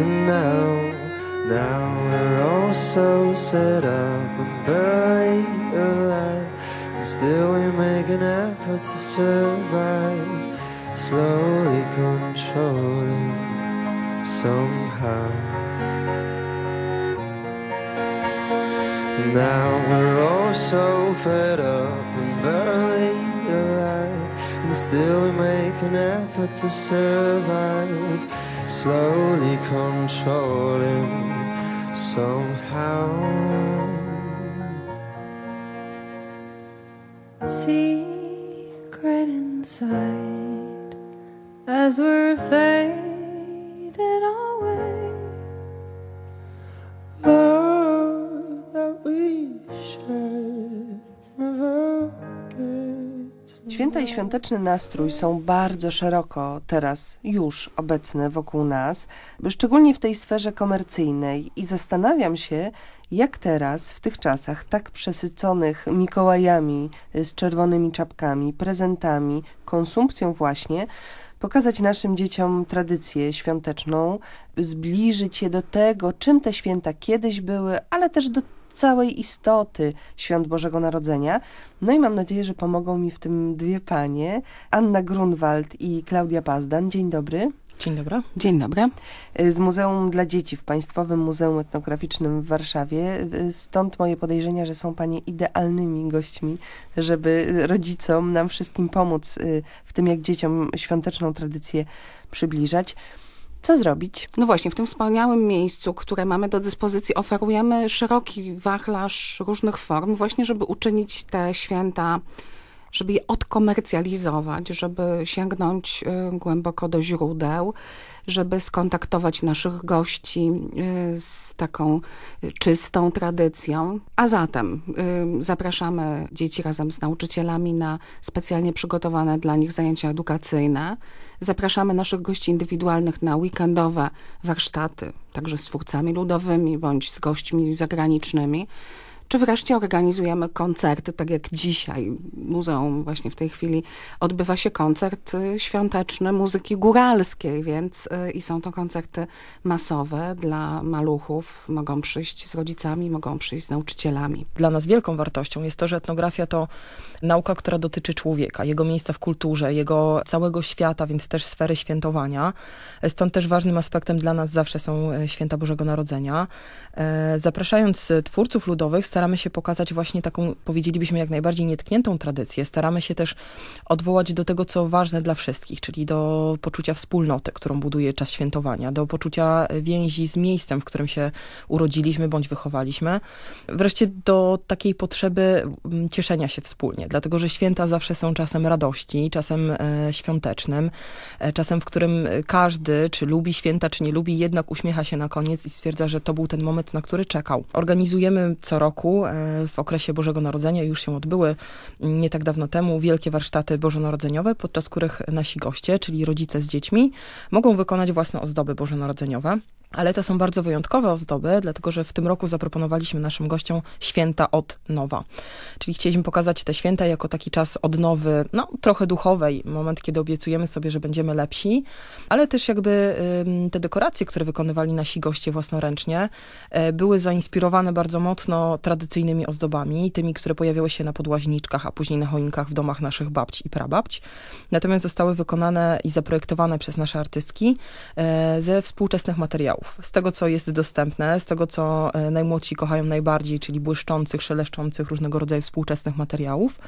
and now. Now we're all so set up and barely alive And still we make an effort to survive Slowly controlling somehow. Now we're all so fed up and barely alive And still we make an effort to survive Slowly controlling somehow secret inside as we're fading away. Love that we never Święta i świąteczny nastrój są bardzo szeroko teraz już obecne wokół nas, szczególnie w tej sferze komercyjnej i zastanawiam się, jak teraz, w tych czasach tak przesyconych Mikołajami y, z czerwonymi czapkami, prezentami, konsumpcją właśnie, pokazać naszym dzieciom tradycję świąteczną, zbliżyć je do tego, czym te święta kiedyś były, ale też do całej istoty świąt Bożego Narodzenia. No i mam nadzieję, że pomogą mi w tym dwie panie, Anna Grunwald i Klaudia Pazdan. Dzień dobry. Dzień dobry. Dzień dobry. Z Muzeum dla Dzieci w Państwowym Muzeum Etnograficznym w Warszawie. Stąd moje podejrzenia, że są Panie idealnymi gośćmi, żeby rodzicom, nam wszystkim pomóc y, w tym, jak dzieciom świąteczną tradycję przybliżać. Co zrobić? No właśnie, w tym wspaniałym miejscu, które mamy do dyspozycji, oferujemy szeroki wachlarz różnych form, właśnie żeby uczynić te święta, żeby je odkomercjalizować, żeby sięgnąć y, głęboko do źródeł, żeby skontaktować naszych gości y, z taką y, czystą tradycją. A zatem zapraszamy dzieci razem z nauczycielami na specjalnie przygotowane dla nich zajęcia edukacyjne. Zapraszamy naszych gości indywidualnych na weekendowe warsztaty, także z twórcami ludowymi bądź z gośćmi zagranicznymi. Czy wreszcie organizujemy koncerty, tak jak dzisiaj muzeum właśnie w tej chwili odbywa się koncert y, świąteczny muzyki góralskiej, więc y, i są to koncerty masowe dla maluchów. Mogą przyjść z rodzicami, mogą przyjść z nauczycielami. Dla nas wielką wartością jest to, że etnografia to nauka, która dotyczy człowieka, jego miejsca w kulturze, jego całego świata, więc też sfery świętowania. Stąd też ważnym aspektem dla nas zawsze są e, święta Bożego Narodzenia. E, Zapraszając e, twórców ludowych, staramy się pokazać właśnie taką, powiedzielibyśmy, jak najbardziej nietkniętą tradycję. Staramy się też odwołać do tego, co ważne dla wszystkich, czyli do poczucia wspólnoty, którą buduje czas świętowania, do poczucia więzi z miejscem, w którym się urodziliśmy bądź wychowaliśmy. Wreszcie do takiej potrzeby mm, cieszenia się wspólnie, dlatego że święta zawsze są czasem radości, czasem e, świątecznym, e, czasem, w którym każdy, czy lubi święta, czy nie lubi, jednak uśmiecha się na koniec i stwierdza, że to był ten moment, na który czekał. Organizujemy co roku e, w okresie Bożego Narodzenia, już się odbyły mm, nie tak dawno temu, wielkie warsztaty bożonarodzeniowe, podczas których nasi goście, czyli rodzice z dziećmi, mogą wykonać własne ozdoby bożonarodzeniowe. Ale to są bardzo wyjątkowe ozdoby, dlatego że w tym roku zaproponowaliśmy naszym gościom święta od nowa. Czyli chcieliśmy pokazać te święta jako taki czas odnowy, no trochę duchowej, moment, kiedy obiecujemy sobie, że będziemy lepsi, ale też jakby te dekoracje, które wykonywali nasi goście własnoręcznie, e, były zainspirowane bardzo mocno tradycyjnymi ozdobami, tymi, które pojawiały się na podłaźniczkach, a później na choinkach w domach naszych babci i prababć. Natomiast zostały wykonane i zaprojektowane przez nasze artystki e, ze współczesnych materiałów z tego, co jest dostępne, z tego, co e, najmłodsi kochają najbardziej, czyli błyszczących, szeleszczących różnego rodzaju współczesnych materiałów.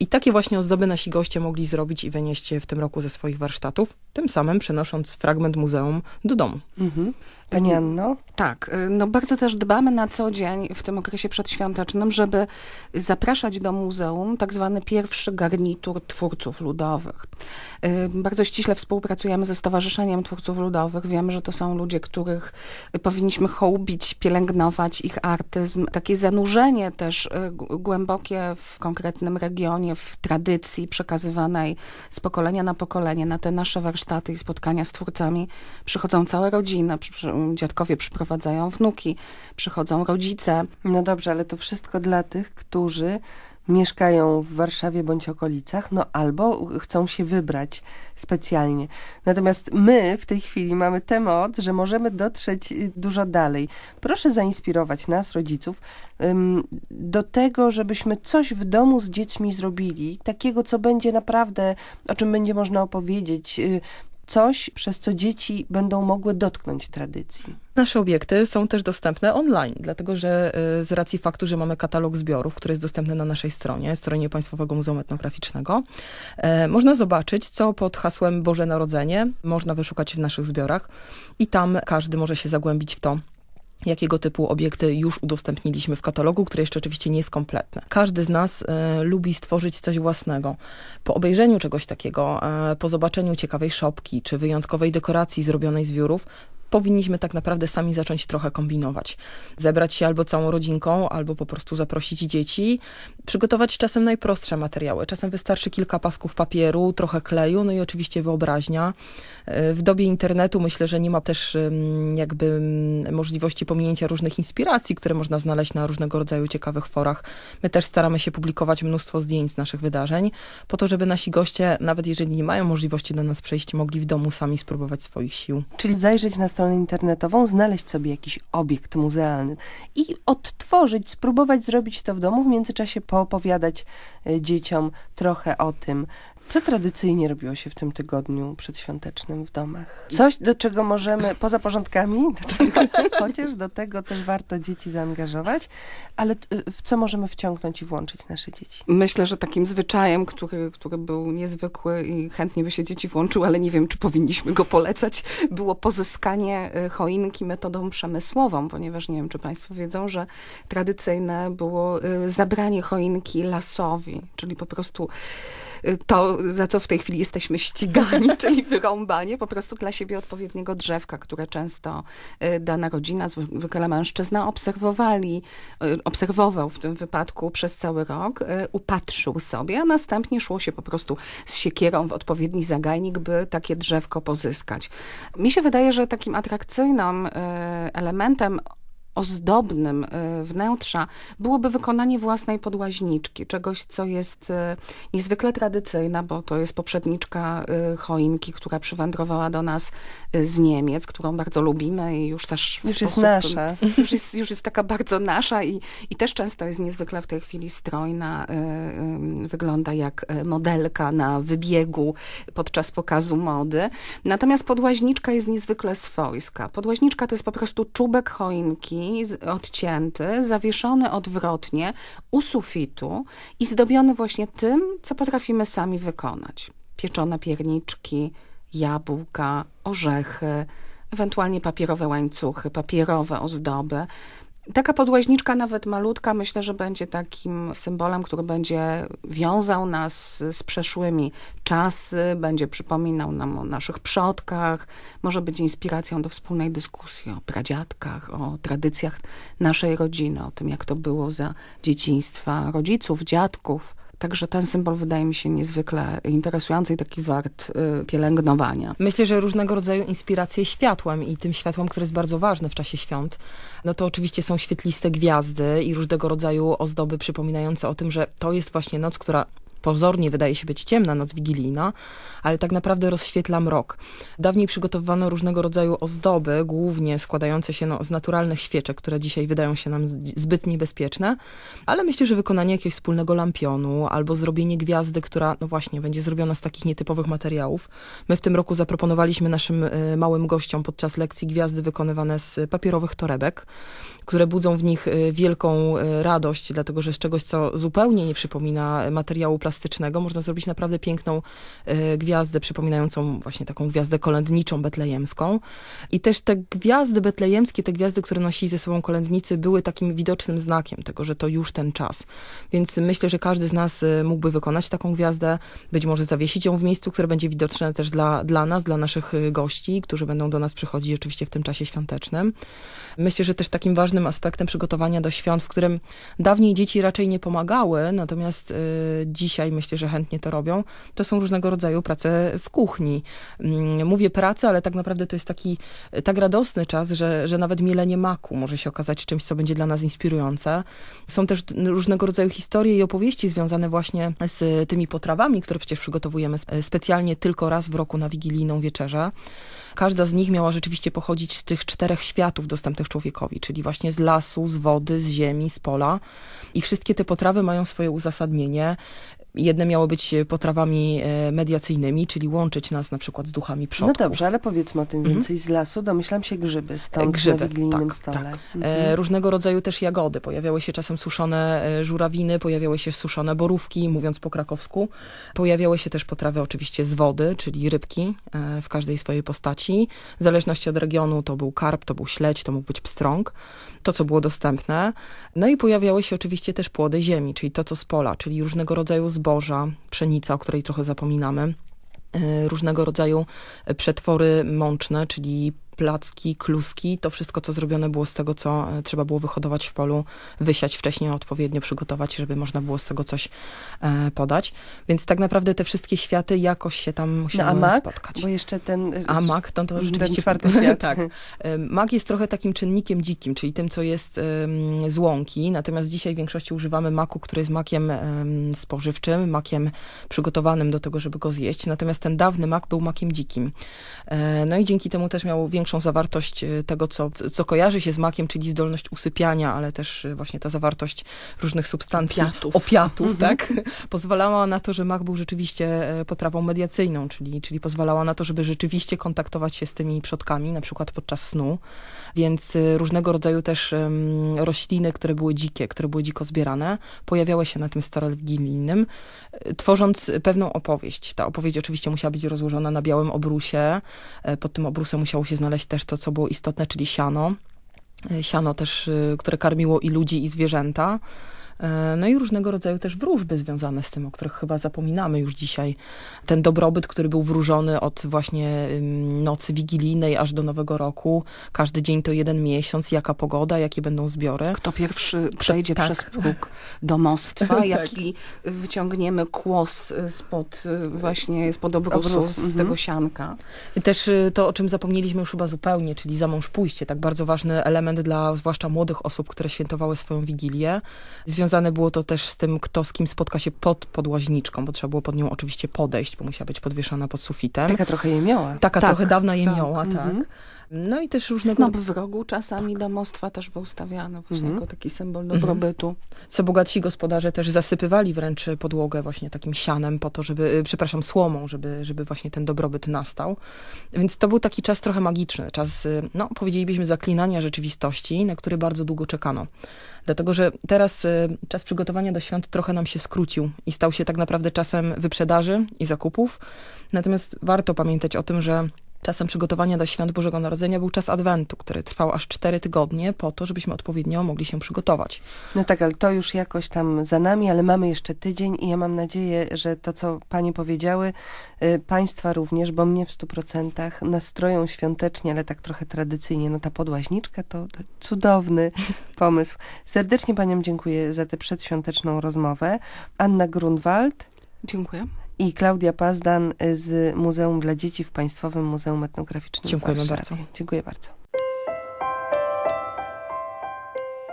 I takie właśnie ozdoby nasi goście mogli zrobić i wynieść w tym roku ze swoich warsztatów, tym samym przenosząc fragment muzeum do domu. Mhm. Pani Anno? Tak, y, no bardzo też dbamy na co dzień w tym okresie przedświątecznym, żeby zapraszać do muzeum tak zwany pierwszy garnitur twórców ludowych. Y, Bardzo ściśle współpracujemy ze Stowarzyszeniem Twórców Ludowych. Wiemy, że to są ludzie, których powinniśmy hołubić, pielęgnować ich artyzm. Takie zanurzenie też y, głębokie w konkretnym regionie, w tradycji przekazywanej z pokolenia na pokolenie. Na te nasze warsztaty i spotkania z twórcami przychodzą całe rodziny, przy, dziadkowie przyprowadzają wnuki, przychodzą rodzice. No dobrze, ale to wszystko dla tych, którzy mieszkają w Warszawie bądź okolicach, no albo chcą się wybrać specjalnie. Natomiast my w tej chwili mamy tę moc, że możemy dotrzeć dużo dalej. Proszę zainspirować nas, rodziców, do tego, żebyśmy coś w domu z dziećmi zrobili, takiego, co będzie naprawdę, o czym będzie można opowiedzieć, y, coś, przez co dzieci będą mogły dotknąć tradycji. Nasze obiekty są też dostępne online, dlatego że y, z racji faktu, że mamy katalog zbiorów, który jest dostępny na naszej stronie, stronie Państwowego Muzeum Etnograficznego, e, można zobaczyć, co pod hasłem Boże Narodzenie można wyszukać w naszych zbiorach i tam każdy może się zagłębić w to, jakiego typu obiekty już udostępniliśmy w katalogu, który jeszcze oczywiście nie jest kompletny. Każdy z nas e, lubi stworzyć coś własnego. Po obejrzeniu czegoś takiego, e, po zobaczeniu ciekawej szopki czy wyjątkowej dekoracji zrobionej z wiórów, powinniśmy tak naprawdę sami zacząć trochę kombinować. Zebrać się albo całą rodzinką, albo po prostu zaprosić dzieci, przygotować czasem najprostsze materiały. Czasem wystarczy kilka pasków papieru, trochę kleju, no i oczywiście wyobraźnia. E, W dobie internetu myślę, że nie ma też jakby możliwości pominięcia różnych inspiracji, które można znaleźć na różnego rodzaju ciekawych forach. My też staramy się publikować mnóstwo zdjęć z naszych wydarzeń, po to, żeby nasi goście, nawet jeżeli nie mają możliwości do nas przejść, mogli w domu sami spróbować swoich sił. Czyli zajrzeć na stronę internetową, znaleźć sobie jakiś obiekt muzealny i odtworzyć, spróbować zrobić to w domu, w międzyczasie poopowiadać e, dzieciom trochę o tym, co tradycyjnie robiło się w tym tygodniu przedświątecznym w domach. Coś, do czego możemy, poza porządkami, do chociaż do tego też warto dzieci zaangażować, ale t- w co możemy wciągnąć i włączyć nasze dzieci? Myślę, że takim zwyczajem, który, który był niezwykły i chętnie by się dzieci włączyły, ale nie wiem, czy powinniśmy go polecać, było pozyskanie y, choinki metodą przemysłową, ponieważ nie wiem, czy Państwo wiedzą, że tradycyjne było y, zabranie choinki lasowi, czyli po prostu y, to, za co w tej chwili jesteśmy ścigani, czyli wyrąbanie po prostu dla siebie odpowiedniego drzewka, które często y, dana rodzina, zwykle mężczyzna, obserwowali, y, obserwował w tym wypadku przez cały rok, y, upatrzył sobie, a następnie szło się po prostu z siekierą w odpowiedni zagajnik, by takie drzewko pozyskać. Mi się wydaje, że takim atrakcyjnym y, elementem ozdobnym y, wnętrza byłoby wykonanie własnej podłaźniczki, czegoś, co jest y, niezwykle tradycyjne, bo to jest poprzedniczka y, choinki, która przywędrowała do nas z Niemiec, którą bardzo lubimy i już też w Już jest sposób, nasza. Już jest, już jest taka bardzo nasza i, i też często jest niezwykle w tej chwili strojna, wygląda jak modelka na wybiegu podczas pokazu mody. Natomiast podłaźniczka jest niezwykle swojska. Podłaźniczka to jest po prostu czubek choinki odcięty, zawieszony odwrotnie u sufitu i zdobiony właśnie tym, co potrafimy sami wykonać. Pieczone pierniczki, jabłka, orzechy, ewentualnie papierowe łańcuchy, papierowe ozdoby. Taka podłaźniczka, nawet malutka, myślę, że będzie takim symbolem, który będzie wiązał nas z przeszłymi czasy, będzie przypominał nam o naszych przodkach, może być inspiracją do wspólnej dyskusji o pradziadkach, o tradycjach naszej rodziny, o tym, jak to było za dzieciństwa rodziców, dziadków. Także ten symbol wydaje mi się niezwykle interesujący i taki wart y, pielęgnowania. Myślę, że różnego rodzaju inspiracje światłem i tym światłem, które jest bardzo ważne w czasie świąt, no to oczywiście są świetliste gwiazdy i różnego rodzaju ozdoby przypominające o tym, że to jest właśnie noc, która pozornie wydaje się być ciemna, noc wigilijna, ale tak naprawdę rozświetla mrok. Dawniej przygotowywano różnego rodzaju ozdoby, głównie składające się no, z naturalnych świeczek, które dzisiaj wydają się nam zbyt niebezpieczne, ale myślę, że wykonanie jakiegoś wspólnego lampionu albo zrobienie gwiazdy, która no właśnie będzie zrobiona z takich nietypowych materiałów. My w tym roku zaproponowaliśmy naszym y, małym gościom podczas lekcji gwiazdy wykonywane z papierowych torebek, które budzą w nich y, wielką y, radość, dlatego że z czegoś, co zupełnie nie przypomina materiału plastycznego można zrobić naprawdę piękną e, gwiazdę, przypominającą właśnie taką gwiazdę kolędniczą betlejemską. I też te gwiazdy betlejemskie, te gwiazdy, które nosili ze sobą kolędnicy, były takim widocznym znakiem tego, że to już ten czas. Więc myślę, że każdy z nas e, mógłby wykonać taką gwiazdę, być może zawiesić ją w miejscu, które będzie widoczne też dla, dla nas, dla naszych e, gości, którzy będą do nas przychodzić oczywiście w tym czasie świątecznym. Myślę, że też takim ważnym aspektem przygotowania do świąt, w którym dawniej dzieci raczej nie pomagały, natomiast y, dzisiaj myślę, że chętnie to robią, to są różnego rodzaju prace w kuchni. Mm, Mówię prace, ale tak naprawdę to jest taki y, tak radosny czas, że, że nawet mielenie maku może się okazać czymś, co będzie dla nas inspirujące. Są też różnego rodzaju historie i opowieści związane właśnie z tymi potrawami, które przecież przygotowujemy spe- specjalnie tylko raz w roku na wigilijną wieczerzę. Każda z nich miała rzeczywiście pochodzić z tych czterech światów dostępnych człowiekowi, czyli właśnie z lasu, z wody, z ziemi, z pola. I wszystkie te potrawy mają swoje uzasadnienie. Jedne miały być potrawami e, mediacyjnymi, czyli łączyć nas na przykład z duchami No przodków. dobrze, ale powiedzmy o tym Mhm. więcej. Z lasu domyślam się grzyby, stąd Grzyby, na wigilijnym tak, stole. tak. E, różnego rodzaju też jagody. Pojawiały się czasem suszone e, żurawiny, pojawiały się suszone borówki, mówiąc po krakowsku. Pojawiały się też potrawy oczywiście z wody, czyli rybki e, w każdej swojej postaci. W zależności od regionu to był karp, to był śledź, to mógł być pstrąg. To, co było dostępne. No i pojawiały się oczywiście też płody ziemi, czyli to, co z pola, czyli różnego rodzaju zboża, pszenica, o której trochę zapominamy e, różnego rodzaju przetwory mączne, czyli placki, kluski, to wszystko, co zrobione było z tego, co e, trzeba było wyhodować w polu, wysiać wcześniej, odpowiednio przygotować, żeby można było z tego coś e, podać. Więc tak naprawdę te wszystkie światy jakoś się tam No musiały a mak? spotkać. Bo jeszcze ten... y, A mak to, to ten rzeczywiście... czwarty świat. tak. E, Mak jest trochę takim czynnikiem dzikim, czyli tym, co jest em, z łąki. Natomiast dzisiaj w większości używamy maku, który jest makiem em, spożywczym, makiem przygotowanym do tego, żeby go zjeść. Natomiast ten dawny mak był makiem dzikim. E, No i dzięki temu też miał większą zawartość e, tego, co, co kojarzy się z makiem, czyli zdolność usypiania, ale też e, właśnie ta zawartość różnych substancji. Opiatów. Opiatów, Mhm. tak? Pozwalała na to, że mak był rzeczywiście e, potrawą mediacyjną, czyli, czyli pozwalała na to, żeby rzeczywiście kontaktować się z tymi przodkami, na przykład podczas snu. Więc e, różnego rodzaju też rośliny, które były dzikie, które były dziko zbierane, pojawiały się na tym stole wigilijnym, e, tworząc pewną opowieść. Ta opowieść oczywiście musiała być rozłożona na białym obrusie. E, Pod tym obrusem musiało się znaleźć też to, co było istotne, czyli siano. E, Siano też, e, które karmiło i ludzi, i zwierzęta. E, No i różnego rodzaju też wróżby związane z tym, o których chyba zapominamy już dzisiaj. Ten dobrobyt, który był wróżony od właśnie nocy wigilijnej aż do Nowego Roku. Każdy dzień to jeden miesiąc, jaka pogoda, jakie będą zbiory. Kto pierwszy przejdzie tak. przez próg domostwa, Tak. jaki wyciągniemy kłos spod y, właśnie spod obrusu, Obrus, z mhm. tego sianka. I też y, to, o czym zapomnieliśmy już chyba zupełnie, czyli za mąż pójście, tak bardzo ważny element dla zwłaszcza młodych osób, które świętowały swoją Wigilię. Związane było to też z tym, kto z kim spotka się pod podłaźniczką, bo trzeba było pod nią oczywiście podejść, bo musiała być podwieszona pod sufitem. Taka trochę jemioła. Taka Tak, trochę dawna jemioła, tak, tak. mhm. No i też różnego... Snop w rogu czasami domostwa też był stawiany właśnie Mhm. jako taki symbol Mhm. dobrobytu. Co bogatsi gospodarze też zasypywali wręcz podłogę właśnie takim sianem po to, żeby, y, przepraszam, słomą, żeby, żeby właśnie ten dobrobyt nastał. Więc to był taki czas trochę magiczny, czas, y, no powiedzielibyśmy, zaklinania rzeczywistości, na który bardzo długo czekano. Dlatego, że teraz y, czas przygotowania do świąt trochę nam się skrócił i stał się tak naprawdę czasem wyprzedaży i zakupów. Natomiast warto pamiętać o tym, że Czasem przygotowania do świąt Bożego Narodzenia był czas Adwentu, który trwał aż cztery tygodnie po to, żebyśmy odpowiednio mogli się przygotować. No tak, ale to już jakoś tam za nami, ale mamy jeszcze tydzień i ja mam nadzieję, że to, co panie powiedziały, y, państwa również, bo mnie w stu procentach nastroją świątecznie, ale tak trochę tradycyjnie. No ta podłaźniczka to, to cudowny pomysł. Serdecznie paniom dziękuję za tę przedświąteczną rozmowę. Anna Grunwald. Dziękuję. I Klaudia Pazdan z Muzeum dla Dzieci w Państwowym Muzeum Etnograficznym Dziękujemy bardzo. Dziękuję bardzo.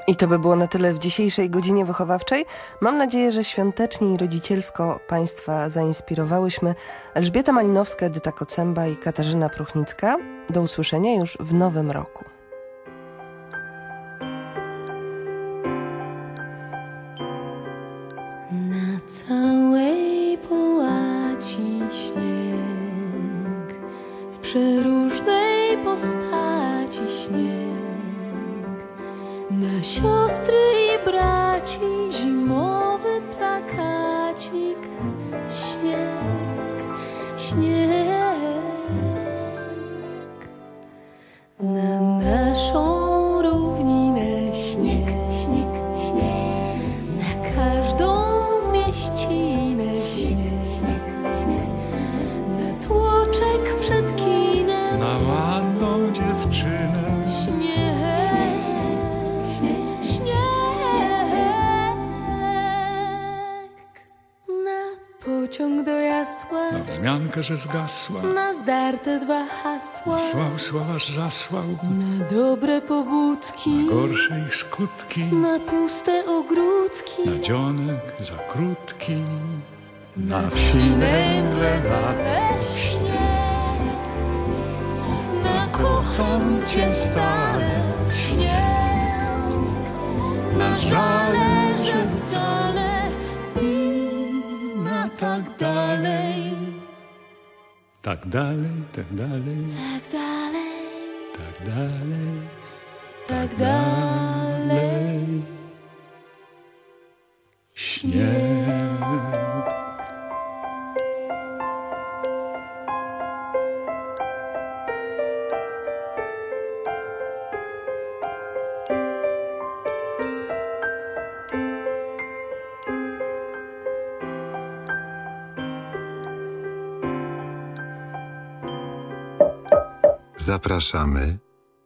I to by było na tyle w dzisiejszej godzinie wychowawczej. Mam nadzieję, że świątecznie i rodzicielsko Państwa zainspirowałyśmy. Elżbieta Malinowska, Edyta Kocęba i Katarzyna Pruchnicka. Do usłyszenia już w nowym roku. Na całej połaci śnieg. W przeróżnej postaci śnieg. Na siostry i braci zimowy plakacik. Śnieg śnieg. Na naszą pociąg do Jasła. Na wzmiankę, że zgasła. Na zdarte dwa hasła. Słał, sławasz zasłał. Na dobre pobudki. Gorsze ich skutki. Na puste ogródki. Na dzionek za krótki. Na wsi węgle na śnieg na kocham cię stale śnieg na żale, że wcale na tak dalej. Tak dalej, tak dalej, tak dalej. Tak dalej. Tak dalej. Śnieg Zapraszamy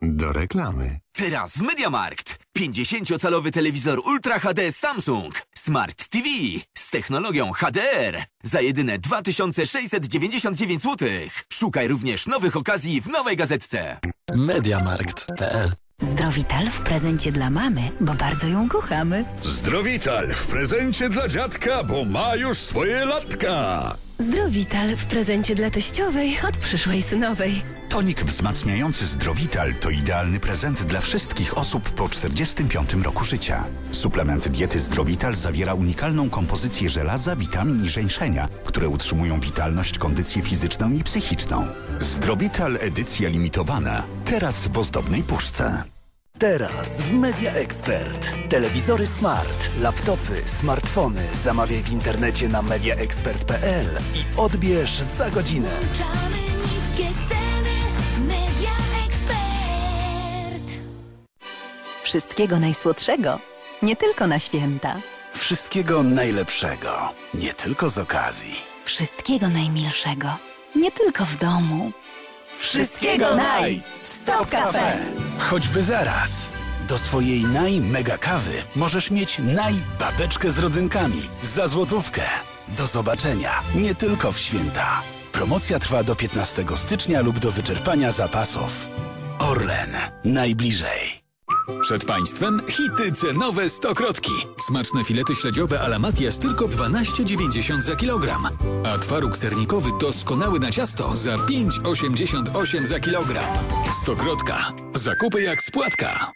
do reklamy. Teraz w Mediamarkt 50-calowy telewizor Ultra HD Samsung Smart TV z technologią HDR za jedyne 2699 zł. Szukaj również nowych okazji w nowej gazetce. Mediamarkt.pl Zdrowital w prezencie dla mamy, bo bardzo ją kochamy. Zdrowital w prezencie dla dziadka, bo ma już swoje latka. Zdrowital w prezencie dla teściowej od przyszłej synowej. Tonik wzmacniający Zdrowital to idealny prezent dla wszystkich osób po 45 roku życia. Suplement diety Zdrowital zawiera unikalną kompozycję żelaza, witamin i żeńszenia, które utrzymują witalność, kondycję fizyczną i psychiczną. Zdrowital edycja limitowana. Teraz w ozdobnej puszce. Teraz w Media Expert. Telewizory smart, laptopy, smartfony zamawiaj w internecie na mediaexpert.pl i odbierz za godzinę. niskie ceny Media Expert Wszystkiego najsłodszego, nie tylko na święta. Wszystkiego najlepszego, nie tylko z okazji. Wszystkiego najmilszego, nie tylko w domu. Wszystkiego naj w Stop Cafe. Choćby zaraz. Do swojej naj-mega kawy możesz mieć naj-babeczkę z rodzynkami za złotówkę. Do zobaczenia nie tylko w święta. Promocja trwa do 15 stycznia lub do wyczerpania zapasów. Orlen. Najbliżej. Przed Państwem hity cenowe stokrotki. Smaczne filety śledziowe ala Matias tylko 12,90 za kilogram. A twaróg sernikowy doskonały na ciasto za 5,88 za kilogram. Stokrotka. Zakupy jak spłatka.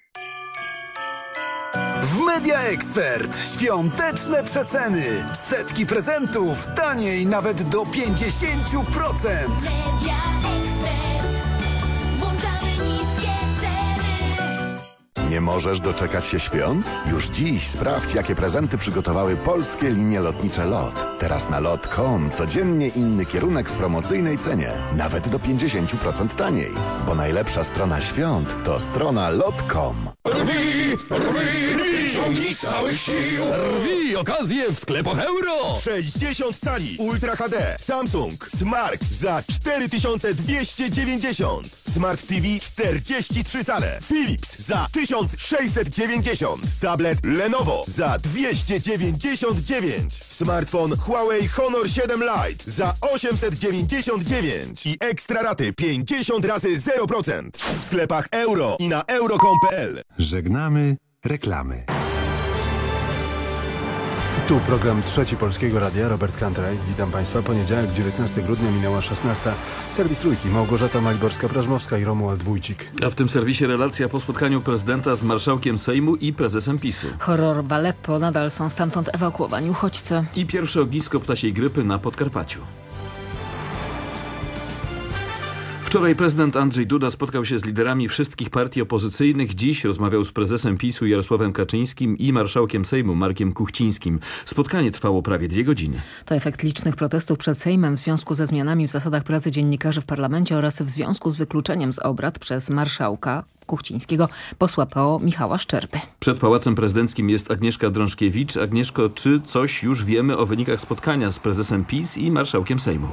W Media Expert świąteczne przeceny. Setki prezentów taniej nawet do 50%. Media Nie możesz doczekać się świąt? Już dziś sprawdź, jakie prezenty przygotowały polskie linie lotnicze LOT. Teraz na lot.com codziennie inny kierunek w promocyjnej cenie. Nawet do 50% taniej. Bo najlepsza strona świąt to strona lot.com. Rwi, rwi, rwi, ciągnij z całych sił. Rwi okazję w sklepach euro. 60 cali Ultra HD Samsung Smart za 4290 Smart TV 43 cale Philips za 1690 Tablet Lenovo za 299 Smartfon Huawei Honor 7 Lite za 899 i ekstra raty 50 razy 0% w sklepach euro i na euro.com.pl Żegnamy reklamy. Tu program Trzeci Polskiego Radia, Robert Kantraj. Witam Państwa. Poniedziałek, 19 grudnia, minęła 16. Serwis Trójki, Małgorzata Maliborska-Prażmowska i Romuald Wójcik. A w tym serwisie relacja po spotkaniu prezydenta z marszałkiem Sejmu i prezesem PiSu. Horror w Aleppo, nadal są stamtąd ewakuowani uchodźcy. I pierwsze ognisko ptasiej grypy na Podkarpaciu. Wczoraj prezydent Andrzej Duda spotkał się z liderami wszystkich partii opozycyjnych. Dziś rozmawiał z prezesem PiSu Jarosławem Kaczyńskim i marszałkiem Sejmu Markiem Kuchcińskim. Spotkanie trwało prawie dwie godziny. To efekt licznych protestów przed Sejmem w związku ze zmianami w zasadach pracy dziennikarzy w parlamencie oraz w związku z wykluczeniem z obrad przez marszałka Kuchcińskiego posła PO Michała Szczerby. Przed Pałacem Prezydenckim jest Agnieszka Drążkiewicz. Agnieszko, czy coś już wiemy o wynikach spotkania z prezesem PiS i marszałkiem Sejmu?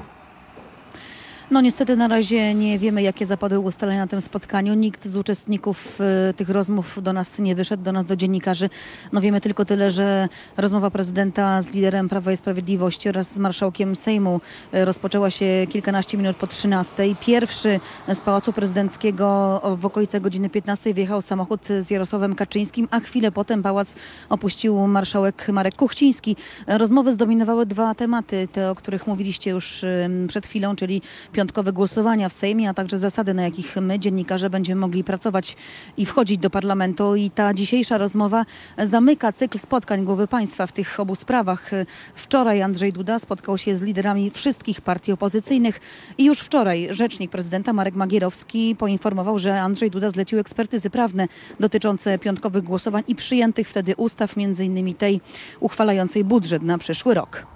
No niestety na razie nie wiemy, jakie zapadły ustalenia na tym spotkaniu. Nikt z uczestników y, tych rozmów do nas nie wyszedł, do nas, do dziennikarzy. No wiemy tylko tyle, że rozmowa prezydenta z liderem Prawa i Sprawiedliwości oraz z marszałkiem Sejmu y, rozpoczęła się kilkanaście minut po 13. Pierwszy z Pałacu Prezydenckiego w okolice godziny 15 wjechał samochód z Jarosławem Kaczyńskim, a chwilę potem pałac opuścił marszałek Marek Kuchciński. Rozmowy zdominowały dwa tematy, te o których mówiliście już ym, przed chwilą, czyli piątkowe głosowania w Sejmie, a także zasady, na jakich my, dziennikarze, będziemy mogli pracować i wchodzić do parlamentu. I ta dzisiejsza rozmowa zamyka cykl spotkań głowy państwa w tych obu sprawach. Wczoraj Andrzej Duda spotkał się z liderami wszystkich partii opozycyjnych i już wczoraj rzecznik prezydenta Marek Magierowski poinformował, że Andrzej Duda zlecił ekspertyzy prawne dotyczące piątkowych głosowań i przyjętych wtedy ustaw, między innymi tej uchwalającej budżet na przyszły rok.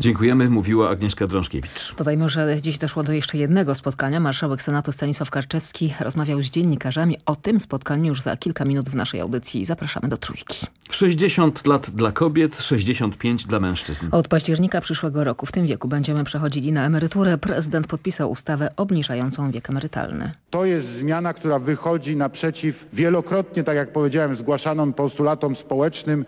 Dziękujemy, mówiła Agnieszka Drążkiewicz. Dodajmy, że dziś doszło do jeszcze jednego spotkania. Marszałek Senatu Stanisław Karczewski rozmawiał z dziennikarzami o tym spotkaniu już za kilka minut w naszej audycji. Zapraszamy do trójki. 60 lat dla kobiet, 65 dla mężczyzn. Od października przyszłego roku w tym wieku będziemy przechodzili na emeryturę. Prezydent podpisał ustawę obniżającą wiek emerytalny. To jest zmiana, która wychodzi naprzeciw wielokrotnie, tak jak powiedziałem, zgłaszanym postulatom społecznym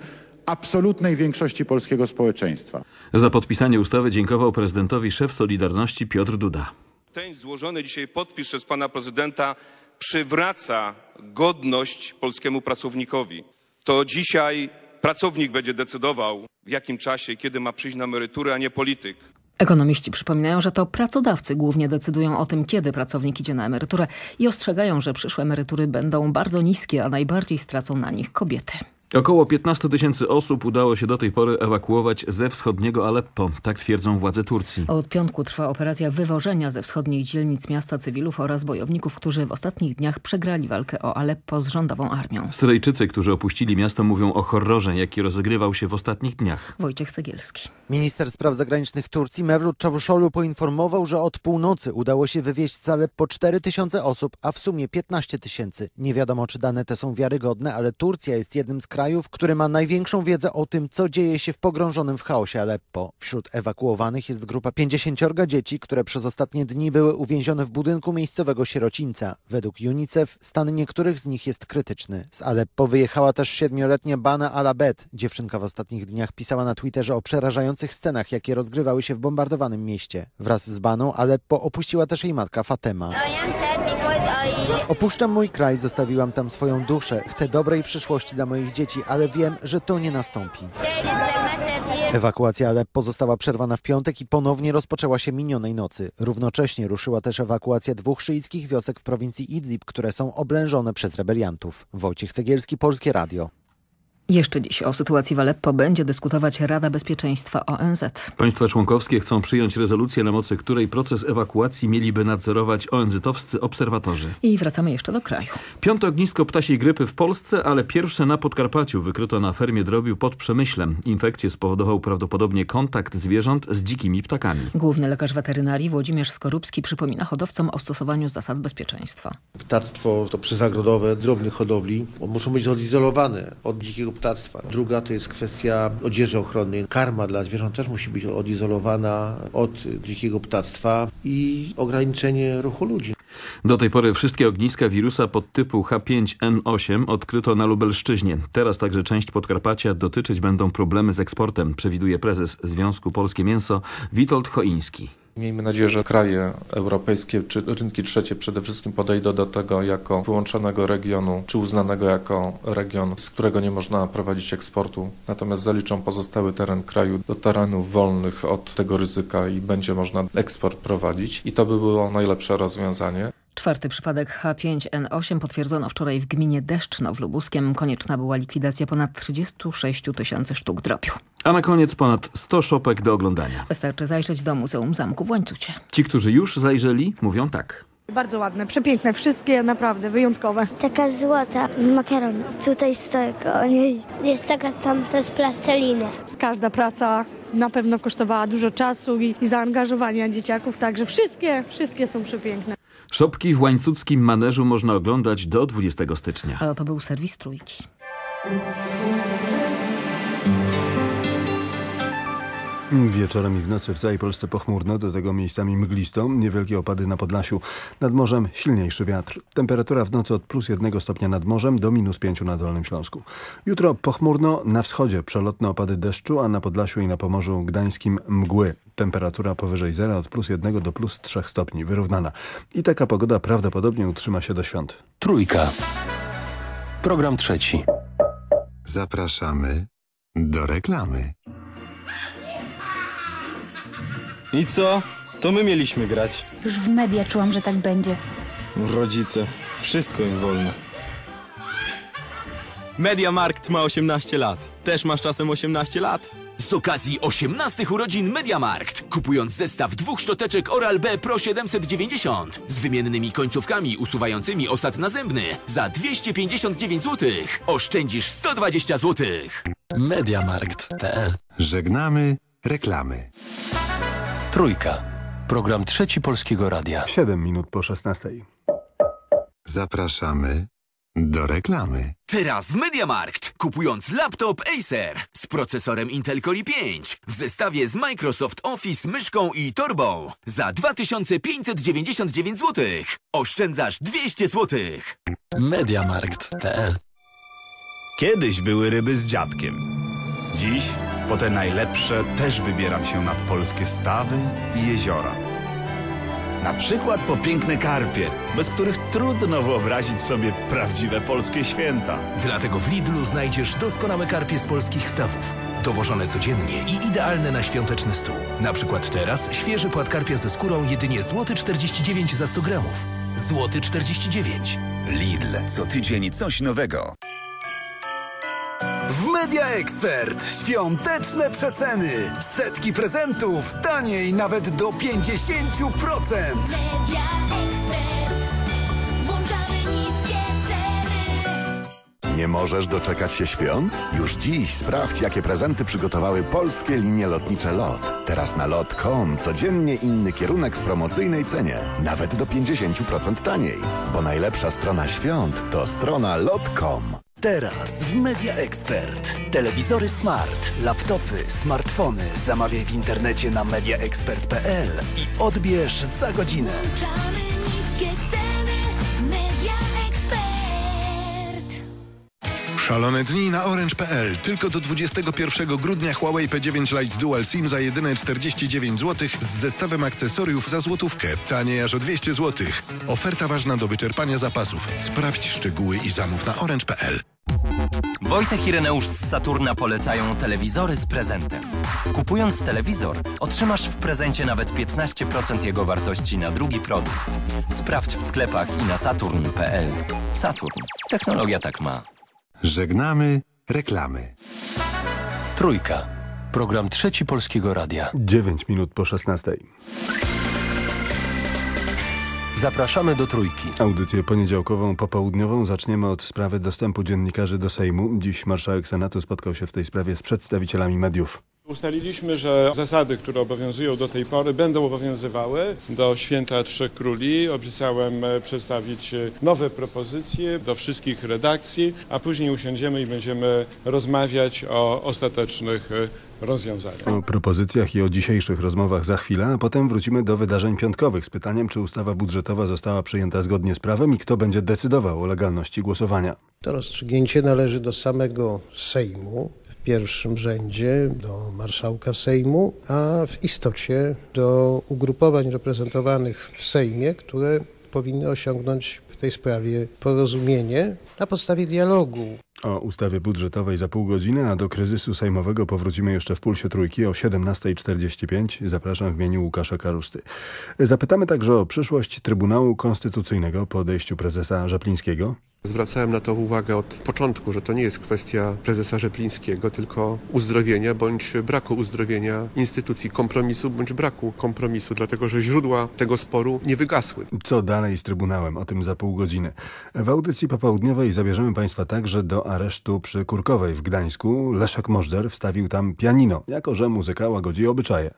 absolutnej większości polskiego społeczeństwa. Za podpisanie ustawy dziękował prezydentowi szef Solidarności Piotr Duda. Ten złożony dzisiaj podpis przez pana prezydenta przywraca godność polskiemu pracownikowi. To dzisiaj pracownik będzie decydował, w jakim czasie i kiedy ma przyjść na emeryturę, a nie polityk. Ekonomiści przypominają, że to pracodawcy głównie decydują o tym, kiedy pracownik idzie na emeryturę i ostrzegają, że przyszłe emerytury będą bardzo niskie, a najbardziej stracą na nich kobiety. Około 15 tysięcy osób udało się do tej pory ewakuować ze wschodniego Aleppo, tak twierdzą władze Turcji. Od piątku trwa operacja wywożenia ze wschodnich dzielnic miasta cywilów oraz bojowników, którzy w ostatnich dniach przegrali walkę o Aleppo z rządową armią. Syryjczycy, którzy opuścili miasto mówią o horrorze, jaki rozegrywał się w ostatnich dniach. Wojciech Segielski. Minister spraw zagranicznych Turcji Mevlut Cavusoglu poinformował, że od północy udało się wywieźć z Aleppo 4 tysiące osób, a w sumie 15 tysięcy. Nie wiadomo, czy dane te są wiarygodne, ale Turcja jest jednym z krajów, który ma największą wiedzę o tym, co dzieje się w pogrążonym w chaosie Aleppo. Wśród ewakuowanych jest grupa 50 dzieci, które przez ostatnie dni były uwięzione w budynku miejscowego sierocińca. Według UNICEF stan niektórych z nich jest krytyczny. Z Aleppo wyjechała też siedmioletnia Bana Alabed. Dziewczynka w ostatnich dniach pisała na Twitterze o przerażających scenach, jakie rozgrywały się w bombardowanym mieście. Wraz z Baną Aleppo opuściła też jej matka Fatema. Opuszczam mój kraj, zostawiłam tam swoją duszę. Chcę dobrej przyszłości dla moich dzieci, ale wiem, że to nie nastąpi. Ewakuacja Aleppo została przerwana w piątek i ponownie rozpoczęła się minionej nocy. Równocześnie ruszyła też ewakuacja dwóch szyickich wiosek w prowincji Idlib, które są oblężone przez rebeliantów. Wojciech Cegielski, Polskie Radio. Jeszcze dziś o sytuacji w Aleppo będzie dyskutować Rada Bezpieczeństwa ONZ. Państwa członkowskie chcą przyjąć rezolucję, na mocy której proces ewakuacji mieliby nadzorować ONZ-owscy obserwatorzy. I wracamy jeszcze do kraju. Piąte ognisko ptasiej grypy w Polsce, ale pierwsze na Podkarpaciu wykryto na fermie drobiu pod Przemyślem. Infekcję spowodował prawdopodobnie kontakt zwierząt z dzikimi ptakami. Główny lekarz weterynarii Włodzimierz Skorupski przypomina hodowcom o stosowaniu zasad bezpieczeństwa. Ptactwo to przyzagrodowe, drobnych hodowli muszą być odizolowane od dzikiego ptactwa. Druga to jest kwestia odzieży ochronnej. Karma dla zwierząt też musi być odizolowana od dzikiego ptactwa i ograniczenie ruchu ludzi. Do tej pory wszystkie ogniska wirusa podtypu H5N8 odkryto na Lubelszczyźnie. Teraz także część Podkarpacia dotyczyć będą problemy z eksportem, przewiduje prezes Związku Polskie Mięso Witold Choiński. Miejmy nadzieję, że kraje europejskie czy rynki trzecie przede wszystkim podejdą do tego jako wyłączonego regionu, czy uznanego jako region, z którego nie można prowadzić eksportu. Natomiast zaliczą pozostały teren kraju do terenów wolnych od tego ryzyka i będzie można eksport prowadzić. I to by było najlepsze rozwiązanie. Czwarty przypadek H5N8 potwierdzono wczoraj w gminie Deszczno w Lubuskiem. Konieczna była likwidacja ponad 36 tysięcy sztuk drobiu. A na koniec ponad 100 szopek do oglądania. Wystarczy zajrzeć do Muzeum Zamku w Łańcucie. Ci, którzy już zajrzeli, mówią tak. Bardzo ładne, przepiękne, wszystkie naprawdę wyjątkowe. Taka złota z makaronu. Tutaj stoi koło niej. Jest taka tamta z plasteliny. Każda praca na pewno kosztowała dużo czasu i, i zaangażowania dzieciaków, także wszystkie, wszystkie są przepiękne. Szopki w łańcuckim maneżu można oglądać do 20 stycznia. A to był serwis Trójki. Wieczorem i w nocy w całej Polsce pochmurno, do tego miejscami mglisto, niewielkie opady na Podlasiu. Nad morzem silniejszy wiatr. Temperatura w nocy od plus jednego stopnia nad morzem do minus pięciu na Dolnym Śląsku. Jutro pochmurno, na wschodzie przelotne opady deszczu, a na Podlasiu i na Pomorzu Gdańskim mgły. Temperatura powyżej zera od plus jednego do plus trzech stopni, wyrównana. I taka pogoda prawdopodobnie utrzyma się do świąt. Trójka. Program trzeci. Zapraszamy do reklamy. I co? To my mieliśmy grać. Już w media czułam, że tak będzie. Rodzice. Wszystko im wolno. Mediamarkt ma 18 lat. Też masz czasem 18 lat? Z okazji 18 urodzin Mediamarkt. Kupując zestaw dwóch szczoteczek Oral-B Pro 790 z wymiennymi końcówkami usuwającymi osad nazębny za 259 zł oszczędzisz 120 zł. Mediamarkt.pl Żegnamy reklamy. Trójka. Program trzeci Polskiego Radia. 7 minut po 16. Zapraszamy do reklamy. Teraz w Mediamarkt. Kupując laptop Acer z procesorem Intel Core i5 w zestawie z Microsoft Office myszką i torbą za 2599 zł oszczędzasz 200 zł. Mediamarkt.pl Kiedyś były ryby z dziadkiem. Dziś po te najlepsze też wybieram się nad polskie stawy i jeziora. Na przykład po piękne karpie, bez których trudno wyobrazić sobie prawdziwe polskie święta. Dlatego w Lidlu znajdziesz doskonałe karpie z polskich stawów. Dowożone codziennie i idealne na świąteczny stół. Na przykład teraz świeży płat karpia ze skórą jedynie złoty 49 za 100 gramów. Złoty 49. Lidl, co tydzień coś nowego. W Media Expert świąteczne przeceny. Setki prezentów taniej nawet do 50%. Media Expert. Włączamy niskie ceny. Nie możesz doczekać się świąt? Już dziś sprawdź, jakie prezenty przygotowały polskie linie lotnicze LOT. Teraz na lot.com codziennie inny kierunek w promocyjnej cenie. Nawet do 50% taniej. Bo najlepsza strona świąt to strona lot.com. Teraz w Media Expert. Telewizory smart, laptopy, smartfony zamawiaj w internecie na mediaexpert.pl i odbierz za godzinę. Szalone dni na orange.pl. Tylko do 21 grudnia Huawei P9 Lite Dual SIM za jedyne 49 zł z zestawem akcesoriów za złotówkę. Taniej aż o 200 zł. Oferta ważna do wyczerpania zapasów. Sprawdź szczegóły i zamów na orange.pl. Wojtek i Reneusz z Saturna polecają telewizory z prezentem. Kupując telewizor, otrzymasz w prezencie nawet 15% jego wartości na drugi produkt. Sprawdź w sklepach i na saturn.pl. Saturn. Technologia tak ma. Żegnamy reklamy. Trójka. Program trzeci Polskiego Radia. 9 minut po 16. Zapraszamy do Trójki. Audycję poniedziałkową popołudniową zaczniemy od sprawy dostępu dziennikarzy do Sejmu. Dziś marszałek Senatu spotkał się w tej sprawie z przedstawicielami mediów. Ustaliliśmy, że zasady, które obowiązują do tej pory, będą obowiązywały do święta Trzech Króli. Obiecałem e, przedstawić e, nowe propozycje do wszystkich redakcji, a później usiądziemy i będziemy rozmawiać o ostatecznych rozwiązaniach. O propozycjach i o dzisiejszych rozmowach za chwilę, a potem wrócimy do wydarzeń piątkowych z pytaniem, czy ustawa budżetowa została przyjęta zgodnie z prawem i kto będzie decydował o legalności głosowania. To rozstrzygnięcie należy do samego Sejmu w pierwszym rzędzie, do marszałka Sejmu, a w istocie do ugrupowań reprezentowanych w Sejmie, które powinny osiągnąć tej sprawie porozumienie na podstawie dialogu. O ustawie budżetowej za pół godziny, a do kryzysu sejmowego powrócimy jeszcze w Pulsie Trójki o 17.45. Zapraszam w imieniu Łukasza Karusty. Zapytamy także o przyszłość Trybunału Konstytucyjnego po odejściu prezesa Żaplińskiego. Zwracałem na to uwagę od początku, że to nie jest kwestia prezesa Rzeplińskiego, tylko uzdrowienia bądź braku uzdrowienia instytucji, kompromisu bądź braku kompromisu, dlatego że źródła tego sporu nie wygasły. Co dalej z Trybunałem? O tym za pół godziny. W audycji popołudniowej zabierzemy Państwa także do aresztu przy Kurkowej w Gdańsku. Leszek Możder wstawił tam pianino, jako że muzyka łagodzi obyczaje.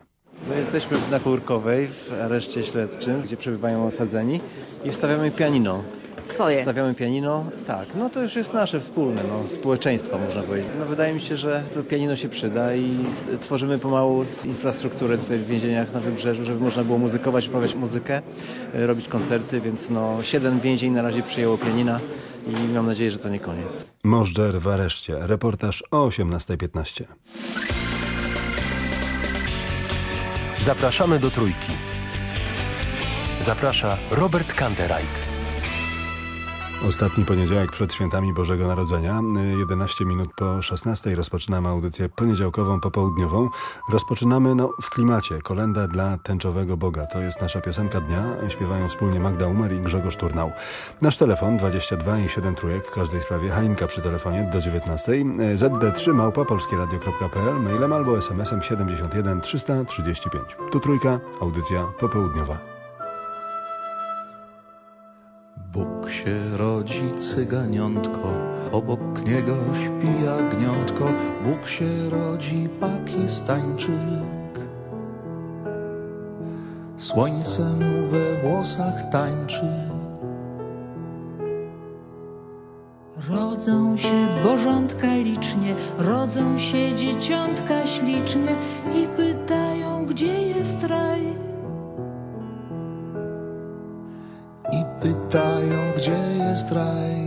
My jesteśmy na Kurkowej w areszcie śledczym, gdzie przebywają osadzeni i wstawiamy pianino. Twoje. Stawiamy pianino, tak, no to już jest nasze wspólne, no, społeczeństwo można powiedzieć. No wydaje mi się, że to pianino się przyda i tworzymy pomału infrastrukturę tutaj w więzieniach na Wybrzeżu, żeby można było muzykować, uprawiać muzykę, e, robić koncerty, więc no siedem więzień na razie przyjęło pianina i mam nadzieję, że to nie koniec. Możdżer w areszcie. Reportaż o 18.15. Zapraszamy do Trójki. Zaprasza Robert Kantereit. Ostatni poniedziałek przed świętami Bożego Narodzenia, y, 11 minut po 16 rozpoczynamy audycję poniedziałkową, popołudniową. Rozpoczynamy no, w klimacie. Kolenda dla tęczowego Boga. To jest nasza piosenka dnia. Śpiewają wspólnie Magda Umer i Grzegorz Turnał. Nasz telefon 22 i 7 trójek w każdej sprawie. Halinka przy telefonie do 19. Y, ZD3 małpa polskieradio.pl mailem albo smsem 71 335. Tu trójka, audycja popołudniowa. Bóg się rodzi cyganiątko, obok niego śpi jagniątko. Bóg się rodzi pakistańczyk. Słońce mu we włosach tańczy. Rodzą się bożątka licznie, rodzą się dzieciątka ślicznie i pytają, gdzie jest raj. Pytają, gdzie jest raj.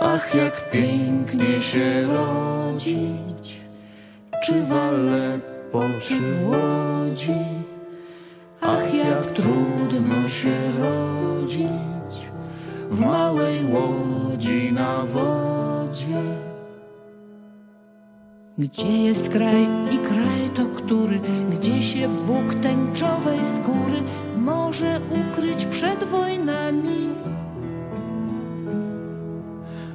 Ach, jak pięknie się rodzić, czy w Aleppo, czy w Łodzi. Ach, jak trudno się rodzić w małej łodzi na wodzie. Gdzie jest kraj i kraj to który, gdzie się Bóg tęczowej skóry może ukryć przed wojnami?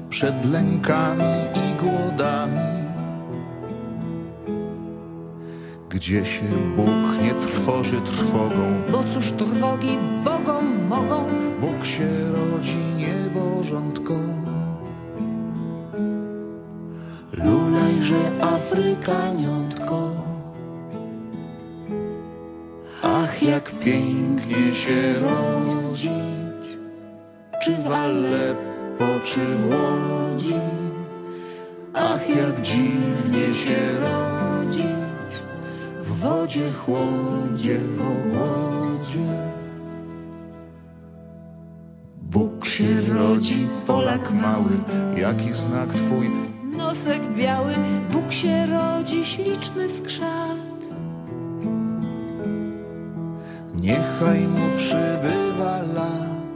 przed lękami i głodami. Gdzie się Bóg nie trwoży trwogą, Bo cóż trwogi Bogom mogą? Bóg się rodzi niebożątką. Lulejże Afrykaniątko. Ach, jak pięknie się rodzić, czy w Aleppo, czy w Łodzi. Ach, jak dziwnie się rodzić w wodzie, chłodzie, ogłodzie. Bóg się rodzi, Polak mały, jaki znak twój? Nosek biały, Bóg się rodzi, śliczny skrzat. Niechaj mu przybywa lat.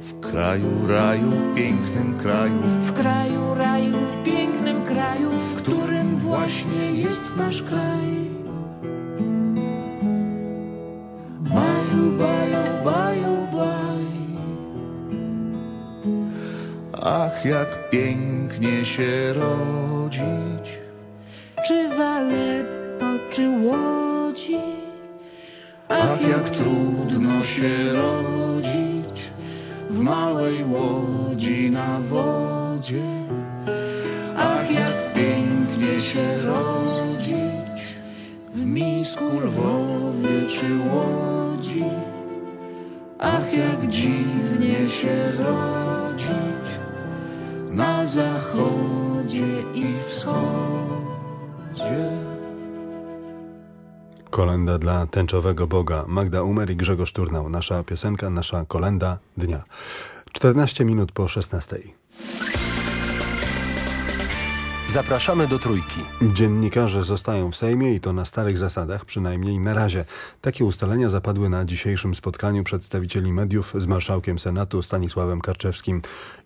W kraju raju, pięknym kraju, W kraju raju, pięknym kraju, którym właśnie jest nasz kraj. Baju, baju, baju, baj. Ach, jak pięknie się rodzić. czy w Aleppo, czy Łodzi. Ach, jak trudno się rodzić w małej łodzi na wodzie. Ach, jak pięknie się rodzić w Misku, Lwowie czy Łodzi. Ach, jak dziwnie się rodzić na zachodzie i wschodzie. Kolenda dla tęczowego Boga. Magda Umer i Grzegorz Turnał. Nasza piosenka, nasza kolenda dnia. 14 minut po 16. Zapraszamy do Trójki. Dziennikarze zostają w Sejmie i to na starych zasadach, przynajmniej na razie. Takie ustalenia zapadły na dzisiejszym spotkaniu przedstawicieli mediów z marszałkiem Senatu Stanisławem Karczewskim.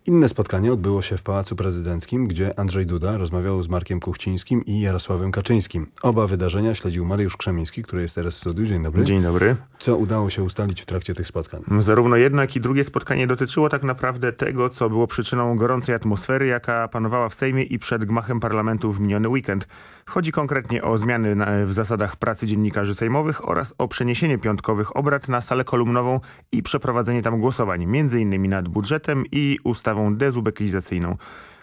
Inne spotkanie odbyło się w Pałacu Prezydenckim, gdzie Andrzej Duda rozmawiał z Markiem Kuchcińskim i Jarosławem Kaczyńskim. Oba wydarzenia śledził Mariusz Krzemiński, który jest teraz w studiu. Dzień dobry. Dzień dobry. Co udało się ustalić w trakcie tych spotkań? Zarówno jedno, jak i drugie spotkanie dotyczyło tak naprawdę tego, co było przyczyną gorącej atmosfery, jaka panowała w Sejmie i przed gmachem parlamentu w miniony weekend. Chodzi konkretnie o zmiany w zasadach pracy dziennikarzy sejmowych oraz o przeniesienie piątkowych obrad na salę kolumnową i przeprowadzenie tam głosowań, m.in. nad budżetem i ustawą dezubekizacyjną.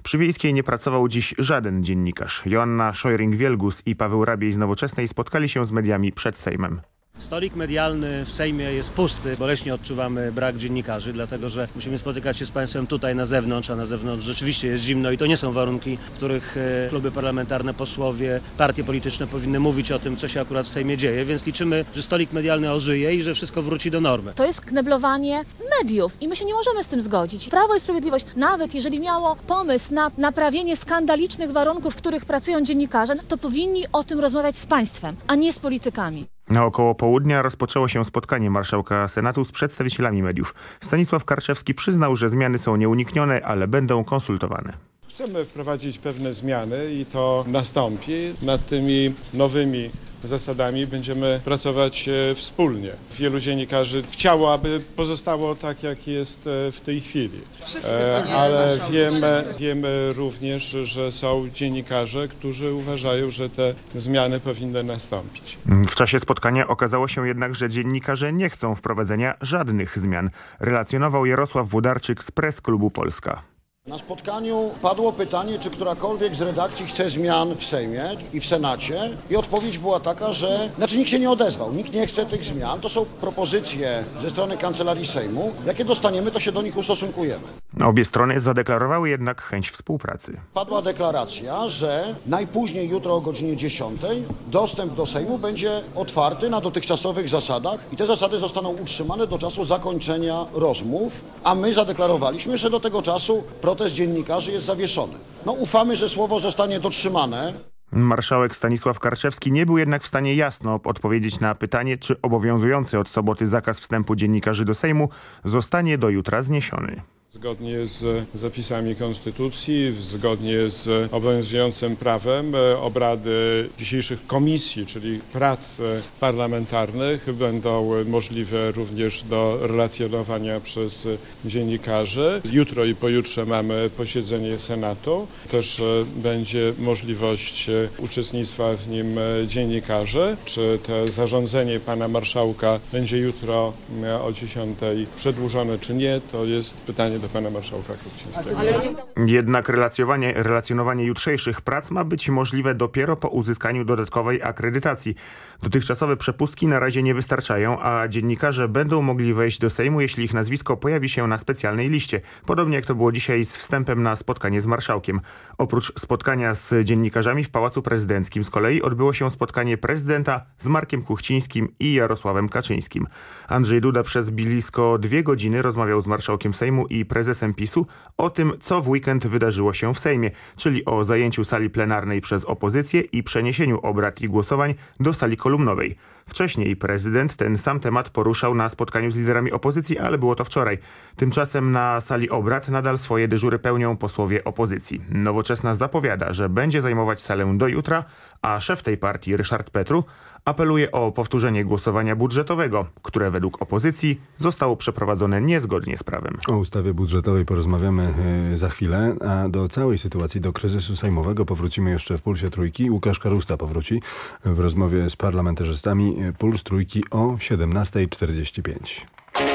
Przy Wiejskiej nie pracował dziś żaden dziennikarz. Joanna Szojring-Wielgus i Paweł Rabiej z Nowoczesnej spotkali się z mediami przed Sejmem. Stolik medialny w Sejmie jest pusty. Boleśnie odczuwamy brak dziennikarzy, dlatego że musimy spotykać się z Państwem tutaj na zewnątrz, a na zewnątrz rzeczywiście jest zimno i to nie są warunki, w których e, kluby parlamentarne, posłowie, partie polityczne powinny mówić o tym, co się akurat w Sejmie dzieje, więc liczymy, że stolik medialny ożyje i że wszystko wróci do normy. To jest kneblowanie mediów i my się nie możemy z tym zgodzić. Prawo i Sprawiedliwość, nawet jeżeli miało pomysł na naprawienie skandalicznych warunków, w których pracują dziennikarze, to powinni o tym rozmawiać z państwem, a nie z politykami. Na około południa rozpoczęło się spotkanie marszałka Senatu z przedstawicielami mediów. Stanisław Karczewski przyznał, że zmiany są nieuniknione, ale będą konsultowane. Chcemy wprowadzić pewne zmiany i to nastąpi. Nad tymi nowymi zasadami będziemy pracować e, wspólnie. Wielu dziennikarzy chciało, aby pozostało tak, jak jest e, w tej chwili. E, ale wiemy, wiemy również, że są dziennikarze, którzy uważają, że te zmiany powinny nastąpić. W czasie spotkania okazało się jednak, że dziennikarze nie chcą wprowadzenia żadnych zmian. Relacjonował Jarosław Włodarczyk z Press Klubu Polska. Na spotkaniu padło pytanie, czy którakolwiek z redakcji chce zmian w Sejmie i w Senacie i odpowiedź była taka, że znaczy nikt się nie odezwał, nikt nie chce tych zmian. To są propozycje ze strony Kancelarii Sejmu. Jakie dostaniemy, to się do nich ustosunkujemy. Obie strony zadeklarowały jednak chęć współpracy. Padła deklaracja, że najpóźniej jutro o godzinie 10 dostęp do Sejmu będzie otwarty na dotychczasowych zasadach i te zasady zostaną utrzymane do czasu zakończenia rozmów, a my zadeklarowaliśmy, że do tego czasu protest dziennikarzy jest zawieszony. No ufamy, że słowo zostanie dotrzymane. Marszałek Stanisław Karczewski nie był jednak w stanie jasno odpowiedzieć na pytanie, czy obowiązujący od soboty zakaz wstępu dziennikarzy do Sejmu zostanie do jutra zniesiony. Zgodnie z zapisami Konstytucji, zgodnie z obowiązującym prawem, e, obrady dzisiejszych komisji, czyli prac parlamentarnych będą możliwe również do relacjonowania przez dziennikarzy. Jutro i pojutrze mamy posiedzenie Senatu. Też e, będzie możliwość uczestnictwa w nim dziennikarzy. Czy to zarządzenie pana marszałka będzie jutro o 10 przedłużone, czy nie, to jest pytanie do pana marszałka. Jednak relacjonowanie, relacjonowanie jutrzejszych prac ma być możliwe dopiero po uzyskaniu dodatkowej akredytacji. Dotychczasowe przepustki na razie nie wystarczają, a dziennikarze będą mogli wejść do Sejmu, jeśli ich nazwisko pojawi się na specjalnej liście. Podobnie jak to było dzisiaj z wstępem na spotkanie z marszałkiem. Oprócz spotkania z dziennikarzami w Pałacu Prezydenckim z kolei odbyło się spotkanie prezydenta z Markiem Kuchcińskim i Jarosławem Kaczyńskim. Andrzej Duda przez blisko dwie godziny rozmawiał z marszałkiem Sejmu i prezesem PiSu o tym, co w weekend wydarzyło się w Sejmie, czyli o zajęciu sali plenarnej przez opozycję i przeniesieniu obrad i głosowań do sali kolumnowej. Wcześniej prezydent ten sam temat poruszał na spotkaniu z liderami opozycji, ale było to wczoraj. Tymczasem na sali obrad nadal swoje dyżury pełnią posłowie opozycji. Nowoczesna zapowiada, że będzie zajmować salę do jutra, a szef tej partii Ryszard Petru apeluje o powtórzenie głosowania budżetowego, które według opozycji zostało przeprowadzone niezgodnie z prawem. O ustawie budżetowej porozmawiamy y, za chwilę, a do całej sytuacji, do kryzysu sejmowego powrócimy jeszcze w Pulsie Trójki. Łukasz Karusta powróci w rozmowie z parlamentarzystami Puls Trójki o 17.45.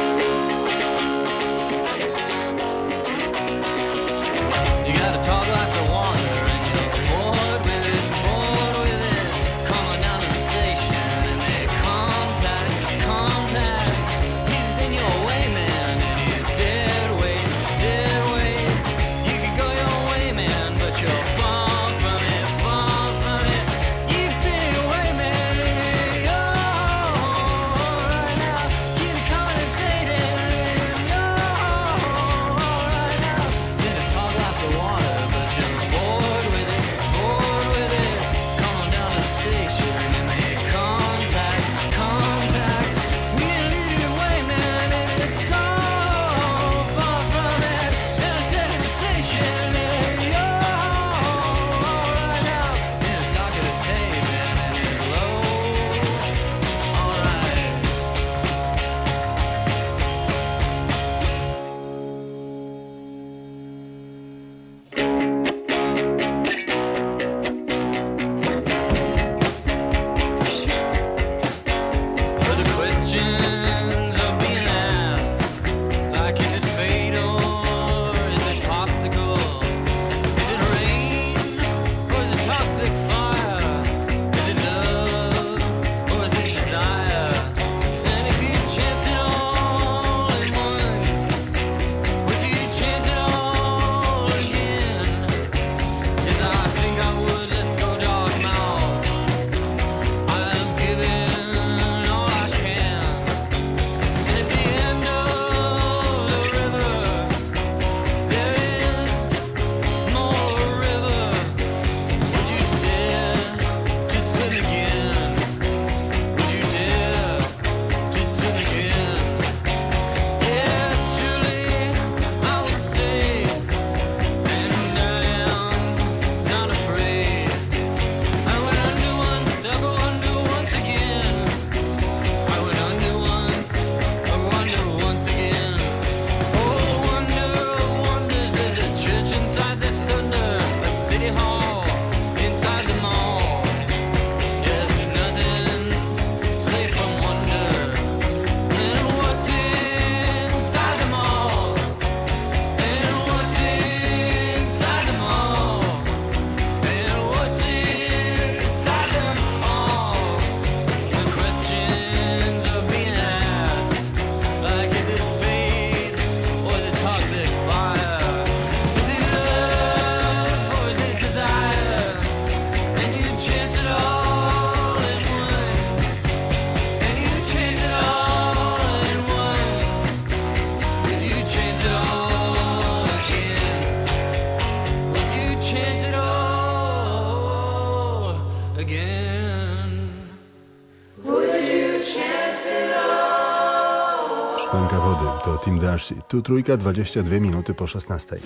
Tim Darcy. Tu trójka, 22 minuty po 16.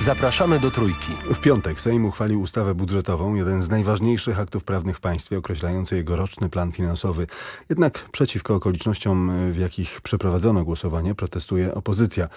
Zapraszamy do Trójki. W piątek Sejm uchwalił ustawę budżetową, jeden z najważniejszych aktów prawnych w państwie, określający jego roczny plan finansowy. Jednak przeciwko okolicznościom, w jakich przeprowadzono głosowanie, protestuje opozycja.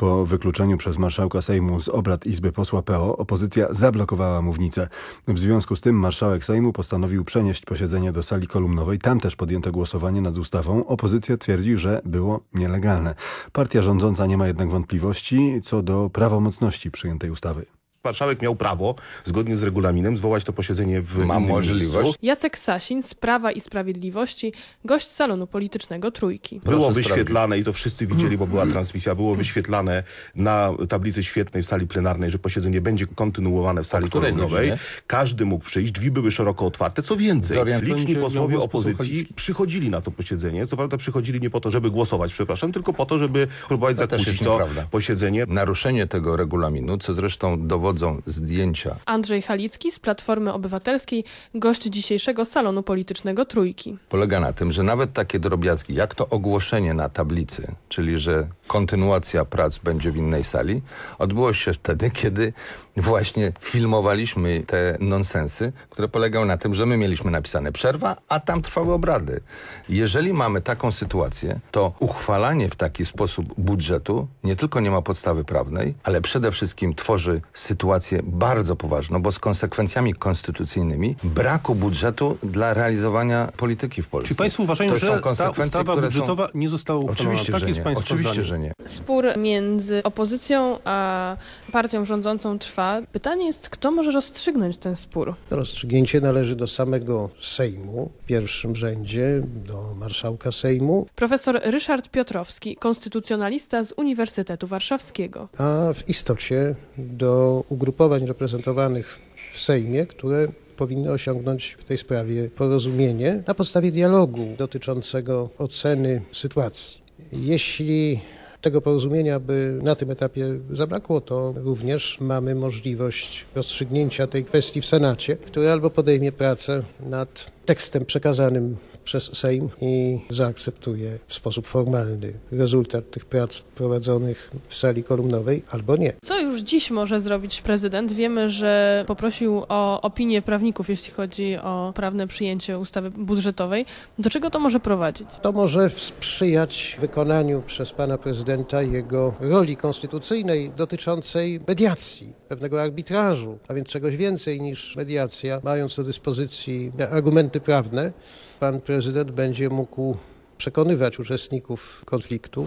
Po wykluczeniu przez marszałka Sejmu z obrad Izby Posła PO opozycja zablokowała mównicę. W związku z tym marszałek Sejmu postanowił przenieść posiedzenie do sali kolumnowej. Tam też podjęto głosowanie nad ustawą. Opozycja twierdzi, że było nielegalne. Partia rządząca nie ma jednak wątpliwości co do prawomocności przyjętej ustawy. Marszałek miał prawo, zgodnie z regulaminem, zwołać to posiedzenie w Ma możliwość. miejscu. Jacek Sasin z Prawa i Sprawiedliwości, gość salonu politycznego Trójki. Było wyświetlane i to wszyscy widzieli, bo była transmisja, było wyświetlane na tablicy świetnej w sali plenarnej, że posiedzenie będzie kontynuowane w sali godzinie? Każdy mógł przyjść, drzwi były szeroko otwarte. Co więcej, liczni posłowie opozycji przychodzili na to posiedzenie. Co prawda przychodzili nie po to, żeby głosować, przepraszam, tylko po to, żeby próbować To zakłócić to nieprawda. posiedzenie. Naruszenie tego regulaminu, co zresztą dowodzą zdjęcia Andrzej Halicki z Platformy Obywatelskiej, gość dzisiejszego salonu politycznego Trójki. polega na tym, że nawet takie drobiazgi, jak to ogłoszenie na tablicy, czyli że kontynuacja prac będzie w innej sali, odbyło się wtedy, kiedy właśnie filmowaliśmy te nonsensy, które polegały na tym, że my mieliśmy napisane przerwa, a tam trwały obrady. Jeżeli mamy taką sytuację, to uchwalanie w taki sposób budżetu nie tylko nie ma podstawy prawnej, ale przede wszystkim tworzy sytuację bardzo poważną, bo z konsekwencjami konstytucyjnymi braku budżetu dla realizowania polityki w Polsce. Czy Państwo uważają, To są że ta konsekwencje, ustawa które są- budżetowa nie została uchwalona? Oczywiście, tak że jest nie. Oczywiście, zdanie. że nie. Spór między opozycją a partią rządzącą trwa. Pytanie jest, kto może rozstrzygnąć ten spór? Rozstrzygnięcie należy do samego Sejmu w pierwszym rzędzie, do marszałka Sejmu, Profesor Ryszard Piotrowski, konstytucjonalista z Uniwersytetu Warszawskiego. a w istocie do ugrupowań reprezentowanych w Sejmie, które powinny osiągnąć w tej sprawie porozumienie na podstawie dialogu dotyczącego oceny sytuacji. Jeśli tego porozumienia by na tym etapie zabrakło, to również mamy możliwość rozstrzygnięcia tej kwestii w Senacie, który albo podejmie pracę nad tekstem przekazanym przez Sejm i zaakceptuje w sposób formalny rezultat tych prac prowadzonych w sali kolumnowej, albo nie. Co już dziś może zrobić prezydent? Wiemy, że poprosił o opinię prawników, jeśli chodzi o prawne przyjęcie ustawy budżetowej. Do czego to może prowadzić? To może sprzyjać wykonaniu przez pana prezydenta jego roli konstytucyjnej dotyczącej mediacji, pewnego arbitrażu, a więc czegoś więcej niż mediacja, mając do dyspozycji argumenty prawne, pan prezydent będzie mógł przekonywać uczestników konfliktu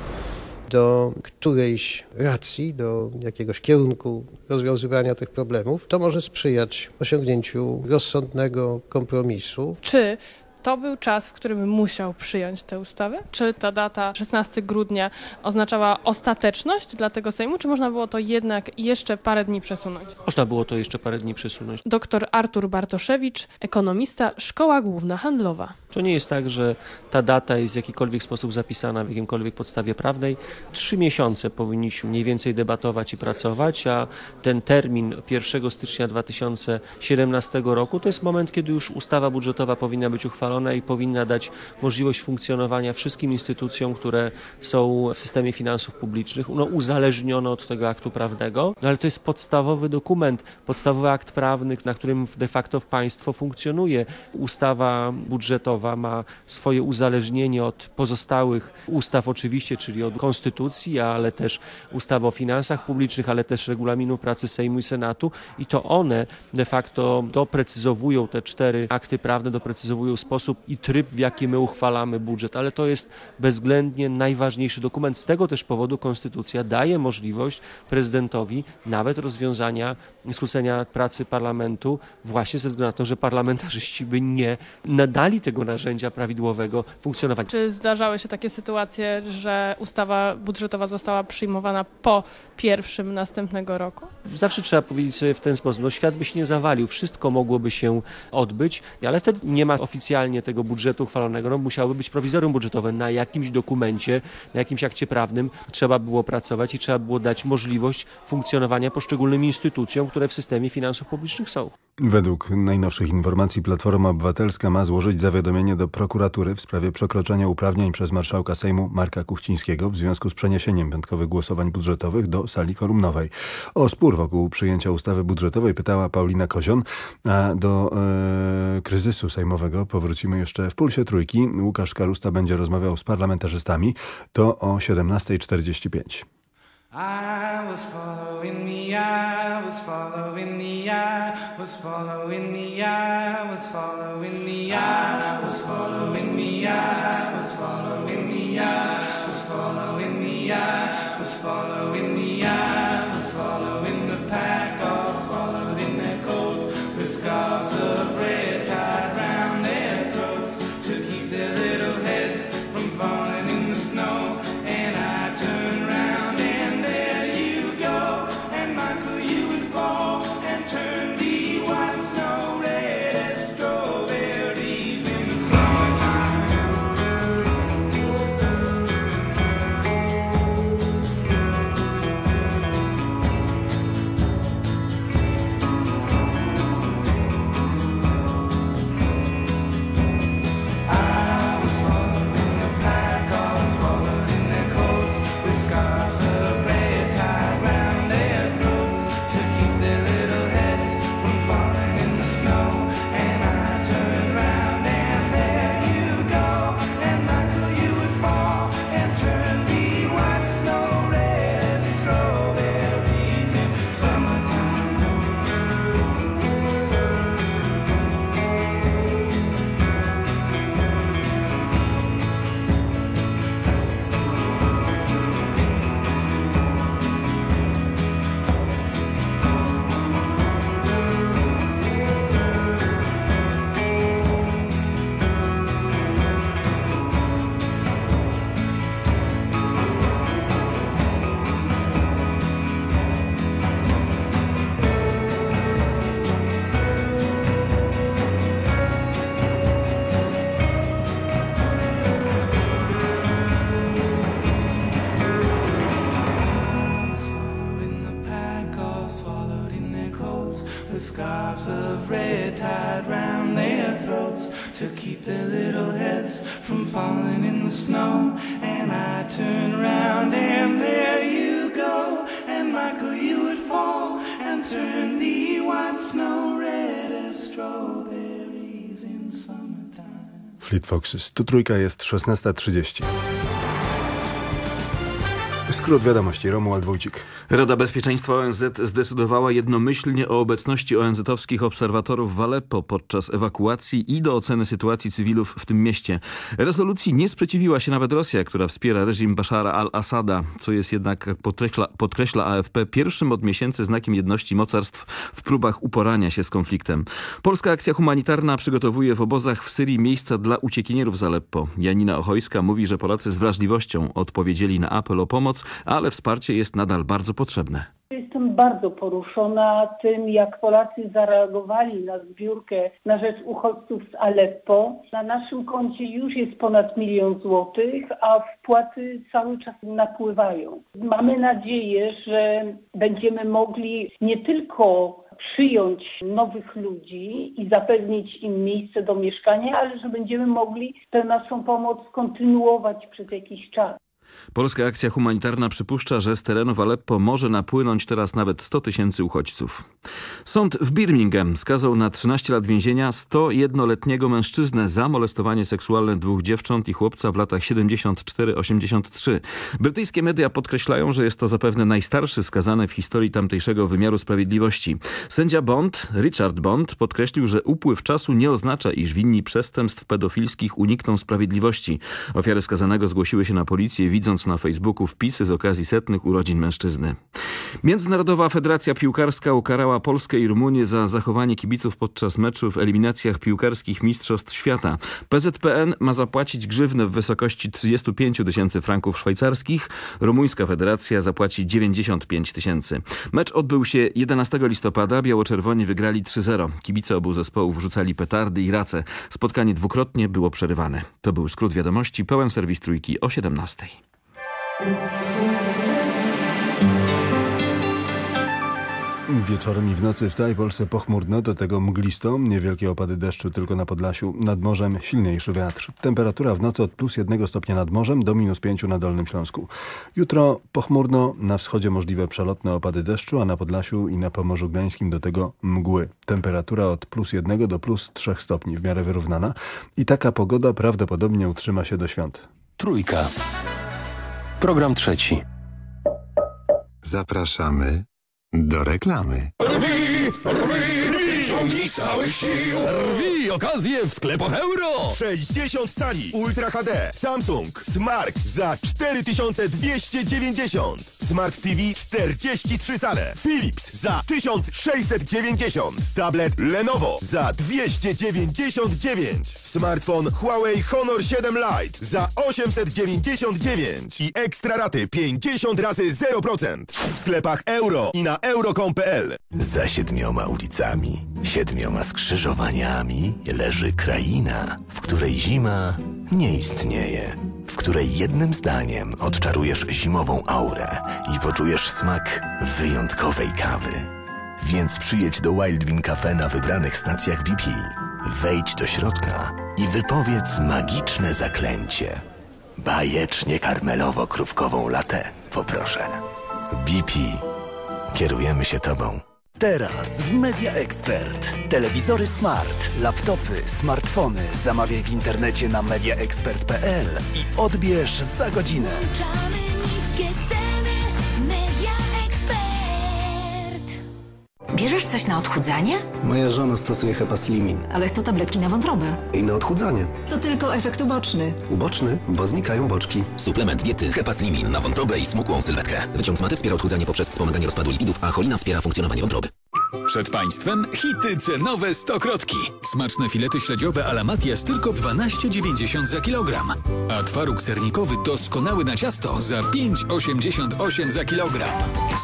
do którejś racji, do jakiegoś kierunku rozwiązywania tych problemów. To może sprzyjać osiągnięciu rozsądnego kompromisu. Czy to był czas, w którym musiał przyjąć tę ustawę? Czy ta data 16 grudnia oznaczała ostateczność dla tego Sejmu, czy można było to jednak jeszcze parę dni przesunąć? Można było to jeszcze parę dni przesunąć. Dr Artur Bartoszewicz, ekonomista, Szkoła Główna Handlowa. To nie jest tak, że ta data jest w jakikolwiek sposób zapisana w jakimkolwiek podstawie prawnej. Trzy miesiące powinniśmy mniej więcej debatować i pracować, a ten termin 1 stycznia 2017 roku to jest moment, kiedy już ustawa budżetowa powinna być uchwalona i powinna dać możliwość funkcjonowania wszystkim instytucjom, które są w systemie finansów publicznych, no, uzależnione od tego aktu prawnego, no, ale to jest podstawowy dokument, podstawowy akt prawny, na którym de facto państwo funkcjonuje. Ustawa budżetowa ma swoje uzależnienie od pozostałych ustaw oczywiście, czyli od konstytucji, ale też ustawy o finansach publicznych, ale też regulaminu pracy Sejmu i Senatu. I to one de facto doprecyzowują te cztery akty prawne, doprecyzowują sposób i tryb, w jaki my uchwalamy budżet, ale to jest bezwzględnie najważniejszy dokument. Z tego też powodu konstytucja daje możliwość prezydentowi nawet rozwiązania, skrócenia pracy parlamentu właśnie ze względu na to, że parlamentarzyści by nie nadali tego narzędzia prawidłowego funkcjonowania. Czy zdarzały się takie sytuacje, że ustawa budżetowa została przyjmowana po pierwszym następnego roku? Zawsze trzeba powiedzieć sobie w ten sposób, no świat by się nie zawalił, wszystko mogłoby się odbyć, ale wtedy nie ma oficjalnie tego budżetu uchwalonego, no musiałoby być prowizorium budżetowe na jakimś dokumencie, na jakimś akcie prawnym trzeba było pracować i trzeba było dać możliwość funkcjonowania poszczególnym instytucjom, które w systemie finansów publicznych są. Według najnowszych informacji Platforma Obywatelska ma złożyć zawiadomienie do prokuratury w sprawie przekroczenia uprawnień przez marszałka Sejmu Marka Kuchcińskiego w związku z przeniesieniem piątkowych głosowań budżetowych do sali kolumnowej. O spór wokół przyjęcia ustawy budżetowej pytała Paulina Kozion, a do e, kryzysu sejmowego powrócimy jeszcze w Pulsie Trójki. Łukasz Karusta będzie rozmawiał z parlamentarzystami. To o 17.45. I was following the eye, was following the eye, was following the eye, was following the eye, was following the eye, was following the eye, was following the eye, was following Foxes. Tu trójka jest 16.30. Skrót wiadomości. Romuald Wójcik. Rada Bezpieczeństwa ONZ zdecydowała jednomyślnie o obecności ONZ-owskich obserwatorów w Aleppo podczas ewakuacji i do oceny sytuacji cywilów w tym mieście. Rezolucji nie sprzeciwiła się nawet Rosja, która wspiera reżim Bashara al-Assada, co jest jednak, podkreśla, podkreśla AFP, pierwszym od miesięcy znakiem jedności mocarstw w próbach uporania się z konfliktem. Polska akcja humanitarna przygotowuje w obozach w Syrii miejsca dla uciekinierów z Aleppo. Janina Ochojska mówi, że Polacy z wrażliwością odpowiedzieli na apel o pomoc, ale wsparcie jest nadal bardzo potrzebne. Jestem bardzo poruszona tym, jak Polacy zareagowali na zbiórkę na rzecz uchodźców z Aleppo. Na naszym koncie już jest ponad milion złotych, a wpłaty cały czas napływają. Mamy nadzieję, że będziemy mogli nie tylko przyjąć nowych ludzi i zapewnić im miejsce do mieszkania, ale że będziemy mogli tę naszą pomoc kontynuować przez jakiś czas. Polska akcja humanitarna przypuszcza, że z terenów Aleppo może napłynąć teraz nawet 100 tysięcy uchodźców. Sąd w Birmingham skazał na 13 lat więzienia 101-letniego mężczyznę za molestowanie seksualne dwóch dziewcząt i chłopca w latach 74-83. Brytyjskie media podkreślają, że jest to zapewne najstarszy skazany w historii tamtejszego wymiaru sprawiedliwości. Sędzia Bond, Richard Bond, podkreślił, że upływ czasu nie oznacza, iż winni przestępstw pedofilskich unikną sprawiedliwości. Ofiary skazanego zgłosiły się na policję, widząc na Facebooku wpisy z okazji setnych urodzin mężczyzny. Międzynarodowa Federacja Piłkarska ukarała Polskę i Rumunię za zachowanie kibiców podczas meczu w eliminacjach piłkarskich Mistrzostw Świata. PZPN ma zapłacić grzywnę w wysokości 35 tysięcy franków szwajcarskich. Rumuńska Federacja zapłaci 95 tysięcy. Mecz odbył się 11 listopada. Biało-czerwoni wygrali 3-0. Kibice obu zespołów rzucali petardy i race. Spotkanie dwukrotnie było przerywane. To był skrót wiadomości. Pełen serwis trójki o 17. Wieczorem i w nocy w całej Polsce pochmurno, do tego mglisto, niewielkie opady deszczu tylko na Podlasiu, nad morzem silniejszy wiatr. Temperatura w nocy od plus jednego stopnia nad morzem do minus pięciu na Dolnym Śląsku. Jutro pochmurno, na wschodzie możliwe przelotne opady deszczu, a na Podlasiu i na Pomorzu Gdańskim do tego mgły. Temperatura od plus jednego do plus trzech stopni, w miarę wyrównana i taka pogoda prawdopodobnie utrzyma się do świąt. Trójka. Program trzeci. Zapraszamy do reklamy. Rwi, rwi, ciągnij z całych sił. Rwi, okazje w sklepach euro. 60 cali Ultra HD Samsung Smart za 4290 Smart TV 43 cale Philips za 1690 Tablet Lenovo za 299 Smartfon Huawei Honor 7 Lite za 899 i ekstra raty 50 razy 0% w sklepach euro i na euro.com.pl Za siedmioma ulicami, siedmioma skrzyżowaniami leży kraina, w której zima nie istnieje. W której jednym zdaniem odczarujesz zimową aurę i poczujesz smak wyjątkowej kawy. Więc przyjedź do Wild Bean Cafe na wybranych stacjach BP. Wejdź do środka i wypowiedz magiczne zaklęcie. Bajecznie karmelowo-krówkową latę, poproszę. BP. Kierujemy się Tobą. Teraz w Media Expert. Telewizory smart, laptopy, smartfony zamawiaj w internecie na mediaexpert.pl i odbierz za godzinę. Bierzesz coś na odchudzanie? Moja żona stosuje hepaslimin. Ale to tabletki na wątrobę. I na odchudzanie. To tylko efekt uboczny. Uboczny, bo znikają boczki. Suplement diety Hepaslimin na wątrobę i smukłą sylwetkę. Wyciąg z maty wspiera odchudzanie poprzez wspomaganie rozpadu lipidów, a cholina wspiera funkcjonowanie wątroby. Przed Państwem hity cenowe stokrotki. Smaczne filety śledziowe a la Matias tylko 12,90 za kilogram. A twaróg sernikowy doskonały na ciasto za 5,88 za kilogram.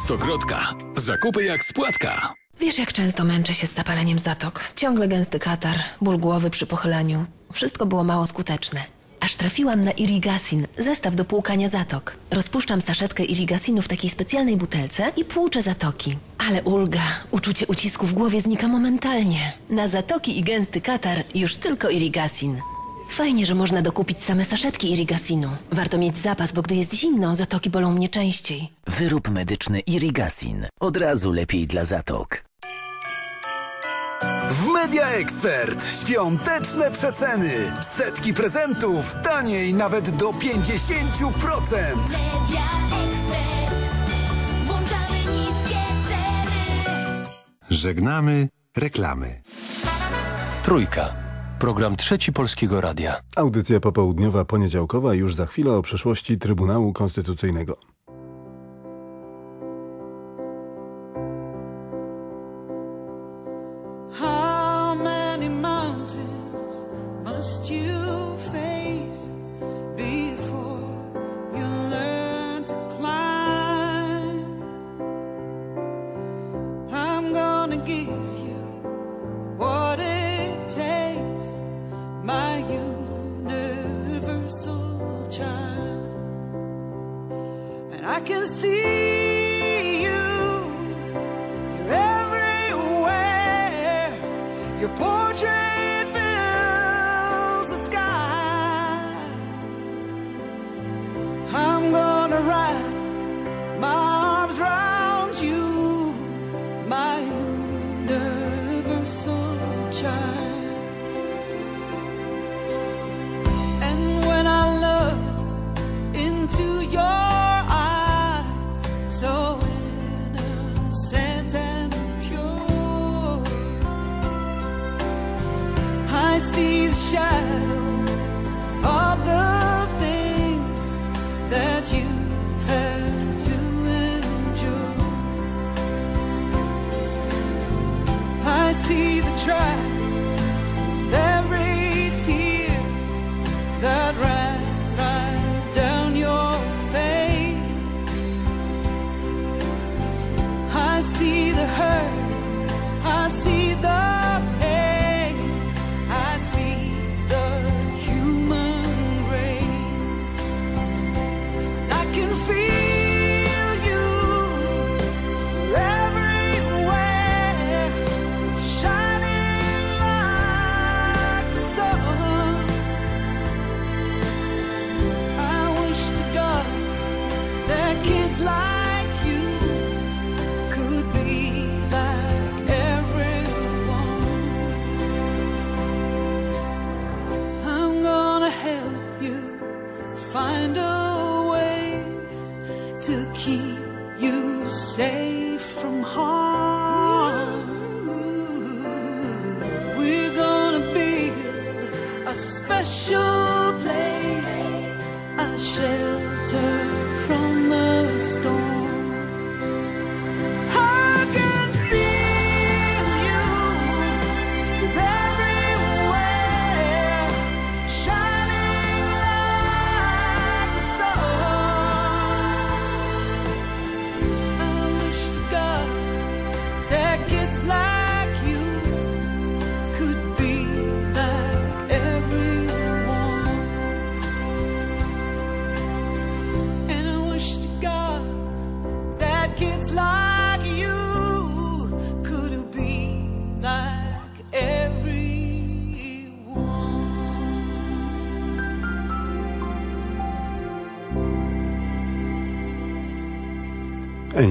Stokrotka. Zakupy jak spłatka. Wiesz, jak często męczę się z zapaleniem zatok. Ciągle gęsty katar, ból głowy przy pochyleniu. Wszystko było mało skuteczne. Aż trafiłam na Irigasin, zestaw do płukania zatok. Rozpuszczam saszetkę Irigasinu w takiej specjalnej butelce i płuczę zatoki. Ale ulga, uczucie ucisku w głowie znika momentalnie. Na zatoki i gęsty katar już tylko Irigasin. Fajnie, że można dokupić same saszetki Irigasinu. Warto mieć zapas, bo gdy jest zimno, zatoki bolą mnie częściej. Wyrób medyczny Irigasin. Od razu lepiej dla zatok. W Media Expert świąteczne przeceny. Setki prezentów taniej nawet do 50%. Włączamy niskie ceny. Żegnamy reklamy. Trójka. Program trzeci Polskiego Radia. Audycja popołudniowa, poniedziałkowa, już za chwilę o przeszłości Trybunału Konstytucyjnego.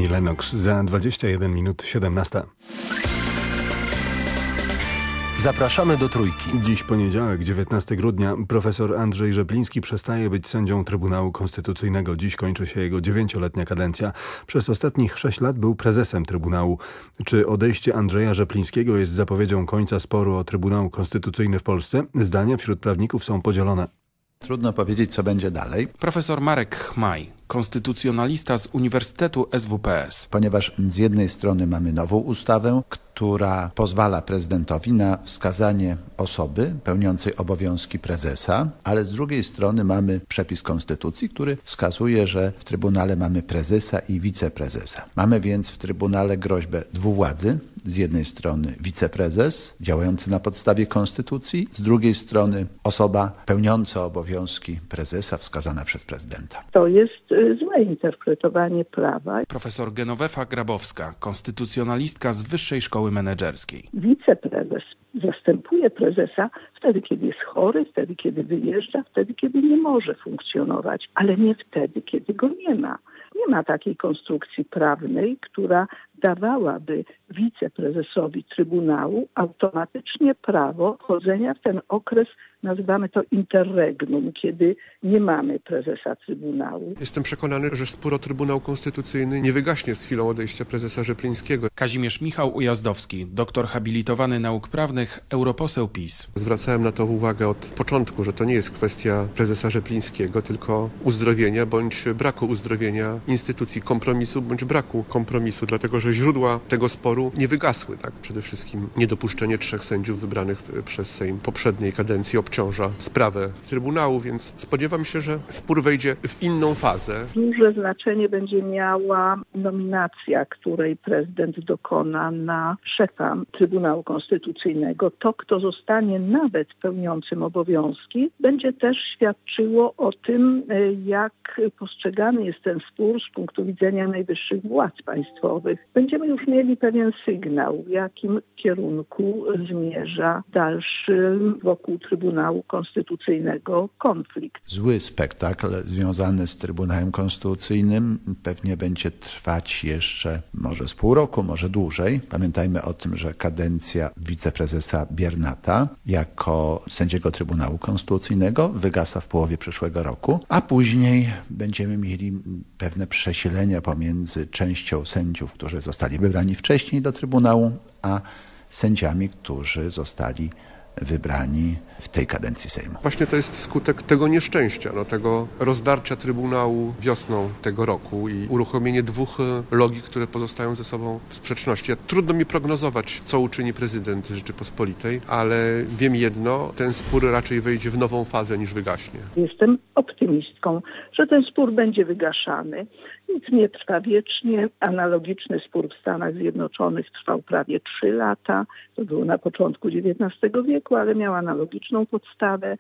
Annie Lennox za 21 minut 17. Zapraszamy do Trójki. Dziś poniedziałek, 19 grudnia, profesor Andrzej Rzepliński przestaje być sędzią Trybunału Konstytucyjnego. Dziś kończy się jego dziewięcioletnia kadencja. Przez ostatnich sześć lat był prezesem Trybunału. Czy odejście Andrzeja Rzeplińskiego jest zapowiedzią końca sporu o Trybunał Konstytucyjny w Polsce? Zdania wśród prawników są podzielone. Trudno powiedzieć, co będzie dalej. Profesor Marek Chmaj, konstytucjonalista z Uniwersytetu SWPS. Ponieważ z jednej strony mamy nową ustawę, która pozwala prezydentowi na wskazanie osoby pełniącej obowiązki prezesa, ale z drugiej strony mamy przepis konstytucji, który wskazuje, że w Trybunale mamy prezesa i wiceprezesa. Mamy więc w Trybunale groźbę dwuwładzy. Z jednej strony wiceprezes działający na podstawie konstytucji, z drugiej strony osoba pełniąca obowiązki prezesa wskazana przez prezydenta. To jest złe interpretowanie prawa. Profesor Genowefa Grabowska, konstytucjonalistka z Wyższej Szkoły Menedżerskiej. Wiceprezes zastępuje prezesa wtedy, kiedy jest chory, wtedy, kiedy wyjeżdża, wtedy, kiedy nie może funkcjonować, ale nie wtedy, kiedy go nie ma. Nie ma takiej konstrukcji prawnej, która dawałaby wiceprezesowi Trybunału automatycznie prawo wchodzenia w ten okres, nazywamy to interregnum, kiedy nie mamy prezesa Trybunału. Jestem przekonany, że spór o Trybunał Konstytucyjny nie wygaśnie z chwilą odejścia prezesa Rzeplińskiego. Kazimierz Michał Ujazdowski, doktor habilitowany nauk prawnych, europoseł PiS. Zwracałem na to uwagę od początku, że to nie jest kwestia prezesa Rzeplińskiego, tylko uzdrowienia bądź braku uzdrowienia instytucji kompromisu bądź braku kompromisu, dlatego że źródła tego sporu nie wygasły. Tak? Przede wszystkim niedopuszczenie trzech sędziów wybranych przez Sejm poprzedniej kadencji obciąża sprawę Trybunału, więc spodziewam się, że spór wejdzie w inną fazę. Duże znaczenie będzie miała nominacja, której prezydent dokona na szefa Trybunału Konstytucyjnego. To, kto zostanie nawet pełniącym obowiązki, będzie też świadczyło o tym, e, jak postrzegany jest ten spór z punktu widzenia najwyższych władz państwowych. Będziemy już mieli pewien sygnał, w jakim kierunku zmierza dalszy wokół Trybunału Konstytucyjnego konflikt. Zły spektakl związany z Trybunałem Konstytucyjnym pewnie będzie trwać jeszcze może z pół roku, może dłużej. Pamiętajmy o tym, że kadencja wiceprezesa Biernata jako sędziego Trybunału Konstytucyjnego wygasa w połowie przyszłego roku, a później będziemy mieli pewne przesilenia pomiędzy częścią sędziów, którzy zostali wybrani wcześniej do Trybunału, a sędziami, którzy zostali wybrani w tej kadencji Sejmu. Właśnie to jest skutek tego nieszczęścia, no, tego rozdarcia Trybunału wiosną tego roku i uruchomienie dwóch e, logik, które pozostają ze sobą w sprzeczności. Trudno mi prognozować, co uczyni prezydent Rzeczypospolitej, ale wiem jedno, ten spór raczej wejdzie w nową fazę niż wygaśnie. Jestem optymistką, że ten spór będzie wygaszany. Nic nie trwa wiecznie. Analogiczny spór w Stanach Zjednoczonych trwał prawie trzy lata. To było na początku XIX wieku, ale miał analogiczną podstawę.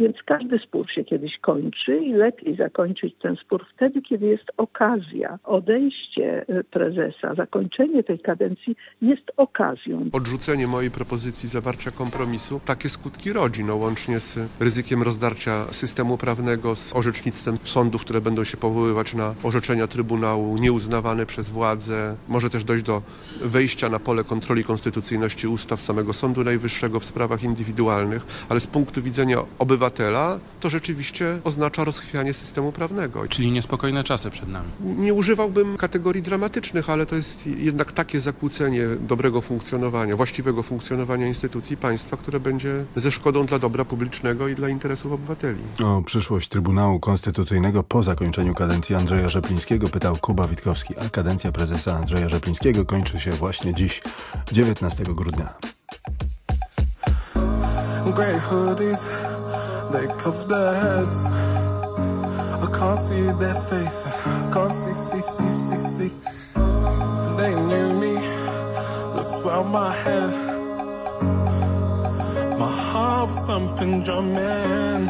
Więc każdy spór się kiedyś kończy i lepiej zakończyć ten spór wtedy, kiedy jest okazja. Odejście y, prezesa, zakończenie tej kadencji jest okazją. Odrzucenie mojej propozycji zawarcia kompromisu takie skutki rodzi, no łącznie z ryzykiem rozdarcia systemu prawnego, z orzecznictwem sądów, które będą się powoływać na orzeczenia Trybunału nieuznawane przez władzę. Może też dojść do wejścia na pole kontroli konstytucyjności ustaw samego Sądu Najwyższego w sprawach indywidualnych, ale z punktu widzenia obywateli obywatela, to rzeczywiście oznacza rozchwianie systemu prawnego. Czyli niespokojne czasy przed nami. Nie używałbym kategorii dramatycznych, ale to jest jednak takie zakłócenie dobrego funkcjonowania, właściwego funkcjonowania instytucji państwa, które będzie ze szkodą dla dobra publicznego i dla interesów obywateli. O przyszłość Trybunału Konstytucyjnego po zakończeniu kadencji Andrzeja Rzeplińskiego pytał Kuba Witkowski, a kadencja prezesa Andrzeja Rzeplińskiego kończy się właśnie dziś, 19 grudnia. Grey hoodies, they cover their heads. I can't see their faces, I can't see, see, see, see, see. And they knew me, looks round my head. My heart was something drumming.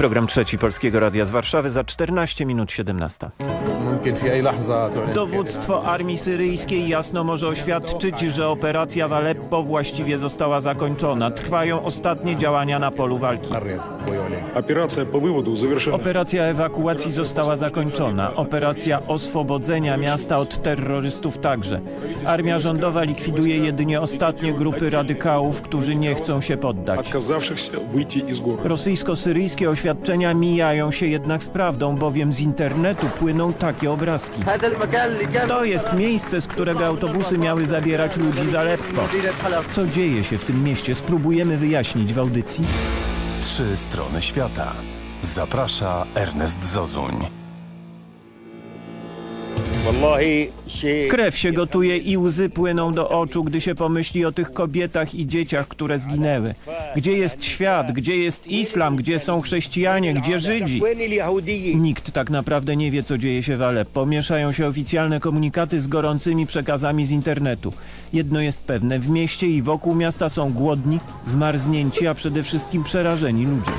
Program trzeci Polskiego Radia z Warszawy za 14 minut 17. Dowództwo armii syryjskiej jasno może oświadczyć, że operacja w Aleppo właściwie została zakończona. Trwają ostatnie działania na polu walki. Operacja po wywodu. Operacja ewakuacji została zakończona. Operacja oswobodzenia miasta od terrorystów także. Armia rządowa likwiduje jedynie ostatnie grupy radykałów, którzy nie chcą się poddać. Rosyjsko-syryjskie oświadczenia mijają się jednak z prawdą, bowiem z internetu płyną takie obrazki. To jest miejsce, z którego autobusy miały zabierać ludzi za Aleppo. Co dzieje się w tym mieście? Spróbujemy wyjaśnić w audycji. Trzy strony świata. Zaprasza Ernest Zozuń. Krew się gotuje i łzy płyną do oczu, gdy się pomyśli o tych kobietach i dzieciach, które zginęły. Gdzie jest świat? Gdzie jest islam? Gdzie są chrześcijanie? Gdzie Żydzi? Nikt tak naprawdę nie wie, co dzieje się w Aleppo. Mieszają się oficjalne komunikaty z gorącymi przekazami z internetu. Jedno jest pewne, w mieście i wokół miasta są głodni, zmarznięci, a przede wszystkim przerażeni ludzie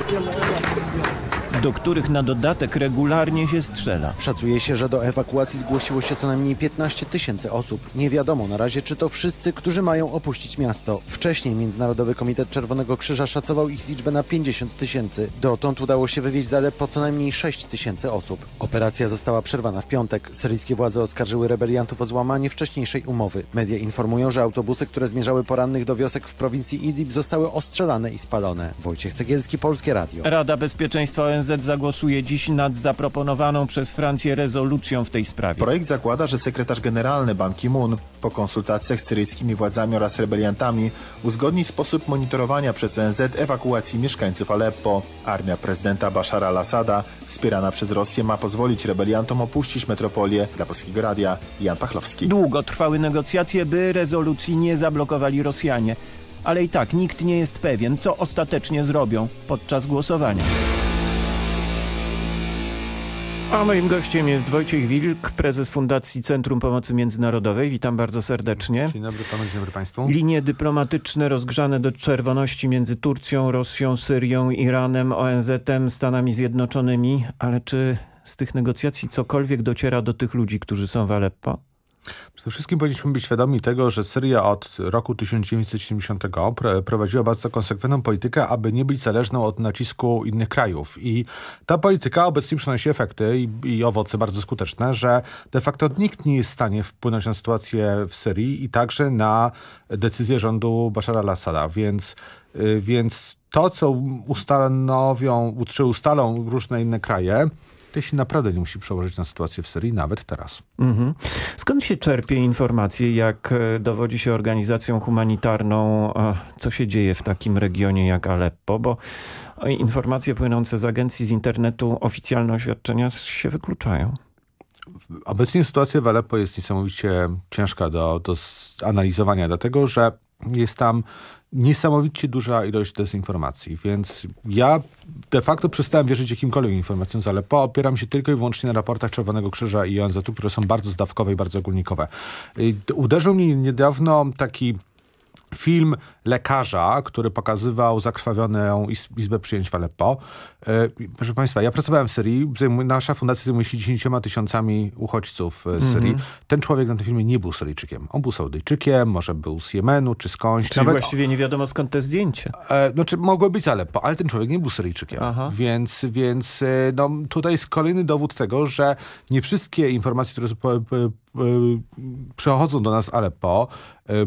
do których na dodatek regularnie się strzela. Szacuje się, że do ewakuacji zgłosiło się co najmniej 15 tysięcy osób. Nie wiadomo na razie, czy to wszyscy, którzy mają opuścić miasto. Wcześniej Międzynarodowy Komitet Czerwonego Krzyża szacował ich liczbę na 50 tysięcy. Dotąd udało się wywieźć z Aleppo co najmniej 6 tysięcy osób. Operacja została przerwana w piątek. Syryjskie władze oskarżyły rebeliantów o złamanie wcześniejszej umowy. Media informują, że autobusy, które zmierzały porannych do wiosek w prowincji Idlib zostały ostrzelane i spalone. Wojciech Cegielski, Polskie Radio. Rada Bezpieczeństwa ONZ zagłosuje dziś nad zaproponowaną przez Francję rezolucją w tej sprawie. Projekt zakłada, że sekretarz generalny Ban Ki-moon po konsultacjach z syryjskimi władzami oraz rebeliantami uzgodni sposób monitorowania przez ONZ ewakuacji mieszkańców Aleppo. Armia prezydenta Bashara al-Assada wspierana przez Rosję ma pozwolić rebeliantom opuścić metropolię. Dla Polskiego Radia Jan Pachlowski. Długo trwały negocjacje, by rezolucji nie zablokowali Rosjanie. Ale i tak nikt nie jest pewien, co ostatecznie zrobią podczas głosowania. A moim gościem jest Wojciech Wilk, prezes Fundacji Centrum Pomocy Międzynarodowej. Witam bardzo serdecznie. Dzień dobry panu, dzień dobry państwu. Linie dyplomatyczne rozgrzane do czerwoności między Turcją, Rosją, Syrią, Iranem, ONZ-em, Stanami Zjednoczonymi. Ale czy z tych negocjacji cokolwiek dociera do tych ludzi, którzy są w Aleppo? Przede wszystkim powinniśmy być świadomi tego, że Syria od roku 1970 pr- prowadziła bardzo konsekwentną politykę, aby nie być zależną od nacisku innych krajów. I ta polityka obecnie przynosi efekty i, i owoce bardzo skuteczne, że de facto nikt nie jest w stanie wpłynąć na sytuację w Syrii i także na decyzję rządu Bashara al-Assada. Więc, y, więc to, co ustanowią, czy ustalą różne inne kraje, to się naprawdę nie musi przełożyć na sytuację w Syrii, nawet teraz. Mhm. Skąd się czerpie informacje, jak e, dowodzi się organizacją humanitarną, e, co się dzieje w takim regionie jak Aleppo? Bo e, informacje płynące z agencji z internetu, oficjalne oświadczenia się wykluczają. Obecnie sytuacja w Aleppo jest niesamowicie ciężka do, do analizowania, dlatego że jest tam niesamowicie duża ilość dezinformacji, więc ja de facto przestałem wierzyć jakimkolwiek informacjom z Aleppo, opieram się tylko i wyłącznie na raportach Czerwonego Krzyża i ONZ-u, które są bardzo zdawkowe i bardzo ogólnikowe. Y, Uderzył mnie niedawno taki film lekarza, który pokazywał zakrwawioną iz izbę przyjęć w Aleppo. E, proszę Państwa, ja pracowałem w Syrii, nasza fundacja zajmuje się 10 tysiącami uchodźców e, z Syrii. Mhm. Ten człowiek na tym filmie nie był Syryjczykiem. On był Saudyjczykiem, może był z Jemenu czy skądś. Czyli właściwie nie wiadomo skąd te zdjęcie. E, znaczy mogło być Aleppo, ale ten człowiek nie był Syryjczykiem. Więc, więc e, no, tutaj jest kolejny dowód tego, że nie wszystkie informacje, które przechodzą do nas Aleppo,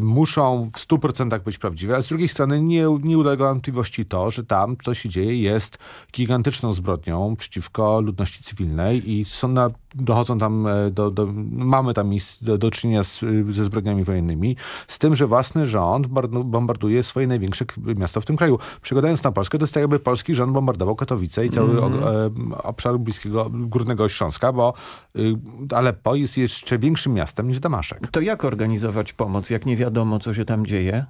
muszą w 100% być prawdziwe, ale z drugiej strony nie, nie ulega wątpliwości to, że tam, co się dzieje, jest gigantyczną zbrodnią przeciwko ludności cywilnej i są na, dochodzą tam, e, do, do, mamy tam do, do czynienia z, ze zbrodniami wojennymi, z tym, że własny rząd bardu- bombarduje swoje największe miasto w tym kraju. Przekładając na Polskę, to jest tak jakby polski rząd bombardował Katowice i cały og- e, obszar bliskiego Górnego Śląska, bo y, Aleppo jest jeszcze większym miastem niż Damaszek. To jak organizować pomoc, jak nie wiadomo, co się tam dzieje?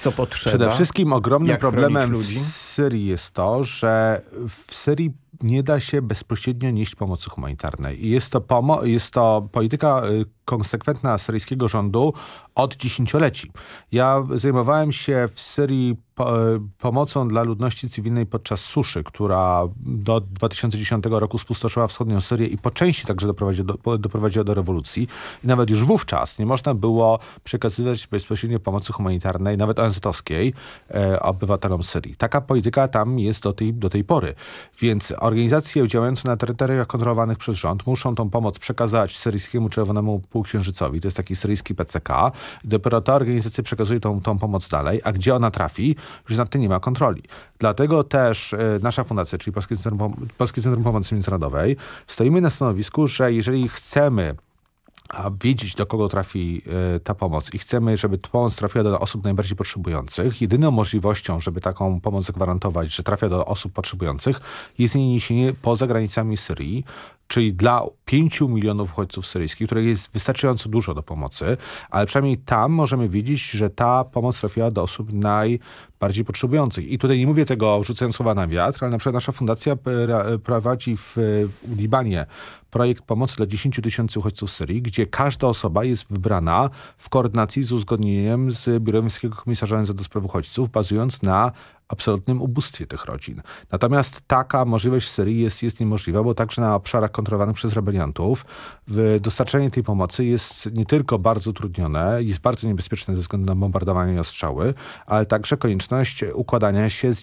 Co potrzeba? Przede wszystkim ogromnym problemem w? Syrii jest to, że w Syrii nie da się bezpośrednio nieść pomocy humanitarnej. I jest to, pomo- jest to polityka y, konsekwentna syryjskiego rządu od dziesięcioleci. Ja zajmowałem się w Syrii po, pomocą dla ludności cywilnej podczas suszy, która do 2010 roku spustoszyła wschodnią Syrię i po części także doprowadziła do, doprowadziła do rewolucji. I nawet już wówczas nie można było przekazywać bezpośrednio pomocy humanitarnej, nawet ONZ-owskiej, e, obywatelom Syrii. Taka polityka tam jest do tej, do tej pory. Więc organizacje działające na terytoriach kontrolowanych przez rząd muszą tą pomoc przekazać syryjskiemu Czerwonemu Półksiężycowi. To jest taki syryjski PCK. Dopiero ta organizacja przekazuje tą, tą pomoc dalej, a gdzie ona trafi, już nad tym nie ma kontroli. Dlatego też e, nasza fundacja, czyli Polskie Centrum, Polskie Centrum Pomocy Międzynarodowej, stoimy na stanowisku, że jeżeli chcemy a wiedzieć, do kogo trafi e, ta pomoc i chcemy, żeby ta pomoc trafiła do osób najbardziej potrzebujących, jedyną możliwością, żeby taką pomoc zagwarantować, że trafia do osób potrzebujących, jest jej niesienie poza granicami Syrii czyli dla 5 milionów uchodźców syryjskich, których jest wystarczająco dużo do pomocy, ale przynajmniej tam możemy widzieć, że ta pomoc trafiła do osób najbardziej potrzebujących. I tutaj nie mówię tego rzucając słowa na wiatr, ale na przykład nasza fundacja prowadzi w, w Libanie projekt pomocy dla 10 tysięcy uchodźców z Syrii, gdzie każda osoba jest wybrana w koordynacji z uzgodnieniem z Biurem Wysokiego Komisarza ONZ do spraw uchodźców, bazując na absolutnym ubóstwie tych rodzin. Natomiast taka możliwość w Syrii jest, jest niemożliwa, bo także na obszarach kontrolowanych przez rebeliantów w dostarczenie tej pomocy jest nie tylko bardzo utrudnione, jest bardzo niebezpieczne ze względu na bombardowanie i ostrzały, ale także konieczność układania się z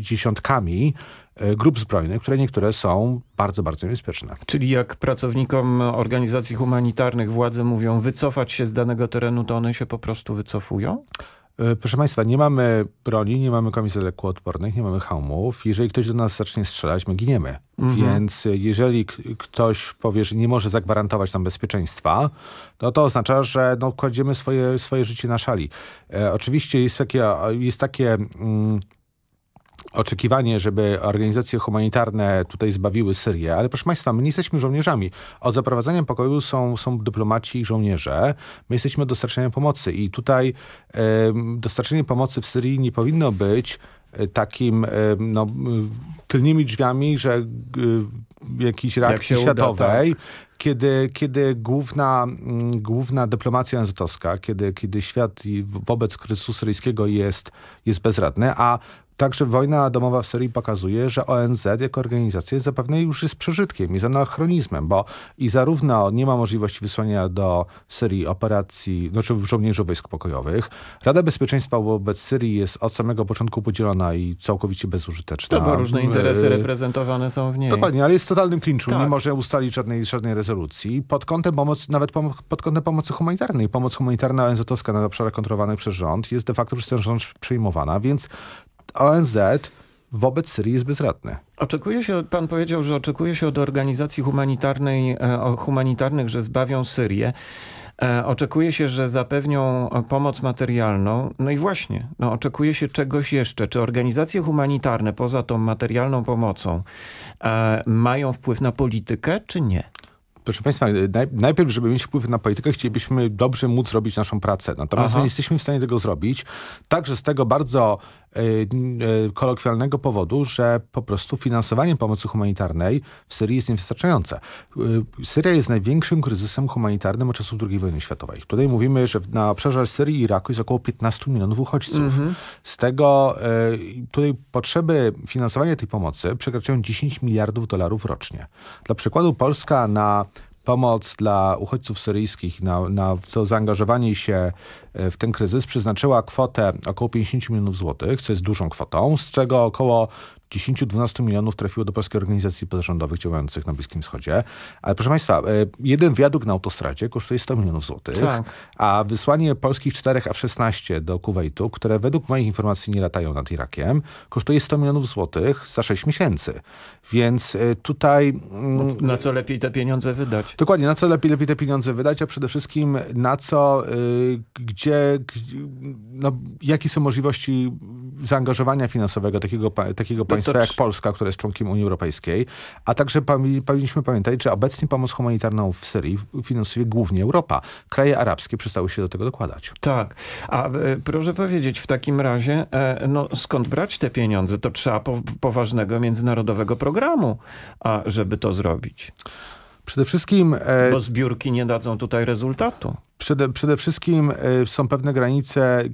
dziesiątkami e, grup zbrojnych, które niektóre są bardzo, bardzo niebezpieczne. Czyli jak pracownikom organizacji humanitarnych władze mówią wycofać się z danego terenu, to one się po prostu wycofują? E, Proszę Państwa, nie mamy broni, nie mamy kamizelek kuloodpornych, nie mamy hełmów. Jeżeli ktoś do nas zacznie strzelać, my giniemy. Mhm. Więc jeżeli ktoś powie, że nie może zagwarantować nam bezpieczeństwa, no to oznacza, że no, kładziemy swoje, swoje życie na szali. E, oczywiście jest takie, jest takie mm, oczekiwanie, żeby organizacje humanitarne tutaj zbawiły Syrię, ale proszę Państwa, my nie jesteśmy żołnierzami. Od zaprowadzania pokoju są, są dyplomaci i żołnierze. My jesteśmy od dostarczania pomocy i tutaj em, dostarczenie pomocy w Syrii nie powinno być e, takim no, tylnymi drzwiami, że y, jakiejś reakcji się uda, światowej, kiedy, kiedy główna, mm, główna dyplomacja ONZ-owska, kiedy, kiedy świat wobec kryzysu syryjskiego jest, jest bezradny, a Także wojna domowa w Syrii pokazuje, że ONZ jako organizacja zapewne już jest przeżytkiem, jest anachronizmem, bo i zarówno nie ma możliwości wysłania do Syrii operacji, znaczy żołnierzy wojsk pokojowych. Rada Bezpieczeństwa wobec Syrii jest od samego początku podzielona i całkowicie bezużyteczna. To bo różne interesy E, reprezentowane są w niej. Dokładnie, ale jest w totalnym klinczu. Tak. Nie może ustalić żadnej, żadnej rezolucji. Pod kątem pomocy, nawet pom pod kątem pomocy humanitarnej. Pomoc humanitarna ONZ-owska na obszarach kontrolowanych przez rząd jest de facto przez ten rząd przejmowana, więc ONZ wobec Syrii jest bezradny. Oczekuje się, pan powiedział, że oczekuje się od organizacji humanitarnej, e, humanitarnych, że zbawią Syrię. E, Oczekuje się, że zapewnią e, pomoc materialną. No i właśnie, no, oczekuje się czegoś jeszcze. Czy organizacje humanitarne poza tą materialną pomocą mają wpływ na politykę, czy nie? Proszę Państwa, naj, najpierw, żeby mieć wpływ na politykę, chcielibyśmy dobrze móc robić naszą pracę. Natomiast Aha. nie jesteśmy w stanie tego zrobić. Także z tego bardzo kolokwialnego powodu, że po prostu finansowanie pomocy humanitarnej w Syrii jest niewystarczające. E, Syria jest największym kryzysem humanitarnym od czasów II wojny światowej. Tutaj mówimy, że na obszarze Syrii i Iraku jest około 15 milionów uchodźców. Mhm. Z tego e, tutaj potrzeby finansowania tej pomocy przekraczają 10 miliardów dolarów rocznie. Dla przykładu Polska na pomoc dla uchodźców syryjskich, na, na to zaangażowanie się e, w ten kryzys przeznaczyła kwotę około 50 milionów złotych, co jest dużą kwotą, z czego około 10-12 milionów trafiło do polskich organizacji pozarządowych działających na Bliskim Wschodzie. Ale proszę Państwa, e, jeden wiadukt na autostradzie kosztuje 100 milionów złotych, Tak. a wysłanie polskich czterech F-16 do Kuwejtu, które według moich informacji nie latają nad Irakiem, kosztuje 100 milionów złotych za 6 miesięcy. Więc e, tutaj... mm, Na co lepiej te pieniądze wydać? Dokładnie, na co lepiej, lepiej te pieniądze wydać, a przede wszystkim na co, y, gdzie, no, jakie są możliwości zaangażowania finansowego takiego, takiego państwa jak Polska, które jest członkiem Unii Europejskiej, a także powinniśmy pamiętać, że obecnie pomoc humanitarną w Syrii finansuje głównie Europa. Kraje arabskie przestały się do tego dokładać. Tak. A e, proszę powiedzieć, w takim razie, e, no skąd brać te pieniądze? To trzeba po, poważnego międzynarodowego programu, a żeby to zrobić. Przede wszystkim... E, Bo zbiórki nie dadzą tutaj rezultatu. Przede, przede wszystkim y, są pewne granice,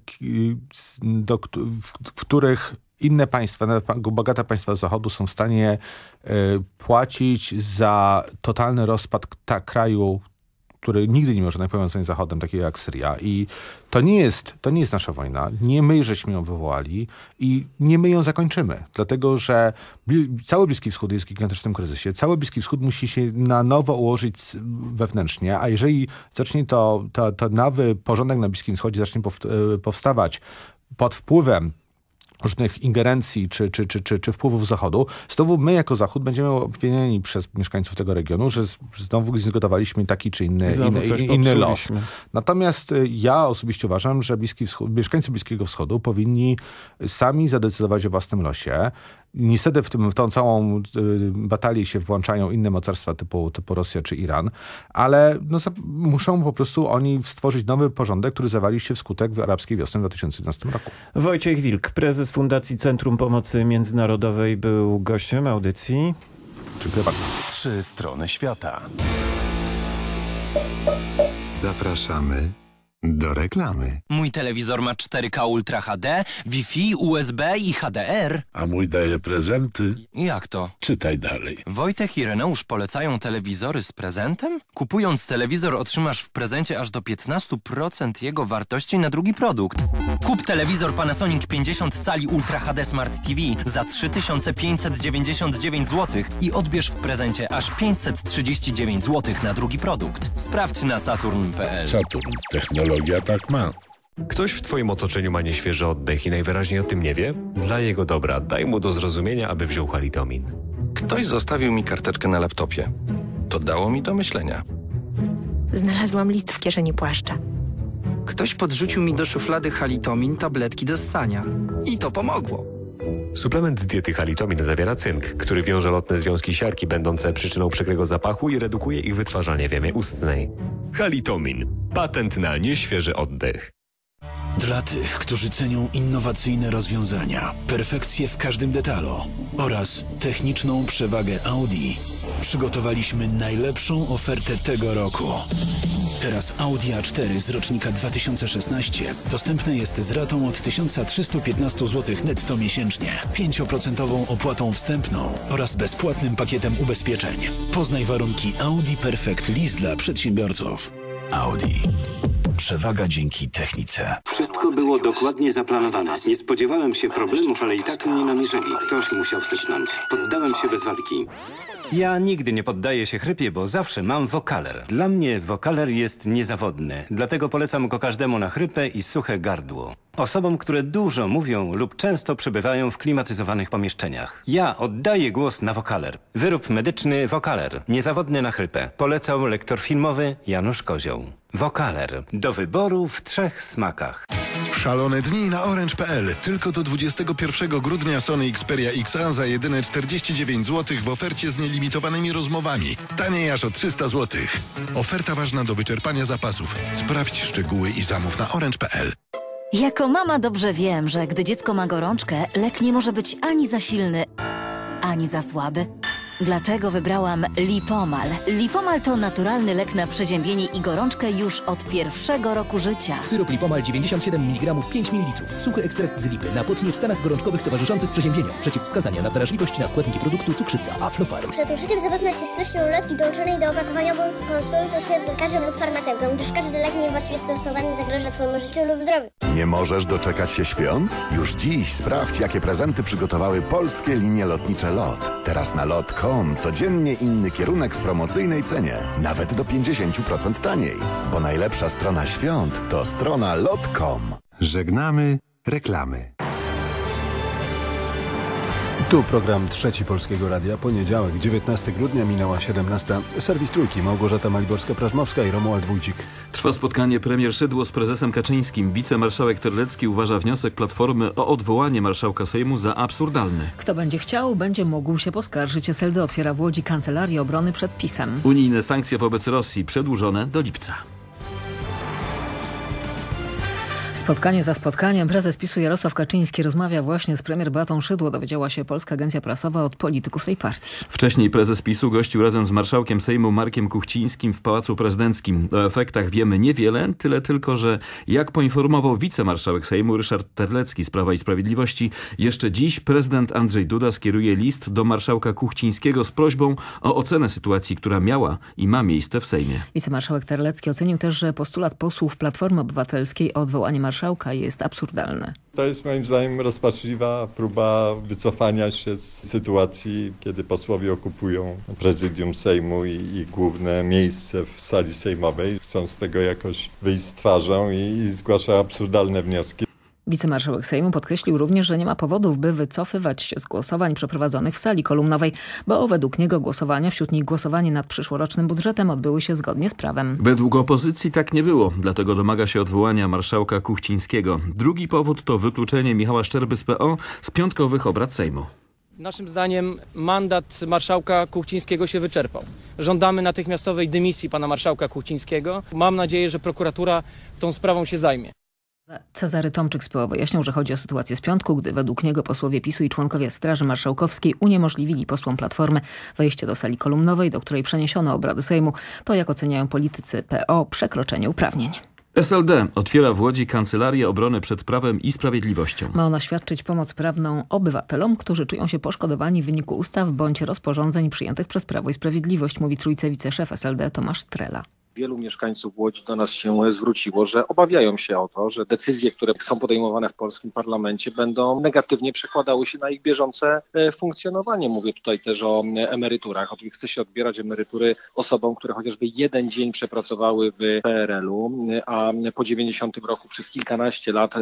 do, w, w których inne państwa, bogate państwa Zachodu są w stanie y, płacić za totalny rozpad kraju, który nigdy nie miał żadnych powiązań z Zachodem, takiego jak Syria. I to nie jest, to nie jest nasza wojna. Nie my żeśmy ją wywołali i nie my ją zakończymy. Dlatego, że cały Bliski Wschód jest w gigantycznym kryzysie. Cały Bliski Wschód musi się na nowo ułożyć wewnętrznie, a jeżeli zacznie to, to, to nowy porządek na Bliskim Wschodzie zacznie e, powstawać pod wpływem różnych ingerencji czy, czy, czy, czy, czy wpływów Zachodu, znowu my jako Zachód będziemy obwinieni przez mieszkańców tego regionu, że znowu zgotowaliśmy taki czy inny, inny, inny los. Natomiast y, ja osobiście uważam, że Bliski Wschód, mieszkańcy Bliskiego Wschodu powinni sami zadecydować o własnym losie. Niestety w, tym, w tą całą y, batalię się włączają inne mocarstwa typu, typu Rosja czy Iran, ale no, muszą po prostu oni stworzyć nowy porządek, który zawalił się wskutek w arabskiej wiosny w 2011 roku. Wojciech Wilk, prezes Fundacji Centrum Pomocy Międzynarodowej był gościem audycji. Dziękuję bardzo. Trzy strony świata. Zapraszamy do reklamy. Mój telewizor ma 4K Ultra HD, Wi-Fi, USB i HDR. A mój daje prezenty? Jak to? Czytaj dalej. Wojtek i Reneusz polecają telewizory z prezentem? Kupując telewizor otrzymasz w prezencie aż do 15% jego wartości na drugi produkt. Kup telewizor Panasonic 50 cali Ultra HD Smart TV za 3599 zł i odbierz w prezencie aż 539 zł na drugi produkt. Sprawdź na saturn.pl. Saturn. Technologia tak ma. Ktoś w twoim otoczeniu ma nieświeży oddech i najwyraźniej o tym nie wie? Dla jego dobra daj mu do zrozumienia, aby wziął halitomin. Ktoś zostawił mi karteczkę na laptopie. To dało mi do myślenia. Znalazłam list w kieszeni płaszcza. Ktoś podrzucił mi do szuflady halitomin tabletki do ssania. I to pomogło. Suplement diety halitomin zawiera cynk, który wiąże lotne związki siarki będące przyczyną przykrego zapachu i redukuje ich wytwarzanie w jamie ustnej. Halitomin. Patent na nieświeży oddech. Dla tych, którzy cenią innowacyjne rozwiązania, perfekcję w każdym detalu oraz techniczną przewagę Audi, przygotowaliśmy najlepszą ofertę tego roku. Teraz Audi A4 z rocznika 2016 dostępne jest z ratą od 1315 zł netto miesięcznie, 5% opłatą wstępną oraz bezpłatnym pakietem ubezpieczeń. Poznaj warunki Audi Perfect Lease dla przedsiębiorców. Audi. Przewaga dzięki technice. Wszystko było dokładnie zaplanowane. Nie spodziewałem się problemów, ale i tak mnie namierzyli. Ktoś musiał sypnąć. Poddałem się bez walki. Ja nigdy nie poddaję się chrypie, bo zawsze mam wokaler. Dla mnie wokaler jest niezawodny, dlatego polecam go każdemu na chrypę i suche gardło. Osobom, które dużo mówią lub często przebywają w klimatyzowanych pomieszczeniach. Ja oddaję głos na wokaler. Wyrób medyczny wokaler. Niezawodny na chrypę. Polecał lektor filmowy Janusz Kozioł. Wokaler. Do wyboru w trzech smakach. Szalone dni na orange.pl. Tylko do 21 grudnia Sony Xperia XA za jedyne 49 zł w ofercie z nielimitowanymi rozmowami. Taniej aż o 300 zł. Oferta ważna do wyczerpania zapasów. Sprawdź szczegóły i zamów na orange.pl. Jako mama dobrze wiem, że gdy dziecko ma gorączkę, lek nie może być ani za silny, ani za słaby. Dlatego wybrałam Lipomal. Lipomal to naturalny lek na przeziębienie i gorączkę już od pierwszego roku życia. Syrop Lipomal 97 mg 5 ml. Suchy ekstrakt z lipy. Napotnie w stanach gorączkowych towarzyszących przeziębieniu. Przeciwwskazania na wrażliwość na składniki produktu cukrzyca Aflofarm. Przed użyciem zapewne systycznej ulotki dołączonej do opakowania bądź skonsultuj się z lekarzem lub farmaceutą, gdyż każdy lek niewłaściwie stosowany zagraża Twojemu życiu lub zdrowiu. Nie możesz doczekać się świąt? Już dziś sprawdź, jakie prezenty przygotowały polskie linie lotnicze LOT. Teraz na lot.com codziennie inny kierunek w promocyjnej cenie. Nawet do 50% taniej. Bo najlepsza strona świąt to strona lot.com. Żegnamy reklamy. Tu program Trzeci Polskiego Radia, poniedziałek, 19 grudnia, minęła 17. Serwis Trójki, Małgorzata Maliborska-Prażmowska i Romuald Wójcik. Trwa spotkanie premier Szydło z prezesem Kaczyńskim. Wicemarszałek Terlecki uważa wniosek Platformy o odwołanie marszałka Sejmu za absurdalny. Kto będzie chciał, będzie mógł się poskarżyć. SLD otwiera w Łodzi Kancelarię Obrony przed pisem. Unijne sankcje wobec Rosji przedłużone do lipca. Spotkanie za spotkaniem. Prezes PiSu Jarosław Kaczyński rozmawia właśnie z premier Beatą Szydło, dowiedziała się Polska Agencja Prasowa od polityków tej partii. Wcześniej prezes PiSu gościł razem z marszałkiem Sejmu Markiem Kuchcińskim w Pałacu Prezydenckim. O efektach wiemy niewiele, tyle tylko, że jak poinformował wicemarszałek Sejmu Ryszard Terlecki z Prawa i Sprawiedliwości, jeszcze dziś prezydent Andrzej Duda skieruje list do marszałka Kuchcińskiego z prośbą o ocenę sytuacji, która miała i ma miejsce w Sejmie. Wicemarszałek Terlecki ocenił też, że postulat posłów Platformy Obywatelskiej o odwołanie marszałka jest absurdalny. To jest moim zdaniem rozpaczliwa próba wycofania się z sytuacji, kiedy posłowie okupują prezydium Sejmu i, i główne miejsce w sali sejmowej. Chcą z tego jakoś wyjść z twarzą i, i zgłasza absurdalne wnioski. Wicemarszałek Sejmu podkreślił również, że nie ma powodów, by wycofywać się z głosowań przeprowadzonych w sali kolumnowej, bo według niego głosowania, wśród nich głosowanie nad przyszłorocznym budżetem odbyły się zgodnie z prawem. Według opozycji tak nie było, dlatego domaga się odwołania marszałka Kuchcińskiego. Drugi powód to wykluczenie Michała Szczerby z PO z piątkowych obrad Sejmu. Naszym zdaniem mandat marszałka Kuchcińskiego się wyczerpał. Żądamy natychmiastowej dymisji pana marszałka Kuchcińskiego. Mam nadzieję, że prokuratura tą sprawą się zajmie. Cezary Tomczyk z PO wyjaśniał, że chodzi o sytuację z piątku, gdy według niego posłowie PiSu i członkowie Straży Marszałkowskiej uniemożliwili posłom Platformy wejście do sali kolumnowej, do której przeniesiono obrady Sejmu. To, jak oceniają politycy PO, przekroczenie uprawnień. SLD otwiera w Łodzi Kancelarię Obrony przed Prawem i Sprawiedliwością. Ma ona świadczyć pomoc prawną obywatelom, którzy czują się poszkodowani w wyniku ustaw bądź rozporządzeń przyjętych przez Prawo i Sprawiedliwość, mówi trójce wiceszef SLD Tomasz Trela wielu mieszkańców Łodzi do nas się zwróciło, że obawiają się o to, że decyzje, które są podejmowane w polskim parlamencie będą negatywnie przekładały się na ich bieżące e, funkcjonowanie. Mówię tutaj też o emeryturach. Otóż chce się odbierać emerytury osobom, które chociażby jeden dzień przepracowały w PRL-u, a po 90 roku przez kilkanaście lat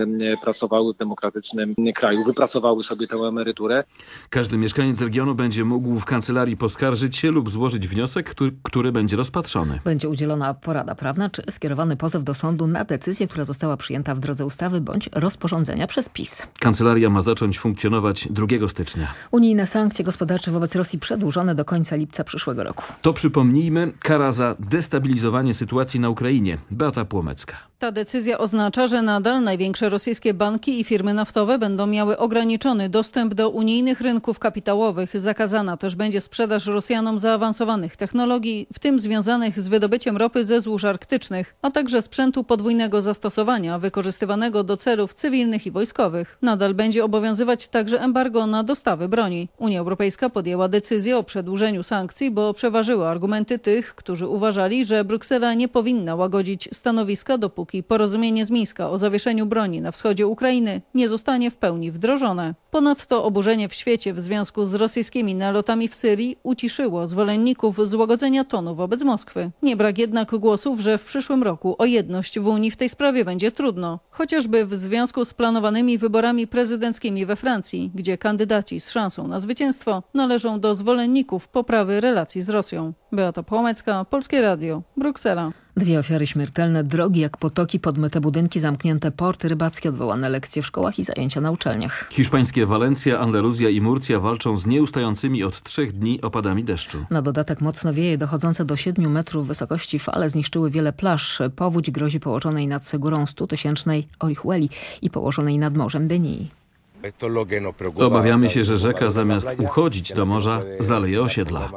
pracowały w demokratycznym kraju, wypracowały sobie tę emeryturę. Każdy mieszkaniec regionu będzie mógł w kancelarii poskarżyć się lub złożyć wniosek, który, który będzie rozpatrzony. Będzie udzielona porada prawna czy skierowany pozew do sądu na decyzję, która została przyjęta w drodze ustawy bądź rozporządzenia przez PiS. Kancelaria ma zacząć funkcjonować 2 stycznia. Unijne sankcje gospodarcze wobec Rosji przedłużone do końca lipca przyszłego roku. To przypomnijmy kara za destabilizowanie sytuacji na Ukrainie. Beata Płomecka. Ta decyzja oznacza, że nadal największe rosyjskie banki i firmy naftowe będą miały ograniczony dostęp do unijnych rynków kapitałowych. Zakazana też będzie sprzedaż Rosjanom zaawansowanych technologii, w tym związanych z wydobyciem ropy ze złóż arktycznych, a także sprzętu podwójnego zastosowania wykorzystywanego do celów cywilnych i wojskowych. Nadal będzie obowiązywać także embargo na dostawy broni. Unia Europejska podjęła decyzję o przedłużeniu sankcji, bo przeważyły argumenty tych, którzy uważali, że Bruksela nie powinna łagodzić stanowiska dopóki porozumienie z Mińska o zawieszeniu broni na wschodzie Ukrainy nie zostanie w pełni wdrożone. Ponadto oburzenie w świecie w związku z rosyjskimi nalotami w Syrii uciszyło zwolenników złagodzenia tonu wobec Moskwy. Nie brak jednak głosów, że w przyszłym roku o jedność w Unii w tej sprawie będzie trudno. Chociażby w związku z planowanymi wyborami prezydenckimi we Francji, gdzie kandydaci z szansą na zwycięstwo należą do zwolenników poprawy relacji z Rosją. Beata Płomecka, Polskie Radio, Bruksela. Dwie ofiary śmiertelne, drogi jak potoki, podmyte budynki, zamknięte porty rybackie, odwołane lekcje w szkołach i zajęcia na uczelniach. Hiszpańskie Walencja, Andaluzja i Murcja walczą z nieustającymi od trzech dni opadami deszczu. Na dodatek mocno wieje, dochodzące do 7 metrów wysokości fale zniszczyły wiele plaż. Powódź grozi położonej nad Segurą 100-tysięcznej Orihueli i położonej nad Morzem Denii. Obawiamy się, że rzeka zamiast uchodzić do morza zaleje osiedla.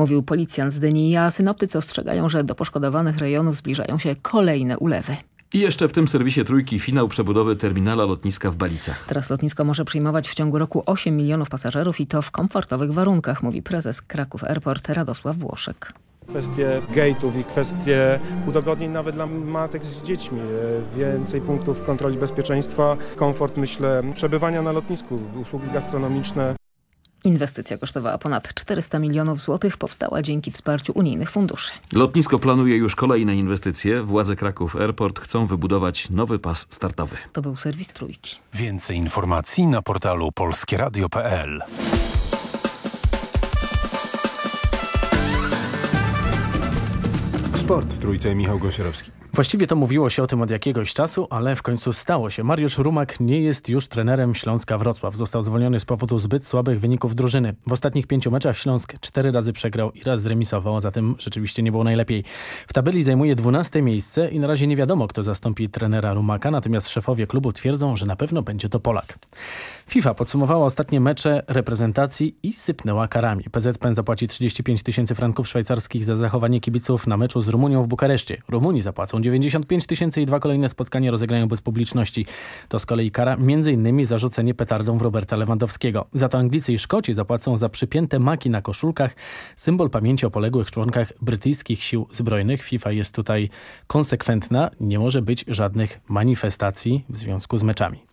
Mówił policjant z Denii, a synoptycy ostrzegają, że do poszkodowanych rejonów zbliżają się kolejne ulewy. I jeszcze w tym serwisie trójki finał przebudowy terminala lotniska w Balicach. Teraz lotnisko może przyjmować w ciągu roku 8 milionów pasażerów i to w komfortowych warunkach, mówi prezes Kraków Airport Radosław Włoszek kwestie gate'ów i kwestie udogodnień nawet dla matek z dziećmi, więcej punktów kontroli bezpieczeństwa, komfort myślę przebywania na lotnisku, usługi gastronomiczne. Inwestycja kosztowała ponad 400 milionów złotych, powstała dzięki wsparciu unijnych funduszy. Lotnisko planuje już kolejne inwestycje. Władze Kraków Airport chcą wybudować nowy pas startowy. To był serwis Trójki. Więcej informacji na portalu polskieradio.pl Sport w Trójce Michał Gosierowski. Właściwie to mówiło się o tym od jakiegoś czasu, ale w końcu stało się. Mariusz Rumak nie jest już trenerem Śląska Wrocław. Został zwolniony z powodu zbyt słabych wyników drużyny. W ostatnich pięciu meczach Śląsk cztery razy przegrał i raz zremisował, zatem rzeczywiście nie było najlepiej. W tabeli zajmuje dwunaste miejsce i na razie nie wiadomo, kto zastąpi trenera Rumaka, natomiast szefowie klubu twierdzą, że na pewno będzie to Polak. FIFA podsumowała ostatnie mecze reprezentacji i sypnęła karami. PZPN zapłaci 35 tysięcy franków szwajcarskich za zachowanie kibiców na meczu z Rumunią w Bukareszcie. Rumuni zapłacą 95 tysięcy i dwa kolejne spotkania rozegrają bez publiczności. To z kolei kara m.in. zarzucenie petardą w Roberta Lewandowskiego. Za to Anglicy i Szkoci zapłacą za przypięte maki na koszulkach symbol pamięci o poległych członkach brytyjskich sił zbrojnych. FIFA jest tutaj konsekwentna. Nie może być żadnych manifestacji w związku z meczami.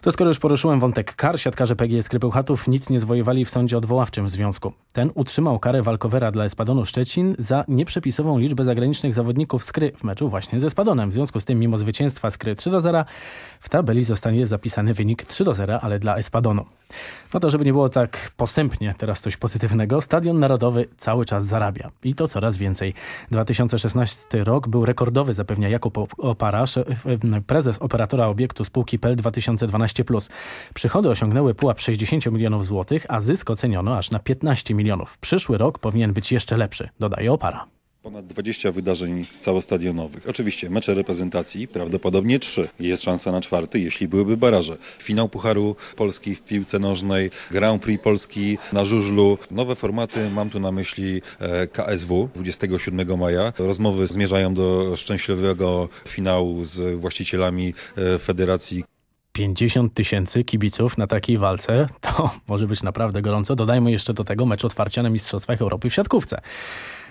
To skoro już poruszyłem wątek kar, siatkarze PGS Krypełchatów nic nie zwojowali w sądzie odwoławczym w związku. Ten utrzymał karę walkowera dla Espadonu Szczecin za nieprzepisową liczbę zagranicznych zawodników Skry w meczu właśnie ze Espadonem. W związku z tym mimo zwycięstwa Skry 3 do 0 w tabeli zostanie zapisany wynik 3 do 0, ale dla Espadonu. No to żeby nie było tak posępnie, teraz coś pozytywnego, Stadion Narodowy cały czas zarabia. I to coraz więcej. 2016 rok był rekordowy, zapewnia Jakub Opara, prezes operatora obiektu spółki PEL 2012+. Przychody osiągnęły pułap 60 milionów złotych, a zysk oceniono aż na 15 milionów. Przyszły rok powinien być jeszcze lepszy, dodaje Opara. Ponad 20 wydarzeń całostadionowych. Oczywiście mecze reprezentacji, prawdopodobnie trzy. Jest szansa na czwarty, jeśli byłyby baraże. Finał Pucharu Polski w piłce nożnej, Grand Prix Polski na żużlu. Nowe formaty, mam tu na myśli e, KSW 27 maja. Rozmowy zmierzają do szczęśliwego finału z właścicielami e, federacji 50 tysięcy kibiców na takiej walce, to może być naprawdę gorąco. Dodajmy jeszcze do tego mecz otwarcia na Mistrzostwach Europy w siatkówce.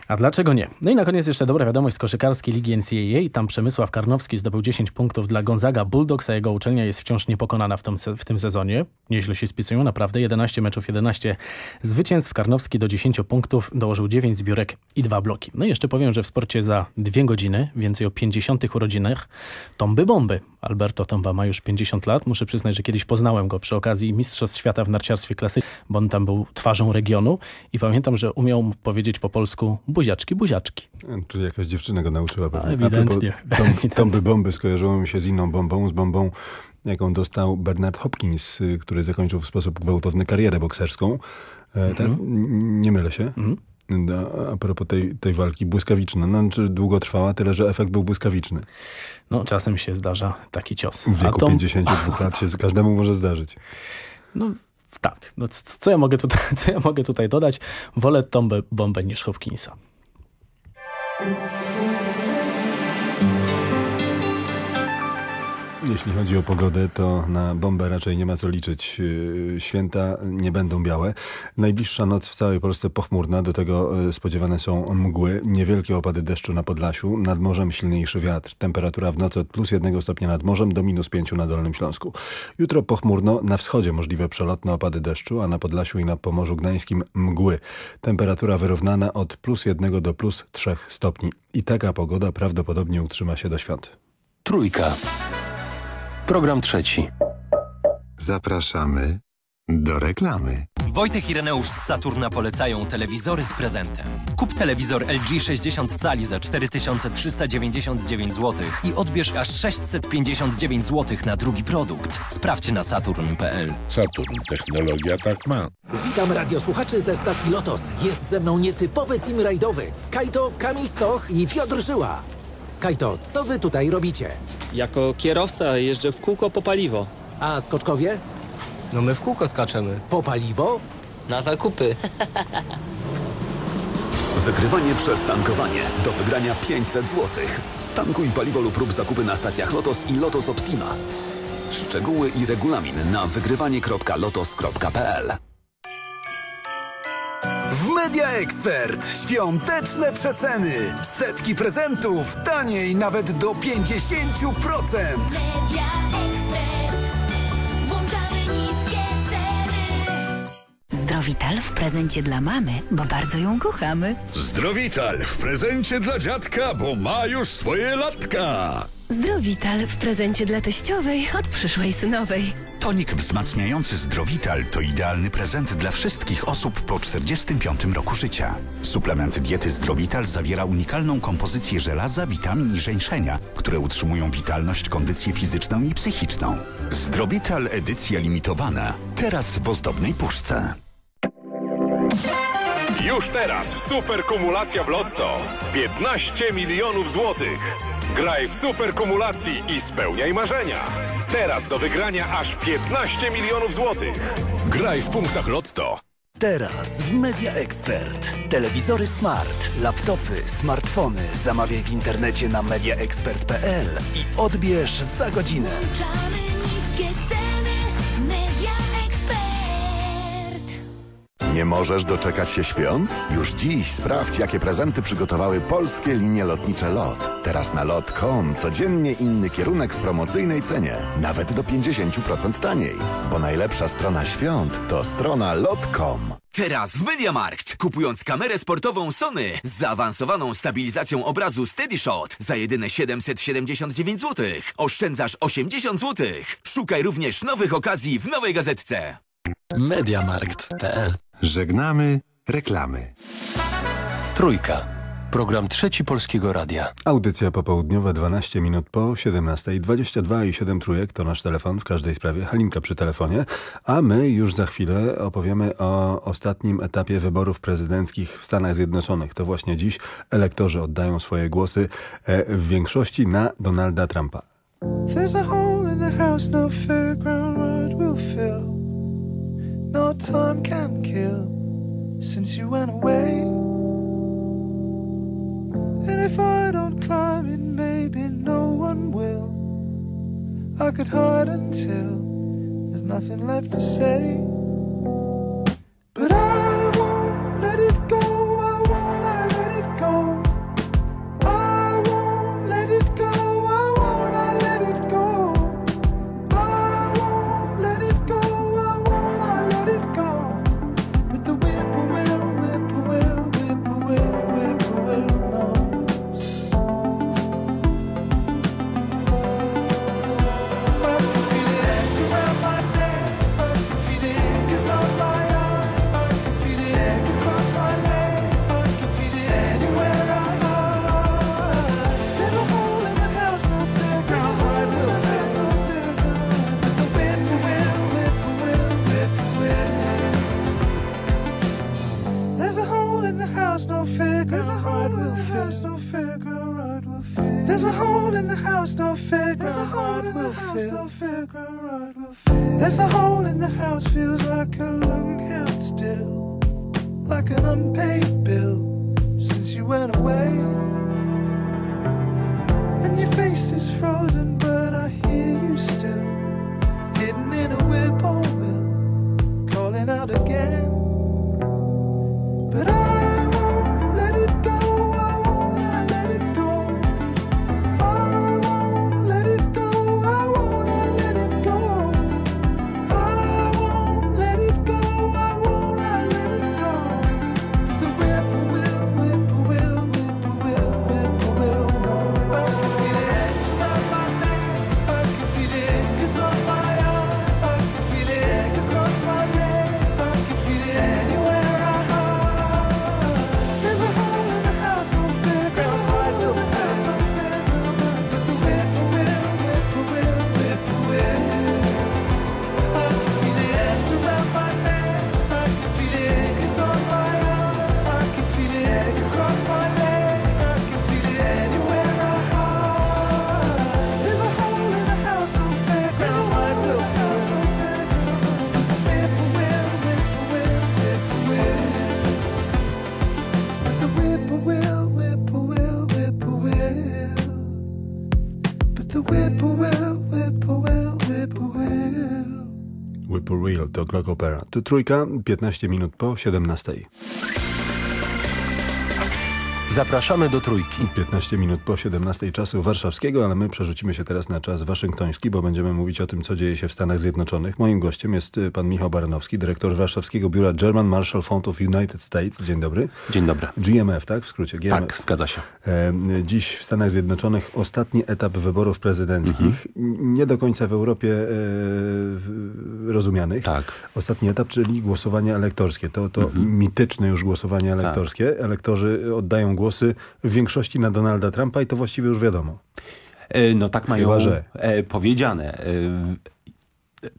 A dlaczego nie? No i na koniec jeszcze dobra wiadomość z koszykarskiej Ligi NCAA. Tam Przemysław Karnowski zdobył 10 punktów dla Gonzaga Bulldogs, a jego uczelnia jest wciąż niepokonana w tym, w tym sezonie. Nieźle się spisują, naprawdę 11 meczów, 11 zwycięstw. Karnowski do 10 punktów dołożył 9 zbiórek i 2 bloki. No i jeszcze powiem, że w sporcie za dwie godziny, więcej o 50 urodzinach, Tomby Bomby. Alberto Tomba ma już 50 lat. Muszę przyznać, że kiedyś poznałem go przy okazji Mistrzostw Świata w narciarstwie klasy, bo on tam był twarzą regionu i pamiętam, że umiał powiedzieć po polsku buziaczki, buziaczki. Czyli jakaś dziewczyna go nauczyła. A, ewidentnie. Tom, tomby bomby skojarzyło mi się z inną bombą, z bombą jaką dostał Bernard Hopkins, y, który zakończył w sposób gwałtowny karierę bokserską. Tak? Nie mylę się. Mhm. A propos tej, tej walki, błyskawiczna. No, czy długo trwała, tyle że efekt był błyskawiczny. No, czasem się zdarza taki cios. W wieku to... 52 lat się każdemu może zdarzyć. No tak. No, co, ja mogę tutaj, co ja mogę tutaj dodać? Wolę tą bombę niż Hopkinsa. Jeśli chodzi o pogodę, to na bombę raczej nie ma co liczyć. Yy, święta nie będą białe. Najbliższa noc w całej Polsce pochmurna, do tego yy, spodziewane są mgły, niewielkie opady deszczu na Podlasiu, nad morzem silniejszy wiatr. Temperatura w nocy od plus jednego stopnia nad morzem do minus pięciu na Dolnym Śląsku. Jutro pochmurno, na wschodzie możliwe przelotne opady deszczu, a na Podlasiu i na Pomorzu Gdańskim mgły. Temperatura wyrównana od plus jednego do plus trzech stopni. I taka pogoda prawdopodobnie utrzyma się do świąt. Trójka. Program trzeci. Zapraszamy do reklamy. Wojtek i Reneusz z Saturna polecają telewizory z prezentem. Kup telewizor LG 60 cali za 4399 zł i odbierz aż 659 zł na drugi produkt. Sprawdź na saturn.pl. Saturn. Technologia tak ma. Witam radiosłuchaczy ze stacji Lotos. Jest ze mną nietypowy team rajdowy. Kajto, Kamil Stoch i Piotr Żyła. Kajto, co wy tutaj robicie? Jako kierowca jeżdżę w kółko po paliwo. A skoczkowie? No my w kółko skaczemy. Po paliwo? Na zakupy. Wygrywanie przez tankowanie. Do wygrania 500 zł. Tankuj paliwo lub rób zakupy na stacjach Lotos i Lotos Optima. Szczegóły i regulamin na wygrywanie.lotos.pl w Media Expert świąteczne przeceny. Setki prezentów taniej nawet do 50%. Media Expert. Włączamy niskie ceny. Zdrowital w prezencie dla mamy, bo bardzo ją kochamy. Zdrowital w prezencie dla dziadka, bo ma już swoje latka. Zdrowital w prezencie dla teściowej od przyszłej synowej. Tonik wzmacniający Zdrowital to idealny prezent dla wszystkich osób po 45 roku życia. Suplement diety Zdrowital zawiera unikalną kompozycję żelaza, witamin i żeńszenia, które utrzymują witalność, kondycję fizyczną i psychiczną. Zdrowital edycja limitowana. Teraz w ozdobnej puszce. Już teraz super kumulacja w Lotto. 15 milionów złotych. Graj w super kumulacji i spełniaj marzenia. Teraz do wygrania aż 15 milionów złotych. Graj w punktach Lotto. Teraz w Media Expert. Telewizory smart, laptopy, smartfony zamawiaj w internecie na mediaexpert.pl i odbierz za godzinę. Nie możesz doczekać się świąt? Już dziś sprawdź, jakie prezenty przygotowały polskie linie lotnicze LOT. Teraz na lot.com codziennie inny kierunek w promocyjnej cenie. Nawet do 50% taniej. Bo najlepsza strona świąt to strona lot.com. Teraz w MediaMarkt. Kupując kamerę sportową Sony z zaawansowaną stabilizacją obrazu SteadyShot za jedyne 779 zł. Oszczędzasz 80 zł. Szukaj również nowych okazji w nowej gazetce. Mediamarkt.pl Żegnamy reklamy. Trójka. Program Trzeci Polskiego Radia. Audycja popołudniowa 12 minut po 17. 22 i 7 trójek to nasz telefon w każdej sprawie. Halinka przy telefonie. A my już za chwilę opowiemy o ostatnim etapie wyborów prezydenckich w Stanach Zjednoczonych. To właśnie dziś elektorzy oddają swoje głosy e, w większości na Donalda Trumpa. There's a hole in the house, no fairground ride will fill. No time can kill since you went away. And if I don't climb it, maybe no one will. I could hide until there's nothing left to say. But I in the house, no fairground ride will fit. No fairground ride will fit. There's a hole in the house, no fairground ride will fit. No fairground ride will fit. There's a hole in the house, feels like a long held still, like an unpaid bill since you went away. And your face is frozen, but I hear you still hidden in a whippoorwill, Whippoorwill to Clock Opera. To trójka, 15 minut po 17. Zapraszamy do Trójki. 15 minut po 17 czasu warszawskiego, ale my przerzucimy się teraz na czas waszyngtoński, bo będziemy mówić o tym, co dzieje się w Stanach Zjednoczonych. Moim gościem jest y, pan Michał Baranowski, dyrektor warszawskiego biura German Marshall Fund of United States. Dzień dobry. Dzień dobry. GMF, tak? W skrócie GMF. Tak, zgadza się. E, Dziś w Stanach Zjednoczonych ostatni etap wyborów prezydenckich. Nie do końca w Europie e, rozumianych. Tak. Ostatni etap, czyli głosowanie elektorskie. To, to Mhm. mityczne już głosowanie elektorskie. Elektorzy oddają głosy w większości na Donalda Trumpa i to właściwie już wiadomo. E, No tak mają Chyba, że. e, powiedziane. E,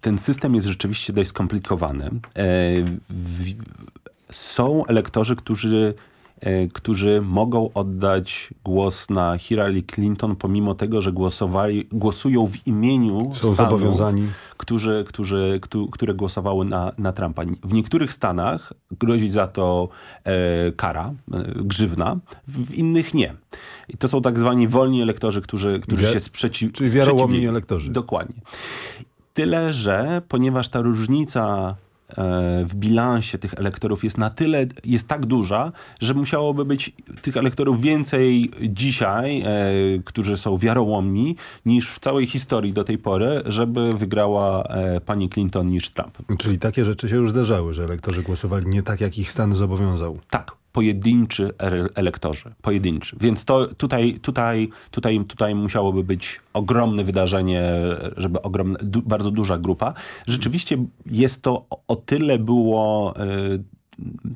Ten system jest rzeczywiście dość skomplikowany. Są elektorzy, którzy, którzy mogą oddać głos na Hillary Clinton, pomimo tego, że głosowali, głosują w imieniu Są stanów, zobowiązani. Którzy, którzy, któ- które głosowały na, na Trumpa. W niektórych stanach grozi za to e, kara, e, grzywna, w innych nie. I to są tak zwani wolni elektorzy, którzy, którzy Wi- się sprzeciw, czyli wiarołomni elektorzy. Dokładnie. Tyle, że ponieważ ta różnica w bilansie tych elektorów jest na tyle, jest tak duża, że musiałoby być tych elektorów więcej dzisiaj, e, którzy są wiarołomni, niż w całej historii do tej pory, żeby wygrała e, pani Clinton niż Trump. Czyli takie rzeczy się już zdarzały, że elektorzy głosowali nie tak, jak ich stan zobowiązał. Tak. Pojedynczy elektorzy, pojedynczy. Więc to tutaj, tutaj, tutaj, tutaj musiałoby być ogromne wydarzenie, żeby ogromne, du, bardzo duża grupa. Rzeczywiście jest to o tyle było y,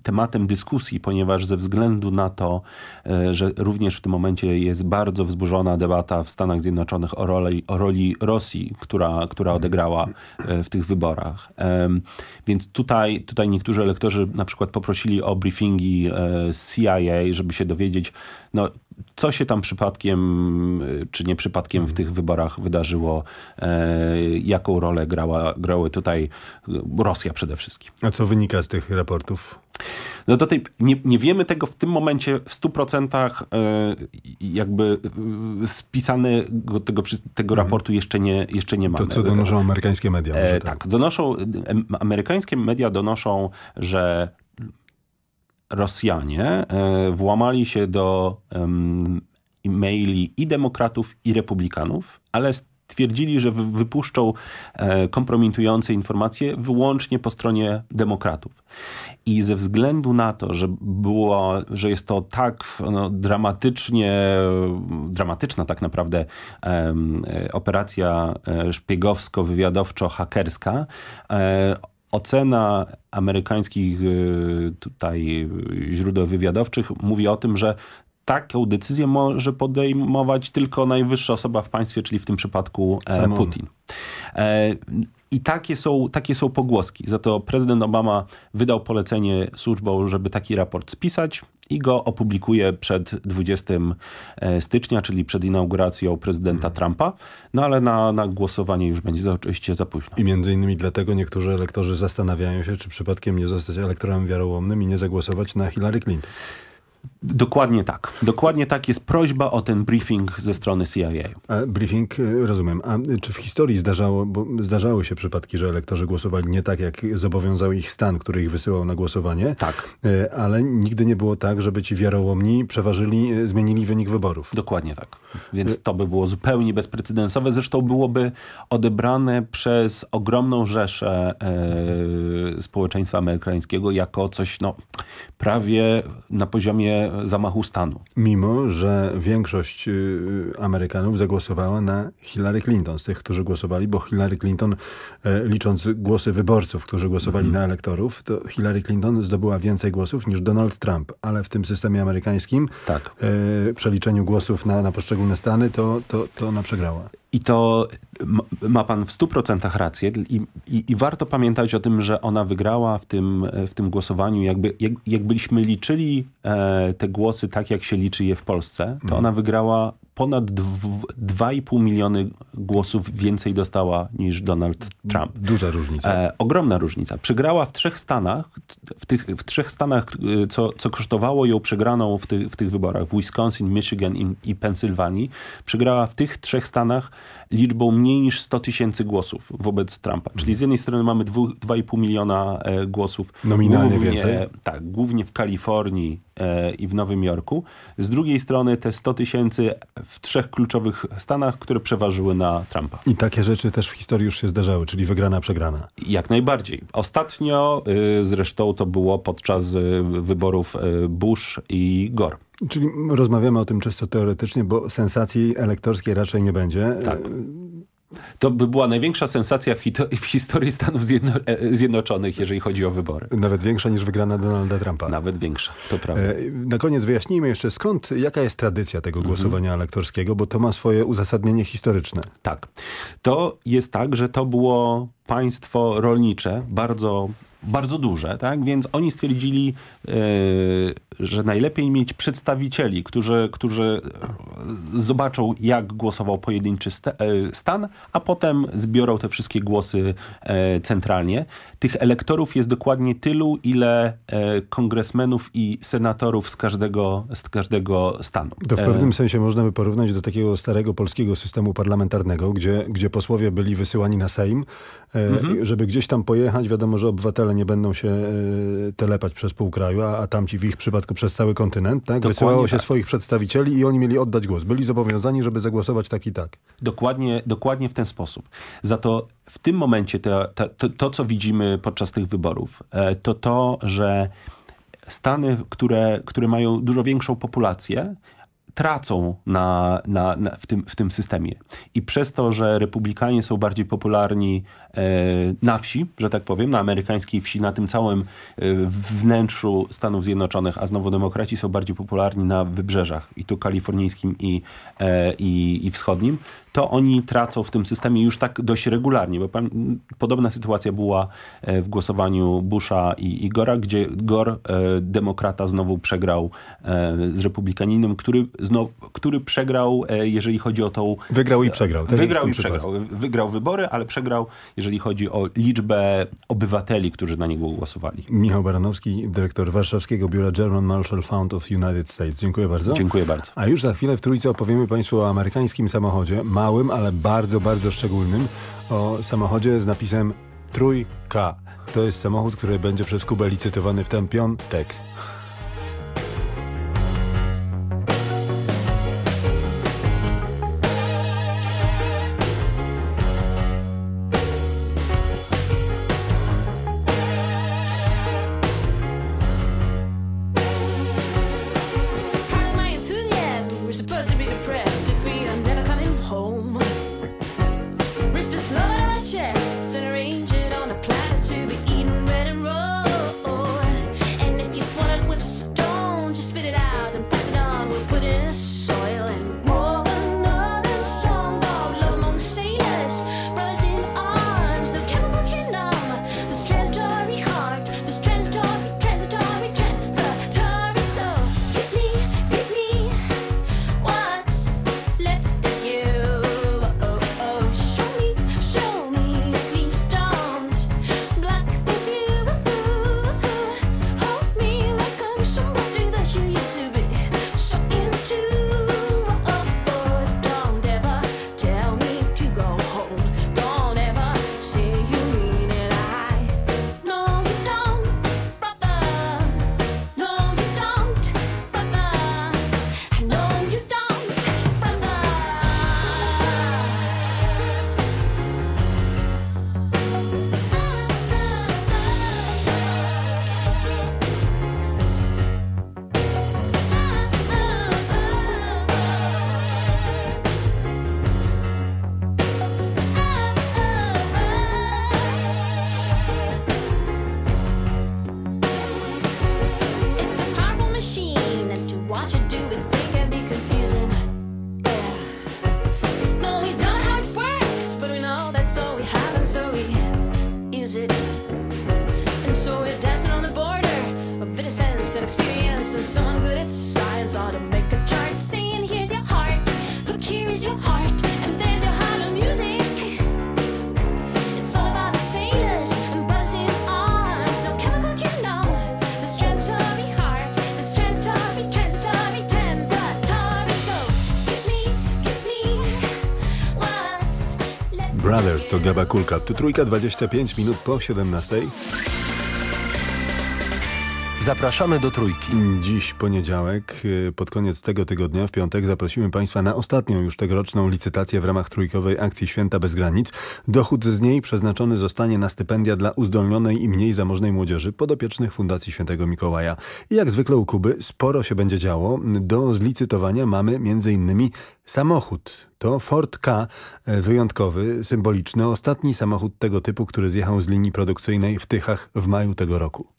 tematem dyskusji, ponieważ ze względu na to, e, że również w tym momencie jest bardzo wzburzona debata w Stanach Zjednoczonych o roli, o roli Rosji, która, która odegrała e, w tych wyborach. Więc tutaj, tutaj niektórzy elektorzy na przykład poprosili o briefingi e, CIA, żeby się dowiedzieć, no, co się tam przypadkiem, czy nie przypadkiem w tych wyborach wydarzyło, jaką rolę grała, grały tutaj Rosja przede wszystkim. A co wynika z tych raportów? No do tej, nie, nie wiemy tego w tym momencie w 100% jakby spisanego tego, tego mhm. raportu jeszcze nie, jeszcze nie mamy. To co donoszą amerykańskie media? E, tak. tak, donoszą, amerykańskie media donoszą, że Rosjanie e, włamali się do e-maili i demokratów, i republikanów, ale twierdzili, że wypuszczą e, kompromitujące informacje wyłącznie po stronie demokratów. I ze względu na to, że było, że jest to tak no, dramatycznie, dramatyczna tak naprawdę e, operacja szpiegowsko-wywiadowczo-hakerska, ocena amerykańskich tutaj źródeł wywiadowczych mówi o tym, że taką decyzję może podejmować tylko najwyższa osoba w państwie, czyli w tym przypadku e, Putin. I takie są, takie są pogłoski. Za to prezydent Obama wydał polecenie służbom, żeby taki raport spisać i go opublikuje przed 20 e, stycznia, czyli przed inauguracją prezydenta Trumpa. No ale na, na głosowanie już będzie oczywiście za późno. I między innymi dlatego niektórzy elektorzy zastanawiają się, czy przypadkiem nie zostać elektorem wiarołomnym i nie zagłosować na Hillary Clinton. Dokładnie tak. Dokładnie tak jest prośba o ten briefing ze strony CIA. A briefing, y, rozumiem. A czy w historii zdarzało, bo zdarzały się przypadki, że elektorzy głosowali nie tak, jak zobowiązał ich stan, który ich wysyłał na głosowanie? Tak. Y, ale nigdy nie było tak, żeby ci wiarołomni przeważyli, y, zmienili wynik wyborów. Dokładnie tak. Więc to by było zupełnie bezprecedensowe. Zresztą byłoby odebrane przez ogromną rzeszę e, społeczeństwa amerykańskiego jako coś no, prawie na poziomie zamachu stanu. Mimo, że większość y, Amerykanów zagłosowała na Hillary Clinton, z tych, którzy głosowali, bo Hillary Clinton, e, licząc głosy wyborców, którzy głosowali mhm. na elektorów, to Hillary Clinton zdobyła więcej głosów niż Donald Trump, ale w tym systemie amerykańskim, tak. E, przeliczeniu głosów na, na poszczególne stany, to, to, to ona przegrała. I to ma pan w 100% rację I, i, i, warto pamiętać o tym, że ona wygrała w tym, w tym głosowaniu. Jakby, jak, jakbyśmy liczyli e, te głosy tak, jak się liczy je w Polsce, to mhm. ona wygrała ponad 2,5 miliony głosów więcej dostała niż Donald Trump. Duża różnica. E, ogromna różnica. Przegrała w trzech stanach, w tych w trzech stanach, y, co, co kosztowało ją przegraną w, ty, w tych wyborach, w Wisconsin, Michigan i, i Pensylwanii. Przegrała w tych trzech stanach liczbą mniej niż 100 tysięcy głosów wobec Trumpa. Czyli z jednej strony mamy 2,5 miliona e, głosów. Nominalnie głównie, więcej. Tak, głównie w Kalifornii e, i w Nowym Jorku. Z drugiej strony te 100 tysięcy w trzech kluczowych stanach, które przeważyły na Trumpa. I takie rzeczy też w historii już się zdarzały, czyli wygrana, przegrana. Jak najbardziej. Ostatnio y, zresztą to było podczas y, wyborów y, Bush i Gore. Czyli rozmawiamy o tym czysto teoretycznie, bo sensacji elektorskiej raczej nie będzie. Tak. To by była największa sensacja w, w historii Stanów Zjedno e, Zjednoczonych, jeżeli chodzi o wybory. Nawet większa niż wygrana Donalda Trumpa. Nawet większa, to prawda. E, na koniec wyjaśnijmy jeszcze skąd, jaka jest tradycja tego mhm. głosowania elektorskiego, bo to ma swoje uzasadnienie historyczne. Tak. To jest tak, że to było państwo rolnicze, bardzo bardzo duże, tak? Więc oni stwierdzili, yy, że najlepiej mieć przedstawicieli, którzy, którzy zobaczą, jak głosował pojedynczy e, stan, a potem zbiorą te wszystkie głosy e, centralnie. Tych elektorów jest dokładnie tylu, ile e, kongresmenów i senatorów z każdego, z każdego stanu. To w pewnym sensie można by porównać do takiego starego polskiego systemu parlamentarnego, gdzie, gdzie posłowie byli wysyłani na Sejm, mhm. żeby gdzieś tam pojechać. Wiadomo, że obywatele nie będą się telepać przez pół kraju, a, a tamci w ich przypadku przez cały kontynent, tak? Dokładnie Wysyłało się tak. swoich przedstawicieli i oni mieli oddać głos. Byli zobowiązani, żeby zagłosować tak i tak. Dokładnie, dokładnie w ten sposób. Za to w tym momencie to, to, to, to co widzimy podczas tych wyborów, e, to to, że Stany, które, które mają dużo większą populację, tracą na, na, na, w, tym, w tym systemie. I przez to, że republikanie są bardziej popularni e, na wsi, że tak powiem, na amerykańskiej wsi, na tym całym e, wnętrzu Stanów Zjednoczonych, a znowu demokraci są bardziej popularni na wybrzeżach, i tu kalifornijskim, i, e, i, i wschodnim, to oni tracą w tym systemie już tak dość regularnie, bo podobna sytuacja była e, w głosowaniu Busha i, Gora, gdzie Gore, e, demokrata, znowu przegrał e, z republikaninem, który, znowu, który przegrał, jeżeli chodzi o tą... Wygrał i przegrał. Tak wygrał i przegrał. Wygrał wybory, ale przegrał, jeżeli chodzi o liczbę obywateli, którzy na niego głosowali. Michał Baranowski, dyrektor warszawskiego biura German Marshall Fund of United States. Dziękuję bardzo. Dziękuję bardzo. A już za chwilę w Trójce opowiemy Państwu o amerykańskim samochodzie. Ma małym, ale bardzo, bardzo szczególnym o samochodzie z napisem Trójka. To jest samochód, który będzie przez Kubę licytowany w ten piątek. To Gaba Kulka. Tu trójka 25 minut po 17. Zapraszamy do Trójki. Dziś poniedziałek, y, pod koniec tego tygodnia, w piątek, zaprosimy Państwa na ostatnią już tegoroczną licytację w ramach trójkowej akcji Święta Bez Granic. Dochód z niej przeznaczony zostanie na stypendia dla uzdolnionej i mniej zamożnej młodzieży podopiecznych Fundacji Świętego Mikołaja. I jak zwykle u Kuby sporo się będzie działo. Do zlicytowania mamy m.in. samochód. To Ford K, e, wyjątkowy, symboliczny, ostatni samochód tego typu, który zjechał z linii produkcyjnej w Tychach w maju tego roku.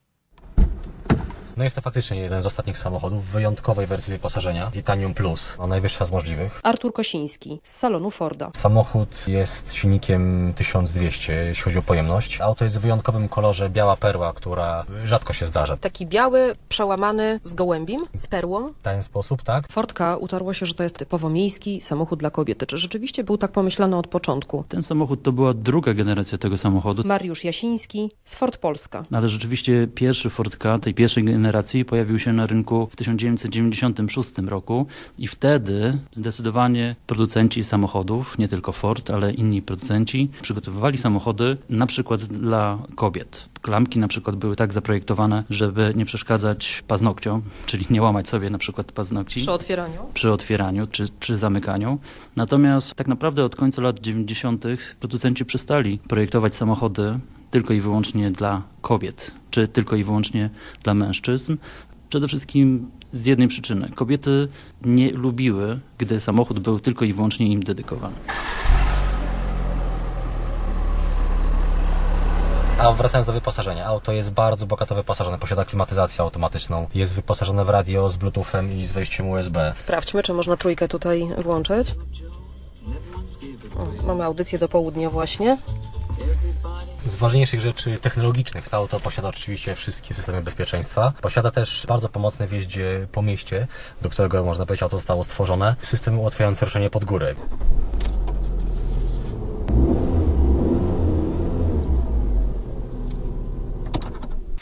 No jest to faktycznie jeden z ostatnich samochodów w wyjątkowej wersji wyposażenia, Titanium Plus, o najwyższa z możliwych. Artur Kosiński z salonu Forda. Samochód jest silnikiem 1200, jeśli chodzi o pojemność. Auto jest w wyjątkowym kolorze biała perła, która rzadko się zdarza. Taki biały, przełamany z gołębim, z perłą. W ten sposób, tak. Fordka utarło się, że to jest typowo miejski samochód dla kobiety. Czy rzeczywiście był tak pomyślany od początku? Ten samochód to była druga generacja tego samochodu. Mariusz Jasiński z Ford Polska. Ale rzeczywiście pierwszy Fordka tej pierwszej generacji generacji pojawił się na rynku w 1996 roku i wtedy zdecydowanie producenci samochodów, nie tylko Ford, ale inni producenci przygotowywali samochody na przykład dla kobiet. Klamki na przykład były tak zaprojektowane, żeby nie przeszkadzać paznokciom, czyli nie łamać sobie na przykład paznokci. Przy otwieraniu? Przy otwieraniu czy przy zamykaniu. Natomiast tak naprawdę od końca lat 90. producenci przestali projektować samochody tylko i wyłącznie dla kobiet, czy tylko i wyłącznie dla mężczyzn. Przede wszystkim z jednej przyczyny. Kobiety nie lubiły, gdy samochód był tylko i wyłącznie im dedykowany. A wracając do wyposażenia, auto jest bardzo bogato wyposażone, posiada klimatyzację automatyczną, jest wyposażone w radio z bluetoothem i z wejściem USB. Sprawdźmy, czy można trójkę tutaj włączyć. O, mamy audycję do południa właśnie. Z ważniejszych rzeczy technologicznych to auto posiada oczywiście wszystkie systemy bezpieczeństwa. Posiada też bardzo pomocne w jeździe po mieście, do którego można powiedzieć auto zostało stworzone. System ułatwiający ruszenie pod górę.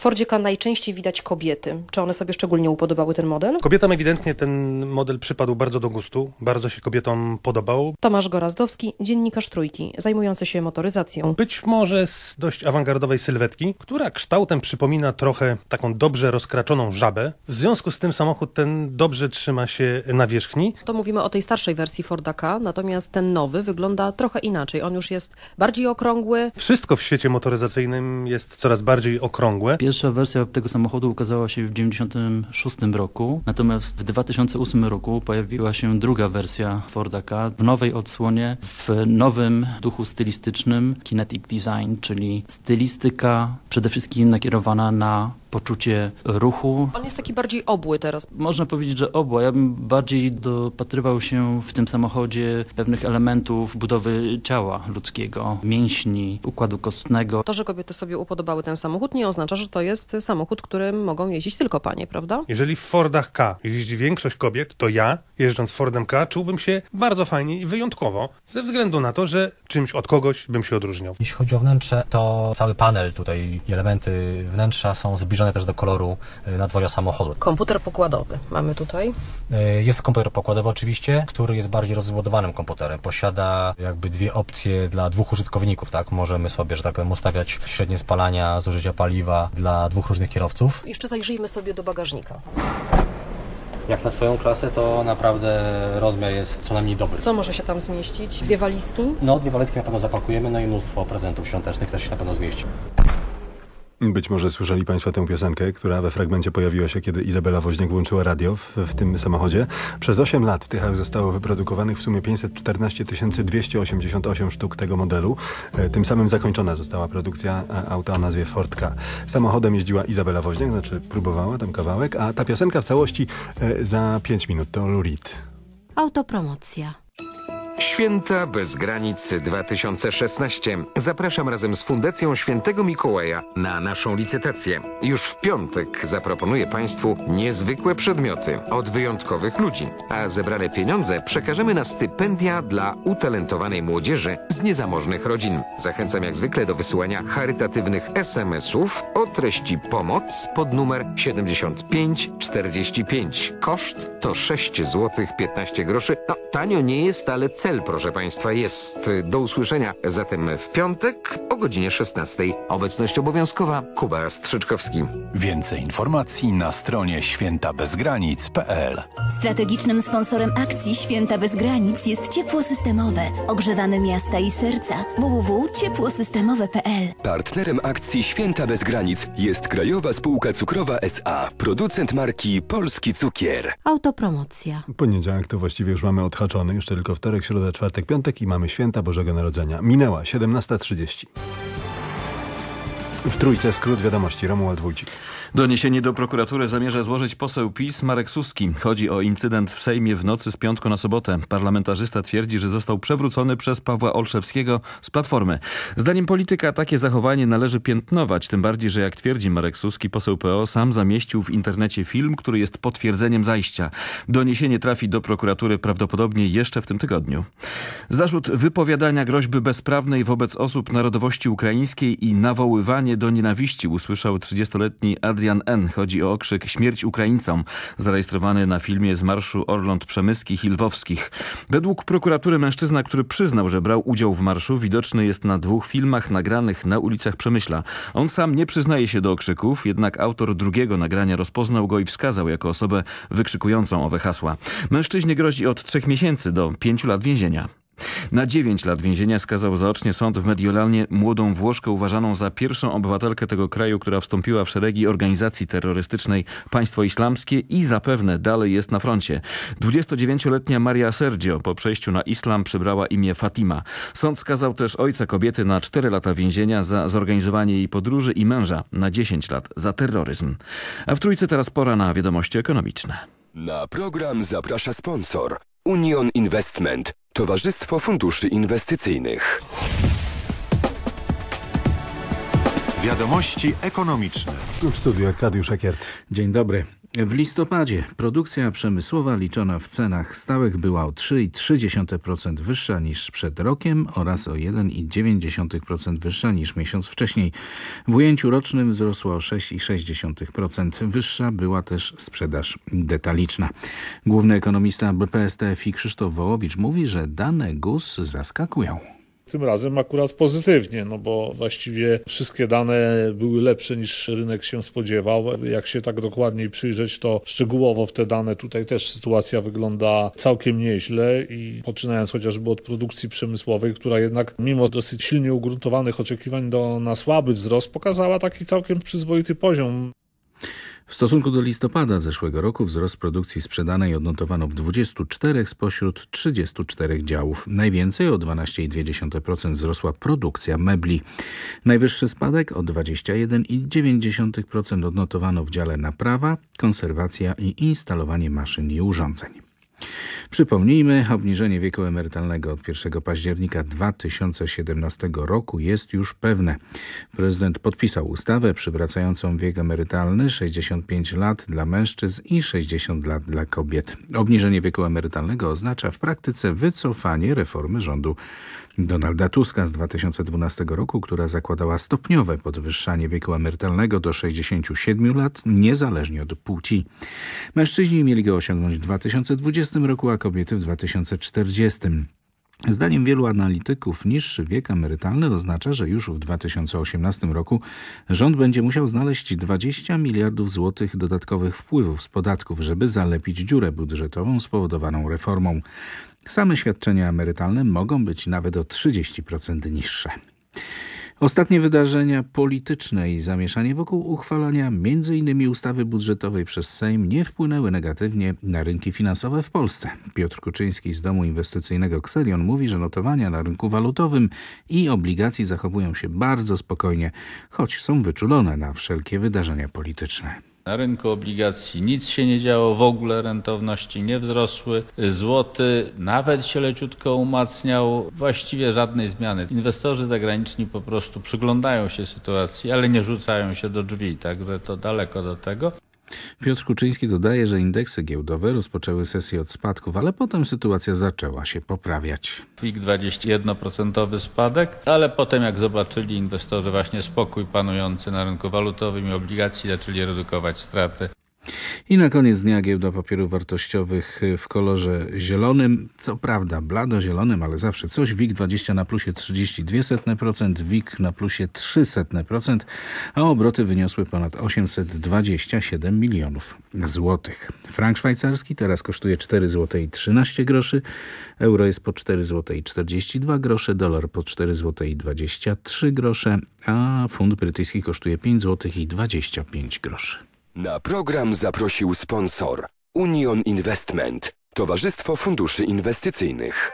Fordzie K najczęściej widać kobiety. Czy one sobie szczególnie upodobały ten model? Kobietom ewidentnie ten model przypadł bardzo do gustu, bardzo się kobietom podobał. Tomasz Gorazdowski, dziennikarz Trójki, zajmujący się motoryzacją. Być może z dość awangardowej sylwetki, która kształtem przypomina trochę taką dobrze rozkraczoną żabę. W związku z tym samochód ten dobrze trzyma się na wierzchni. To mówimy o tej starszej wersji Forda K, natomiast ten nowy wygląda trochę inaczej. On już jest bardziej okrągły. Wszystko w świecie motoryzacyjnym jest coraz bardziej okrągłe. Pierwsza wersja tego samochodu ukazała się w 1996 roku, natomiast w 2008 roku pojawiła się druga wersja Forda K w nowej odsłonie, w nowym duchu stylistycznym Kinetic Design, czyli stylistyka przede wszystkim nakierowana na poczucie ruchu. On jest taki bardziej obły teraz. Można powiedzieć, że obła. Ja bym bardziej dopatrywał się w tym samochodzie pewnych elementów budowy ciała ludzkiego, mięśni, układu kostnego. To, że kobiety sobie upodobały ten samochód nie oznacza, że to jest samochód, którym mogą jeździć tylko panie, prawda? Jeżeli w Fordach K jeździ większość kobiet, to ja, jeżdżąc Fordem K, czułbym się bardzo fajnie i wyjątkowo, ze względu na to, że czymś od kogoś bym się odróżniał. Jeśli chodzi o wnętrze, to cały panel tutaj elementy wnętrza są zbliżone też do koloru y, nadwozia samochodu. Komputer pokładowy mamy tutaj. Y, jest komputer pokładowy oczywiście, który jest bardziej rozbudowanym komputerem. Posiada jakby dwie opcje dla dwóch użytkowników, tak? Możemy sobie, że tak powiem, ustawiać średnie spalania, zużycia paliwa dla dwóch różnych kierowców. Jeszcze zajrzyjmy sobie do bagażnika. Jak na swoją klasę, to naprawdę rozmiar jest co najmniej dobry. Co może się tam zmieścić? Dwie walizki? No, dwie walizki na pewno zapakujemy, no i mnóstwo prezentów świątecznych też się na pewno zmieści. Być może słyszeli Państwo tę piosenkę, która we fragmencie pojawiła się, kiedy Izabela Woźniak włączyła radio w, w tym samochodzie. Przez 8 lat w Tychach zostało wyprodukowanych w sumie 514 288 sztuk tego modelu. E, tym samym zakończona została produkcja e, auta o nazwie Fordka. Samochodem jeździła Izabela Woźniak, znaczy próbowała tam kawałek, a ta piosenka w całości e, za 5 minut to Lurid. Autopromocja. Święta bez granic 2016. Zapraszam razem z Fundacją Świętego Mikołaja na naszą licytację. Już w piątek zaproponuję Państwu niezwykłe przedmioty od wyjątkowych ludzi, a zebrane pieniądze przekażemy na stypendia dla utalentowanej młodzieży z niezamożnych rodzin. Zachęcam jak zwykle do wysyłania charytatywnych SMS-ów o treści pomoc pod numer 7545. Koszt to 6 zł 15 groszy. No, tanio nie jest, ale cel, proszę Państwa, jest. Do usłyszenia zatem w piątek o godzinie 16. Obecność obowiązkowa Kuba Strzyczkowski. Więcej informacji na stronie świętabezgranic.pl Strategicznym sponsorem akcji Święta Bez Granic jest Ciepło Systemowe. Ogrzewamy miasta i serca. www.ciepłosystemowe.pl Partnerem akcji Święta Bez Granic jest Krajowa Spółka Cukrowa S.A. Producent marki Polski Cukier. Autopromocja. Poniedziałek to właściwie już mamy odhaczony, jeszcze tylko wtorek, środa, czwartek, piątek i mamy święta Bożego Narodzenia. Minęła 17.30. W trójce skrót wiadomości Romuald Wójcik. Doniesienie do prokuratury zamierza złożyć poseł PiS Marek Suski. Chodzi o incydent w Sejmie w nocy z piątku na sobotę. Parlamentarzysta twierdzi, że został przewrócony przez Pawła Olszewskiego z Platformy. Zdaniem polityka takie zachowanie należy piętnować, tym bardziej, że jak twierdzi Marek Suski, poseł PO sam zamieścił w internecie film, który jest potwierdzeniem zajścia. Doniesienie trafi do prokuratury prawdopodobnie jeszcze w tym tygodniu. Zarzut wypowiadania groźby bezprawnej wobec osób narodowości ukraińskiej i nawoływanie do nienawiści usłyszał 30-letni Adrian N. Chodzi o okrzyk Śmierć Ukraińcom, zarejestrowany na filmie z marszu Orląt Przemyskich i Lwowskich. Według prokuratury mężczyzna, który przyznał, że brał udział w marszu, widoczny jest na dwóch filmach nagranych na ulicach Przemyśla. On sam nie przyznaje się do okrzyków, jednak autor drugiego nagrania rozpoznał go i wskazał jako osobę wykrzykującą owe hasła. Mężczyźnie grozi od trzech miesięcy do pięciu lat więzienia. Na 9 lat więzienia skazał zaocznie sąd w Mediolanie młodą Włoszkę uważaną za pierwszą obywatelkę tego kraju, która wstąpiła w szeregi organizacji terrorystycznej Państwo Islamskie i zapewne dalej jest na froncie. 29-letnia Maria Sergio po przejściu na islam przybrała imię Fatima. Sąd skazał też ojca kobiety na 4 lata więzienia za zorganizowanie jej podróży i męża na 10 lat za terroryzm. A w Trójce teraz pora na wiadomości ekonomiczne. Na program zaprasza sponsor Union Investment, Towarzystwo Funduszy Inwestycyjnych. Wiadomości ekonomiczne. Tu w studiu Arkadiusz Ekiert. Dzień dobry. W listopadzie produkcja przemysłowa liczona w cenach stałych była o 3,3% wyższa niż przed rokiem oraz o 1,9% wyższa niż miesiąc wcześniej. W ujęciu rocznym wzrosła o 6,6%. Wyższa była też sprzedaż detaliczna. Główny ekonomista BPSTFI Krzysztof Wołowicz mówi, że dane GUS zaskakują. Tym razem akurat pozytywnie, no bo właściwie wszystkie dane były lepsze niż rynek się spodziewał. Jak się tak dokładniej przyjrzeć, to szczegółowo w te dane tutaj też sytuacja wygląda całkiem nieźle i poczynając chociażby od produkcji przemysłowej, która jednak mimo dosyć silnie ugruntowanych oczekiwań do, na słaby wzrost pokazała taki całkiem przyzwoity poziom. W stosunku do listopada zeszłego roku wzrost produkcji sprzedanej odnotowano w 24 spośród 34 działów. Najwięcej o 12,2% wzrosła produkcja mebli. Najwyższy spadek o 21,9% odnotowano w dziale naprawa, konserwacja i instalowanie maszyn i urządzeń. Przypomnijmy, obniżenie wieku emerytalnego od 1 października 2017 roku jest już pewne. Prezydent podpisał ustawę przywracającą wiek emerytalny 65 lat dla mężczyzn i 60 lat dla kobiet. Obniżenie wieku emerytalnego oznacza w praktyce wycofanie reformy rządu Donalda Tuska z 2012 roku, która zakładała stopniowe podwyższanie wieku emerytalnego do 67 lat, niezależnie od płci. Mężczyźni mieli go osiągnąć w 2020 roku, a kobiety w 2040. Zdaniem wielu analityków niższy wiek emerytalny oznacza, że już w 2018 roku rząd będzie musiał znaleźć 20 miliardów złotych dodatkowych wpływów z podatków, żeby zalepić dziurę budżetową spowodowaną reformą. Same świadczenia emerytalne mogą być nawet o 30% niższe. Ostatnie wydarzenia polityczne i zamieszanie wokół uchwalania m.in. ustawy budżetowej przez Sejm nie wpłynęły negatywnie na rynki finansowe w Polsce. Piotr Kuczyński z domu inwestycyjnego Xelion mówi, że notowania na rynku walutowym i obligacji zachowują się bardzo spokojnie, choć są wyczulone na wszelkie wydarzenia polityczne. Na rynku obligacji nic się nie działo, w ogóle rentowności nie wzrosły. Złoty nawet się leciutko umacniał, właściwie żadnej zmiany. Inwestorzy zagraniczni po prostu przyglądają się sytuacji, ale nie rzucają się do drzwi, także to daleko do tego. Piotr Kuczyński dodaje, że indeksy giełdowe rozpoczęły sesję od spadków, ale potem sytuacja zaczęła się poprawiać. WIG 21% spadek, ale potem jak zobaczyli inwestorzy właśnie spokój panujący na rynku walutowym i obligacji, zaczęli redukować straty. I na koniec dnia giełda papierów wartościowych w kolorze zielonym. Co prawda blado-zielonym, ale zawsze coś. WIG20 na plusie 32%, WIG na plusie 300%, a obroty wyniosły ponad 827 milionów złotych. Frank szwajcarski teraz kosztuje 4 zł i 13 groszy, euro jest po 4 zł i 42 grosze, dolar po 4 zł i 23 grosze, a funt brytyjski kosztuje 5 zł i 25 groszy. Na program zaprosił sponsor Union Investment, Towarzystwo Funduszy Inwestycyjnych.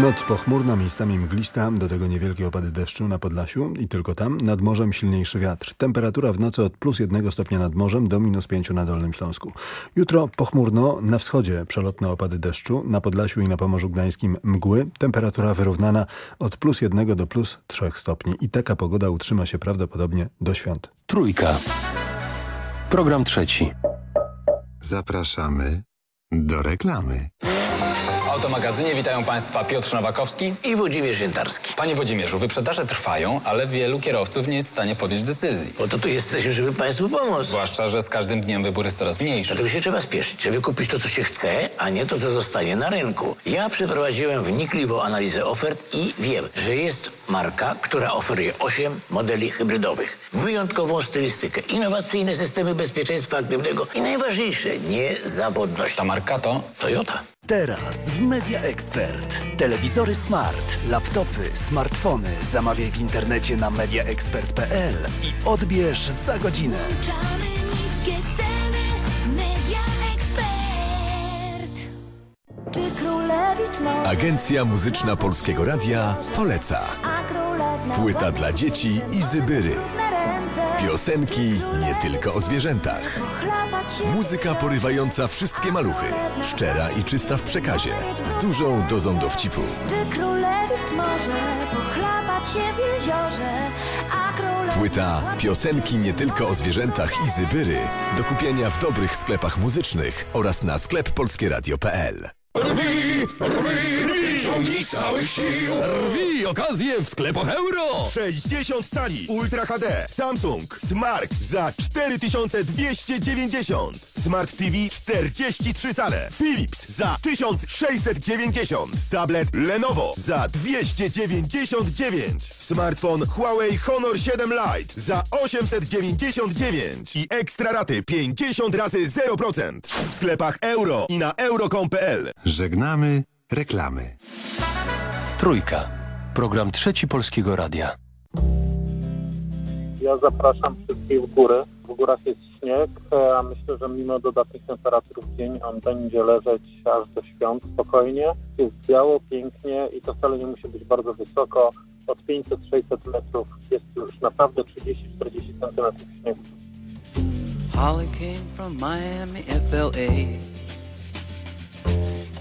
Noc pochmurna, miejscami mglista, do tego niewielkie opady deszczu na Podlasiu i tylko tam, nad morzem silniejszy wiatr. Temperatura w nocy od plus jednego stopnia nad morzem do minus pięciu na Dolnym Śląsku. Jutro pochmurno, na wschodzie przelotne opady deszczu, na Podlasiu i na Pomorzu Gdańskim mgły. Temperatura wyrównana od plus jednego do plus trzech stopni i taka pogoda utrzyma się prawdopodobnie do świąt. Trójka. Program trzeci. Zapraszamy do reklamy. Automagazynie witają Państwa Piotr Nowakowski i Włodzimierz Jętarski. Panie Włodzimierzu, wyprzedaże trwają, ale wielu kierowców nie jest w stanie podjąć decyzji. Po to tu jesteśmy, żeby Państwu pomóc. Zwłaszcza, że z każdym dniem wybór jest coraz mniejszy. Dlatego się trzeba spieszyć, żeby kupić to, co się chce, a nie to, co zostanie na rynku. Ja przeprowadziłem wnikliwą analizę ofert i wiem, że jest marka, która oferuje 8 modeli hybrydowych. Wyjątkową stylistykę, innowacyjne systemy bezpieczeństwa aktywnego i najważniejsze, niezawodność. Ta marka to? Toyota. Teraz w Media Expert. Telewizory smart, laptopy, smartfony. Zamawiaj w internecie na mediaexpert.pl i odbierz za godzinę. Agencja Muzyczna Polskiego Radia poleca. Płyta dla dzieci i Zybyry. Piosenki nie tylko o zwierzętach. Muzyka porywająca wszystkie maluchy. Szczera i czysta w przekazie. Z dużą dozą dowcipu. Czy królewicz może pochlapać się w jeziorze. Płyta Piosenki nie tylko o zwierzętach i Zybyry do kupienia w dobrych sklepach muzycznych oraz na sklep polskieradio.pl. Rwi, rwi, ciągnij z całych sił. Rwi, okazje w sklepach euro. 60 cali Ultra HD Samsung Smart za 4290. Smart TV 43 cale Philips za 1690. Tablet Lenovo za 299. Smartfon Huawei Honor 7 Lite za 899 i ekstra raty 50 razy 0% w sklepach euro i na euro.com.pl. Żegnamy reklamy. Trójka. Program trzeci Polskiego Radia. Ja zapraszam wszystkich w góry. W górach jest śnieg, a myślę, że mimo dodatnich temperatur w dzień on będzie leżeć aż do świąt spokojnie. Jest biało, pięknie i to wcale nie musi być bardzo wysoko. Od 500-600 metrów jest już naprawdę 30-40 centymetrów śniegu. Holly came from Miami, FLA.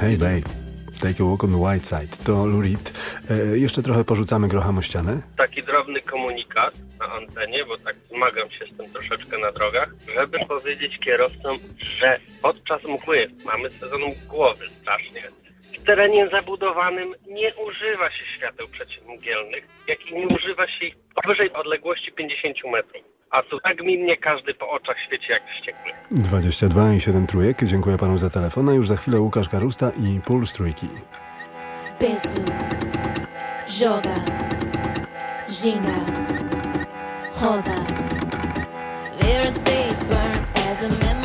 Hey babe, take a walk on the white side. To Lurid. E, jeszcze trochę porzucamy grocham o ścianę. Taki drobny komunikat na antenie, bo tak zmagam się z tym troszeczkę na drogach, żeby powiedzieć kierowcom, że podczas mgły mamy sezon mgłowy strasznie. W terenie zabudowanym nie używa się świateł przeciwmgielnych, jak i nie używa się ich powyżej odległości 50 metrów. A tu nagminnie każdy po oczach świeci jak wściekły. 22 i 7 trójek. Dziękuję panu za telefon. A już za chwilę Łukasz Karusta i Puls Trójki. Penso, joga, ginga, roda. Vera's face burned as a memory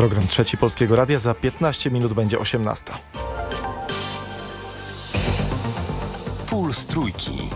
Program Trzeci Polskiego Radia za 15 minut będzie 18. Puls Trójki.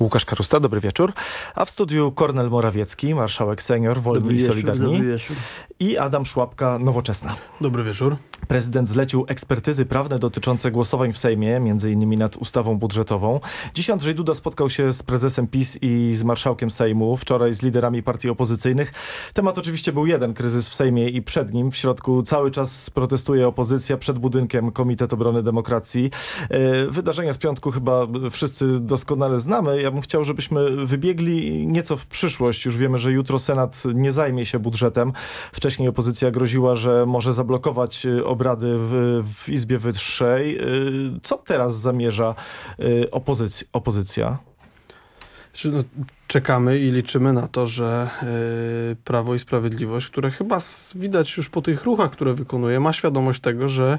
Łukasz Karusta, dobry wieczór. A w studiu Kornel Morawiecki, marszałek senior, Wolni Dobry i wieczór, Solidarni. dobry wieczór. I Adam Szłapka, Nowoczesna. Dobry wieczór. Prezydent zlecił ekspertyzy prawne dotyczące głosowań w Sejmie, innymi nad ustawą budżetową. Dziś Andrzej Duda spotkał się z prezesem PiS i z marszałkiem Sejmu, wczoraj z liderami partii opozycyjnych. Temat oczywiście był jeden, kryzys w Sejmie i przed nim. W środku cały czas protestuje opozycja przed budynkiem Komitet Obrony Demokracji. E, Wydarzenia z piątku chyba wszyscy doskonale znamy. Ja bym chciał, żebyśmy wybiegli nieco w przyszłość. Już wiemy, że jutro Senat nie zajmie się budżetem. Wcześniej opozycja groziła, że może zablokować y, obrady w, w Izbie Wyższej. Y, Co teraz zamierza y, opozyc opozycja? Czy, no, czekamy i liczymy na to, że y, Prawo i Sprawiedliwość, które chyba widać już po tych ruchach, które wykonuje, ma świadomość tego, że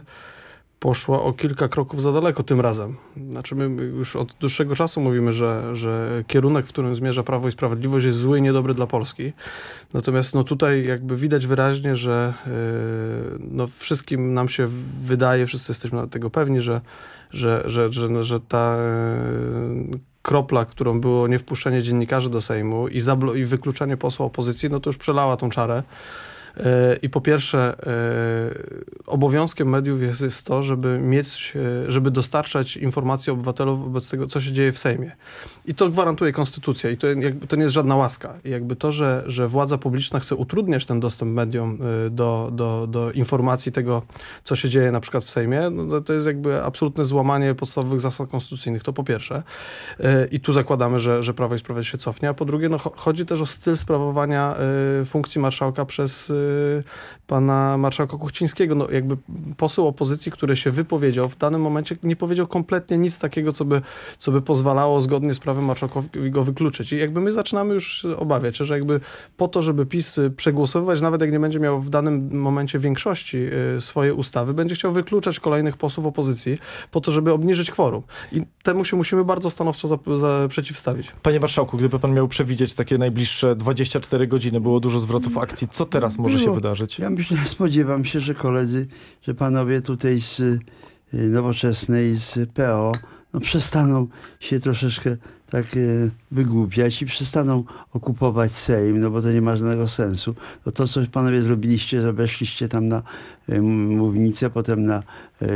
poszła o kilka kroków za daleko tym razem. Znaczy my już od dłuższego czasu mówimy, że, że kierunek, w którym zmierza Prawo i Sprawiedliwość jest zły i niedobry dla Polski. Natomiast no tutaj jakby widać wyraźnie, że yy, no wszystkim nam się wydaje, wszyscy jesteśmy tego pewni, że, że, że, że, że ta yy, kropla, którą było niewpuszczenie dziennikarzy do Sejmu i, i wykluczenie posła opozycji, no to już przelała tą czarę. I po pierwsze, e, obowiązkiem mediów jest, jest to, żeby mieć, e, żeby dostarczać informacje obywatelom wobec tego, co się dzieje w Sejmie. I to gwarantuje konstytucja i to, jakby, to nie jest żadna łaska. I jakby to, że, że władza publiczna chce utrudniać ten dostęp mediom e, do, do, do informacji tego, co się dzieje na przykład w Sejmie, no to jest jakby absolutne złamanie podstawowych zasad konstytucyjnych. To po pierwsze. I tu zakładamy, że, że Prawo i Sprawiedliwość się cofnie. A po drugie, no, chodzi też o styl sprawowania funkcji marszałka przez pana marszałka Kuchcińskiego. No, jakby poseł opozycji, który się wypowiedział, w danym momencie nie powiedział kompletnie nic takiego, co by, co by pozwalało zgodnie z prawem marszałkowi go wykluczyć. I jakby my zaczynamy już obawiać się, że jakby po to, żeby PiS przegłosowywać, nawet jak nie będzie miał w danym momencie większości y, swoje ustawy, będzie chciał wykluczać kolejnych posłów opozycji po to, żeby obniżyć kworum. I temu się musimy bardzo stanowczo za, za przeciwstawić. Panie marszałku, gdyby pan miał przewidzieć takie najbliższe 24 godziny, było dużo zwrotów akcji, co teraz może się wydarzyć? Ja myślę, spodziewam się, że koledzy, że panowie tutaj z y, nowoczesnej, z PO, no przestaną się troszeczkę tak wygłupiać i przestaną okupować Sejm, no bo to nie ma żadnego sensu. No to, co panowie zrobiliście, że weszliście tam na mównicę, potem na e,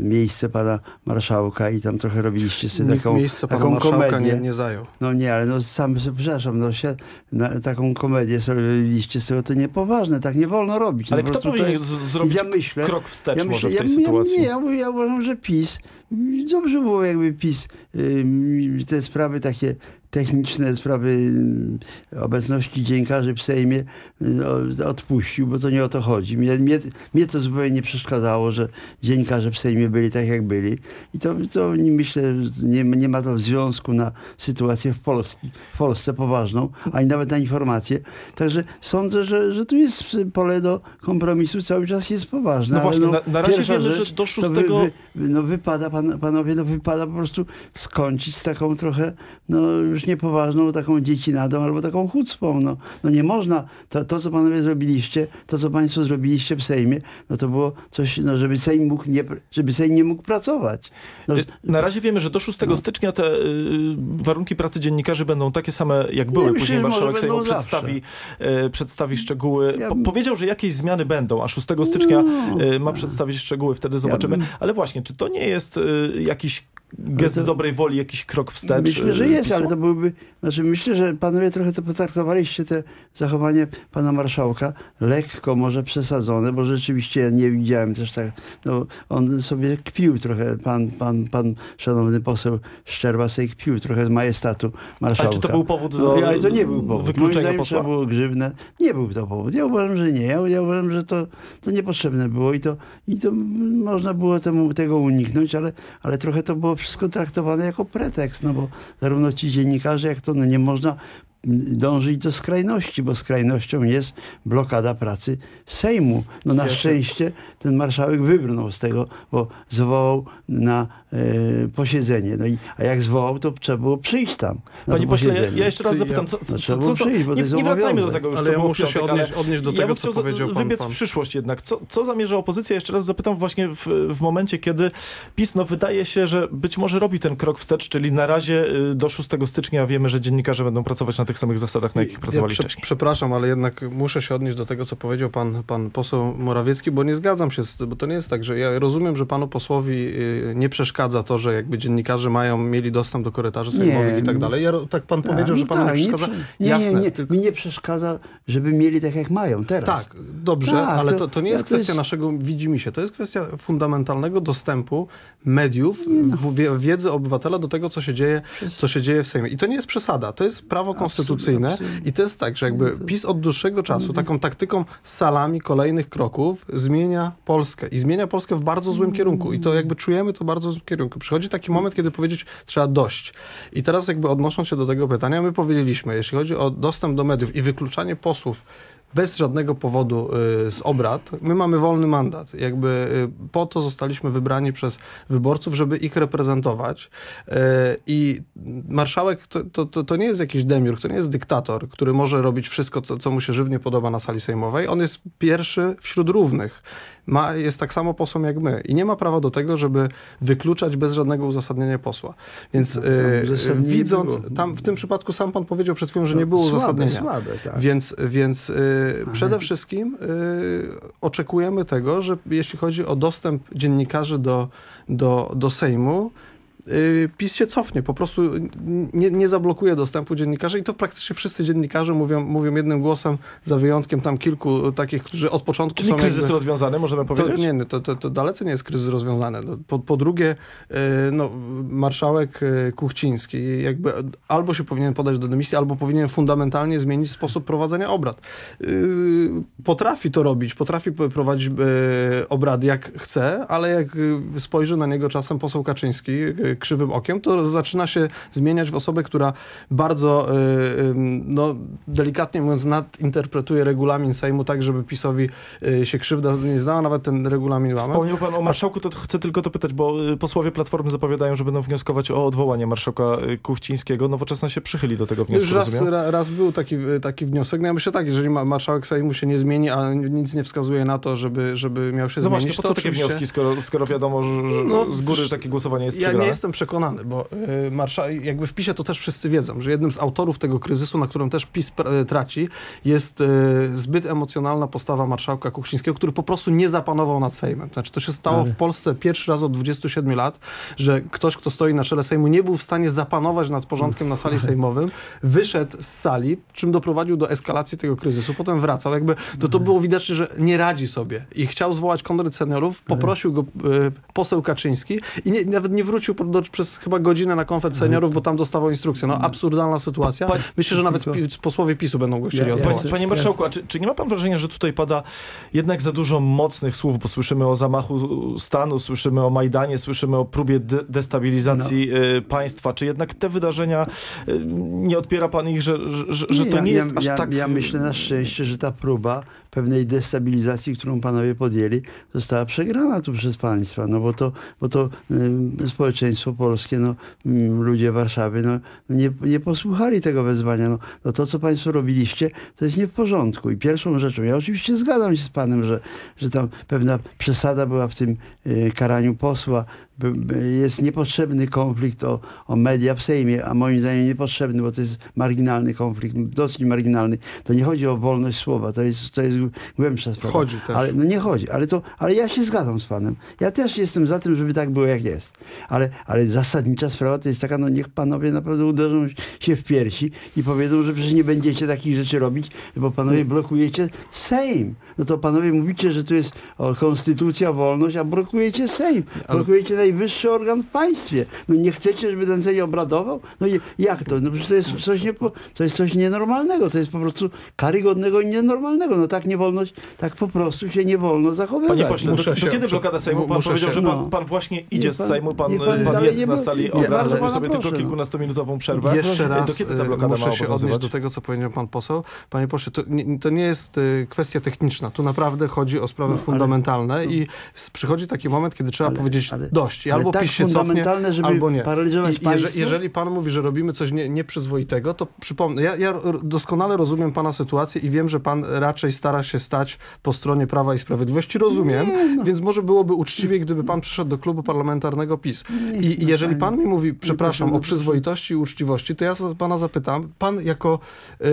miejsce pana marszałka i tam trochę robiliście sobie Nikt taką, miejsce taką pana komedię. Nie, nie zajął. No nie, ale no sam, przepraszam, no się, na, taką komedię sobie robiliście tego, to niepoważne, tak nie wolno robić. Ale no, kto powinien jest, zrobić ja myślę, krok wstecz ja może myślę, w tej ja, sytuacji? Ja, nie, ja, ja uważam, że PiS, dobrze było jakby PiS te sprawy takie techniczne sprawy obecności dziennikarzy w Sejmie odpuścił, bo to nie o to chodzi. Mnie, mnie, mnie to zupełnie nie przeszkadzało, że dziennikarze w Sejmie byli tak, jak byli. I to, to myślę, nie, nie ma to związku na sytuację w, Polski, w Polsce poważną, ani nawet na informacje. Także sądzę, że, że tu jest pole do kompromisu, cały czas jest poważne. No właśnie, no, na, na razie wiemy, rzecz, że do 6... Wy, wy, no wypada, pan, panowie, no wypada po prostu skończyć z taką trochę, no już niepoważną, taką dziecinadą albo taką chucpą. No, no nie można, to, to co panowie zrobiliście, to co państwo zrobiliście w Sejmie, no to było coś, no żeby Sejm mógł nie, żeby Sejm nie mógł pracować. No, na razie wiemy, że do 6 no. stycznia te y, warunki pracy dziennikarzy będą takie same, jak były. Nie, Później myślę, marszałek Sejmu przedstawi, y, przedstawi szczegóły. Ja... Po, powiedział, że jakieś zmiany będą, a 6 stycznia no. y, ma przedstawić szczegóły, wtedy zobaczymy. Ja Ale właśnie, czy to nie jest jakiś gest to... dobrej woli, jakiś krok wstecz? Myślę, że jest, ale to byłby, znaczy myślę, że panowie trochę to potraktowaliście te zachowanie pana marszałka lekko może przesadzone, bo rzeczywiście ja nie widziałem też tak, no on sobie kpił trochę, pan, pan, pan szanowny poseł Szczerba sobie kpił trochę z majestatu marszałka. Ale czy to był powód do no, ale to nie był powód. wykluczenia Moim posła? było grzywne. Nie był to powód. Ja uważam, że nie. Ja, ja uważam, że to, to niepotrzebne było i to, i to można było temu, tego uniknąć, ale, ale trochę to było wszystko traktowane jako pretekst, no bo zarówno ci dziennikarze, jak to no nie można dążyć do skrajności, bo skrajnością jest blokada pracy Sejmu. No na szczęście ten marszałek wybrnął z tego, bo zwołał na e, posiedzenie. No i, a jak zwołał, to trzeba było przyjść tam. Panie pośle, ja, ja, jeszcze raz zapytam, co, co, co, co, co przyjść, nie, nie wracajmy do tego już, ale co ja muszę się odnieść, odnieść do ja tego, co powiedział pan. wybiec pan. w przyszłość jednak. Co, co zamierza opozycja? Jeszcze raz zapytam właśnie w, w momencie, kiedy PiS, no wydaje się, że być może robi ten krok wstecz, czyli na razie y, do 6 stycznia wiemy, że dziennikarze będą pracować na tych samych zasadach, na jakich pracowali ja prze, wcześniej. Przepraszam, ale jednak muszę się odnieść do tego, co powiedział pan, pan poseł Morawiecki, bo nie zgadzam się z bo to nie jest tak, że ja rozumiem, że panu posłowi y, nie przeszkadza to, że jakby dziennikarze mają, mieli dostęp do korytarzy sejmowych i tak dalej. Ja, tak pan tak, powiedział, że no panu tak, nie przeszkadza. Nie, Jasne. nie, nie, tylko... mi nie przeszkadza, żeby mieli tak, jak mają teraz. Tak, dobrze, Tak, ale to- to, to nie jest to kwestia jest- naszego widzimisię. To jest kwestia fundamentalnego dostępu mediów, no. wiedzy obywatela do tego, co się dzieje, co się dzieje w Sejmie. I to nie jest przesada. To jest prawo konstytucyjne absolutnie. i to jest tak, że jakby PiS od dłuższego czasu taką taktyką salami kolejnych kroków zmienia Polskę i zmienia Polskę w bardzo złym kierunku. I to jakby czujemy to w bardzo złym kierunku. Przychodzi taki moment, kiedy powiedzieć trzeba dość. I teraz jakby odnosząc się do tego pytania, my powiedzieliśmy, jeśli chodzi o dostęp do mediów i wykluczanie posłów bez żadnego powodu y, z obrad. My mamy wolny mandat. Jakby y, po to zostaliśmy wybrani przez wyborców, żeby ich reprezentować. Y, I marszałek to, to, to nie jest jakiś demiurg, to nie jest dyktator, który może robić wszystko, co, co mu się żywnie podoba na sali sejmowej. On jest pierwszy wśród równych ma, jest tak samo posłem jak my i nie ma prawa do tego, żeby wykluczać bez żadnego uzasadnienia posła. Więc No, e, widząc, tam w tym przypadku sam pan powiedział przed chwilą, że nie było słabe, uzasadnienia. słabe, tak. Więc, więc e, przede wszystkim e, oczekujemy tego, że jeśli chodzi o dostęp dziennikarzy do, do, do Sejmu, PiS się cofnie, po prostu nie, nie zablokuje dostępu dziennikarzy i to praktycznie wszyscy dziennikarze mówią, mówią jednym głosem, za wyjątkiem tam kilku takich, którzy od początku Czyli są kryzys jakby, rozwiązany, możemy powiedzieć? To, nie, nie, to, to, to dalece nie jest kryzys rozwiązany. No, Po, po drugie, y, no, marszałek y, Kuchciński jakby albo się powinien podać do dymisji, albo powinien fundamentalnie zmienić sposób prowadzenia obrad. Y, Potrafi to robić, potrafi prowadzić y, obrady jak chce, ale jak y, spojrzy na niego czasem poseł Kaczyński y, krzywym okiem, to zaczyna się zmieniać w osobę, która bardzo, y, no, delikatnie mówiąc, nadinterpretuje regulamin Sejmu tak, żeby PiSowi y, się krzywda nie zdała, nawet ten regulamin łamał. Wspomniał pan o marszałku, to chcę tylko to pytać, bo y, posłowie Platformy zapowiadają, że będą wnioskować o odwołanie marszałka Kuchcińskiego. Nowoczesna się przychyli do tego wniosku, Już raz, ra, raz był taki, taki wniosek. No ja myślę tak, jeżeli ma, marszałek Sejmu się nie zmieni, a nic nie wskazuje na to, żeby, żeby miał się No zmienić, właśnie, po co to takie wnioski, skoro, skoro wiadomo, że No, z góry takie głosowanie jest Ja przegrane? Jestem przekonany, bo y, marszałek, jakby w PiSie to też wszyscy wiedzą, że jednym z autorów tego kryzysu, na którym też PiS y, traci, jest y, zbyt emocjonalna postawa marszałka Kuchcińskiego, który po prostu nie zapanował nad Sejmem. Znaczy to się stało w Polsce pierwszy raz od 27 lat, że ktoś, kto stoi na czele Sejmu, nie był w stanie zapanować nad porządkiem na sali sejmowym, wyszedł z sali, czym doprowadził do eskalacji tego kryzysu, potem wracał. Jakby to, to było widać, że nie radzi sobie i chciał zwołać konrad seniorów, poprosił go y, poseł Kaczyński i nie, nawet nie wrócił do, przez chyba godzinę na konfet seniorów, bo tam dostawał instrukcję. No absurdalna sytuacja. Myślę, że nawet posłowie PiSu będą go chcieli odwołać. Panie, Marszałku, czy, czy nie ma pan wrażenia, że tutaj pada jednak za dużo mocnych słów, bo słyszymy o zamachu stanu, słyszymy o Majdanie, słyszymy o próbie de destabilizacji No. y, państwa. Czy jednak te wydarzenia, y, nie odpiera pan ich, że, że, że to nie ja, jest aż ja, tak... Ja myślę na szczęście, że ta próba pewnej destabilizacji, którą panowie podjęli, została przegrana tu przez państwa, no bo to, bo to y, społeczeństwo polskie, no, y, ludzie Warszawy, no, nie, nie posłuchali tego wezwania. No, no to, co państwo robiliście, to jest nie w porządku. I pierwszą rzeczą, ja oczywiście zgadzam się z panem, że, że tam pewna przesada była w tym y, karaniu posła, jest niepotrzebny konflikt o, o media w Sejmie, a moim zdaniem niepotrzebny, bo to jest marginalny konflikt, dosyć marginalny. To nie chodzi o wolność słowa, to jest, to jest głębsza sprawa. Chodzi też. Ale, no nie chodzi, ale, to, ale ja się zgadzam z panem. Ja też jestem za tym, żeby tak było, jak jest. Ale, ale zasadnicza sprawa to jest taka, no niech panowie naprawdę uderzą się w piersi i powiedzą, że przecież nie będziecie takich rzeczy robić, bo panowie blokujecie Sejm. No to panowie mówicie, że tu jest o, konstytucja, wolność, a blokujecie Sejm. Blokujecie najwyższy organ w państwie. No nie chcecie, żeby ten Sejm obradował? No i jak to? No przecież to jest coś, nie, to jest coś nienormalnego. To jest po prostu karygodnego i nienormalnego. No tak nie wolno, tak po prostu się nie wolno zachowywać. Panie pośle, do, Muszę do się- kiedy blokada Sejmu? Pan muszę powiedział, się- że pan, no. pan właśnie idzie Nie, z pan- Sejmu, pan, pan pan, jest nie na sali obrad, zrobił sobie tylko proszę. kilkunastominutową przerwę. Jeszcze raz Do kiedy ta y, blokada muszę ma się odnieść do tego, co powiedział pan poseł. Panie pośle, to nie, to nie jest y, kwestia techniczna. Tu naprawdę chodzi o sprawy No, ale- fundamentalne i s- przychodzi taki moment, kiedy trzeba Ale- powiedzieć ale- dość. I ale albo tak PiS się cofnie, albo nie. paraliżować I, jeżeli, jeżeli pan mówi, że robimy coś nie, nieprzyzwoitego, to przypomnę, ja, ja doskonale rozumiem pana sytuację i wiem, że pan raczej stara się stać po stronie Prawa i Sprawiedliwości. Rozumiem, no. więc może byłoby uczciwiej, gdyby pan przyszedł do klubu parlamentarnego PiS. I, i no, jeżeli pan mi mówi, przepraszam, o przyzwoitości i uczciwości, to ja pana zapytam, pan jako e,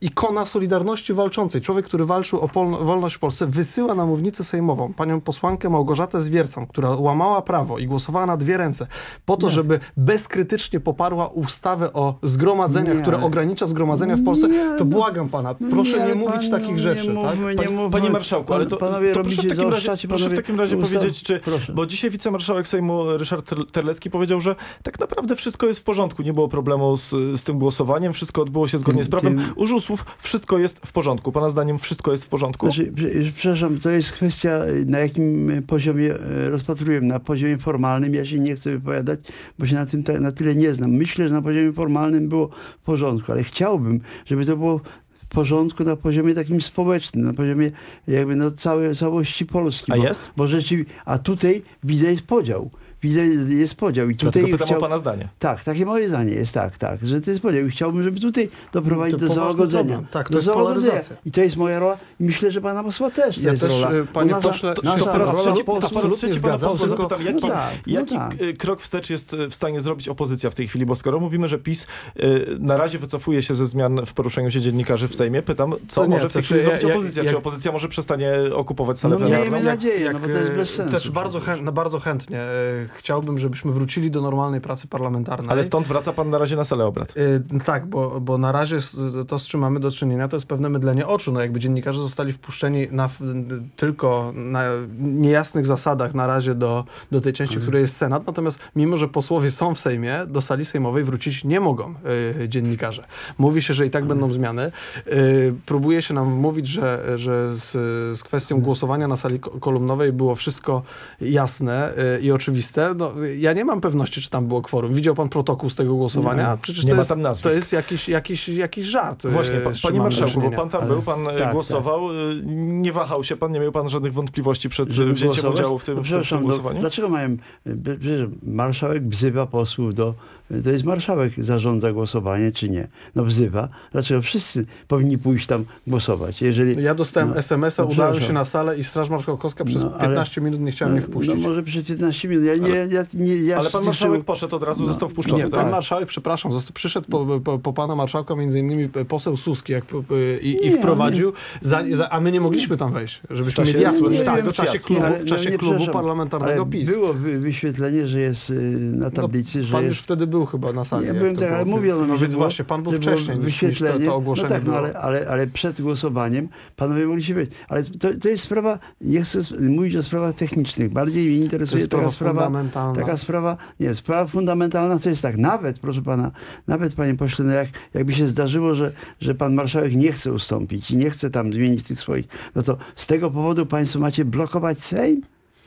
ikona Solidarności walczącej, człowiek, który walczył o polno, wolność w Polsce, wysyła na mównicę sejmową panią posłankę Małgorzatę Zwiercą, która łamała prawo i głosowała na dwie ręce, po to, Nie. żeby bezkrytycznie poparła ustawę o zgromadzeniach, Nie, które ale- ogranicza zgromadzenia w Polsce, Nie, to no- błagam pana, proszę nie, ale mówić takich no, rzeczy. Nie tak? mówmy, nie Panie, mówmy. panie marszałku, ale to, panowie to proszę, w takim razie, zaostrzacie, proszę w panowie takim razie ustaw- powiedzieć, czy, Proszę. bo dzisiaj wicemarszałek Sejmu Ryszard Ter- Terlecki powiedział, że tak naprawdę wszystko jest w porządku, nie było problemu z, z tym głosowaniem, wszystko odbyło się zgodnie z prawem. Użył słów, wszystko jest w porządku. Pana zdaniem wszystko jest w porządku? Znaczy, przepraszam, to jest kwestia, na jakim poziomie e, rozpatrujemy. Na poziomie formalnym ja się nie chcę wypowiadać, bo się na tym na tyle nie znam. Myślę, że na poziomie formalnym było w porządku, ale chciałbym, żeby to było w porządku na poziomie takim społecznym, na poziomie jakby no całej, całości Polski. A bo, jest? Bo rzeczywiście, a tutaj widzę jest podział. Widzę, jest podział. I tutaj Dlatego pytam o pana zdanie. Tak, takie moje zdanie jest tak, tak, że to jest podział. I chciałbym, żeby tutaj doprowadzić To do załagodzenia. Tak, to do jest załagodzenia. polaryzacja. I to jest moja rola i myślę, że pana posła też to Ja jest też, rola. y, panie U nas- pośle, to, to to, jest to, rola Trzeci, posła, to absolutnie trzeci pana posła tylko- zapytam, jaki, no tak, no jaki tak. y, krok wstecz jest y, w stanie zrobić opozycja w tej chwili? Bo skoro mówimy, że PiS y, na razie wycofuje się ze zmian w poruszeniu się dziennikarzy w Sejmie, pytam, co nie, może w tej chwili zrobić ja- opozycja? Czy opozycja może przestanie okupować salę No, plenarną? miejmy nadzieję, no bo to jest e, bez sensu. Znaczy bardzo, no, bardzo chętnie e, chciałbym, żebyśmy wrócili do normalnej pracy parlamentarnej. Ale stąd wraca pan na razie na salę obrad. E, tak, bo, bo na razie to, z czym mamy do czynienia, to jest pewne mydlenie oczu. No jakby dziennikarze zostali wpuszczeni na, tylko na niejasnych zasadach na razie do, do tej części, w której jest Senat. Natomiast mimo, że posłowie są w Sejmie, do sali sejmowej wrócić nie mogą e, dziennikarze. Mówi się, że i tak będą zmiany. E, próbuje się nam wmówić, że, że z, z kwestią głosowania na sali ko- kolumnowej było wszystko jasne e, i oczywiste. No, ja nie mam pewności, czy tam było kworum. Widział pan protokół z tego głosowania? Nie, Przecież nie to ma jest, tam nazwisk. To jest jakiś, jakiś, jakiś żart. e, Właśnie, pa, z czym panie marszałku, bo pan tam Ale- był, pan e, tak, głosował, y, nie wahał się pan, nie miał pan żadnych wątpliwości przed żeby e, wzięciem głosować? udziału w tym, No w tym, w tym przepraszam, no, głosowaniu? dlaczego mają... Marszałek wzywa posłów do... To jest marszałek zarządza głosowanie, czy nie? No wzywa. Dlaczego wszyscy powinni pójść tam głosować? Jeżeli, Ja dostałem no, SMS-a, no udałem się na salę i Straż Marszałkowska przez No, ale- 15 minut nie chciała mnie wpuścić. No może przez 15 minut. Ja nie... Ja, nie ja Ale pan marszałek poszedł od razu, został wpuszczony. Nie, tak? pan marszałek, przepraszam, zosta- przyszedł po, po, po pana marszałka między innymi poseł Suski jak, po- i, i Nie, wprowadził, za, za, a my nie mogliśmy tam wejść, żebyśmy mieli jasne, nie tak, wiem, w czasie Jacki, klubu, ale- w czasie no klubu parlamentarnego ale PiS. Było wy, wyświetlenie, że jest y, na tablicy, że Pan jest... już wtedy był chyba na sali. Ja byłem tak, ale mi, No że więc było, właśnie, pan był wcześniej niż, niż to, to ogłoszenie No tak, no ale, ale, ale przed głosowaniem panowie mogli się być. Ale to, to jest sprawa, nie chcę mówić o sprawach technicznych. Bardziej mnie To interesuje jest taka sprawa sprawa, fundamentalna. taka sprawa, nie, sprawa fundamentalna to jest tak, nawet, proszę pana, nawet panie pośle, no jak, jakby się zdarzyło, że, że pan marszałek nie chce ustąpić i nie chce tam zmienić tych swoich, no to z tego powodu państwo macie blokować Sejm?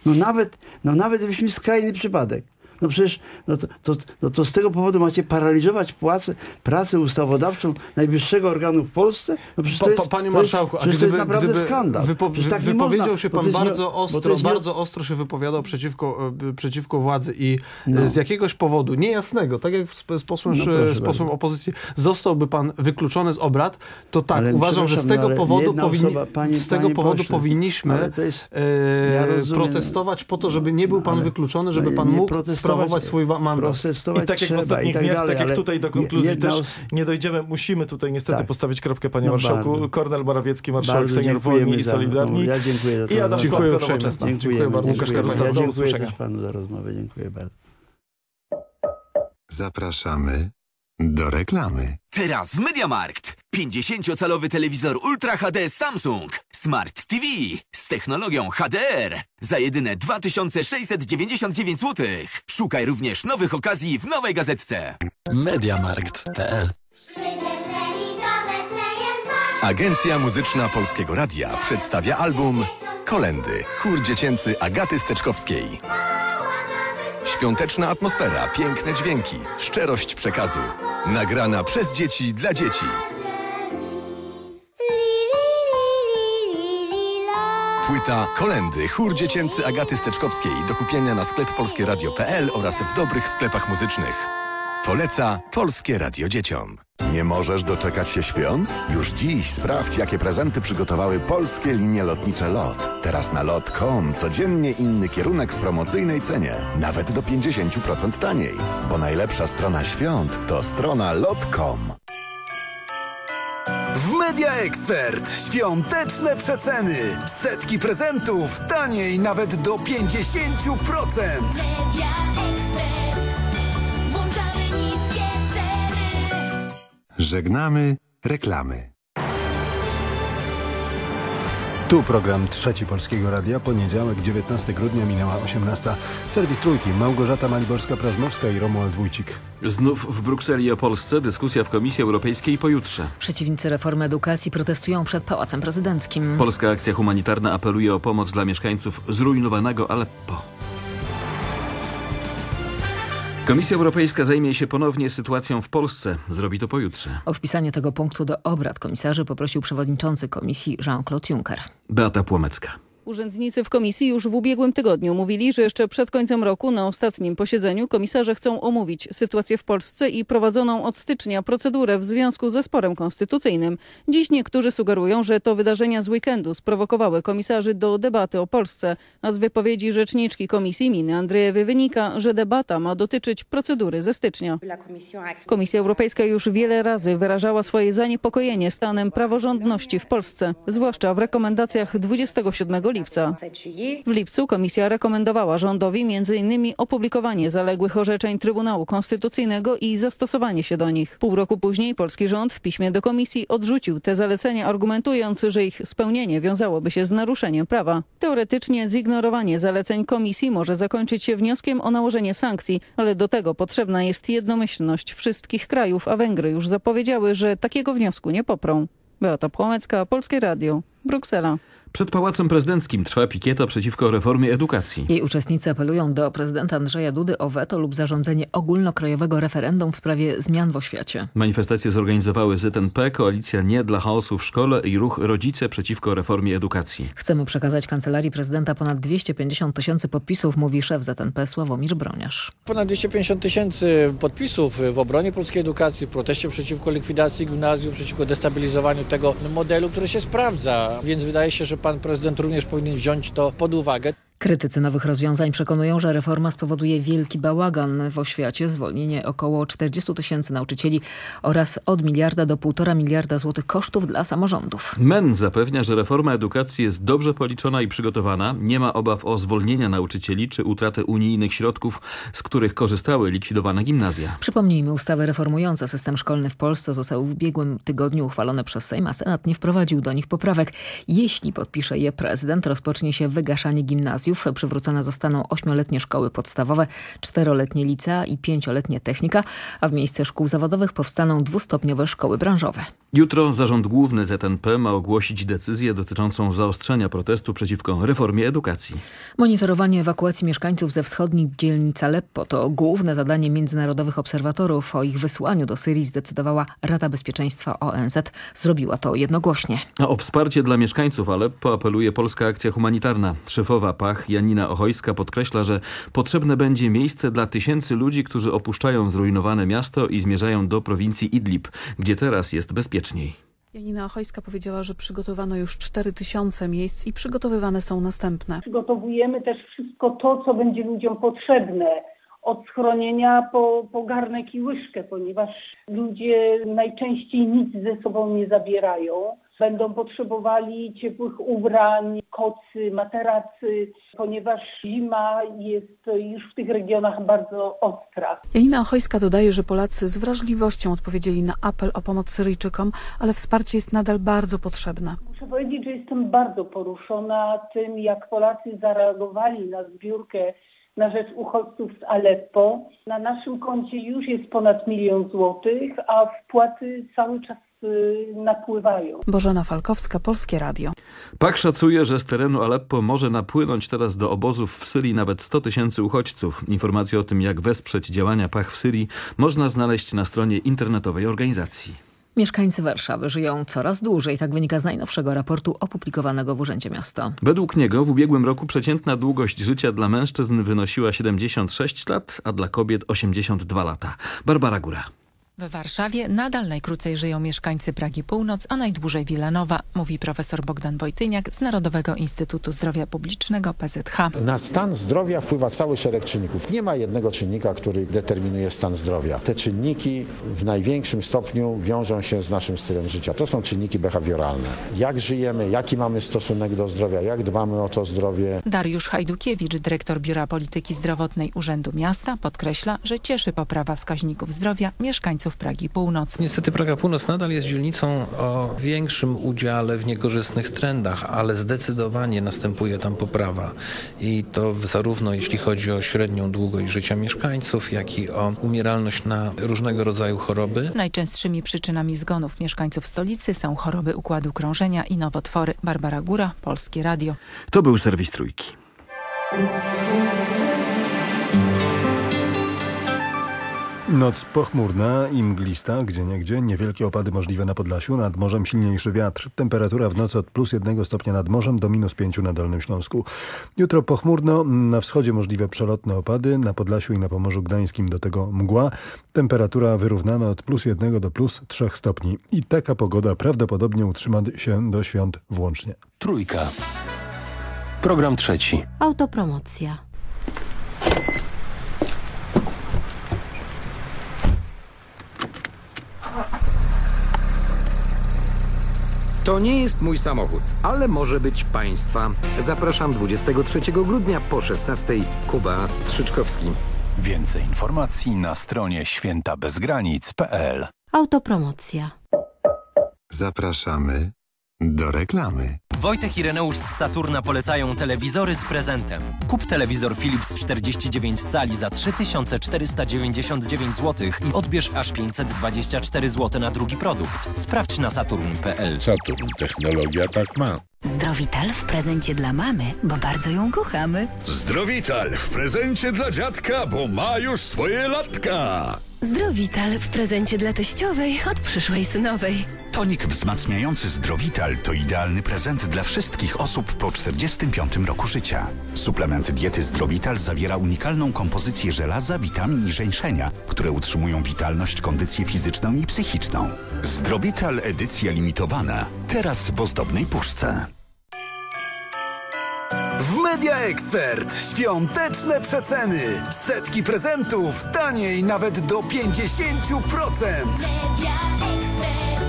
No nawet, no nawet byśmy skrajny przypadek. No przecież no to, to, no to z tego powodu macie paraliżować płacę, pracę ustawodawczą najwyższego organu w Polsce? No przecież to jest, pa- Panie to jest, marszałku, a gdyby, to jest naprawdę gdyby skandal. Wypo, Przecież tak wypowiedział można, się pan jest bardzo ostro, nie- bardzo ostro się wypowiadał przeciwko, e, przeciwko władzy i No. z jakiegoś powodu, niejasnego, tak jak z, z posłem, No z posłem opozycji, zostałby pan wykluczony z obrad, to tak, Ale uważam, że z tego no ale powodu, powinni, osoba, z tego powodu pośle, powinniśmy jest- e, ja rozumiem- protestować po to, żeby nie był pan ale- wykluczony, żeby no, pan mógł protestować, swój mandat. Protestować I tak jak w trzeba ostatnich tak dniach, dalej, tak jak tutaj do konkluzji jedna też nie dojdziemy, musimy tutaj niestety Tak. postawić kropkę, panie No marszałku. bardzo. Kornel Morawiecki, marszałek Bardzo senior Wolni i Solidarni. no, ja dziękuję za to I Adam. Szłapka, uprzejmie. Nowoczesna. Dziękuję bardzo. Łukasz dziękuję Karusta, do Ja dziękuję usłyszenia. panu za rozmowę. Dziękuję bardzo. Zapraszamy do reklamy. Teraz w Mediamarkt 50-calowy telewizor Ultra HD Samsung Smart TV z technologią HDR za jedyne 2699 zł. Szukaj również nowych okazji w nowej gazetce. Mediamarkt.pl Agencja Muzyczna Polskiego Radia przedstawia album Kolendy. Chór dziecięcy Agaty Steczkowskiej. Świąteczna atmosfera, piękne dźwięki, szczerość przekazu. Nagrana przez dzieci dla dzieci. Płyta Kolendy. Chór dziecięcy Agaty Steczkowskiej do kupienia na sklep polskieradio.pl oraz w dobrych sklepach muzycznych. Poleca Polskie Radio Dzieciom. Nie możesz doczekać się świąt? Już dziś sprawdź, jakie prezenty przygotowały polskie linie lotnicze LOT. Teraz na lot.com codziennie inny kierunek w promocyjnej cenie. Nawet do 50% taniej. Bo najlepsza strona świąt to strona lot.com. W Media Expert świąteczne przeceny. Setki prezentów taniej nawet do 50%. Media Expert. Włączamy niskie ceny. Żegnamy reklamy. Tu program Trzeci Polskiego Radia, poniedziałek, 19 grudnia, minęła 18. Serwis Trójki, Małgorzata Maliborska-Prażmowska i Romuald Wójcik. Znów w Brukseli o Polsce dyskusja w Komisji Europejskiej pojutrze. Przeciwnicy reformy edukacji protestują przed Pałacem Prezydenckim. Polska Akcja Humanitarna apeluje o pomoc dla mieszkańców zrujnowanego Aleppo. Komisja Europejska zajmie się ponownie sytuacją w Polsce. Zrobi to pojutrze. O wpisanie tego punktu do obrad komisarzy poprosił przewodniczący komisji Jean-Claude Juncker. Beata Płomecka. Urzędnicy w komisji już w ubiegłym tygodniu mówili, że jeszcze przed końcem roku na ostatnim posiedzeniu komisarze chcą omówić sytuację w Polsce i prowadzoną od stycznia procedurę w związku ze sporem konstytucyjnym. Dziś niektórzy sugerują, że to wydarzenia z weekendu sprowokowały komisarzy do debaty o Polsce, a z wypowiedzi rzeczniczki komisji Miny Andrzejewy wynika, że debata ma dotyczyć procedury ze stycznia. Komisja Europejska już wiele razy wyrażała swoje zaniepokojenie stanem praworządności w Polsce, zwłaszcza w rekomendacjach 27 lipca lipca. W lipcu komisja rekomendowała rządowi m.in. opublikowanie zaległych orzeczeń Trybunału Konstytucyjnego i zastosowanie się do nich. Pół roku później polski rząd w piśmie do komisji odrzucił te zalecenia, argumentując, że ich spełnienie wiązałoby się z naruszeniem prawa. Teoretycznie zignorowanie zaleceń komisji może zakończyć się wnioskiem o nałożenie sankcji, ale do tego potrzebna jest jednomyślność wszystkich krajów, a Węgry już zapowiedziały, że takiego wniosku nie poprą. Beata Płomecka, Polskie Radio, Bruksela. Przed Pałacem Prezydenckim trwa pikieta przeciwko reformie edukacji. Jej uczestnicy apelują do prezydenta Andrzeja Dudy o weto lub zarządzenie ogólnokrajowego referendum w sprawie zmian w oświacie. Manifestacje zorganizowały ZNP, Koalicja Nie dla chaosu w szkole i ruch Rodzice przeciwko reformie edukacji. Chcemy przekazać Kancelarii Prezydenta ponad 250 tysięcy podpisów, mówi szef ZNP Sławomir Broniarz. Ponad 250 tysięcy podpisów w obronie polskiej edukacji, w proteście przeciwko likwidacji gimnazjum, przeciwko destabilizowaniu tego modelu, który się sprawdza. Więc wydaje się, że pan prezydent również powinien wziąć to pod uwagę. Krytycy nowych rozwiązań przekonują, że reforma spowoduje wielki bałagan w oświacie, zwolnienie około 40 tysięcy nauczycieli oraz od miliarda do półtora miliarda złotych kosztów dla samorządów. MEN zapewnia, że reforma edukacji jest dobrze policzona i przygotowana. Nie ma obaw o zwolnienia nauczycieli czy utratę unijnych środków, z których korzystały likwidowane gimnazja. Przypomnijmy, ustawy reformujące system szkolny w Polsce zostały w ubiegłym tygodniu uchwalone przez Sejm, a Senat nie wprowadził do nich poprawek. Jeśli podpisze je prezydent, rozpocznie się wygaszanie gimnazjum Przywrócone zostaną ośmioletnie szkoły podstawowe, czteroletnie licea i pięcioletnie technika, a w miejsce szkół zawodowych powstaną dwustopniowe szkoły branżowe. Jutro Zarząd Główny ZNP ma ogłosić decyzję dotyczącą zaostrzenia protestu przeciwko reformie edukacji. Monitorowanie ewakuacji mieszkańców ze wschodnich dzielnic Aleppo to główne zadanie międzynarodowych obserwatorów. O ich wysłaniu do Syrii zdecydowała Rada Bezpieczeństwa ONZ. Zrobiła to jednogłośnie. A o wsparcie dla mieszkańców Aleppo apeluje Polska Akcja Humanitarna. Szefowa Janina Ochojska podkreśla, że potrzebne będzie miejsce dla tysięcy ludzi, którzy opuszczają zrujnowane miasto i zmierzają do prowincji Idlib, gdzie teraz jest bezpieczniej. Janina Ochojska powiedziała, że przygotowano już 4 tysiące miejsc i przygotowywane są następne. Przygotowujemy też wszystko to, co będzie ludziom potrzebne. Od schronienia po, po garnek i łyżkę, ponieważ ludzie najczęściej nic ze sobą nie zabierają. Będą potrzebowali ciepłych ubrań, kocy, materacy, ponieważ zima jest już w tych regionach bardzo ostra. Janina Ochojska dodaje, że Polacy z wrażliwością odpowiedzieli na apel o pomoc Syryjczykom, ale wsparcie jest nadal bardzo potrzebne. Muszę powiedzieć, że jestem bardzo poruszona tym, jak Polacy zareagowali na zbiórkę na rzecz uchodźców z Aleppo. Na naszym koncie już jest ponad milion złotych, a wpłaty cały czas napływają. Bożena Falkowska, Polskie Radio. PAK szacuje, że z terenu Aleppo może napłynąć teraz do obozów w Syrii nawet 100 tysięcy uchodźców. Informacje o tym, jak wesprzeć działania PAK w Syrii można znaleźć na stronie internetowej organizacji. Mieszkańcy Warszawy żyją coraz dłużej, tak wynika z najnowszego raportu opublikowanego w Urzędzie Miasta. Według niego w ubiegłym roku przeciętna długość życia dla mężczyzn wynosiła 76 lat, a dla kobiet 82 lata. Barbara Góra. W Warszawie nadal najkrócej żyją mieszkańcy Pragi Północ, a najdłużej Wilanowa, mówi profesor Bogdan Wojtyniak z Narodowego Instytutu Zdrowia Publicznego PZH. Na stan zdrowia wpływa cały szereg czynników. Nie ma jednego czynnika, który determinuje stan zdrowia. Te czynniki w największym stopniu wiążą się z naszym stylem życia. To są czynniki behawioralne. Jak żyjemy, jaki mamy stosunek do zdrowia, jak dbamy o to zdrowie. Dariusz Hajdukiewicz, dyrektor Biura Polityki Zdrowotnej Urzędu Miasta, podkreśla, że cieszy poprawa wskaźników zdrowia mieszkańców Pragi Północ. Niestety Praga Północ nadal jest dzielnicą o większym udziale w niekorzystnych trendach, ale zdecydowanie następuje tam poprawa. I to zarówno jeśli chodzi o średnią długość życia mieszkańców, jak i o umieralność na różnego rodzaju choroby. Najczęstszymi przyczynami zgonów mieszkańców stolicy są choroby układu krążenia i nowotwory. Barbara Góra, Polskie Radio. To był serwis Trójki. Noc pochmurna i mglista, gdzie niegdzie, niewielkie opady możliwe na Podlasiu, nad morzem silniejszy wiatr. Temperatura w nocy od plus jednego stopnia nad morzem do minus pięciu na Dolnym Śląsku. Jutro pochmurno, na wschodzie możliwe przelotne opady, na Podlasiu i na Pomorzu Gdańskim do tego mgła. Temperatura wyrównana od plus jednego do plus trzech stopni. I taka pogoda prawdopodobnie utrzyma się do świąt włącznie. Trójka. Program trzeci. Autopromocja. To nie jest mój samochód, ale może być państwa. Zapraszam 23 grudnia po 16. Kuba Strzyczkowski. Więcej informacji na stronie świętabezgranic.pl Autopromocja. Zapraszamy do reklamy. Wojtek i Reneusz z Saturna polecają telewizory z prezentem. Kup telewizor Philips 49 cali za 3499 zł i odbierz aż 524 zł na drugi produkt. Sprawdź na saturn.pl. Saturn. Technologia tak ma. Zdrowital w prezencie dla mamy, bo bardzo ją kochamy. Zdrowital w prezencie dla dziadka, bo ma już swoje latka. Zdrowital w prezencie dla teściowej od przyszłej synowej. Tonik wzmacniający Zdrowital to idealny prezent dla wszystkich osób po 45 roku życia. Suplement diety Zdrowital zawiera unikalną kompozycję żelaza, witamin i żeńszenia, które utrzymują witalność, kondycję fizyczną i psychiczną. Zdrowital edycja limitowana. Teraz w ozdobnej puszce. W Media Expert świąteczne przeceny. Setki prezentów taniej nawet do 50%. Media Expert.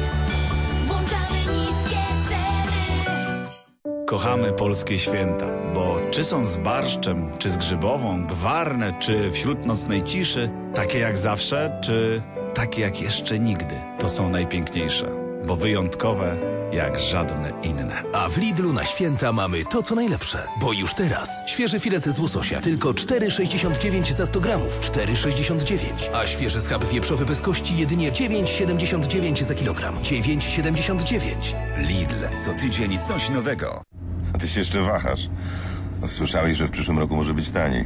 Włączamy niskie ceny. Kochamy polskie święta, bo czy są z barszczem, czy z grzybową, gwarne, czy wśród nocnej ciszy, takie jak zawsze, czy takie jak jeszcze nigdy, to są najpiękniejsze, bo wyjątkowe jak żadne inne. A w Lidlu na święta mamy to, co najlepsze. Bo już teraz świeży filet z łososia tylko 4,69 za 100 gramów. 4,69. A świeży schab wieprzowy bez kości jedynie 9,79 za kilogram. 9,79. Lidl, co tydzień coś nowego. A ty się jeszcze wahasz. No, Słyszałeś, że w przyszłym roku może być taniej.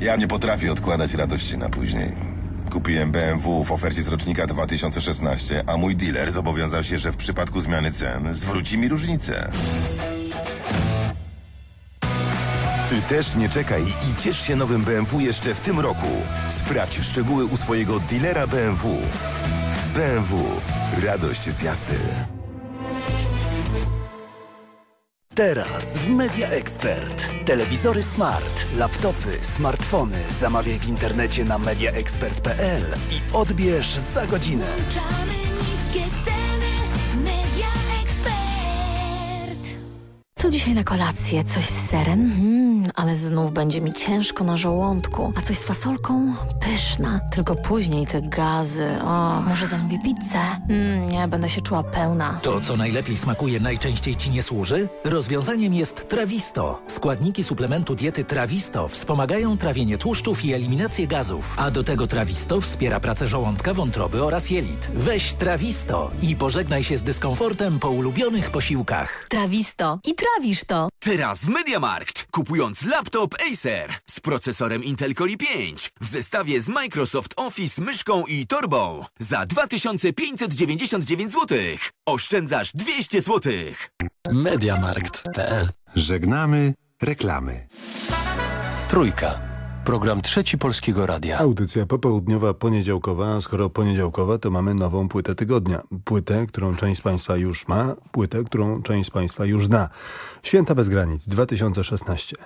Ja nie potrafię odkładać radości na później. Kupiłem BMW w ofercie z rocznika 2016, a mój dealer zobowiązał się, że w przypadku zmiany cen zwróci mi różnicę. Ty też nie czekaj i ciesz się nowym BMW jeszcze w tym roku. Sprawdź szczegóły u swojego dealera BMW. BMW. Radość z jazdy. Teraz w Media Expert. Telewizory smart, laptopy, smartfony. Zamawiaj w internecie na mediaexpert.pl i odbierz za godzinę. Włączamy niskie Co dzisiaj na kolację? Coś z serem? Mm, ale znów będzie mi ciężko na żołądku. A coś z fasolką? Pyszna. Tylko później te gazy. O, może zamówię pizzę? Mm, nie, będę się czuła pełna. To, co najlepiej smakuje, najczęściej Ci nie służy? Rozwiązaniem jest Trawisto. Składniki suplementu diety Trawisto wspomagają trawienie tłuszczów i eliminację gazów. A do tego Trawisto wspiera pracę żołądka, wątroby oraz jelit. Weź Trawisto i pożegnaj się z dyskomfortem po ulubionych posiłkach. Trawisto. I trawisz to. Teraz w Mediamarkt. Kupując laptop Acer z procesorem Intel Core i5 w zestawie z Microsoft Office, myszką i torbą za 2599 zł. Oszczędzasz 200 zł. Mediamarkt.pl Żegnamy reklamy. Trójka. Program trzeci Polskiego Radia. Audycja popołudniowa, poniedziałkowa, skoro poniedziałkowa, to mamy nową płytę tygodnia. Płytę, którą część z Państwa już ma, płytę, którą część z Państwa już zna. Święta bez granic 2016.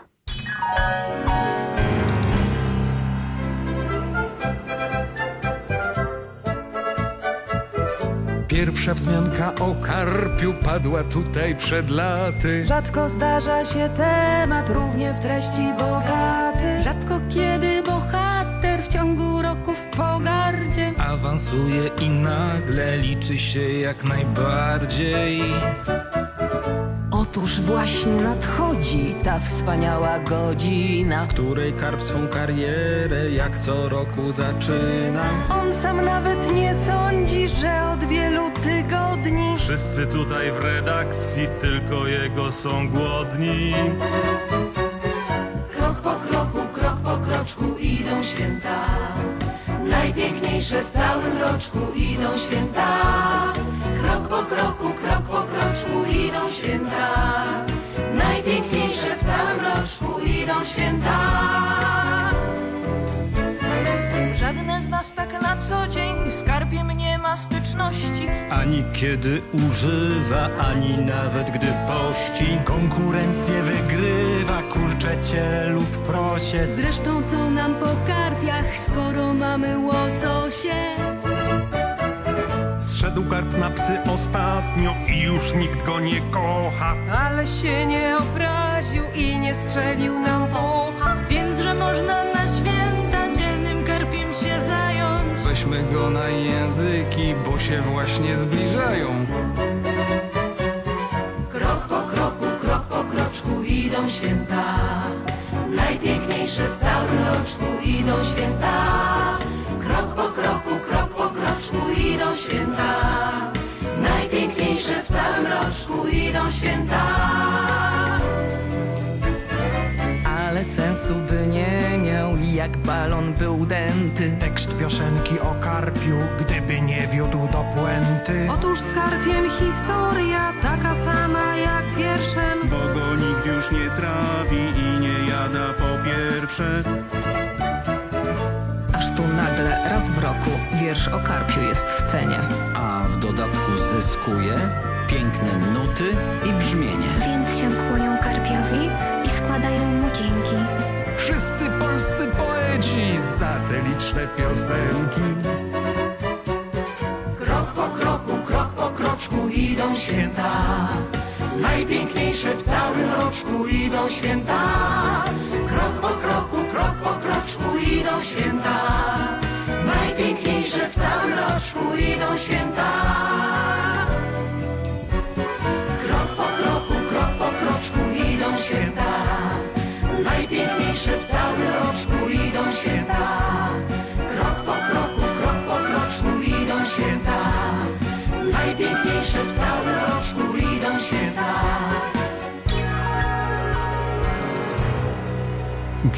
Pierwsza wzmianka o karpiu padła tutaj przed laty. Rzadko zdarza się temat równie w treści bogaty. Rzadko kiedy bohater w ciągu roku w pogardzie awansuje i nagle liczy się jak najbardziej. Otóż właśnie nadchodzi ta wspaniała godzina, w której karp swą karierę jak co roku zaczyna. On sam nawet nie sądzi, że od wielu tygodni Wszyscy tutaj w redakcji tylko jego są głodni. krok po kroku, krok po kroczku idą święta. Najpiękniejsze w całym roczku idą święta. Krok po kroku, krok po kroczku idą święta. Najpiękniejsze w całym roczku idą święta nas tak na co dzień. Skarbiem nie ma styczności. Ani kiedy używa, ani nawet gdy pości. Konkurencję wygrywa kurczecie lub prosie. Zresztą co nam po karpiach, skoro mamy łososie? Zszedł karp na psy ostatnio i już nikt go nie kocha. Ale się nie obraził i nie strzelił nam w ucha Więc, że można Weźmy go na języki, bo się właśnie zbliżają. Krok po kroku, krok po kroczku idą święta. Najpiękniejsze w całym roczku idą święta. Krok po kroku, krok po kroczku idą święta. Najpiękniejsze w całym roczku idą święta. Ale sensu by nie miał, jak balon był dęty. Tekst piosenki o karpiu, gdyby nie wiódł do puenty. Otóż z karpiem historia taka sama jak z wierszem. Bo go nikt już nie trawi i nie jada po pierwsze. Aż tu nagle, raz w roku, wiersz o karpiu jest w cenie. A w dodatku zyskuje piękne nuty i brzmienie te piosenki. Krok po kroku, krok po kroczku idą święta. Najpiękniejsze w całym roczku idą święta. Krok po kroku, krok po kroczku idą święta. Najpiękniejsze w całym roczku idą święta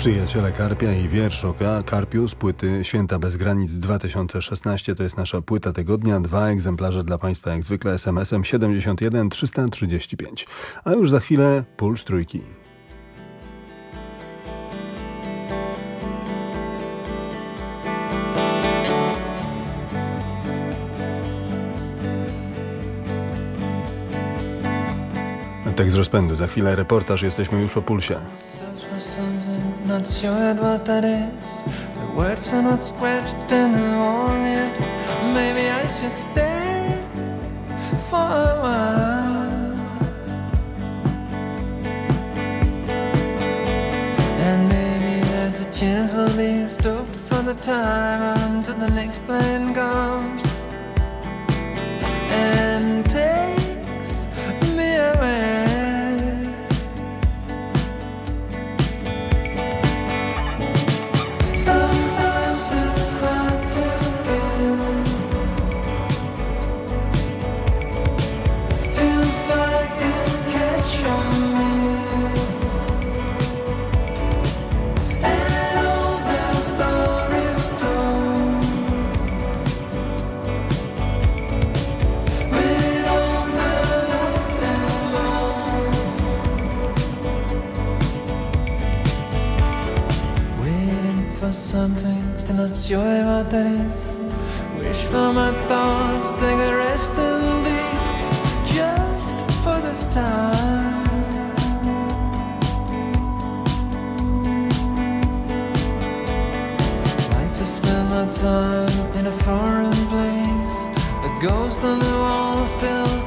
Przyjaciele Karpia i wiersz o Ka- Karpiu z płyty Święta bez granic 2016 to jest nasza płyta tygodnia. Dwa egzemplarze dla Państwa jak zwykle SMS-em 71 335. A już za chwilę puls trójki. Tekst rozpędu. Za chwilę reportaż. Jesteśmy już po pulsie. Not sure at what that is. The words are not scratched in the morning. Maybe I should stay for a while. And maybe there's a chance we'll be stoked for the time until the next plane comes and takes me away. For something, still not sure what that is. Wish for my thoughts, take a rest in peace, just for this time. Like to spend my time in a foreign place. The ghost on the wall still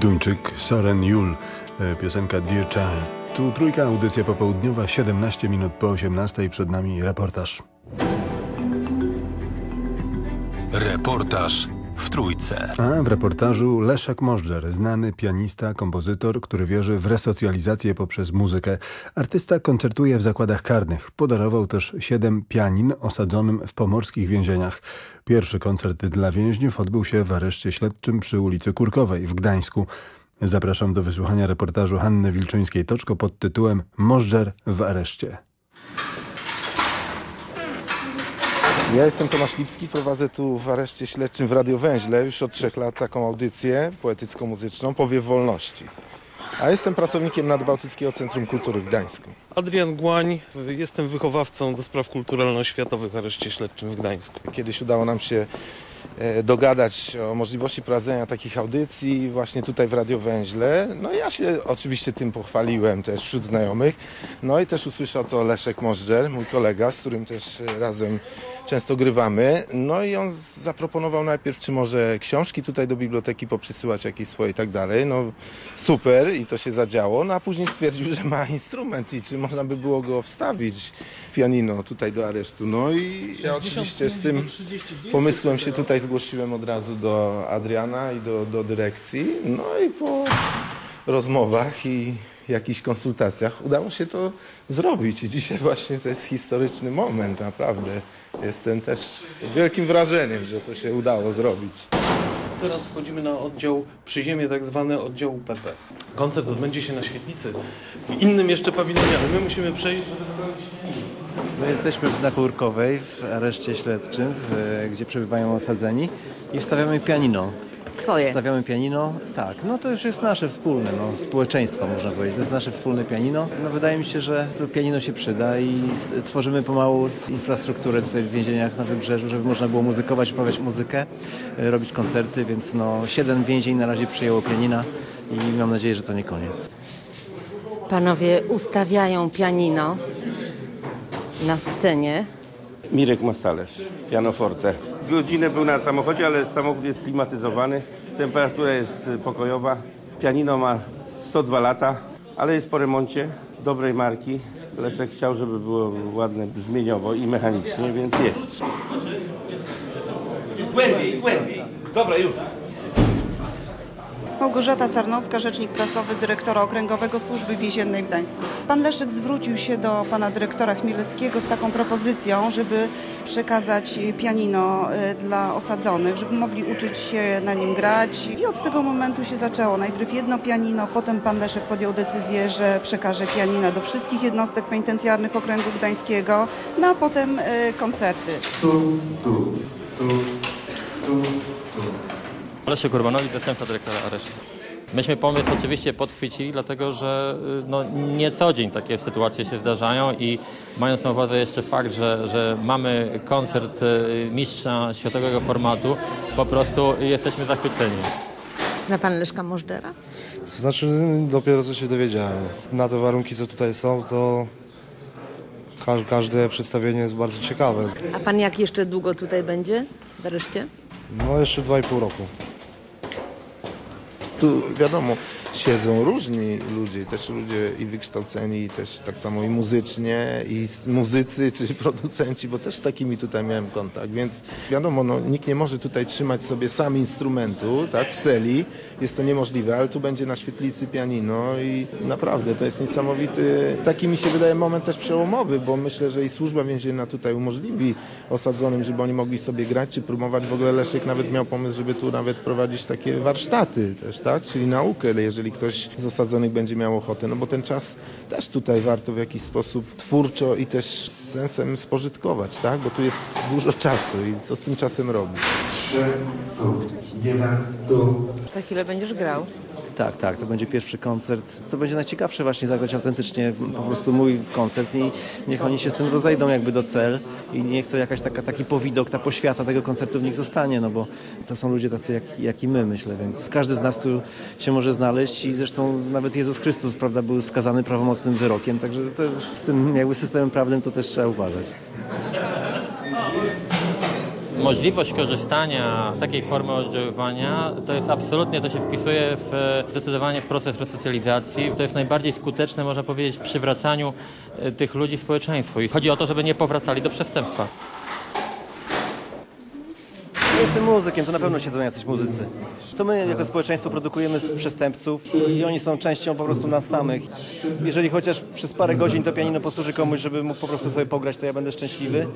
Duńczyk Soren Jul, e, piosenka Dear Child. Tu trójka, audycja popołudniowa, 17 minut po 18, przed nami reportaż. Reportaż w Trójce. A w reportażu Leszek Możdżer, znany pianista, kompozytor, który wierzy w resocjalizację poprzez muzykę. Artysta koncertuje w zakładach karnych. Podarował też siedem pianin osadzonym w pomorskich więzieniach. Pierwszy koncert dla więźniów odbył się w areszcie śledczym przy ulicy Kurkowej w Gdańsku. Zapraszam do wysłuchania reportażu Hanny Wilczyńskiej-Toczko pod tytułem Możdżer w areszcie. Ja jestem Tomasz Lipski, prowadzę tu w areszcie śledczym w Radio Węźle już od trzech lat taką audycję poetycko-muzyczną Powiew Wolności. A jestem pracownikiem Nadbałtyckiego Centrum Kultury w Gdańsku. Adrian Głań, jestem wychowawcą do spraw kulturalno-światowych w areszcie śledczym w Gdańsku. Kiedyś udało nam się e, dogadać o możliwości prowadzenia takich audycji właśnie tutaj w Radio Węźle. No ja się oczywiście tym pochwaliłem też wśród znajomych. No i też usłyszał to Leszek Możdżer, mój kolega, z którym też e, razem często grywamy. No i on zaproponował najpierw, czy może książki tutaj do biblioteki poprzysyłać jakieś swoje i tak dalej. No super i to się zadziało. No a później stwierdził, że ma instrument i czy można by było go wstawić pianino tutaj do aresztu. No i ja oczywiście z tym pomysłem się tutaj zgłosiłem od razu do Adriana i do, do dyrekcji. No i po rozmowach i jakichś konsultacjach udało się to zrobić. I dzisiaj właśnie to jest historyczny moment, naprawdę. Jestem też pod wielkim wrażeniem, że to się udało zrobić. Teraz wchodzimy na oddział przyziemie, tak zwany oddział PP. Koncert odbędzie się na świetlicy, w innym jeszcze pawilonie, ale my musimy przejść, żeby dopełnić My jesteśmy w znaku Urkowej, w areszcie śledczym, w, gdzie przebywają osadzeni i wstawiamy pianino. Twoje. Wstawiamy pianino, tak. No to już jest nasze wspólne, no, społeczeństwa można powiedzieć. To jest nasze wspólne pianino. No wydaje mi się, że to pianino się przyda i tworzymy pomału infrastrukturę tutaj w więzieniach na Wybrzeżu, żeby można było muzykować, uprawiać muzykę, e, robić koncerty, więc no siedem więzień na razie przyjęło pianina i mam nadzieję, że to nie koniec. Panowie ustawiają pianino na scenie. Mirek Mastalerz, pianoforte. Godzinę był na samochodzie, ale samochód jest klimatyzowany, temperatura jest y, pokojowa. Pianino ma 102 lata, ale jest po remoncie, dobrej marki. Leszek chciał, żeby było ładne brzmieniowo i mechanicznie, więc jest. Głębiej, głębiej. Dobra, już. Małgorzata Sarnowska, rzecznik prasowy dyrektora Okręgowego Służby Więziennej w Gdańsku. Pan Leszek zwrócił się do pana dyrektora Chmielewskiego z taką propozycją, żeby przekazać pianino e, dla osadzonych, żeby mogli uczyć się na nim grać. I od tego momentu się zaczęło. Najpierw jedno pianino, potem pan Leszek podjął decyzję, że przekaże pianina do wszystkich jednostek penitencjarnych Okręgu Gdańskiego, no a potem e, koncerty. Tu, tu, tu, tu. Leszek Urbanowicz, zastępca dyrektora aresztu. Myśmy pomysł oczywiście podchwycili, dlatego że y, no, nie co dzień takie sytuacje się zdarzają i mając na uwadze jeszcze fakt, że, że mamy koncert y, mistrza światowego formatu, po prostu jesteśmy zachwyceni. Zna pan Leszka Możdżera? To znaczy, dopiero co się dowiedziałem. Na te warunki, co tutaj są, to ka- każde przedstawienie jest bardzo ciekawe. A pan jak jeszcze długo tutaj będzie w areszcie? No jeszcze dwa i pół roku. Tu wiadomo, siedzą różni ludzie, też ludzie i wykształceni, też tak samo i muzycznie, i muzycy, czy producenci, bo też z takimi tutaj miałem kontakt, więc wiadomo, no, nikt nie może tutaj trzymać sobie sam instrumentu, tak, w celi, jest to niemożliwe, ale tu będzie na świetlicy pianino i naprawdę to jest niesamowity, taki mi się wydaje moment też przełomowy, bo myślę, że i służba więzienna tutaj umożliwi osadzonym, żeby oni mogli sobie grać, czy próbować, w ogóle Leszek nawet miał pomysł, żeby tu nawet prowadzić takie warsztaty też, tak, czyli naukę, jeżeli ktoś z osadzonych będzie miał ochotę, no bo ten czas też tutaj warto w jakiś sposób twórczo i też z sensem spożytkować, tak, bo tu jest dużo czasu i co z tym czasem robić. Za chwilę będziesz grał. Tak, tak, to będzie pierwszy koncert. To będzie najciekawsze właśnie zagrać autentycznie po prostu mój koncert i niech oni się z tym rozejdą jakby do cel i niech to jakaś taka, taki powidok, ta poświata tego koncertu w nich zostanie, no bo to są ludzie tacy jak, jak i my, myślę, więc każdy z nas tu się może znaleźć i zresztą nawet Jezus Chrystus, prawda, był skazany prawomocnym wyrokiem, także to z tym jakby systemem prawnym to też trzeba uważać. Możliwość korzystania z takiej formy oddziaływania to jest absolutnie, to się wpisuje w, zdecydowanie w proces resocjalizacji. To jest najbardziej skuteczne, można powiedzieć, przywracaniu e, tych ludzi społeczeństwu. I chodzi o to, żeby nie powracali do przestępstwa. Jestem muzykiem, to na pewno siedzą jacyś muzycy. To my jako społeczeństwo produkujemy przestępców i oni są częścią po prostu nas samych. Jeżeli chociaż przez parę godzin to pianino posłuży komuś, żeby mógł po prostu sobie pograć, to ja będę szczęśliwy.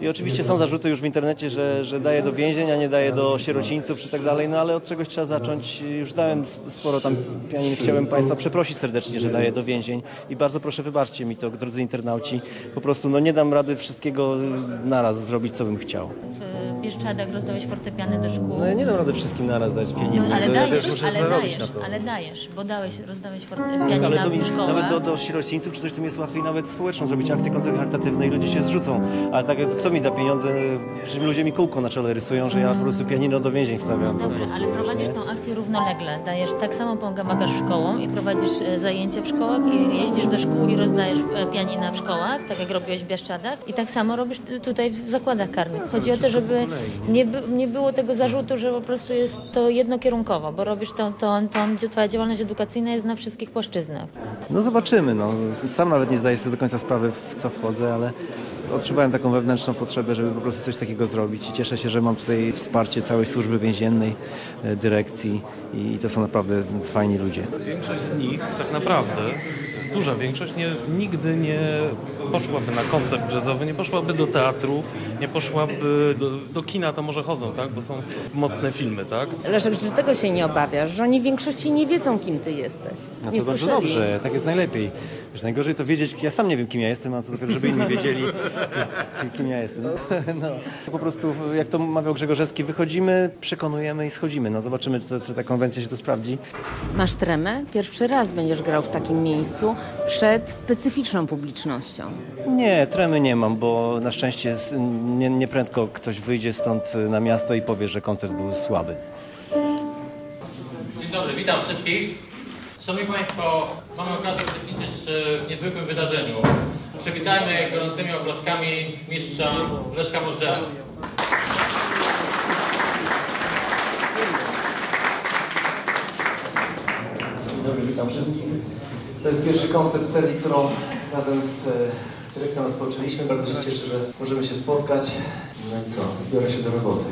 I oczywiście są zarzuty już w internecie, że, że daje do więzień, a nie daje do sierocińców czy tak dalej, no ale od czegoś trzeba zacząć. Już dałem sporo tam pianin. Chciałem Państwa przeprosić serdecznie, że daję do więzień i bardzo proszę wybaczcie mi to, drodzy internauci. Po prostu no nie dam rady wszystkiego naraz zrobić, co bym chciał. W Bieszczadach rozdałeś fortepiany do szkół. No ja nie dam rady wszystkim naraz dać pianiny, No, ale to ja dajesz, też muszę ale dajesz, na to. ale dajesz, bo dałeś, rozdałeś Tak, fortepiany ale to mi, nawet do, do sierocińców czy coś, to mi jest łatwiej nawet społeczną zrobić akcję koncert charytatywny i ludzie się zrzucą. Ale tak, kto mi da pieniądze? Przecież ludzie mi kółko na czele rysują, że ja po prostu pianino do więzień wstawiam. po Dobrze, prostu, ale prowadzisz nie? tą akcję równolegle. Dajesz tak samo pomagasz szkołom i prowadzisz e, zajęcia w szkołach i jeździsz do szkół i rozdajesz e, pianina w szkołach, tak jak robiłeś w Bieszczadach. I tak samo robisz tutaj w zakładach karnych. Chodzi o to, żeby nie, by, nie było tego zarzutu, że po prostu jest to jednokierunkowo, bo robisz tą, tą, tą, twoja działalność edukacyjna jest na wszystkich płaszczyznach. No zobaczymy. No. Sam nawet nie zdaję sobie do końca sprawy, w co wchodzę, ale odczuwałem taką wewnętrzną potrzebę, żeby po prostu coś takiego zrobić i cieszę się, że mam tutaj wsparcie całej służby więziennej, e, dyrekcji i to są naprawdę fajni ludzie. Większość z nich tak naprawdę, duża większość, nie, nigdy nie poszłaby na koncert jazzowy, nie poszłaby do teatru, nie poszłaby do, do kina, to może chodzą, tak? Bo są mocne filmy, tak? Leszek, czy tego się nie obawiasz, że oni w większości nie wiedzą, kim ty jesteś? No nie to bardzo słyszeli. dobrze, tak jest najlepiej. Wiesz, najgorzej to wiedzieć, ja sam nie wiem kim ja jestem, a co dopiero, żeby inni wiedzieli kim ja jestem. No, po prostu, jak to mawiał Grzegorzewski, wychodzimy, przekonujemy i schodzimy. No zobaczymy, czy, czy ta konwencja się tu sprawdzi. Masz tremę? Pierwszy raz będziesz grał w takim miejscu przed specyficzną publicznością. Nie, tremy nie mam, bo na szczęście z- nie, nieprędko ktoś wyjdzie stąd na miasto i powie, że koncert był słaby. Dzień dobry, witam wszystkich. Szanowni Państwo, mamy okazję uczestniczyć w niezwykłym wydarzeniu. Przywitajmy gorącymi oklaskami mistrza Leszka Możdżera. Dzień dobry, witam wszystkich. To jest pierwszy koncert serii, którą razem z e, dyrekcją rozpoczęliśmy. Bardzo się cieszę, że możemy się spotkać. No i co, biorę się do roboty.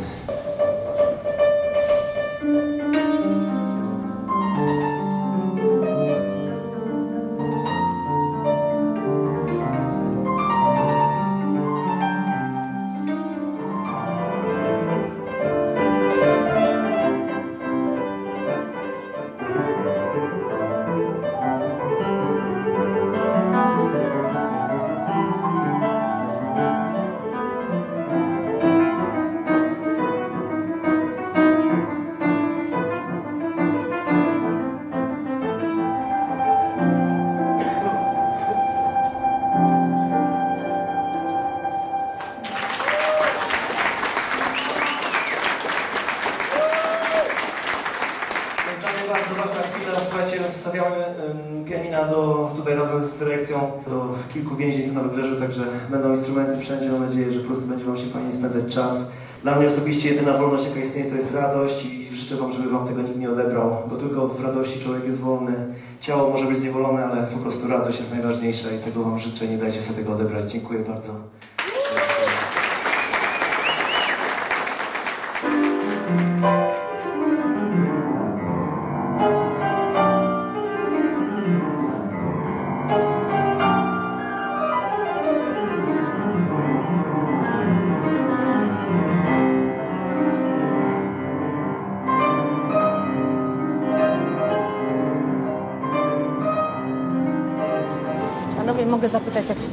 Osobiście jedyna wolność, jaka istnieje, to jest radość i życzę Wam, żeby Wam tego nikt nie odebrał, bo tylko w radości człowiek jest wolny. Ciało może być zniewolone, ale po prostu radość jest najważniejsza i tego Wam życzę. Nie dajcie sobie tego odebrać. Dziękuję bardzo.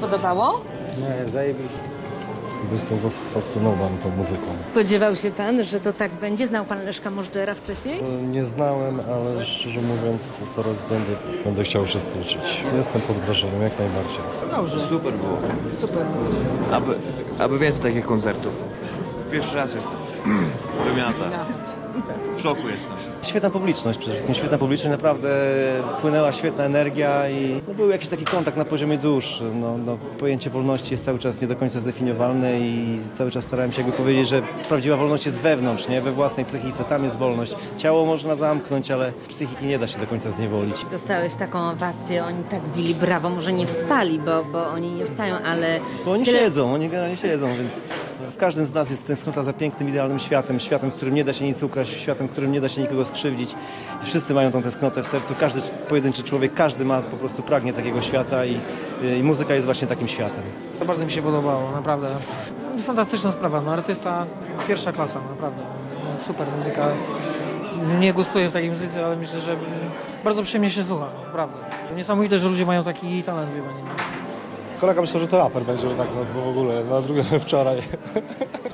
Podobało? Nie, zajebiście. Jestem zafascynowany tą muzyką. Spodziewał się pan, że to tak będzie? Znał pan Leszka Możdżera wcześniej? Nie znałem, ale szczerze mówiąc teraz będę, będę chciał się uczyć. Jestem pod wrażeniem jak najbardziej. Dobrze. Super było. Super. Aby, aby więcej takich koncertów. Pierwszy raz jestem. Wymiata. W szoku jestem. Świetna publiczność przede wszystkim, świetna publiczność, naprawdę płynęła świetna energia i no, był jakiś taki kontakt na poziomie dusz. No, no, pojęcie wolności jest cały czas nie do końca zdefiniowalne i cały czas starałem się jakby powiedzieć, że prawdziwa wolność jest wewnątrz, nie? we własnej psychice, tam jest wolność. Ciało można zamknąć, ale psychiki nie da się do końca zniewolić. Dostałeś taką owację, oni tak bili brawo, może nie wstali, bo, bo oni nie wstają, ale... Bo oni tyle- siedzą, oni generalnie siedzą, więc w każdym z nas jest tęsknota za pięknym, idealnym światem, światem, w którym nie da się nic ukraść, światem, w którym nie da się nikogo skrzywdzić. Wszyscy mają tą tęsknotę w sercu, każdy pojedynczy człowiek, każdy ma po prostu pragnie takiego świata i, i muzyka jest właśnie takim światem. To bardzo mi się podobało, naprawdę. Fantastyczna sprawa, no artysta pierwsza klasa, naprawdę. No, super muzyka. Nie gustuję w takiej muzyce, ale myślę, że bardzo przyjemnie się słucha, naprawdę. Niesamowite, że ludzie mają taki talent, wie pani. Kolega myślał, że to raper będzie tak no, w ogóle, na drugie wczoraj.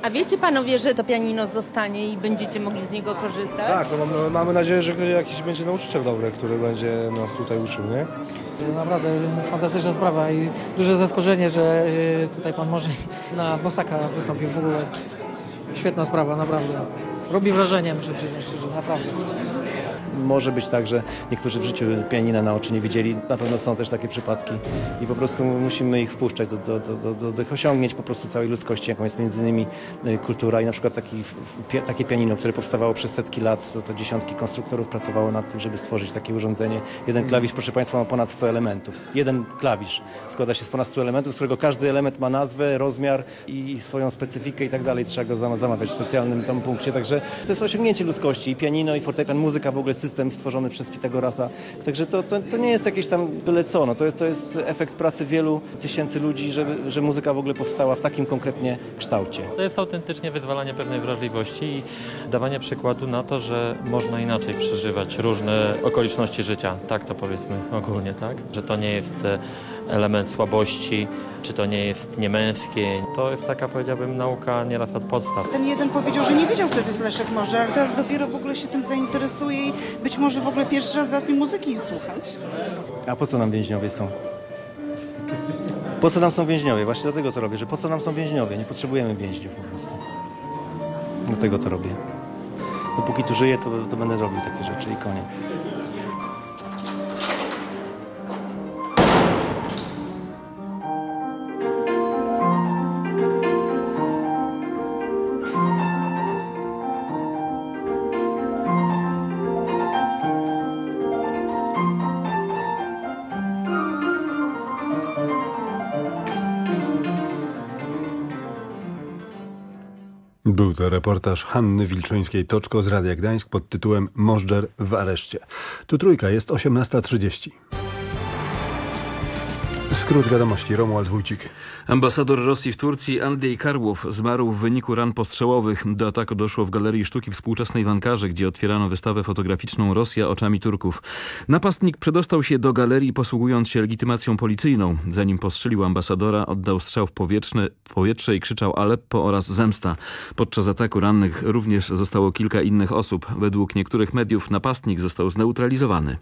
A wiecie panowie, że to pianino zostanie i będziecie mogli z niego korzystać? Tak, no, mamy, mamy nadzieję, że jakiś będzie nauczyciel dobry, który będzie nas tutaj uczył, nie? Naprawdę fantastyczna sprawa i duże zaskoczenie, że y, tutaj pan może na Bosaka wystąpił w ogóle. Świetna sprawa, naprawdę. Robi wrażenie, muszę przyznać szczerze, naprawdę. Może być tak, że niektórzy w życiu pianina na oczy nie widzieli. Na pewno są też takie przypadki i po prostu musimy ich wpuszczać do, do, do, do, do tych osiągnięć po prostu całej ludzkości, jaką jest między innymi y, kultura i na przykład taki, pie- takie pianino, które powstawało przez setki lat, to, to dziesiątki konstruktorów pracowało nad tym, żeby stworzyć takie urządzenie. Jeden klawisz, proszę Państwa, ma ponad 100 elementów. Jeden klawisz składa się z ponad 100 elementów, z którego każdy element ma nazwę, rozmiar i swoją specyfikę i tak dalej. Trzeba go zama- zamawiać w specjalnym tam punkcie. Także to jest osiągnięcie ludzkości. I pianino, i fortepian, muzyka, w ogóle system stworzony przez Pitagorasa. Także to, to, to nie jest jakieś tam byle co. No. To, to jest efekt pracy wielu tysięcy ludzi, żeby, że muzyka w ogóle powstała w takim konkretnie kształcie. To jest autentycznie wyzwalanie pewnej wrażliwości i dawanie przykładu na to, że można inaczej przeżywać różne okoliczności życia. Tak to powiedzmy ogólnie, tak? Że to nie jest e, element słabości, czy to nie jest niemęskie. To jest taka, powiedziałbym, nauka nieraz od podstaw. Ten jeden powiedział, że nie wiedział, kto to jest Leszek Możdżer, ale teraz dopiero w ogóle się tym zainteresuje i być może w ogóle pierwszy raz zacznie muzyki słuchać. A po co nam więźniowie są? Po co nam są więźniowie? Właśnie dlatego to robię, że po co nam są więźniowie? Nie potrzebujemy więźniów po prostu. Dlatego to robię. Dopóki tu żyję, to, to będę robił takie rzeczy i koniec. Był to reportaż Hanny Wilczyńskiej-Toczko z Radia Gdańsk pod tytułem Możdżer w areszcie. Tu trójka, jest 18.30. Skrót wiadomości, Romuald Wójcik. Ambasador Rosji w Turcji Andrzej Karłow zmarł w wyniku ran postrzałowych. Do ataku doszło w Galerii Sztuki Współczesnej w Ankarze, gdzie otwierano wystawę fotograficzną Rosja oczami Turków. Napastnik przedostał się do galerii posługując się legitymacją policyjną. Zanim postrzelił ambasadora, oddał strzał w powietrze i krzyczał Aleppo oraz zemsta. Podczas ataku rannych również zostało kilka innych osób. Według niektórych mediów napastnik został zneutralizowany.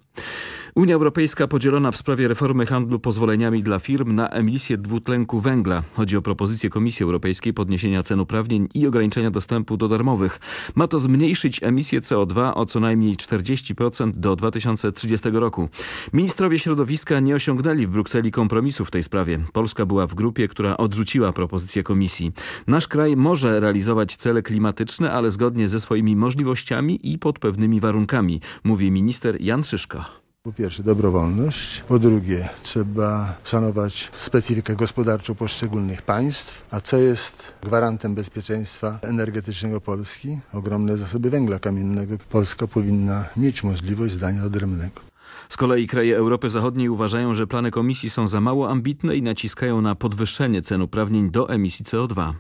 Unia Europejska podzielona w sprawie reformy handlu pozwoleniami dla firm na emisję dwutlenku węgla. Chodzi o propozycję Komisji Europejskiej podniesienia cen uprawnień i ograniczenia dostępu do darmowych. Ma to zmniejszyć emisję CO2 o co najmniej 40% do 2030 roku. Ministrowie środowiska nie osiągnęli w Brukseli kompromisu w tej sprawie. Polska była w grupie, która odrzuciła propozycję Komisji. Nasz kraj może realizować cele klimatyczne, ale zgodnie ze swoimi możliwościami i pod pewnymi warunkami, mówi minister Jan Szyszka. Po pierwsze dobrowolność, po drugie trzeba szanować specyfikę gospodarczą poszczególnych państw, a co jest gwarantem bezpieczeństwa energetycznego Polski? Ogromne zasoby węgla kamiennego. Polska powinna mieć możliwość zdania odrębnego. Z kolei kraje Europy Zachodniej uważają, że plany komisji są za mało ambitne i naciskają na podwyższenie cen uprawnień do emisji CO2.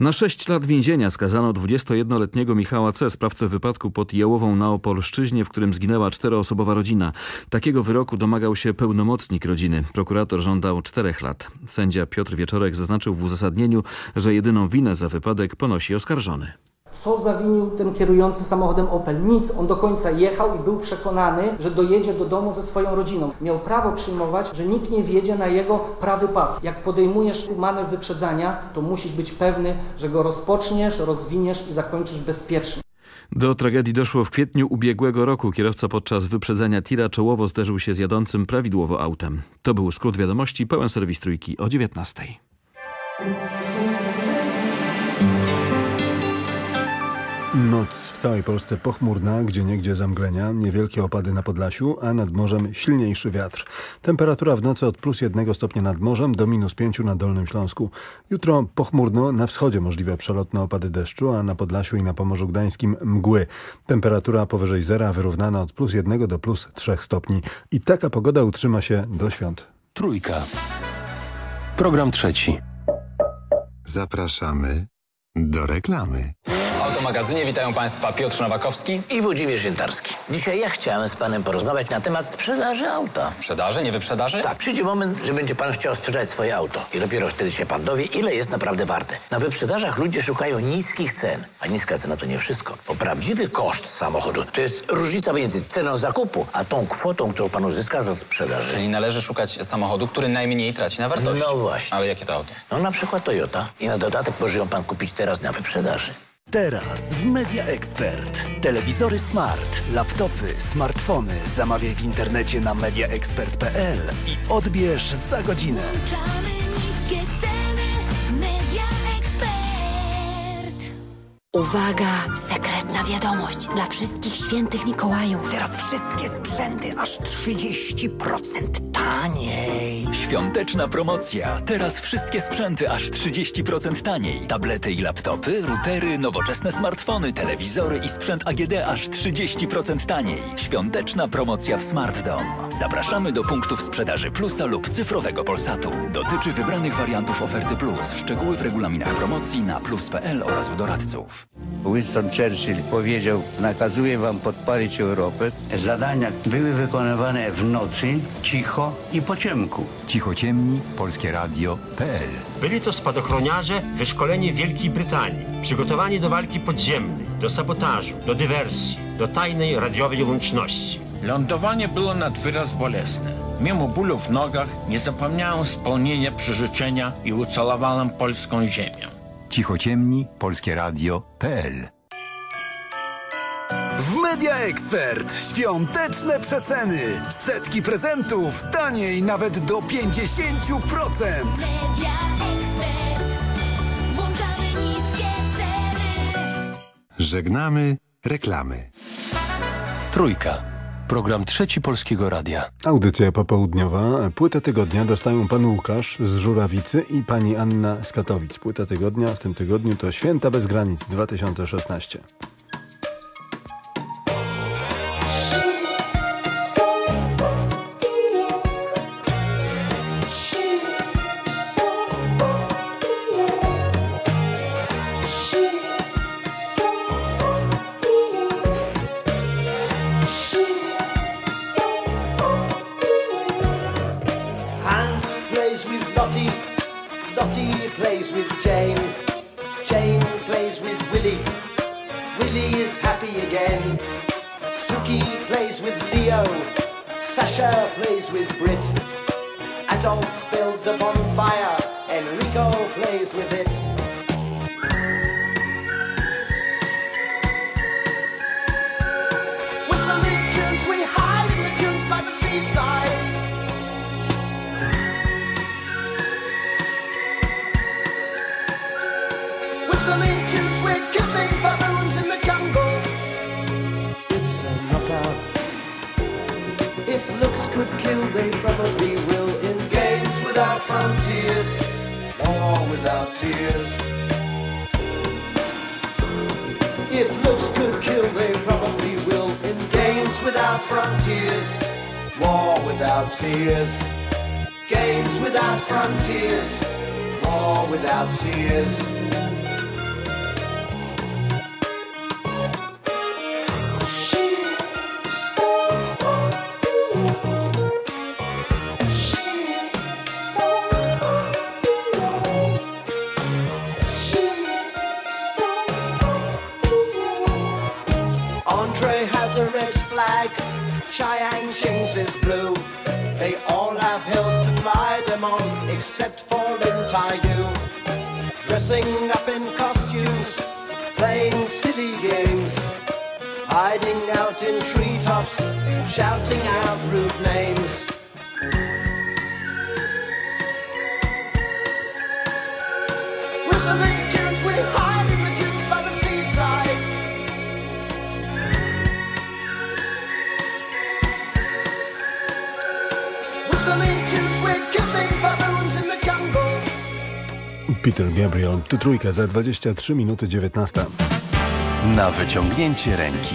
Na 6 lat więzienia skazano 21-letniego Michała C., sprawcę wypadku pod Jałową na Opolszczyźnie, w którym zginęła czteroosobowa rodzina. Takiego wyroku domagał się pełnomocnik rodziny. Prokurator żądał 4 lat. Sędzia Piotr Wieczorek zaznaczył w uzasadnieniu, że jedyną winę za wypadek ponosi oskarżony. Co zawinił ten kierujący samochodem Opel? Nic. On do końca jechał i był przekonany, że dojedzie do domu ze swoją rodziną. Miał prawo przyjmować, że nikt nie wjedzie na jego prawy pas. Jak podejmujesz manewr wyprzedzania, to musisz być pewny, że go rozpoczniesz, rozwiniesz i zakończysz bezpiecznie. Do tragedii doszło w kwietniu ubiegłego roku. Kierowca podczas wyprzedzania tira czołowo zderzył się z jadącym prawidłowo autem. To był skrót wiadomości, pełen serwis trójki o 19. Noc w całej Polsce pochmurna, gdzie niegdzie zamglenia, niewielkie opady na Podlasiu, a nad morzem silniejszy wiatr. Temperatura w nocy od plus jednego stopnia nad morzem do minus pięciu na Dolnym Śląsku. Jutro pochmurno, na wschodzie możliwe przelotne opady deszczu, a na Podlasiu i na Pomorzu Gdańskim mgły. Temperatura powyżej zera wyrównana od plus jednego do plus trzech stopni. I taka pogoda utrzyma się do świąt. Trójka. Program trzeci. Zapraszamy do reklamy. W automagazynie witają Państwa Piotr Nowakowski i Włodzimierz Jętarski. Dzisiaj ja chciałem z Panem porozmawiać na temat sprzedaży auta. Sprzedaży, nie wyprzedaży? Tak, przyjdzie moment, że będzie Pan chciał sprzedać swoje auto i dopiero wtedy się Pan dowie, ile jest naprawdę warte. Na wyprzedażach ludzie szukają niskich cen, a niska cena to nie wszystko, bo prawdziwy koszt samochodu to jest różnica między ceną zakupu, a tą kwotą, którą Pan uzyska za sprzedaży. Czyli należy szukać samochodu, który najmniej traci na wartości. No właśnie. Ale jakie to auto? No na przykład Toyota i na dodatek może ją Pan kupić teraz na wyprzedaży. Teraz w Media Expert. Telewizory smart, laptopy, smartfony zamawiaj w internecie na mediaexpert.pl i odbierz za godzinę. Uwaga! Sekretna wiadomość dla wszystkich świętych Mikołajów. Teraz wszystkie sprzęty aż 30% taniej. Świąteczna promocja. Teraz wszystkie sprzęty aż 30% taniej. Tablety i laptopy, routery, nowoczesne smartfony, telewizory i sprzęt AGD aż 30% taniej. Świąteczna promocja w Smartdom. Zapraszamy do punktów sprzedaży Plusa lub cyfrowego Polsatu. Dotyczy wybranych wariantów oferty Plus. Szczegóły w regulaminach promocji na plus.pl oraz u doradców. Winston Churchill powiedział, nakazuję wam podpalić Europę. Zadania były wykonywane w nocy, cicho i po ciemku. Cichociemni, Polskie Radio.pl Byli to spadochroniarze wyszkoleni w Wielkiej Brytanii, przygotowani do walki podziemnej, do sabotażu, do dywersji, do tajnej radiowej łączności. Lądowanie było nad wyraz bolesne. Mimo bólu w nogach nie zapomniałem spełnienia przyrzeczenia i ucalowałem polską ziemię. Cichociemni, Polskie Radio.pl W Media Expert świąteczne przeceny. Setki prezentów taniej nawet do 50%. Media Expert. Włączamy niskie ceny. Żegnamy reklamy. Trójka. Program Trzeci Polskiego Radia. Audycja popołudniowa. Płytę tygodnia dostają pan Łukasz z Żurawicy i pani Anna z Katowic. Płyta tygodnia w tym tygodniu to Święta bez granic 2016. Trójka za 23 minuty 19. Na wyciągnięcie ręki.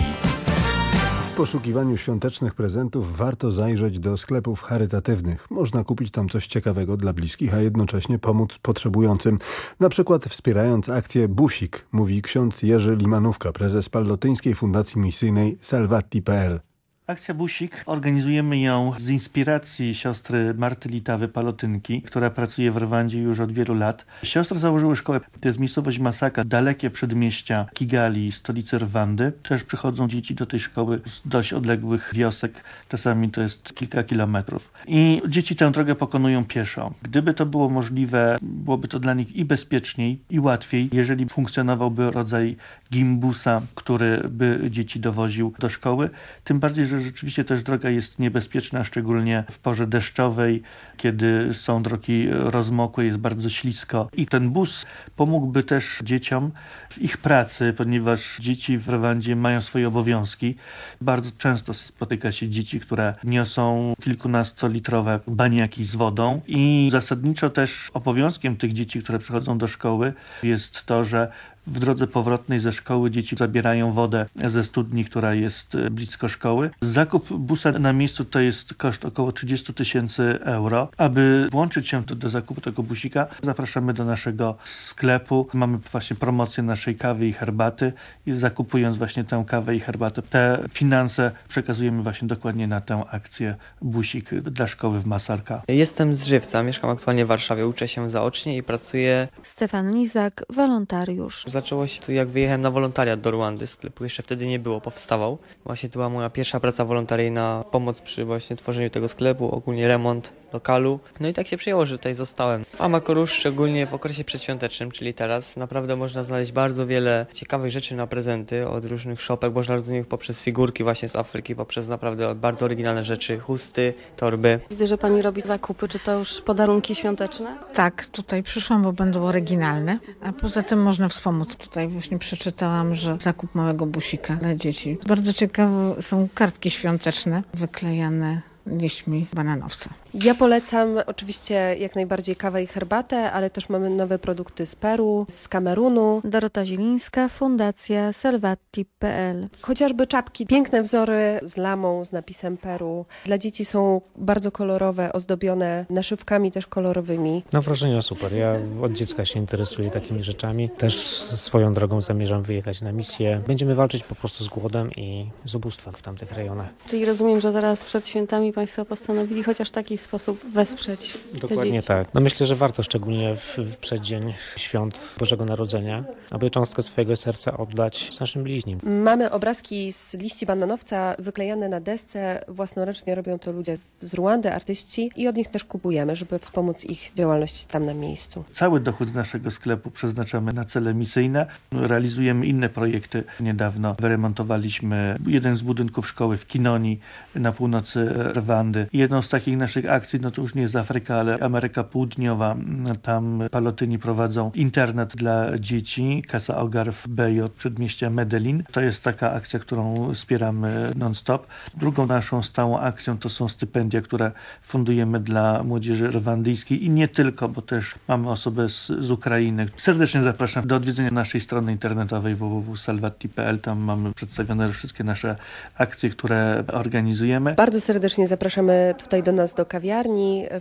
W poszukiwaniu świątecznych prezentów warto zajrzeć do sklepów charytatywnych. Można kupić tam coś ciekawego dla bliskich, a jednocześnie pomóc potrzebującym. Na przykład wspierając akcję Busik, mówi ksiądz Jerzy Limanówka, prezes Pallotyńskiej Fundacji Misyjnej Salvati.pl. Akcja Busik organizujemy ją z inspiracji siostry Marty Litawy Palotynki, która pracuje w Rwandzie już od wielu lat. Siostry założyły szkołę, to jest miejscowość Masaka, dalekie przedmieścia Kigali, stolicy Rwandy. Też przychodzą dzieci do tej szkoły z dość odległych wiosek, czasami to jest kilka kilometrów. I dzieci tę drogę pokonują pieszo. Gdyby to było możliwe, byłoby to dla nich i bezpieczniej, i łatwiej, jeżeli funkcjonowałby rodzaj gimbusa, który by dzieci dowoził do szkoły. Tym bardziej, że rzeczywiście też droga jest niebezpieczna, szczególnie w porze deszczowej, kiedy są drogi rozmokłe, jest bardzo ślisko. I ten bus pomógłby też dzieciom w ich pracy, ponieważ dzieci w Rwandzie mają swoje obowiązki. Bardzo często spotyka się dzieci, które niosą kilkunastolitrowe baniaki z wodą i zasadniczo też obowiązkiem tych dzieci, które przychodzą do szkoły jest to, że w drodze powrotnej ze szkoły dzieci zabierają wodę ze studni, która jest e, blisko szkoły. Zakup busa na miejscu to jest koszt około 30 tysięcy euro. Aby włączyć się do, do zakupu tego busika, zapraszamy do naszego sklepu. Mamy właśnie promocję naszej kawy i herbaty i zakupując właśnie tę kawę i herbatę, te finanse przekazujemy właśnie dokładnie na tę akcję busik dla szkoły w Masarka. Jestem z Żywca, mieszkam aktualnie w Warszawie, uczę się zaocznie i pracuję. Stefan Lizak, wolontariusz. Zaczęło się to jak wyjechałem na wolontariat do Ruandy, sklepu jeszcze wtedy nie było, powstawał. Właśnie to była moja pierwsza praca wolontaryjna, pomoc przy właśnie tworzeniu tego sklepu, ogólnie remont lokalu. No i tak się przyjęło, że tutaj zostałem. W Amakorusz, szczególnie w okresie przedświątecznym, czyli teraz, naprawdę można znaleźć bardzo wiele ciekawych rzeczy na prezenty od różnych szopek bożonarodzeniowych poprzez figurki właśnie z Afryki, poprzez naprawdę bardzo oryginalne rzeczy, chusty, torby. Widzę, że pani robi zakupy. Czy to już podarunki świąteczne? Tak, tutaj przyszłam, bo będą oryginalne, a poza tym można wspomóc. Tutaj właśnie przeczytałam, że zakup małego busika dla dzieci. Bardzo ciekawe są kartki świąteczne wyklejane liśćmi bananowca. Ja polecam oczywiście jak najbardziej kawę i herbatę, ale też mamy nowe produkty z Peru, z Kamerunu. Dorota Zielińska, Fundacja Salvati.pl. Chociażby czapki, piękne wzory z lamą, z napisem Peru. Dla dzieci są bardzo kolorowe, ozdobione naszywkami też kolorowymi. No wrażenia super. Ja od dziecka się interesuję takimi rzeczami. Też swoją drogą zamierzam wyjechać na misję. Będziemy walczyć po prostu z głodem i z ubóstwem w tamtych rejonach. Czyli rozumiem, że teraz przed świętami państwo postanowili chociaż taki sposób wesprzeć Dokładnie tak. No myślę, że warto szczególnie w, w przeddzień świąt Bożego Narodzenia, aby cząstkę swojego serca oddać naszym bliźnim. Mamy obrazki z liści bananowca wyklejane na desce. Własnoręcznie robią to ludzie z Ruandy, artyści i od nich też kupujemy, żeby wspomóc ich działalność tam na miejscu. Cały dochód z naszego sklepu przeznaczamy na cele misyjne. Realizujemy inne projekty. Niedawno wyremontowaliśmy jeden z budynków szkoły w Kinoni na północy Rwandy. Jedną z takich naszych akcji, no to już nie jest Afryka, ale Ameryka Południowa. Tam palotyni prowadzą internet dla dzieci, Casa Ogar w BJ przedmieścia Medellin. To jest taka akcja, którą wspieramy non-stop. Drugą naszą stałą akcją to są stypendia, które fundujemy dla młodzieży rwandyjskiej i nie tylko, bo też mamy osobę z, z Ukrainy. Serdecznie zapraszam do odwiedzenia naszej strony internetowej www.salvati.pl. Tam mamy przedstawione wszystkie nasze akcje, które organizujemy. Bardzo serdecznie zapraszamy tutaj do nas do kawiarni.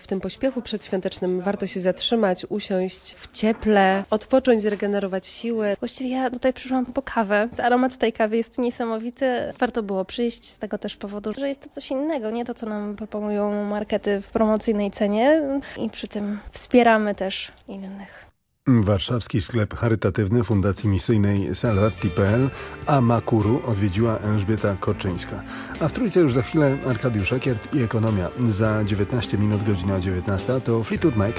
W tym pośpiechu przedświątecznym warto się zatrzymać, usiąść w cieple, odpocząć, zregenerować siły. Właściwie ja tutaj przyszłam po kawę. Aromat tej kawy jest niesamowity. Warto było przyjść z tego też powodu, że jest to coś innego, nie to, co nam proponują markety w promocyjnej cenie i przy tym wspieramy też innych. Warszawski sklep charytatywny Fundacji Misyjnej Salvati.pl, a Makuru odwiedziła Elżbieta Korczyńska. A w trójce już za chwilę Arkadiusz Ekiert i Ekonomia. Za 19 minut, godzina 19 to Fleetwood Mac.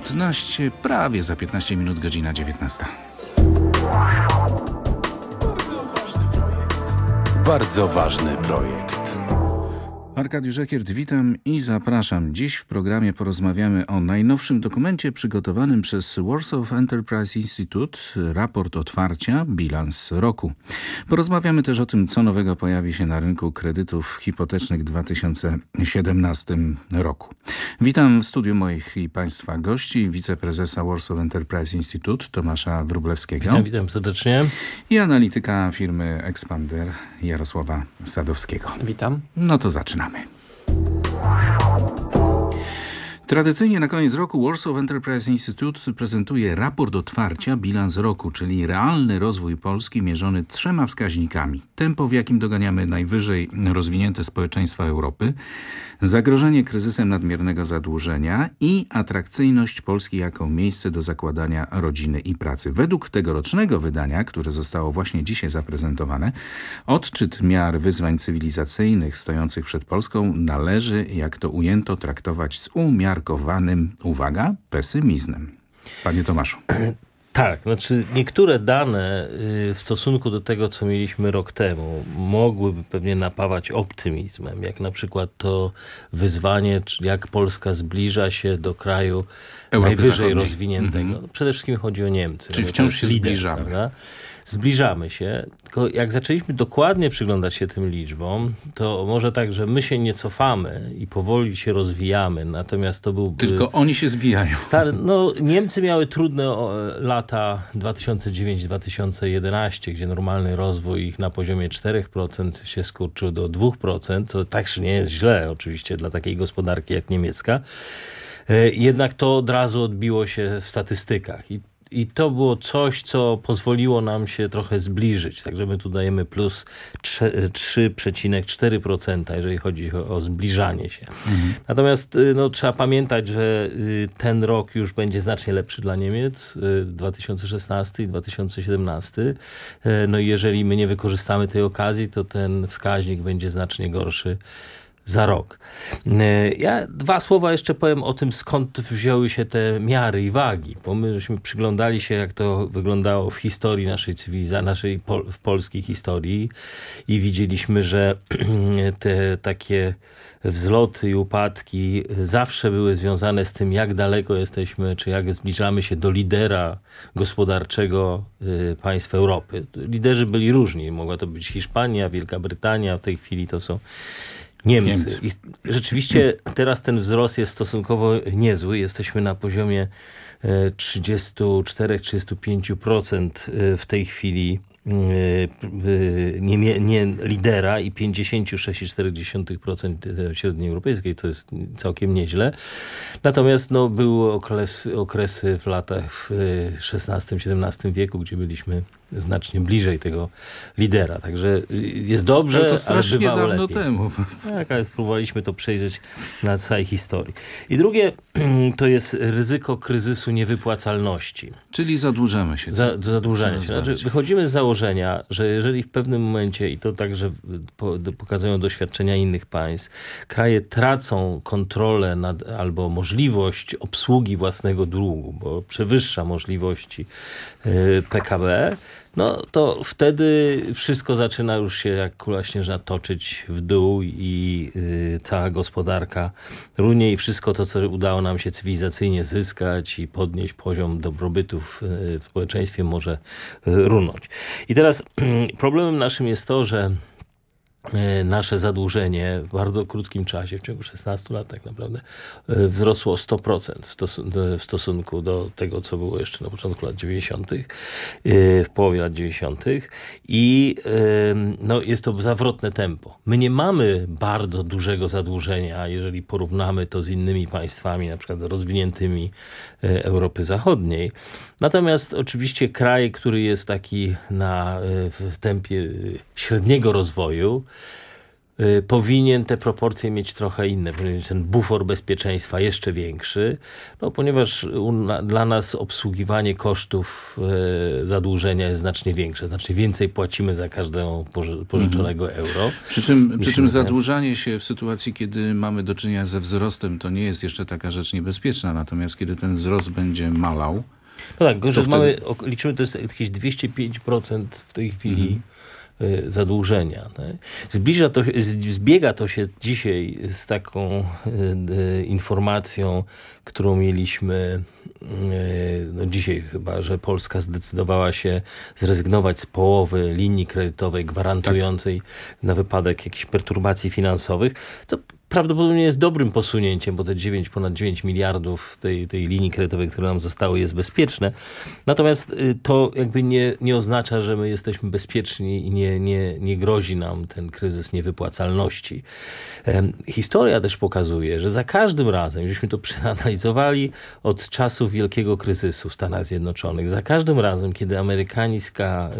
15, prawie za 15 minut, godzina 19. Bardzo ważny projekt. Arkadiusz Ekiert, witam i zapraszam. Dziś w programie porozmawiamy o najnowszym dokumencie przygotowanym przez Warsaw Enterprise Institute, raport otwarcia, bilans roku. Porozmawiamy też o tym, co nowego pojawi się na rynku kredytów hipotecznych w 2017 roku. Witam w studiu moich i Państwa gości, wiceprezesa Warsaw Enterprise Institute Tomasza Wróblewskiego. Witam, witam serdecznie. I analityka firmy Expander Jarosława Sadowskiego. Witam. No to zaczynamy. Tradycyjnie na koniec roku Warsaw Enterprise Institute prezentuje raport otwarcia bilans roku, czyli realny rozwój Polski mierzony trzema wskaźnikami. Tempo, w jakim doganiamy najwyżej rozwinięte społeczeństwa Europy, zagrożenie kryzysem nadmiernego zadłużenia i atrakcyjność Polski jako miejsce do zakładania rodziny i pracy. Według tegorocznego wydania, które zostało właśnie dzisiaj zaprezentowane, odczyt miar wyzwań cywilizacyjnych stojących przed Polską należy, jak to ujęto, traktować z umiarkowanym, uwaga, pesymizmem. Panie Tomaszu. Tak, znaczy niektóre dane y, w stosunku do tego, co mieliśmy rok temu, mogłyby pewnie napawać optymizmem, jak na przykład to wyzwanie, jak Polska zbliża się do kraju Europy najwyżej Zachodniej. rozwiniętego. Mhm. No, Przede wszystkim chodzi o Niemcy. Czyli no wciąż się lider, zbliżamy. prawda? Zbliżamy się, tylko jak zaczęliśmy dokładnie przyglądać się tym liczbom, to może tak, że my się nie cofamy i powoli się rozwijamy, natomiast to był... Tylko oni się zwijają. Stary, no, Niemcy miały trudne lata 2009-2011, gdzie normalny rozwój ich na poziomie 4% się skurczył do 2%, co także nie jest źle oczywiście dla takiej gospodarki jak niemiecka. E, Jednak to od razu odbiło się w statystykach. I i to było coś, co pozwoliło nam się trochę zbliżyć. Także my tu dajemy plus trze- 3,4%, jeżeli chodzi o, zbliżanie się. Natomiast y, no, trzeba pamiętać, że y, ten rok już będzie znacznie lepszy dla Niemiec, y, 2016 i 2017. Y, No i jeżeli my nie wykorzystamy tej okazji, to ten wskaźnik będzie znacznie gorszy za rok. Y, Ja dwa słowa jeszcze powiem o tym, skąd wzięły się te miary i wagi, bo my żeśmy przyglądali się, jak to wyglądało w historii naszej cywilizacji, naszej pol, polskiej historii i widzieliśmy, że te takie wzloty i upadki zawsze były związane z tym, jak daleko jesteśmy, czy jak zbliżamy się do lidera gospodarczego y, państw Europy. Liderzy byli różni. Mogła to być Hiszpania, Wielka Brytania, w tej chwili to są Niemcy. Niemcy. Rzeczywiście teraz ten wzrost jest stosunkowo niezły. Jesteśmy na poziomie e, 34-35% e, w tej chwili e, e, nie, nie lidera i 56,4% średniej europejskiej, to jest całkiem nieźle. Natomiast no, były okresy, okresy w latach w XVI-XVII wieku, gdzie byliśmy znacznie bliżej tego lidera. Także y, jest dobrze, Ale to ale strasznie bywało dawno lepiej. temu. Tak, ale spróbowaliśmy to przejrzeć na całej historii. I drugie to jest ryzyko kryzysu niewypłacalności. Czyli zadłużamy się. Za, się. Znaczy, wychodzimy z założenia, że jeżeli w pewnym momencie, i to także pokazują doświadczenia innych państw, kraje tracą kontrolę nad, albo możliwość obsługi własnego długu, bo przewyższa możliwości y, PKB, no to wtedy wszystko zaczyna już się jak kula śnieżna toczyć w dół i y, cała gospodarka runie i wszystko to, co udało nam się cywilizacyjnie zyskać i podnieść poziom dobrobytu w, y, w społeczeństwie może y, runąć. I teraz problemem naszym jest to, że nasze zadłużenie w bardzo krótkim czasie, w ciągu 16 lat tak naprawdę, e, wzrosło o 100% w, stosu- do- w stosunku do tego, co było jeszcze na początku lat 90., e, w połowie lat 90. I no, jest to zawrotne tempo. My nie mamy bardzo dużego zadłużenia, jeżeli porównamy to z innymi państwami, na przykład rozwiniętymi e, Europy Zachodniej. Natomiast oczywiście kraj, który jest taki na, e, w tempie e, średniego rozwoju, y, powinien te proporcje mieć trochę inne, powinien mieć ten bufor bezpieczeństwa jeszcze większy, no, ponieważ dla nas obsługiwanie kosztów e, zadłużenia jest znacznie większe, znacznie więcej płacimy za każdą poży, pożyczonego euro. Przy czym, przy czym zadłużanie się w sytuacji, kiedy mamy do czynienia ze wzrostem, to nie jest jeszcze taka rzecz niebezpieczna. Natomiast kiedy ten wzrost będzie malał, No tak, mamy, wtedy- ok- liczymy, to jest jakieś 205% w tej chwili y, zadłużenia. Zbliża to, zbiega to się dzisiaj z taką y, informacją, którą mieliśmy y, no dzisiaj chyba, że Polska zdecydowała się zrezygnować z połowy linii kredytowej gwarantującej na wypadek jakichś perturbacji finansowych. To prawdopodobnie jest dobrym posunięciem, bo te 9, ponad 9 miliardów tej, tej linii kredytowej, które nam zostały, jest bezpieczne. Natomiast y, to jakby nie, nie oznacza, że my jesteśmy bezpieczni i nie, nie, nie grozi nam ten kryzys niewypłacalności. Historia też pokazuje, że za każdym razem, żeśmy to przeanalizowali od czasów wielkiego kryzysu w Stanach Zjednoczonych, za każdym razem, kiedy amerykańska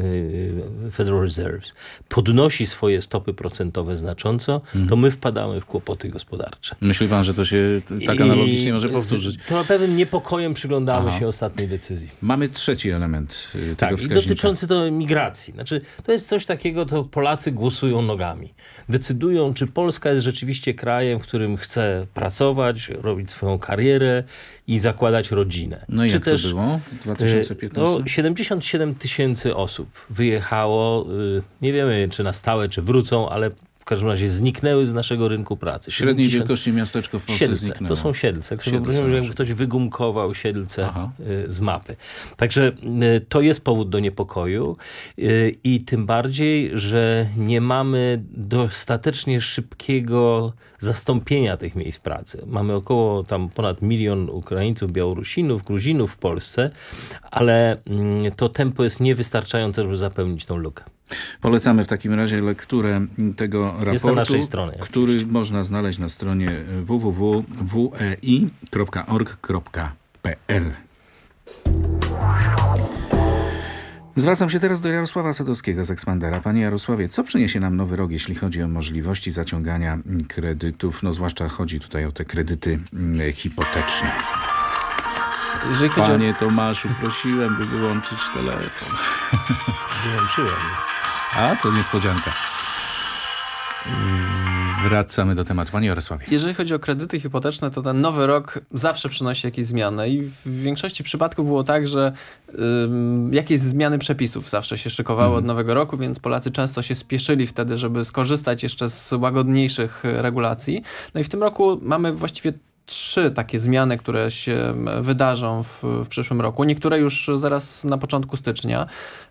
y, Federal Reserve podnosi swoje stopy procentowe znacząco, to my wpadamy w kłopoty gospodarcze. Myśli pan, że to się tak I analogicznie może z- powtórzyć? To pewnym niepokojem przyglądamy Aha. się ostatniej decyzji. Mamy trzeci element y, tego Tak, i dotyczący to migracji. Znaczy, to jest coś takiego, to Polacy głosują nogami. Decydują, czy Polska jest rzeczywiście krajem, w którym chce pracować, robić swoją karierę i zakładać rodzinę. No i czy jak to było w 2015? No, 77 tysięcy osób wyjechało. y, Nie wiemy, czy na stałe, czy wrócą, ale w każdym razie zniknęły z naszego rynku pracy. Średniej 70 wielkości miasteczko w Polsce Siedlce. zniknęło. To są Siedlce. Jak sobie Siedlce, że jakby ktoś wygumkował Siedlce y, z mapy. Także y, to jest powód do niepokoju y, i tym bardziej, że nie mamy dostatecznie szybkiego zastąpienia tych miejsc pracy. Mamy około tam ponad milion Ukraińców, Białorusinów, Gruzinów w Polsce, ale mm, to tempo jest niewystarczające, żeby zapełnić tą lukę. Polecamy w takim razie lekturę tego raportu, Jest na naszej stronie, który można znaleźć na stronie www.wei.org.pl. Zwracam się teraz do Jarosława Sadowskiego z Ekspandera. Panie Jarosławie, co przyniesie nam nowy rok, jeśli chodzi o możliwości zaciągania kredytów? No zwłaszcza chodzi tutaj o te kredyty mm, hipoteczne. Jeżeli chodzi o- Panie Tomaszu, prosiłem, by wyłączyć telefon. Wyłączyłem. A, to niespodzianka. Wracamy do tematu. Panie Jarosławie. Jeżeli chodzi o kredyty hipoteczne, to ten nowy rok zawsze przynosi jakieś zmiany i w większości przypadków było tak, że ym, jakieś zmiany przepisów zawsze się szykowały od nowego roku, więc Polacy często się spieszyli wtedy, żeby skorzystać jeszcze z łagodniejszych e, regulacji. No i w tym roku mamy właściwie trzy takie zmiany, które się wydarzą w, w przyszłym roku. Niektóre już zaraz na początku stycznia.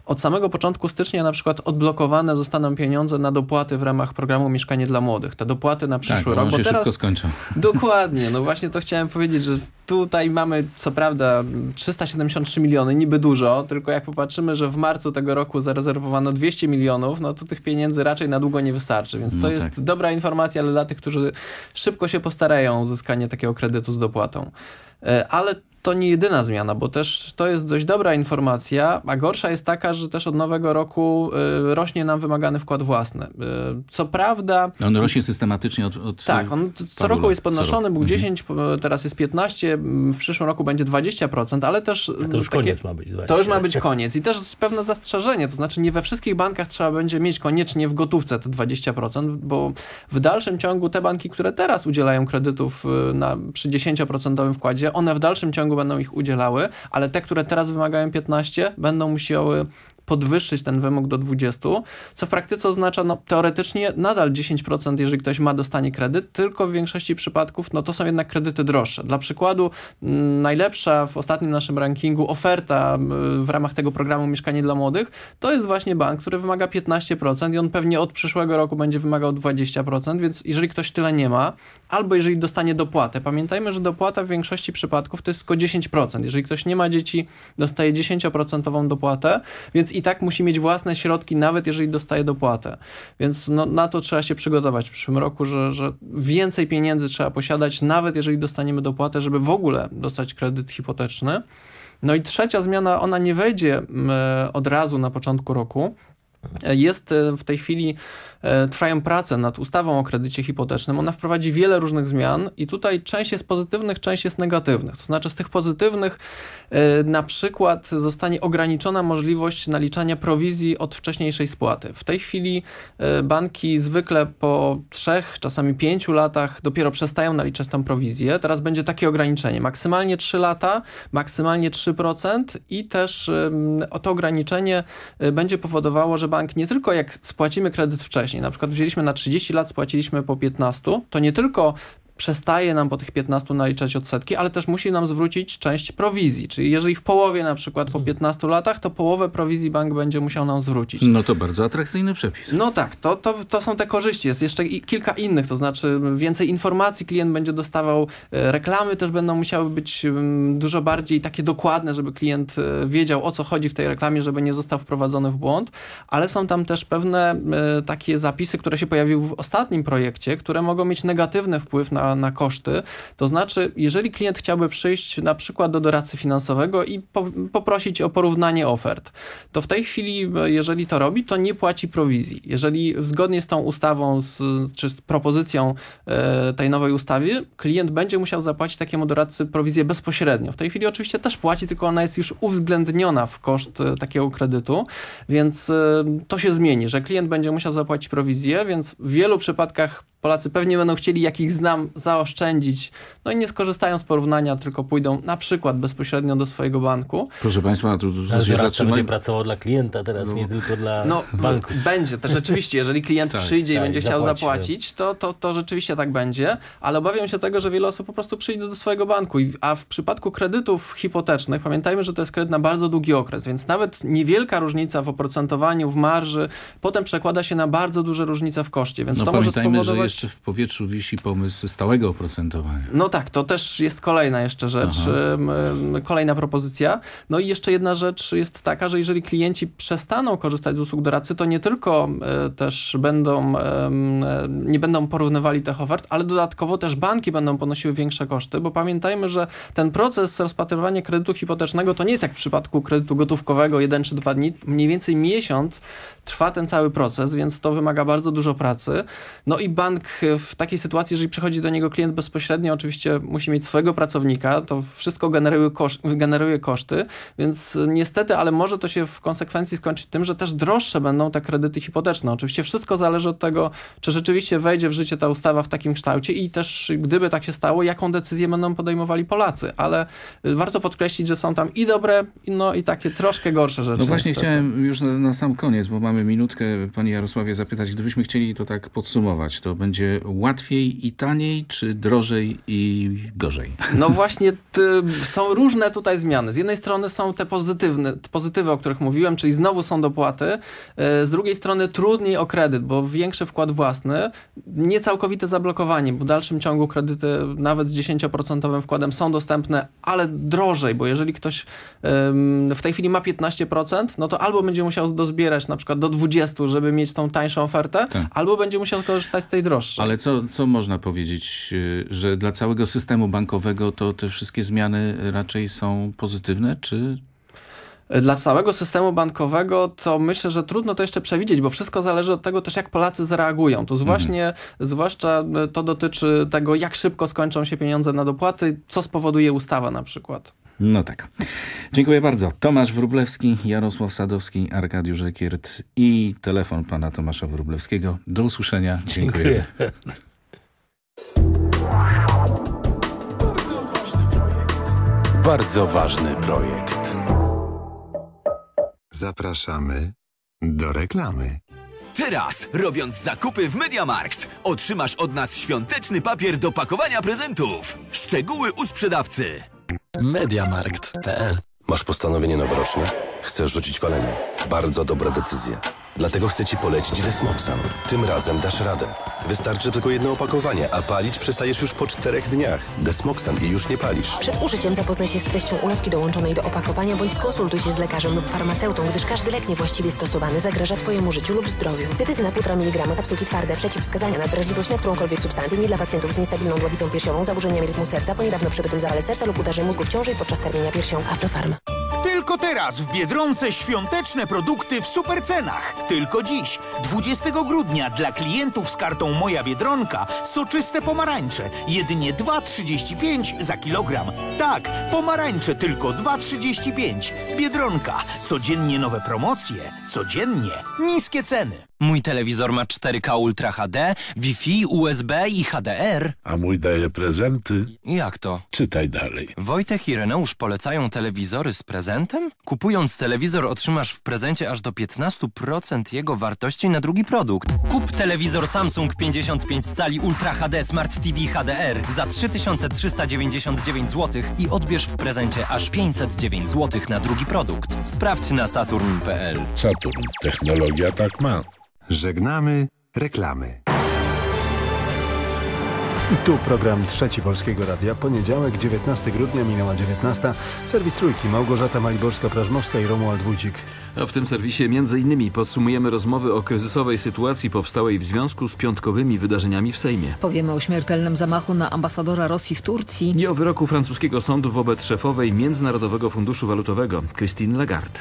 Od samego początku stycznia na przykład odblokowane zostaną pieniądze na dopłaty w ramach programu Mieszkanie dla Młodych. Te dopłaty na przyszły Tak, rok. bo się teraz... szybko skończą. Dokładnie, no właśnie to chciałem powiedzieć, że tutaj mamy co prawda 373 miliony, niby dużo, tylko jak popatrzymy, że w marcu tego roku zarezerwowano 200 milionów, no to tych pieniędzy raczej na długo nie wystarczy, więc to No jest tak. dobra informacja ale dla tych, którzy szybko się postarają o uzyskanie takiego kredytu z dopłatą. E, Ale to nie jedyna zmiana, bo też to jest dość dobra informacja, a gorsza jest taka, że też od nowego roku y, rośnie nam wymagany wkład własny. Y, Co prawda... On rośnie systematycznie od, od Tak, on t- co roku jest podnoszony, roku. był Mhm. 10, p- teraz jest 15, m, w przyszłym roku będzie 20%, ale też... A to już koniec ma być, To już ma być koniec i też jest pewne zastrzeżenie, to znaczy nie we wszystkich bankach trzeba będzie mieć koniecznie w gotówce te 20%, bo w dalszym ciągu te banki, które teraz udzielają kredytów y, na, przy 10% wkładzie, one w dalszym ciągu będą ich udzielały, ale te, które teraz wymagają 15, będą musiały podwyższyć ten wymóg do 20, co w praktyce oznacza no, teoretycznie nadal 10%, jeżeli ktoś ma dostanie kredyt, tylko w większości przypadków no, to są jednak kredyty droższe. Dla przykładu mm, najlepsza w ostatnim naszym rankingu oferta mm, w ramach tego programu Mieszkanie dla Młodych to jest właśnie bank, który wymaga 15% i on pewnie od przyszłego roku będzie wymagał 20%, więc jeżeli ktoś tyle nie ma, albo jeżeli dostanie dopłatę, pamiętajmy, że dopłata w większości przypadków to jest tylko 10%. Jeżeli ktoś nie ma dzieci, dostaje 10% dopłatę, więc i tak musi mieć własne środki, nawet jeżeli dostaje dopłatę. Więc no, na to trzeba się przygotować w przyszłym roku, że, że więcej pieniędzy trzeba posiadać, nawet jeżeli dostaniemy dopłatę, żeby w ogóle dostać kredyt hipoteczny. No i trzecia zmiana, ona nie wejdzie mm, od razu na początku roku. Jest e, w tej chwili e, trwają prace nad ustawą o kredycie hipotecznym. Ona wprowadzi wiele różnych zmian i tutaj część jest pozytywnych, część jest negatywnych. To znaczy z tych pozytywnych e, na przykład zostanie ograniczona możliwość naliczania prowizji od wcześniejszej spłaty. W tej chwili e, banki zwykle po trzech, czasami pięciu latach dopiero przestają naliczać tam prowizję. Teraz będzie takie ograniczenie. Maksymalnie 3 lata, maksymalnie 3% i też to ograniczenie e, będzie powodowało, że bank nie tylko jak spłacimy kredyt wcześniej, na przykład wzięliśmy na 30 lat, spłaciliśmy po 15, to nie tylko przestaje nam po tych 15 naliczać odsetki, ale też musi nam zwrócić część prowizji. Czyli jeżeli w połowie na przykład po 15 latach, to połowę prowizji bank będzie musiał nam zwrócić. No to bardzo atrakcyjny przepis. No tak, to, to, to są te korzyści. Jest jeszcze kilka innych, to znaczy więcej informacji klient będzie dostawał, e, reklamy też będą musiały być mm, dużo bardziej takie dokładne, żeby klient e, wiedział o co chodzi w tej reklamie, żeby nie został wprowadzony w błąd, ale są tam też pewne e, takie zapisy, które się pojawiły w ostatnim projekcie, które mogą mieć negatywny wpływ na, na koszty. To znaczy, jeżeli klient chciałby przyjść na przykład do doradcy finansowego i po, poprosić o porównanie ofert, to w tej chwili, jeżeli to robi, to nie płaci prowizji. Jeżeli zgodnie z tą ustawą, z, czy z propozycją e, tej nowej ustawy, klient będzie musiał zapłacić takiemu doradcy prowizję bezpośrednio. W tej chwili oczywiście też płaci, tylko ona jest już uwzględniona w koszt e, takiego kredytu, więc e, to się zmieni, że klient będzie musiał zapłacić prowizję, więc w wielu przypadkach Polacy pewnie będą chcieli, jakich znam, zaoszczędzić, no i nie skorzystają z porównania, tylko pójdą na przykład bezpośrednio do swojego banku. Proszę Państwa, tu, tu Nasz się zatrzymaj. będzie pracował dla klienta teraz, nie tylko dla No, banku. będzie, to rzeczywiście, jeżeli klient Tak, przyjdzie i tak, będzie chciał zapłaci, zapłacić, to, to, to rzeczywiście tak będzie, ale obawiam się tego, że wiele osób po prostu przyjdzie do swojego banku, I- a w przypadku kredytów hipotecznych, pamiętajmy, że to jest kredyt na bardzo długi okres, więc nawet niewielka różnica w oprocentowaniu, w marży, potem przekłada się na bardzo duże różnice w koszcie, więc No to może spowodować... jeszcze w powietrzu wisi pomysł stałego oprocentowania. No tak, to też jest kolejna jeszcze rzecz, Aha. kolejna propozycja. No i jeszcze jedna rzecz jest taka, że jeżeli klienci przestaną korzystać z usług doradcy, to nie tylko e, też będą, e, nie będą porównywali tych ofert, ale dodatkowo też banki będą ponosiły większe koszty, bo pamiętajmy, że ten proces rozpatrywania kredytu hipotecznego to nie jest jak w przypadku kredytu gotówkowego, jeden czy dwa dni, mniej więcej miesiąc trwa ten cały proces, więc to wymaga bardzo dużo pracy. No i bank w takiej sytuacji, jeżeli przychodzi do niego klient bezpośrednio, oczywiście musi mieć swojego pracownika, to wszystko generuje, koszt, generuje koszty, więc niestety, ale może to się w konsekwencji skończyć tym, że też droższe będą te kredyty hipoteczne. Oczywiście wszystko zależy od tego, czy rzeczywiście wejdzie w życie ta ustawa w takim kształcie i też gdyby tak się stało, jaką decyzję będą podejmowali Polacy, ale y, warto podkreślić, że są tam i dobre, no i takie troszkę gorsze rzeczy. No właśnie niestety. chciałem już na, na sam koniec, bo mamy minutkę, Panie Jarosławie, zapytać, gdybyśmy chcieli to tak podsumować, to będzie łatwiej i taniej, czy drożej i gorzej? No właśnie są różne tutaj zmiany. Z jednej strony są te pozytywne, pozytywy, o których mówiłem, czyli znowu są dopłaty. E, Z drugiej strony trudniej o kredyt, bo większy wkład własny, nie całkowite zablokowanie, bo w dalszym ciągu kredyty nawet z 10% wkładem są dostępne, ale drożej, bo jeżeli ktoś w tej chwili ma 15%, no to albo będzie musiał dozbierać na przykład do 20, żeby mieć tą tańszą ofertę, Tak. albo będzie musiał korzystać z tej droższej. Ale co, co można powiedzieć, y, że dla całego systemu bankowego to te wszystkie zmiany raczej są pozytywne, czy Dla całego systemu bankowego to myślę, że trudno to jeszcze przewidzieć, bo wszystko zależy od tego też, jak Polacy zareagują. To właśnie, zwłaszcza e, to dotyczy tego, jak szybko skończą się pieniądze na dopłaty, co spowoduje ustawa na przykład. No tak. Dziękuję bardzo. Tomasz Wróblewski, Jarosław Sadowski, Arkadiusz Ekiert i telefon pana Tomasza Wróblewskiego. Do usłyszenia. Dziękuję. Dziękuję. Bardzo ważny projekt. Zapraszamy do reklamy. Teraz, robiąc zakupy w MediaMarkt, otrzymasz od nas świąteczny papier do pakowania prezentów. Szczegóły u sprzedawcy. Mediamarkt.pl Masz postanowienie noworoczne? Chcesz rzucić palenie? Bardzo dobra decyzja. Dlatego chcę Ci polecić Desmoxan. Tym razem dasz radę. Wystarczy tylko jedno opakowanie, a palić przestajesz już po czterech dniach. Desmoxan i już nie palisz. Przed użyciem zapoznaj się z treścią ulotki dołączonej do opakowania bądź skonsultuj się z lekarzem lub farmaceutą, gdyż każdy lek niewłaściwie stosowany zagraża Twojemu życiu lub zdrowiu. Cytyzyna 1,5 mg kapsułki twarde, przeciwwskazania na wrażliwość na którąkolwiek substancję, nie dla pacjentów z niestabilną głowicą piersiową, zaburzeniami rytmu serca, po niedawno przebytym zawale serca lub udarze mózgu w ciąży i podczas karmienia piersią. Aflofarm. Tylko teraz w Biedronce świąteczne produkty w supercenach. Tylko dziś, 20 grudnia dla klientów z kartą Moja Biedronka soczyste pomarańcze. Jedynie 2,35 za kilogram. Tak, pomarańcze tylko 2,35. Biedronka. Codziennie nowe promocje. Codziennie niskie ceny. Mój telewizor ma 4K Ultra HD, Wi-Fi, USB i HDR. A mój daje prezenty? Jak to? Czytaj dalej. Wojtek i Reneusz polecają telewizory z prezentem? Kupując telewizor otrzymasz w prezencie aż do 15% jego wartości na drugi produkt. Kup telewizor Samsung 55 cali Ultra HD Smart TV HDR za 3399 zł i odbierz w prezencie aż 509 zł na drugi produkt. Sprawdź na saturn.pl. Saturn. Technologia tak ma. Żegnamy reklamy. Tu program Trzeci Polskiego Radia. Poniedziałek, 19 grudnia, minęła 19. Serwis Trójki, Małgorzata Maliborska-Prażmowska i Romuald Wójcik. A w tym serwisie między innymi podsumujemy rozmowy o kryzysowej sytuacji powstałej w związku z piątkowymi wydarzeniami w Sejmie. Powiemy o śmiertelnym zamachu na ambasadora Rosji w Turcji. I o wyroku francuskiego sądu wobec szefowej Międzynarodowego Funduszu Walutowego, Christine Lagarde.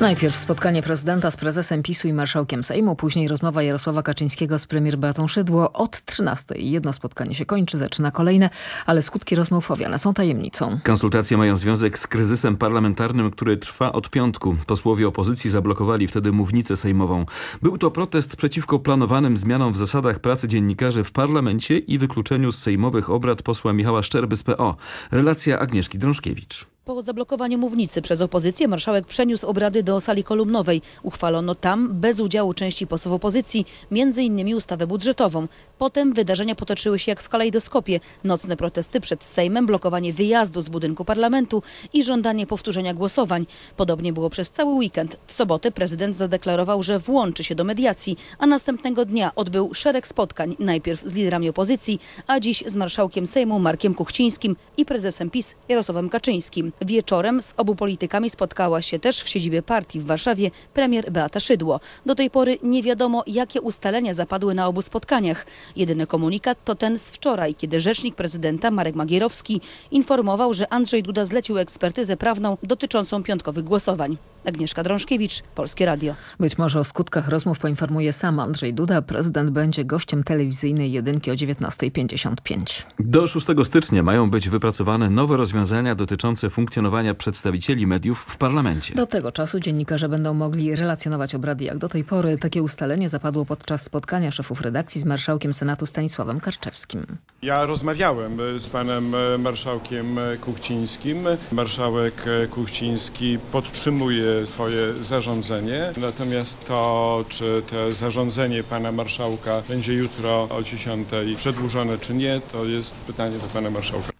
Najpierw spotkanie prezydenta z prezesem PiSu i marszałkiem Sejmu, później rozmowa Jarosława Kaczyńskiego z premier Beatą Szydło. Od 13 jedno spotkanie się kończy, zaczyna kolejne, ale skutki rozmów owiane są tajemnicą. Konsultacje mają związek z kryzysem parlamentarnym, który trwa od piątku. Posłowie opozycji zablokowali wtedy mównicę sejmową. Był to protest przeciwko planowanym zmianom w zasadach pracy dziennikarzy w parlamencie i wykluczeniu z sejmowych obrad posła Michała Szczerby z PO. Relacja Agnieszki Drążkiewicz. Po zablokowaniu mównicy przez opozycję marszałek przeniósł obrady do sali kolumnowej. Uchwalono tam, bez udziału części posłów opozycji, m.in. ustawę budżetową. Potem wydarzenia potoczyły się jak w kalejdoskopie. Nocne protesty przed Sejmem, blokowanie wyjazdu z budynku parlamentu i żądanie powtórzenia głosowań. Podobnie było przez cały weekend. W sobotę prezydent zadeklarował, że włączy się do mediacji, a następnego dnia odbył szereg spotkań. Najpierw z liderami opozycji, a dziś z marszałkiem Sejmu Markiem Kuchcińskim i prezesem PiS Jarosławem Kaczyńskim. Wieczorem z obu politykami spotkała się też w siedzibie partii w Warszawie premier Beata Szydło. Do tej pory nie wiadomo, jakie ustalenia zapadły na obu spotkaniach. Jedyny komunikat to ten z wczoraj, kiedy rzecznik prezydenta Marek Magierowski informował, że Andrzej Duda zlecił ekspertyzę prawną dotyczącą piątkowych głosowań. Agnieszka Drążkiewicz, Polskie Radio. Być może o skutkach rozmów poinformuje sam Andrzej Duda. Prezydent będzie gościem telewizyjnej jedynki o 19.55. Do 6 stycznia mają być wypracowane nowe rozwiązania dotyczące funkcjonowania przedstawicieli mediów w parlamencie. Do tego czasu dziennikarze będą mogli relacjonować obrady jak do tej pory. Takie ustalenie zapadło podczas spotkania szefów redakcji z marszałkiem Senatu Stanisławem Karczewskim. Ja rozmawiałem z panem e, marszałkiem e, Kuchcińskim. Marszałek e, Kuchciński podtrzymuje swoje zarządzenie. Natomiast to, czy to zarządzenie pana marszałka będzie jutro o 10 przedłużone, czy nie, to jest pytanie do pana marszałka.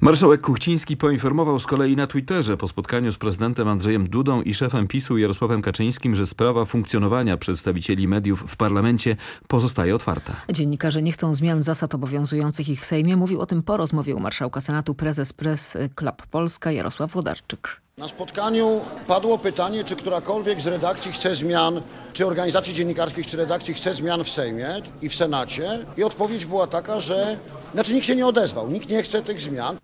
Marszałek Kuchciński poinformował z kolei na Twitterze po spotkaniu z prezydentem Andrzejem Dudą i szefem PiSu Jarosławem Kaczyńskim, że sprawa funkcjonowania przedstawicieli mediów w parlamencie pozostaje otwarta. Dziennikarze nie chcą zmian zasad obowiązujących ich w Sejmie. Mówił o tym po rozmowie u marszałka Senatu prezes Press Club Polska Jarosław Włodarczyk. Na spotkaniu padło pytanie, czy którakolwiek z redakcji chce zmian, czy organizacji dziennikarskich, czy redakcji chce zmian w Sejmie i w Senacie. I odpowiedź była taka, że znaczy nikt się nie odezwał, nikt nie chce tych zmian.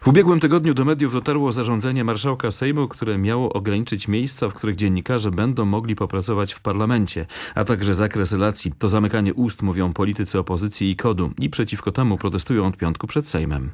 W ubiegłym tygodniu do mediów dotarło zarządzenie marszałka Sejmu, które miało ograniczyć miejsca, w których dziennikarze będą mogli popracować w parlamencie, a także zakres relacji. To zamykanie ust, mówią politycy opozycji i kodu i przeciwko temu protestują od piątku przed Sejmem.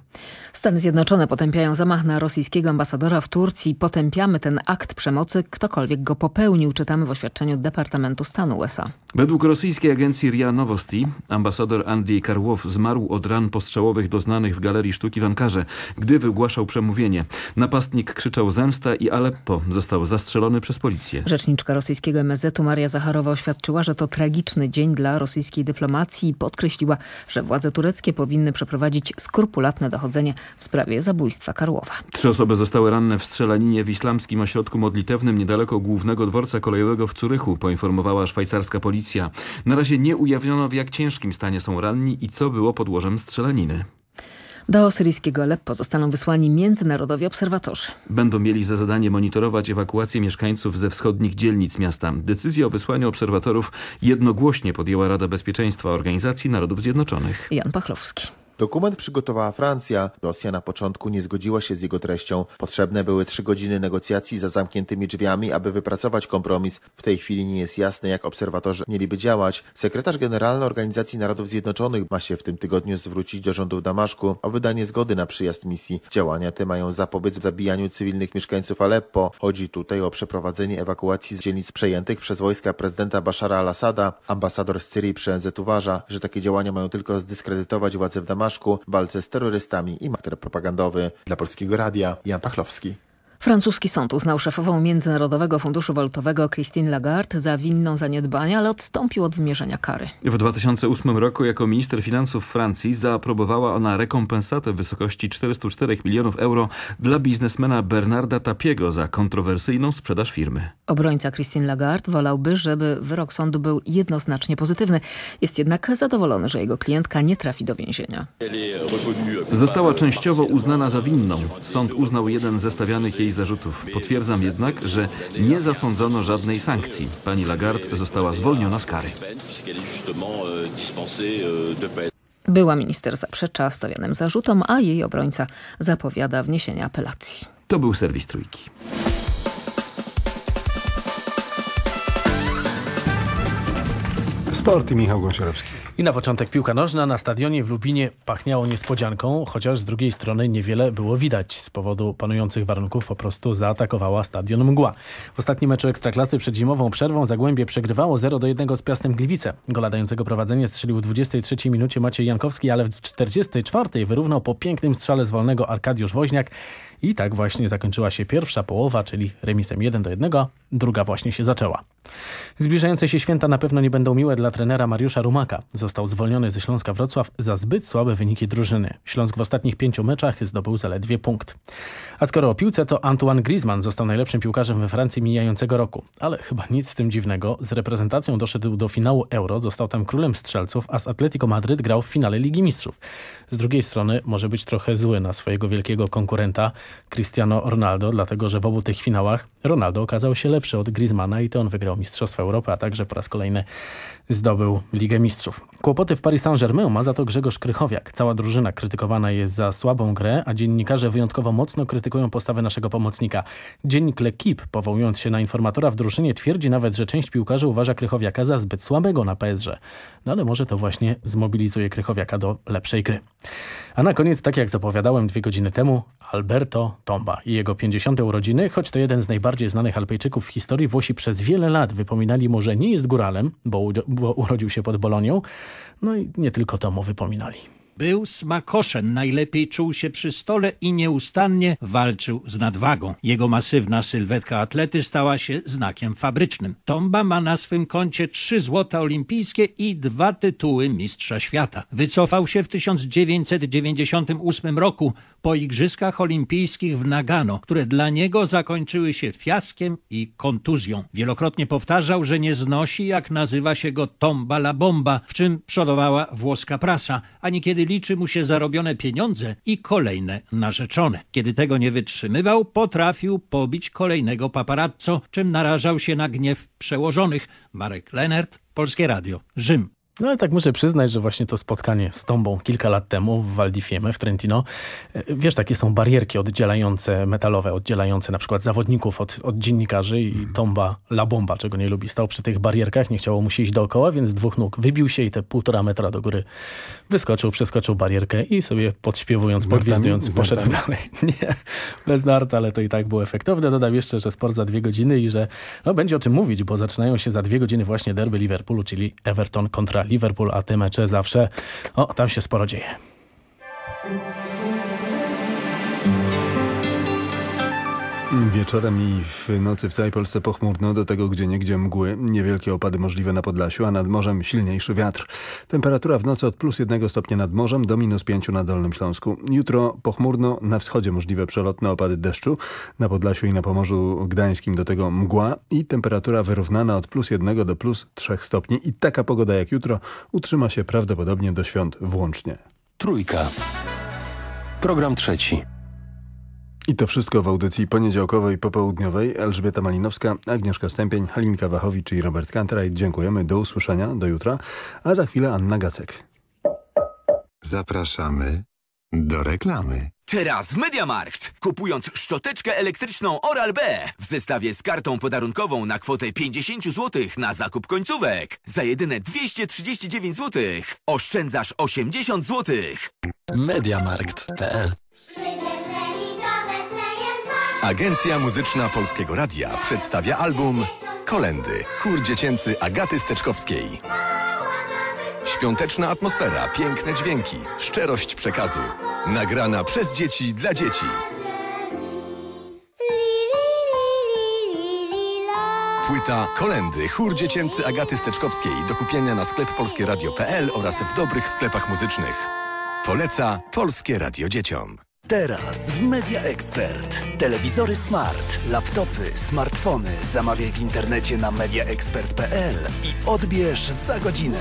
Stany Zjednoczone potępiają zamach na rosyjskiego ambasadora w Turcji. Potępiamy ten akt przemocy, ktokolwiek go popełnił, czytamy w oświadczeniu Departamentu Stanu USA. Według rosyjskiej agencji RIA Novosti ambasador Andrzej Karłow zmarł od ran postrzałowych doznanych w Galerii Sztuki w Ankarze, gdy wygłaszał przemówienie. Napastnik krzyczał zemsta i Aleppo został zastrzelony przez policję. Rzeczniczka rosyjskiego MSZ-u Maria Zacharowa oświadczyła, że to tragiczny dzień dla rosyjskiej dyplomacji i podkreśliła, że władze tureckie powinny przeprowadzić skrupulatne dochodzenie w sprawie zabójstwa Karłowa. Trzy osoby zostały ranne w strzelaninie w islamskim ośrodku modlitewnym niedaleko głównego dworca kolejowego w Curychu, poinformowała szwajcarska policja. Na razie nie ujawniono w jak ciężkim stanie są ranni i co było podłożem strzelaniny. Do syryjskiego Aleppo zostaną wysłani międzynarodowi obserwatorzy. Będą mieli za zadanie monitorować ewakuację mieszkańców ze wschodnich dzielnic miasta. Decyzję o wysłaniu obserwatorów jednogłośnie podjęła Rada Bezpieczeństwa Organizacji Narodów Zjednoczonych. Jan Pachlowski. Dokument przygotowała Francja. Rosja na początku nie zgodziła się z jego treścią. Potrzebne były trzy godziny negocjacji za zamkniętymi drzwiami, aby wypracować kompromis. W tej chwili nie jest jasne, jak obserwatorzy mieliby działać. Sekretarz Generalny Organizacji Narodów Zjednoczonych ma się w tym tygodniu zwrócić do rządu w Damaszku o wydanie zgody na przyjazd misji. Działania te mają zapobiec zabijaniu cywilnych mieszkańców Aleppo. Chodzi tutaj o przeprowadzenie ewakuacji z dzielnic przejętych przez wojska prezydenta Bashara al-Assada. Ambasador z Syrii przy ONZ uważa, że takie działania mają tylko zdyskredytować władze w Damaszku w walce z terrorystami i materiał propagandowy. Dla Polskiego Radia Jan Pachlowski. Francuski sąd uznał szefową Międzynarodowego Funduszu Walutowego Christine Lagarde za winną zaniedbania, ale odstąpił od wymierzenia kary. W 2008 roku jako minister finansów Francji zaaprobowała ona rekompensatę w wysokości 404 milionów euro dla biznesmena Bernarda Tapiego za kontrowersyjną sprzedaż firmy. Obrońca Christine Lagarde wolałby, żeby wyrok sądu był jednoznacznie pozytywny. Jest jednak zadowolony, że jego klientka nie trafi do więzienia. Została częściowo uznana za winną. Sąd uznał jeden ze stawianych jej zarzutów. Potwierdzam jednak, że nie zasądzono żadnej sankcji. Pani Lagarde została zwolniona z kary. Była minister zaprzecza stawianym zarzutom, a jej obrońca zapowiada wniesienie apelacji. To był serwis Trójki. Sport i Michał Gąsiorowski. I na początek piłka nożna. Na stadionie w Lubinie pachniało niespodzianką, chociaż z drugiej strony niewiele było widać. Z powodu panujących warunków po prostu zaatakowała stadion mgła. W ostatnim meczu Ekstraklasy przed zimową przerwą Zagłębie przegrywało 0 do 1 z Piastem Gliwice. Gola dającego prowadzenie strzelił w 23 minucie Maciej Jankowski, ale w 44 wyrównał po pięknym strzale z wolnego Arkadiusz Woźniak. I tak właśnie zakończyła się pierwsza połowa, czyli remisem 1 do 1. Druga właśnie się zaczęła. Zbliżające się święta na pewno nie będą miłe dla trenera Mariusza Rumaka. Został zwolniony ze Śląska Wrocław za zbyt słabe wyniki drużyny. Śląsk w ostatnich pięciu meczach zdobył zaledwie punkt. A skoro o piłce, to Antoine Griezmann został najlepszym piłkarzem we Francji mijającego roku. Ale chyba nic w tym dziwnego. Z reprezentacją doszedł do finału Euro, został tam królem strzelców, a z Atletico Madryt grał w finale Ligi Mistrzów. Z drugiej strony może być trochę zły na swojego wielkiego konkurenta Cristiano Ronaldo, dlatego że w obu tych finałach Ronaldo okazał się lepszy od Griezmana i to on wygrał Mistrzostwa Europy, a także po raz kolejny zdobył Ligę Mistrzów. Kłopoty w Paris Saint-Germain ma za to Grzegorz Krychowiak. Cała drużyna krytykowana jest za słabą grę, a dziennikarze wyjątkowo mocno krytykują postawę naszego pomocnika. Dziennik L'Equipe, powołując się na informatora w drużynie, twierdzi nawet, że część piłkarzy uważa Krychowiaka za zbyt słabego na PSG. No ale może to właśnie zmobilizuje Krychowiaka do lepszej gry. A na koniec, tak jak zapowiadałem dwie godziny temu, Alberto Tomba i jego 50. urodziny, choć to jeden z najbardziej znanych Alpejczyków w historii, Włosi przez wiele lat wypominali mu, że nie jest góralem, bo, bo urodził się pod Bolonią, no i nie tylko to mu wypominali. Był smakoszem, najlepiej czuł się przy stole i nieustannie walczył z nadwagą. Jego masywna sylwetka atlety stała się znakiem fabrycznym. Tomba ma na swym koncie trzy złota olimpijskie i dwa tytuły mistrza świata. Wycofał się w 1998 roku po Igrzyskach Olimpijskich w Nagano, które dla niego zakończyły się fiaskiem i kontuzją. Wielokrotnie powtarzał, że nie znosi, jak nazywa się go Tomba la Bomba, w czym przodowała włoska prasa, a niekiedy liczy mu się zarobione pieniądze i kolejne narzeczone. Kiedy tego nie wytrzymywał, potrafił pobić kolejnego paparazzo, czym narażał się na gniew przełożonych. Marek Lenert, Polskie Radio, Rzym. No ale tak muszę przyznać, że właśnie to spotkanie z Tombą kilka lat temu w Val di Fiemme w Trentino, e, wiesz, takie są barierki oddzielające, metalowe, oddzielające na przykład zawodników od, od dziennikarzy i Tomba La Bomba, czego nie lubi, stał przy tych barierkach, nie chciało mu się iść dookoła, więc z dwóch nóg wybił się i te półtora metra do góry wyskoczył, przeskoczył barierkę i sobie podśpiewując, podwizdując poszedł dalej. Nie, bez nart, ale to i tak było efektowne. Dodam jeszcze, że sport za dwie godziny i że no, będzie o czym mówić, bo zaczynają się za dwie godziny właśnie derby Liverpoolu, czyli Everton kontra Liverpool, a te mecze zawsze, o, tam się sporo dzieje. Wieczorem i w nocy w całej Polsce pochmurno, do tego gdzie niegdzie mgły, niewielkie opady możliwe na Podlasiu, a nad morzem silniejszy wiatr. Temperatura w nocy od plus jednego stopnia nad morzem do minus pięciu na Dolnym Śląsku. Jutro pochmurno, na wschodzie możliwe przelotne opady deszczu, na Podlasiu i na Pomorzu Gdańskim do tego mgła i temperatura wyrównana od plus jednego do plus trzech stopni. I taka pogoda jak jutro utrzyma się prawdopodobnie do świąt włącznie. Trójka. Program trzeci. I to wszystko w audycji poniedziałkowej, popołudniowej. Elżbieta Malinowska, Agnieszka Stępień, Halinka Wachowicz i Robert Kantraj. Dziękujemy, do usłyszenia, do jutra. A za chwilę Anna Gacek. Zapraszamy do reklamy. Teraz w Mediamarkt. Kupując szczoteczkę elektryczną Oral-B w zestawie z kartą podarunkową na kwotę 50 zł na zakup końcówek za jedyne 239 zł oszczędzasz 80 zł. Mediamarkt.pl Agencja Muzyczna Polskiego Radia przedstawia album Kolendy. Chór dziecięcy Agaty Steczkowskiej. Świąteczna atmosfera, piękne dźwięki, szczerość przekazu. Nagrana przez dzieci dla dzieci. Płyta Kolendy, chór dziecięcy Agaty Steczkowskiej do kupienia na sklep polskieradio.pl oraz w dobrych sklepach muzycznych. Poleca Polskie Radio Dzieciom. Teraz w Media Expert. Telewizory smart, laptopy, smartfony zamawiaj w internecie na mediaexpert.pl i odbierz za godzinę.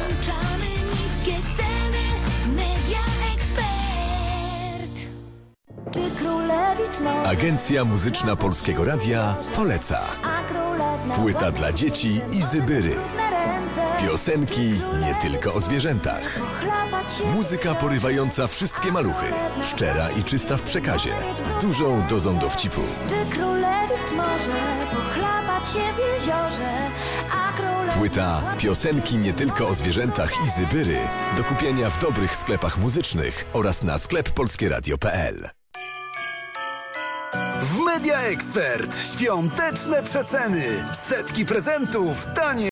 Agencja Muzyczna Polskiego Radia poleca. Płyta dla dzieci Izy Byry. Piosenki nie tylko o zwierzętach. Muzyka porywająca wszystkie maluchy. Szczera i czysta w przekazie. Z dużą dozą dowcipu. Czy królewicz może pochlapać się w jeziorze. Płyta Piosenki nie tylko o zwierzętach Izy Byry do kupienia w dobrych sklepach muzycznych oraz na sklep polskieradio.pl. W Media Expert świąteczne przeceny. Setki prezentów, tanie